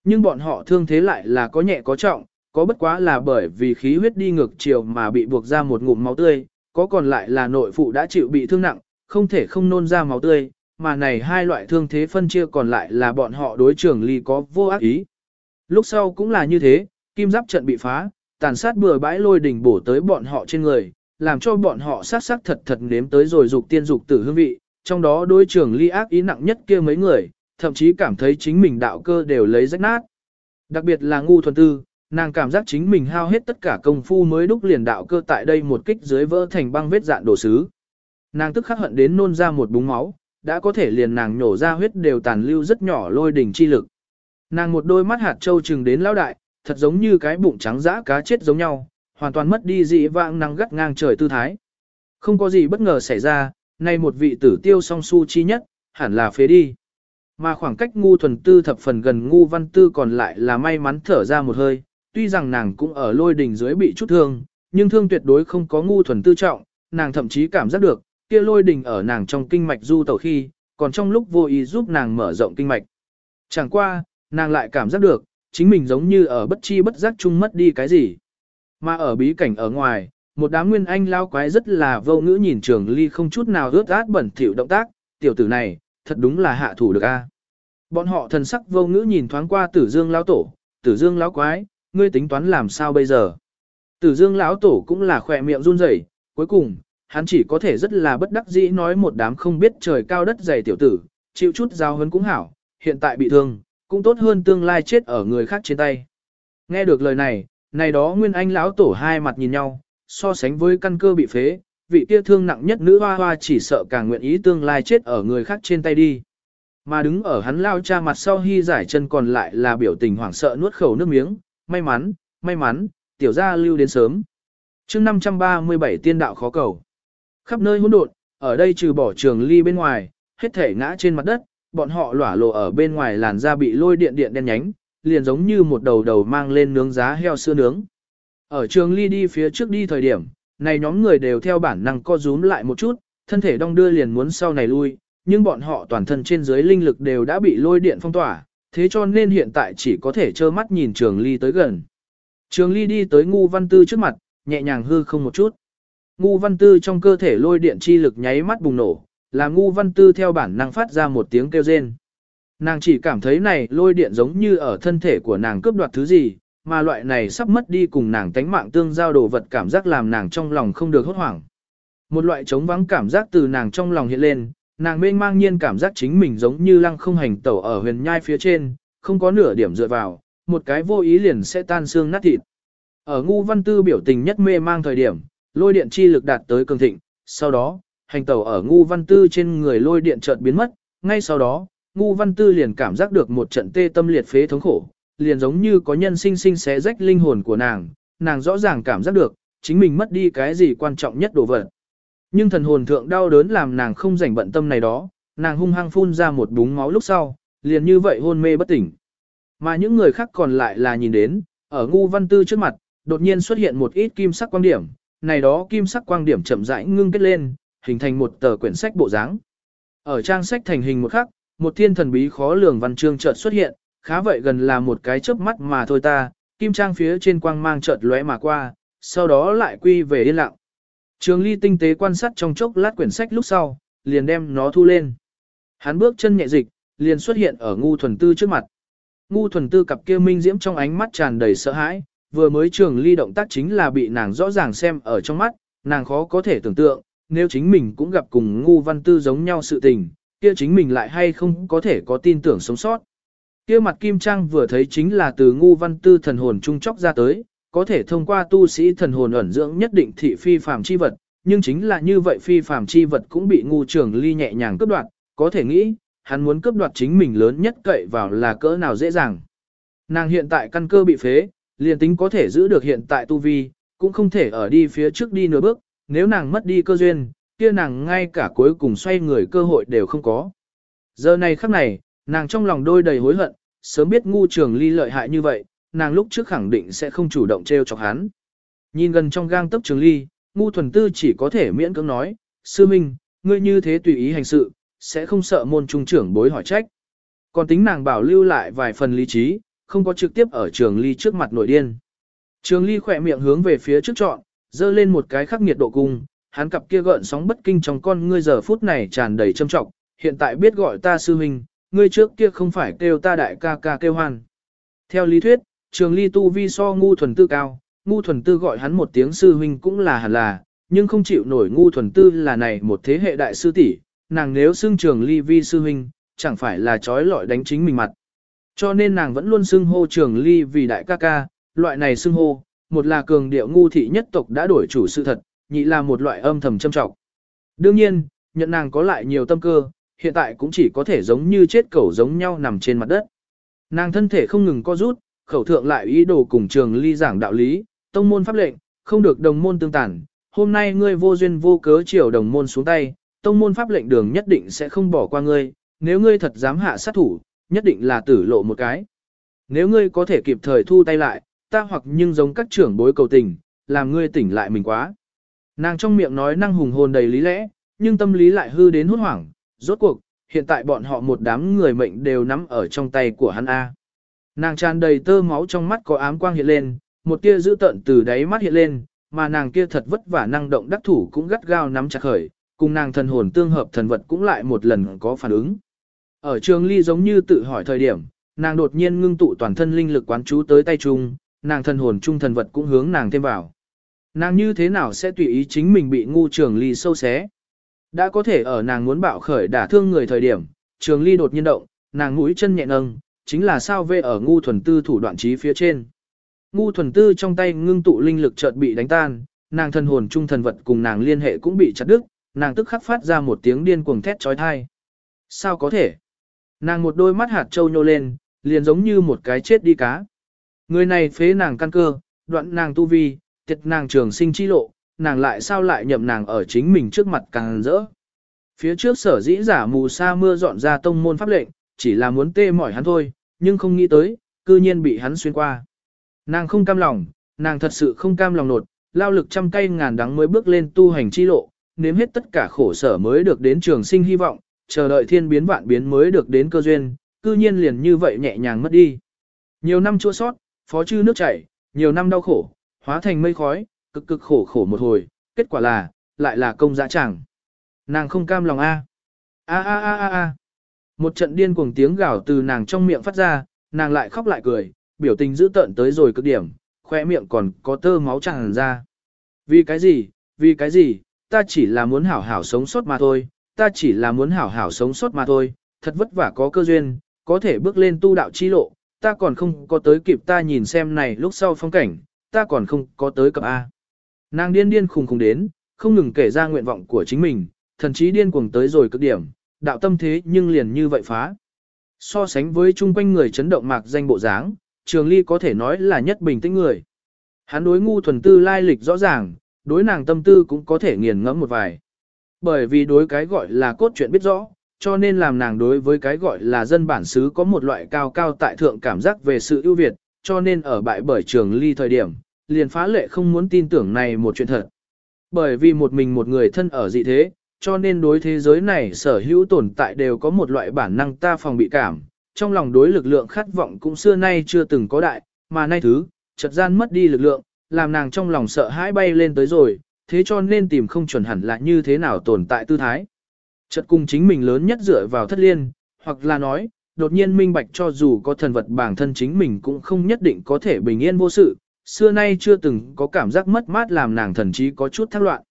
Nhưng bọn họ thương thế lại là có nhẹ có trọng, có bất quá là bởi vì khí huyết đi ngược chiều mà bị buộc ra một ngụm máu tươi, có còn lại là nội phụ đã chịu bị thương nặng, không thể không nôn ra máu tươi, mà này hai loại thương thế phân chia còn lại là bọn họ đối trưởng ly có vô ác ý. Lúc sau cũng là như thế, kim giáp trận bị phá, tàn sát bừa bãi lôi đỉnh bổ tới bọn họ trên người, làm cho bọn họ sát sát thật thật nếm tới rồi dục tiên dục tử hương vị, trong đó đối trưởng ly ác ý nặng nhất kia mấy người, thậm chí cảm thấy chính mình đạo cơ đều lấy rách nát. Đặc biệt là ngu thuần tư, nàng cảm giác chính mình hao hết tất cả công phu mới đúc liền đạo cơ tại đây một kích dưới vỡ thành băng vết dạn đổ sứ. Nàng tức khắc hận đến nôn ra một búng máu, đã có thể liền nàng nhổ ra huyết đều tàn lưu rất nhỏ lôi đỉnh chi lực. Nàng một đôi mắt hạt trâu trừng đến lão đại, thật giống như cái bụng trắng dã cá chết giống nhau, hoàn toàn mất đi dị vãng năng gắt ngang trời tư thái. Không có gì bất ngờ xảy ra, nay một vị tử tiêu song su chi nhất, hẳn là phế đi. Mà khoảng cách ngu thuần tư thập phần gần ngu văn tư còn lại là may mắn thở ra một hơi, tuy rằng nàng cũng ở lôi đỉnh dưới bị chút thương, nhưng thương tuyệt đối không có ngu thuần tư trọng, nàng thậm chí cảm giác được, kia lôi đỉnh ở nàng trong kinh mạch du tẩu khi, còn trong lúc vô ý giúp nàng mở rộng kinh mạch. Chẳng qua, nàng lại cảm giác được, chính mình giống như ở bất chi bất giác chung mất đi cái gì. Mà ở bí cảnh ở ngoài, một đám nguyên anh lao quái rất là vô ngữ nhìn trường ly không chút nào ướt át bẩn thỉu động tác, tiểu tử này, thật đúng là hạ thủ được a. Bọn họ thần sắc vô ngữ nhìn thoáng qua tử dương lão tổ, tử dương lão quái, ngươi tính toán làm sao bây giờ. Tử dương lão tổ cũng là khỏe miệng run rẩy, cuối cùng, hắn chỉ có thể rất là bất đắc dĩ nói một đám không biết trời cao đất dày tiểu tử, chịu chút giao hấn cũng hảo, hiện tại bị thương, cũng tốt hơn tương lai chết ở người khác trên tay. Nghe được lời này, này đó Nguyên Anh lão tổ hai mặt nhìn nhau, so sánh với căn cơ bị phế, vị kia thương nặng nhất nữ hoa hoa chỉ sợ càng nguyện ý tương lai chết ở người khác trên tay đi. Mà đứng ở hắn lao cha mặt sau hy giải chân còn lại là biểu tình hoảng sợ nuốt khẩu nước miếng, may mắn, may mắn, tiểu gia lưu đến sớm. chương 537 tiên đạo khó cầu. Khắp nơi hỗn độn, ở đây trừ bỏ trường ly bên ngoài, hết thể ngã trên mặt đất, bọn họ lỏa lộ ở bên ngoài làn da bị lôi điện điện đen nhánh, liền giống như một đầu đầu mang lên nướng giá heo sữa nướng. Ở trường ly đi phía trước đi thời điểm, này nhóm người đều theo bản năng co rúm lại một chút, thân thể đong đưa liền muốn sau này lui, nhưng bọn họ toàn thân trên dưới linh lực đều đã bị lôi điện phong tỏa, thế cho nên hiện tại chỉ có thể trơ mắt nhìn trường ly tới gần. Trường ly đi tới ngu văn tư trước mặt, nhẹ nhàng hư không một chút. Ngu văn tư trong cơ thể lôi điện chi lực nháy mắt bùng nổ, làm ngu văn tư theo bản năng phát ra một tiếng kêu rên. Nàng chỉ cảm thấy này lôi điện giống như ở thân thể của nàng cướp đoạt thứ gì, mà loại này sắp mất đi cùng nàng tánh mạng tương giao đồ vật cảm giác làm nàng trong lòng không được hốt hoảng. Một loại trống vắng cảm giác từ nàng trong lòng hiện lên, nàng mênh mang nhiên cảm giác chính mình giống như lăng không hành tẩu ở huyền nhai phía trên, không có nửa điểm dựa vào, một cái vô ý liền sẽ tan xương nát thịt. Ở ngu văn tư biểu tình nhất mê mang thời điểm, lôi điện chi lực đạt tới cường thịnh, sau đó, hành tẩu ở ngu văn tư trên người lôi điện chợt biến mất, ngay sau đó, ngu văn tư liền cảm giác được một trận tê tâm liệt phế thống khổ, liền giống như có nhân sinh sinh xé rách linh hồn của nàng, nàng rõ ràng cảm giác được, chính mình mất đi cái gì quan trọng nhất đồ vật. Nhưng thần hồn thượng đau đớn làm nàng không rảnh bận tâm này đó, nàng hung hăng phun ra một búng máu lúc sau, liền như vậy hôn mê bất tỉnh. Mà những người khác còn lại là nhìn đến, ở ngu văn tư trước mặt, đột nhiên xuất hiện một ít kim sắc quang điểm, này đó kim sắc quang điểm chậm rãi ngưng kết lên, hình thành một tờ quyển sách bộ dáng. Ở trang sách thành hình một khắc, một thiên thần bí khó lường văn chương chợt xuất hiện, khá vậy gần là một cái chớp mắt mà thôi ta, kim trang phía trên quang mang chợt lóe mà qua, sau đó lại quy về yên lặng. Trường ly tinh tế quan sát trong chốc lát quyển sách lúc sau, liền đem nó thu lên. Hắn bước chân nhẹ dịch, liền xuất hiện ở ngu thuần tư trước mặt. Ngu thuần tư cặp kia minh diễm trong ánh mắt tràn đầy sợ hãi, vừa mới trường ly động tác chính là bị nàng rõ ràng xem ở trong mắt, nàng khó có thể tưởng tượng, nếu chính mình cũng gặp cùng ngu văn tư giống nhau sự tình, kia chính mình lại hay không có thể có tin tưởng sống sót. Kia mặt kim trang vừa thấy chính là từ ngu văn tư thần hồn trung chóc ra tới, có thể thông qua tu sĩ thần hồn ẩn dưỡng nhất định thị phi phàm chi vật, nhưng chính là như vậy phi phàm chi vật cũng bị ngu trưởng ly nhẹ nhàng cướp đoạt, có thể nghĩ, hắn muốn cướp đoạt chính mình lớn nhất cậy vào là cỡ nào dễ dàng. Nàng hiện tại căn cơ bị phế, liền tính có thể giữ được hiện tại tu vi, cũng không thể ở đi phía trước đi nửa bước, nếu nàng mất đi cơ duyên, kia nàng ngay cả cuối cùng xoay người cơ hội đều không có. Giờ này khắc này, nàng trong lòng đôi đầy hối hận, sớm biết ngu trường ly lợi hại như vậy, nàng lúc trước khẳng định sẽ không chủ động treo chọc hắn. Nhìn gần trong gang tấc trường ly, ngu thuần tư chỉ có thể miễn cưỡng nói, sư minh, ngươi như thế tùy ý hành sự, sẽ không sợ môn trung trưởng bối hỏi trách. Còn tính nàng bảo lưu lại vài phần lý trí, không có trực tiếp ở trường ly trước mặt nội điên. Trường ly khỏe miệng hướng về phía trước trọn, dơ lên một cái khắc nghiệt độ cung, hắn cặp kia gợn sóng bất kinh trong con ngươi giờ phút này tràn đầy trâm trọng, hiện tại biết gọi ta sư huynh, ngươi trước kia không phải kêu ta đại ca ca kêu hoan. Theo lý thuyết, trường ly tu vi so ngu thuần tư cao, ngu thuần tư gọi hắn một tiếng sư huynh cũng là hẳn là, nhưng không chịu nổi ngu thuần tư là này một thế hệ đại sư tỷ, nàng nếu xưng trường ly vi sư huynh, chẳng phải là trói lọi đánh chính mình mặt. Cho nên nàng vẫn luôn xưng hô trường ly vì đại ca ca, loại này xưng hô, một là cường điệu ngu thị nhất tộc đã đổi chủ sự thật, nhị là một loại âm thầm châm trọng. Đương nhiên, nhận nàng có lại nhiều tâm cơ, hiện tại cũng chỉ có thể giống như chết cẩu giống nhau nằm trên mặt đất. Nàng thân thể không ngừng co rút, khẩu thượng lại ý đồ cùng trường ly giảng đạo lý, tông môn pháp lệnh, không được đồng môn tương tản. Hôm nay ngươi vô duyên vô cớ chiều đồng môn xuống tay, tông môn pháp lệnh đường nhất định sẽ không bỏ qua ngươi, nếu ngươi thật dám hạ sát thủ, nhất định là tử lộ một cái. Nếu ngươi có thể kịp thời thu tay lại, ta hoặc nhưng giống các trưởng bối cầu tình, làm ngươi tỉnh lại mình quá. Nàng trong miệng nói năng hùng hồn đầy lý lẽ, nhưng tâm lý lại hư đến hốt hoảng, rốt cuộc, hiện tại bọn họ một đám người mệnh đều nắm ở trong tay của hắn A. Nàng tràn đầy tơ máu trong mắt có ám quang hiện lên, một tia dữ tợn từ đáy mắt hiện lên, mà nàng kia thật vất vả năng động đắc thủ cũng gắt gao nắm chặt khởi, cùng nàng thần hồn tương hợp thần vật cũng lại một lần có phản ứng. Ở trường ly giống như tự hỏi thời điểm, nàng đột nhiên ngưng tụ toàn thân linh lực quán chú tới tay trung, nàng thần hồn trung thần vật cũng hướng nàng thêm vào. Nàng như thế nào sẽ tùy ý chính mình bị ngu trường ly sâu xé. Đã có thể ở nàng muốn bạo khởi đả thương người thời điểm, trường ly đột nhiên động, nàng mũi chân nhẹ nâng, chính là sao vê ở ngu thuần tư thủ đoạn trí phía trên. Ngu thuần tư trong tay ngưng tụ linh lực chợt bị đánh tan, nàng thân hồn trung thần vật cùng nàng liên hệ cũng bị chặt đứt, nàng tức khắc phát ra một tiếng điên cuồng thét trói thai. Sao có thể? Nàng một đôi mắt hạt trâu nhô lên, liền giống như một cái chết đi cá. Người này phế nàng căn cơ, đoạn nàng tu vi, tiệt nàng trường sinh chi lộ, nàng lại sao lại nhậm nàng ở chính mình trước mặt càng rỡ. Phía trước sở dĩ giả mù sa mưa dọn ra tông môn pháp lệnh, chỉ là muốn tê mỏi hắn thôi, nhưng không nghĩ tới, cư nhiên bị hắn xuyên qua. Nàng không cam lòng, nàng thật sự không cam lòng nột, lao lực trăm cây ngàn đắng mới bước lên tu hành chi lộ, nếm hết tất cả khổ sở mới được đến trường sinh hy vọng, chờ đợi thiên biến vạn biến mới được đến cơ duyên, cư nhiên liền như vậy nhẹ nhàng mất đi. Nhiều năm chua sót, phó chư nước chảy, nhiều năm đau khổ, hóa thành mây khói, cực cực khổ khổ một hồi, kết quả là, lại là công dã chẳng. Nàng không cam lòng a. A a a a a. Một trận điên cuồng tiếng gào từ nàng trong miệng phát ra, nàng lại khóc lại cười, biểu tình dữ tợn tới rồi cực điểm, khoe miệng còn có tơ máu tràn ra. Vì cái gì, vì cái gì, ta chỉ là muốn hảo hảo sống sót mà thôi, ta chỉ là muốn hảo hảo sống sót mà thôi, thật vất vả có cơ duyên, có thể bước lên tu đạo chi lộ, ta còn không có tới kịp ta nhìn xem này lúc sau phong cảnh, ta còn không có tới cập A. Nàng điên điên khùng khùng đến, không ngừng kể ra nguyện vọng của chính mình, thần chí điên cuồng tới rồi cực điểm, đạo tâm thế nhưng liền như vậy phá. So sánh với chung quanh người chấn động mạc danh bộ dáng, Trường Ly có thể nói là nhất bình tĩnh người. Hắn đối ngu thuần tư lai lịch rõ ràng, đối nàng tâm tư cũng có thể nghiền ngẫm một vài. Bởi vì đối cái gọi là cốt truyện biết rõ, cho nên làm nàng đối với cái gọi là dân bản xứ có một loại cao cao tại thượng cảm giác về sự ưu việt, cho nên ở bại bởi trường ly thời điểm, liền phá lệ không muốn tin tưởng này một chuyện thật. Bởi vì một mình một người thân ở dị thế, cho nên đối thế giới này sở hữu tồn tại đều có một loại bản năng ta phòng bị cảm, trong lòng đối lực lượng khát vọng cũng xưa nay chưa từng có đại, mà nay thứ, chợt gian mất đi lực lượng, làm nàng trong lòng sợ hãi bay lên tới rồi, thế cho nên tìm không chuẩn hẳn là như thế nào tồn tại tư thái. Chợt cùng chính mình lớn nhất dựa vào thất liên, hoặc là nói, đột nhiên minh bạch cho dù có thần vật bản thân chính mình cũng không nhất định có thể bình yên vô sự, xưa nay chưa từng có cảm giác mất mát làm nàng thần trí có chút thắc loạn.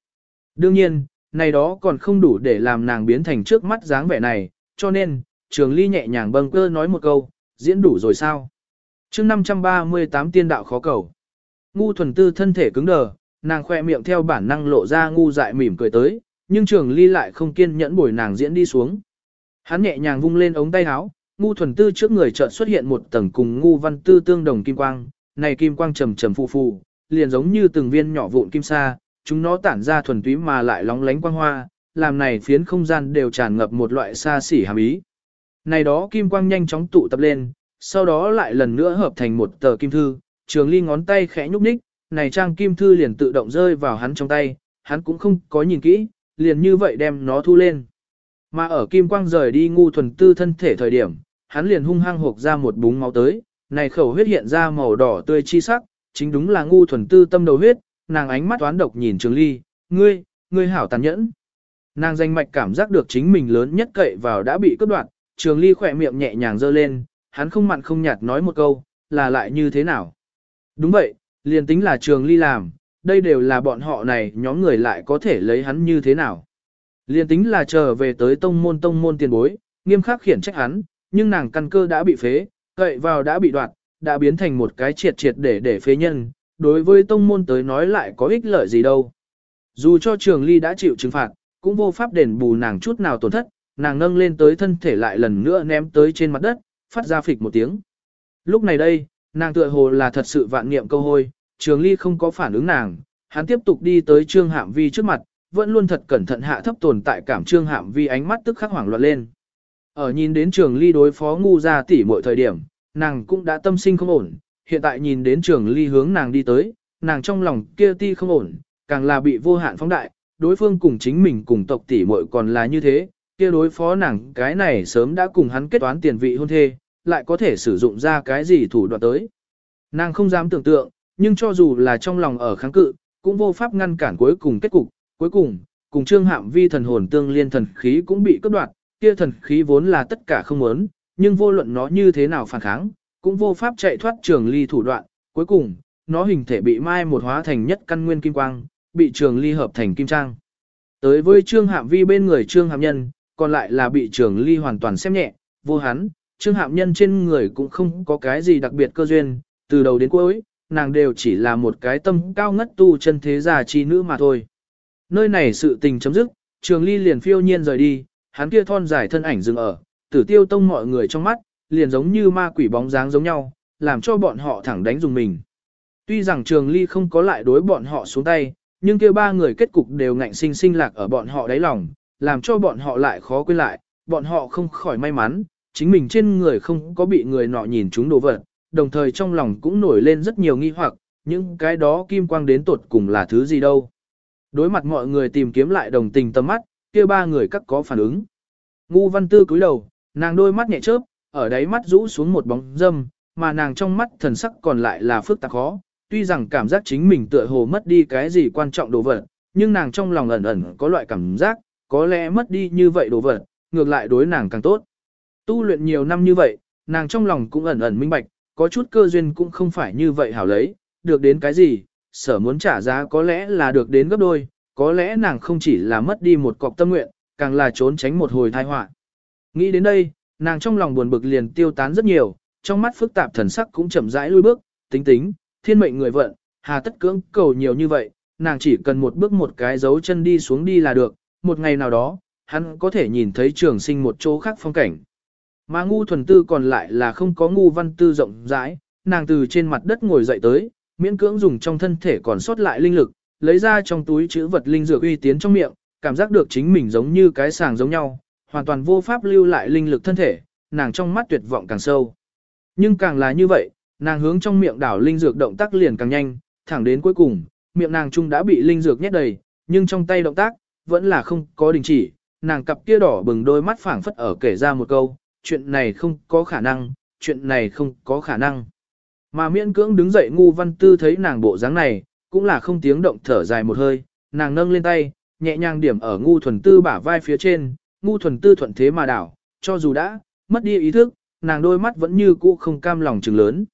Đương nhiên, này đó còn không đủ để làm nàng biến thành trước mắt dáng vẻ này, cho nên, trường ly nhẹ nhàng bâng cơ nói một câu, diễn đủ rồi sao. chương 538 tiên đạo khó cầu. Ngu thuần tư thân thể cứng đờ, nàng khoe miệng theo bản năng lộ ra ngu dại mỉm cười tới, nhưng trường ly lại không kiên nhẫn bồi nàng diễn đi xuống. Hắn nhẹ nhàng vung lên ống tay áo, ngu thuần tư trước người chợt xuất hiện một tầng cùng ngu văn tư tương đồng kim quang, này kim quang trầm trầm phù phù, liền giống như từng viên nhỏ vụn kim sa, chúng nó tản ra thuần túy mà lại lóng lánh quang hoa, làm này phiến không gian đều tràn ngập một loại xa xỉ hàm ý. Này đó kim quang nhanh chóng tụ tập lên, sau đó lại lần nữa hợp thành một tờ kim thư, trường ly ngón tay khẽ nhúc nhích, này trang kim thư liền tự động rơi vào hắn trong tay, hắn cũng không có nhìn kỹ, liền như vậy đem nó thu lên. Mà ở kim quang rời đi ngu thuần tư thân thể thời điểm, hắn liền hung hăng hộp ra một búng máu tới, này khẩu huyết hiện ra màu đỏ tươi chi sắc, chính đúng là ngu thuần tư tâm đầu huyết, nàng ánh mắt toán độc nhìn Trường Ly, ngươi, ngươi hảo tàn nhẫn. Nàng danh mạch cảm giác được chính mình lớn nhất cậy vào đã bị cướp đoạt, Trường Ly khỏe miệng nhẹ nhàng giơ lên, hắn không mặn không nhạt nói một câu, là lại như thế nào? Đúng vậy, liền tính là Trường Ly làm, đây đều là bọn họ này nhóm người lại có thể lấy hắn như thế nào? Liền tính là trở về tới tông môn tông môn tiền bối, nghiêm khắc khiển trách hắn, nhưng nàng căn cơ đã bị phế, cậy vào đã bị đoạt, đã biến thành một cái triệt triệt để để phế nhân, đối với tông môn tới nói lại có ích lợi gì đâu. Dù cho trường ly đã chịu trừng phạt, cũng vô pháp đền bù nàng chút nào tổn thất, nàng nâng lên tới thân thể lại lần nữa ném tới trên mặt đất, phát ra phịch một tiếng. Lúc này đây, nàng tựa hồ là thật sự vạn niệm câu hôi, trường ly không có phản ứng nàng, hắn tiếp tục đi tới trương hạm vi trước mặt, vẫn luôn thật cẩn thận hạ thấp tồn tại cảm trương hạm vi ánh mắt tức khắc hoảng loạn lên. Ở nhìn đến trường ly đối phó ngu ra tỉ mọi thời điểm, nàng cũng đã tâm sinh không ổn, hiện tại nhìn đến trường ly hướng nàng đi tới, nàng trong lòng kia ti không ổn, càng là bị vô hạn phóng đại, đối phương cùng chính mình cùng tộc tỷ muội còn là như thế, kia đối phó nàng cái này sớm đã cùng hắn kết toán tiền vị hôn thê, lại có thể sử dụng ra cái gì thủ đoạn tới. Nàng không dám tưởng tượng, nhưng cho dù là trong lòng ở kháng cự, cũng vô pháp ngăn cản cuối cùng kết cục, cuối cùng, cùng trương hạm vi thần hồn tương liên thần khí cũng bị cướp đoạt, kia thần khí vốn là tất cả không muốn, nhưng vô luận nó như thế nào phản kháng, cũng vô pháp chạy thoát trường ly thủ đoạn, cuối cùng, nó hình thể bị mai một hóa thành nhất căn nguyên kim quang, bị trường ly hợp thành kim trang. Tới với trương hạm vi bên người trương hạm nhân, còn lại là bị trường ly hoàn toàn xem nhẹ, vô hắn, trương hạm nhân trên người cũng không có cái gì đặc biệt cơ duyên, từ đầu đến cuối, nàng đều chỉ là một cái tâm cao ngất tu chân thế già chi nữ mà thôi. Nơi này sự tình chấm dứt, trường ly liền phiêu nhiên rời đi, hắn kia thon dài thân ảnh dừng ở, tử tiêu tông mọi người trong mắt, liền giống như ma quỷ bóng dáng giống nhau, làm cho bọn họ thẳng đánh dùng mình. Tuy rằng trường ly không có lại đối bọn họ xuống tay, nhưng kia ba người kết cục đều ngạnh sinh sinh lạc ở bọn họ đáy lòng, làm cho bọn họ lại khó quên lại, bọn họ không khỏi may mắn, chính mình trên người không có bị người nọ nhìn chúng đồ vật, đồng thời trong lòng cũng nổi lên rất nhiều nghi hoặc, những cái đó kim quang đến tột cùng là thứ gì đâu. Đối mặt mọi người tìm kiếm lại đồng tình tâm mắt, kia ba người các có phản ứng. Ngu văn tư cúi đầu, nàng đôi mắt nhẹ chớp, ở đáy mắt rũ xuống một bóng dâm, mà nàng trong mắt thần sắc còn lại là phức tạp khó. Tuy rằng cảm giác chính mình tựa hồ mất đi cái gì quan trọng đồ vật, nhưng nàng trong lòng ẩn ẩn có loại cảm giác, có lẽ mất đi như vậy đồ vật, ngược lại đối nàng càng tốt. Tu luyện nhiều năm như vậy, nàng trong lòng cũng ẩn ẩn minh bạch, có chút cơ duyên cũng không phải như vậy hảo lấy, được đến cái gì, sở muốn trả giá có lẽ là được đến gấp đôi, có lẽ nàng không chỉ là mất đi một cọc tâm nguyện, càng là trốn tránh một hồi tai họa. Nghĩ đến đây, nàng trong lòng buồn bực liền tiêu tán rất nhiều, trong mắt phức tạp thần sắc cũng chậm rãi lui bước, tính tính, thiên mệnh người vận, hà tất cưỡng cầu nhiều như vậy, nàng chỉ cần một bước một cái dấu chân đi xuống đi là được, một ngày nào đó, hắn có thể nhìn thấy trường sinh một chỗ khác phong cảnh. Mà ngu thuần tư còn lại là không có ngu văn tư rộng rãi, nàng từ trên mặt đất ngồi dậy tới, miễn cưỡng dùng trong thân thể còn sót lại linh lực, lấy ra trong túi chữ vật linh dược uy tiến trong miệng, cảm giác được chính mình giống như cái sàng giống nhau, hoàn toàn vô pháp lưu lại linh lực thân thể, nàng trong mắt tuyệt vọng càng sâu. Nhưng càng là như vậy, nàng hướng trong miệng đảo linh dược động tác liền càng nhanh, thẳng đến cuối cùng, miệng nàng trung đã bị linh dược nhét đầy, nhưng trong tay động tác vẫn là không có đình chỉ, nàng cặp kia đỏ bừng đôi mắt phảng phất ở kể ra một câu, chuyện này không có khả năng, chuyện này không có khả năng. Mà miễn cưỡng đứng dậy ngu văn tư thấy nàng bộ dáng này, cũng là không tiếng động thở dài một hơi, nàng nâng lên tay, nhẹ nhàng điểm ở ngu thuần tư bả vai phía trên, ngu thuần tư thuận thế mà đảo, cho dù đã mất đi ý thức, nàng đôi mắt vẫn như cũ không cam lòng chừng lớn.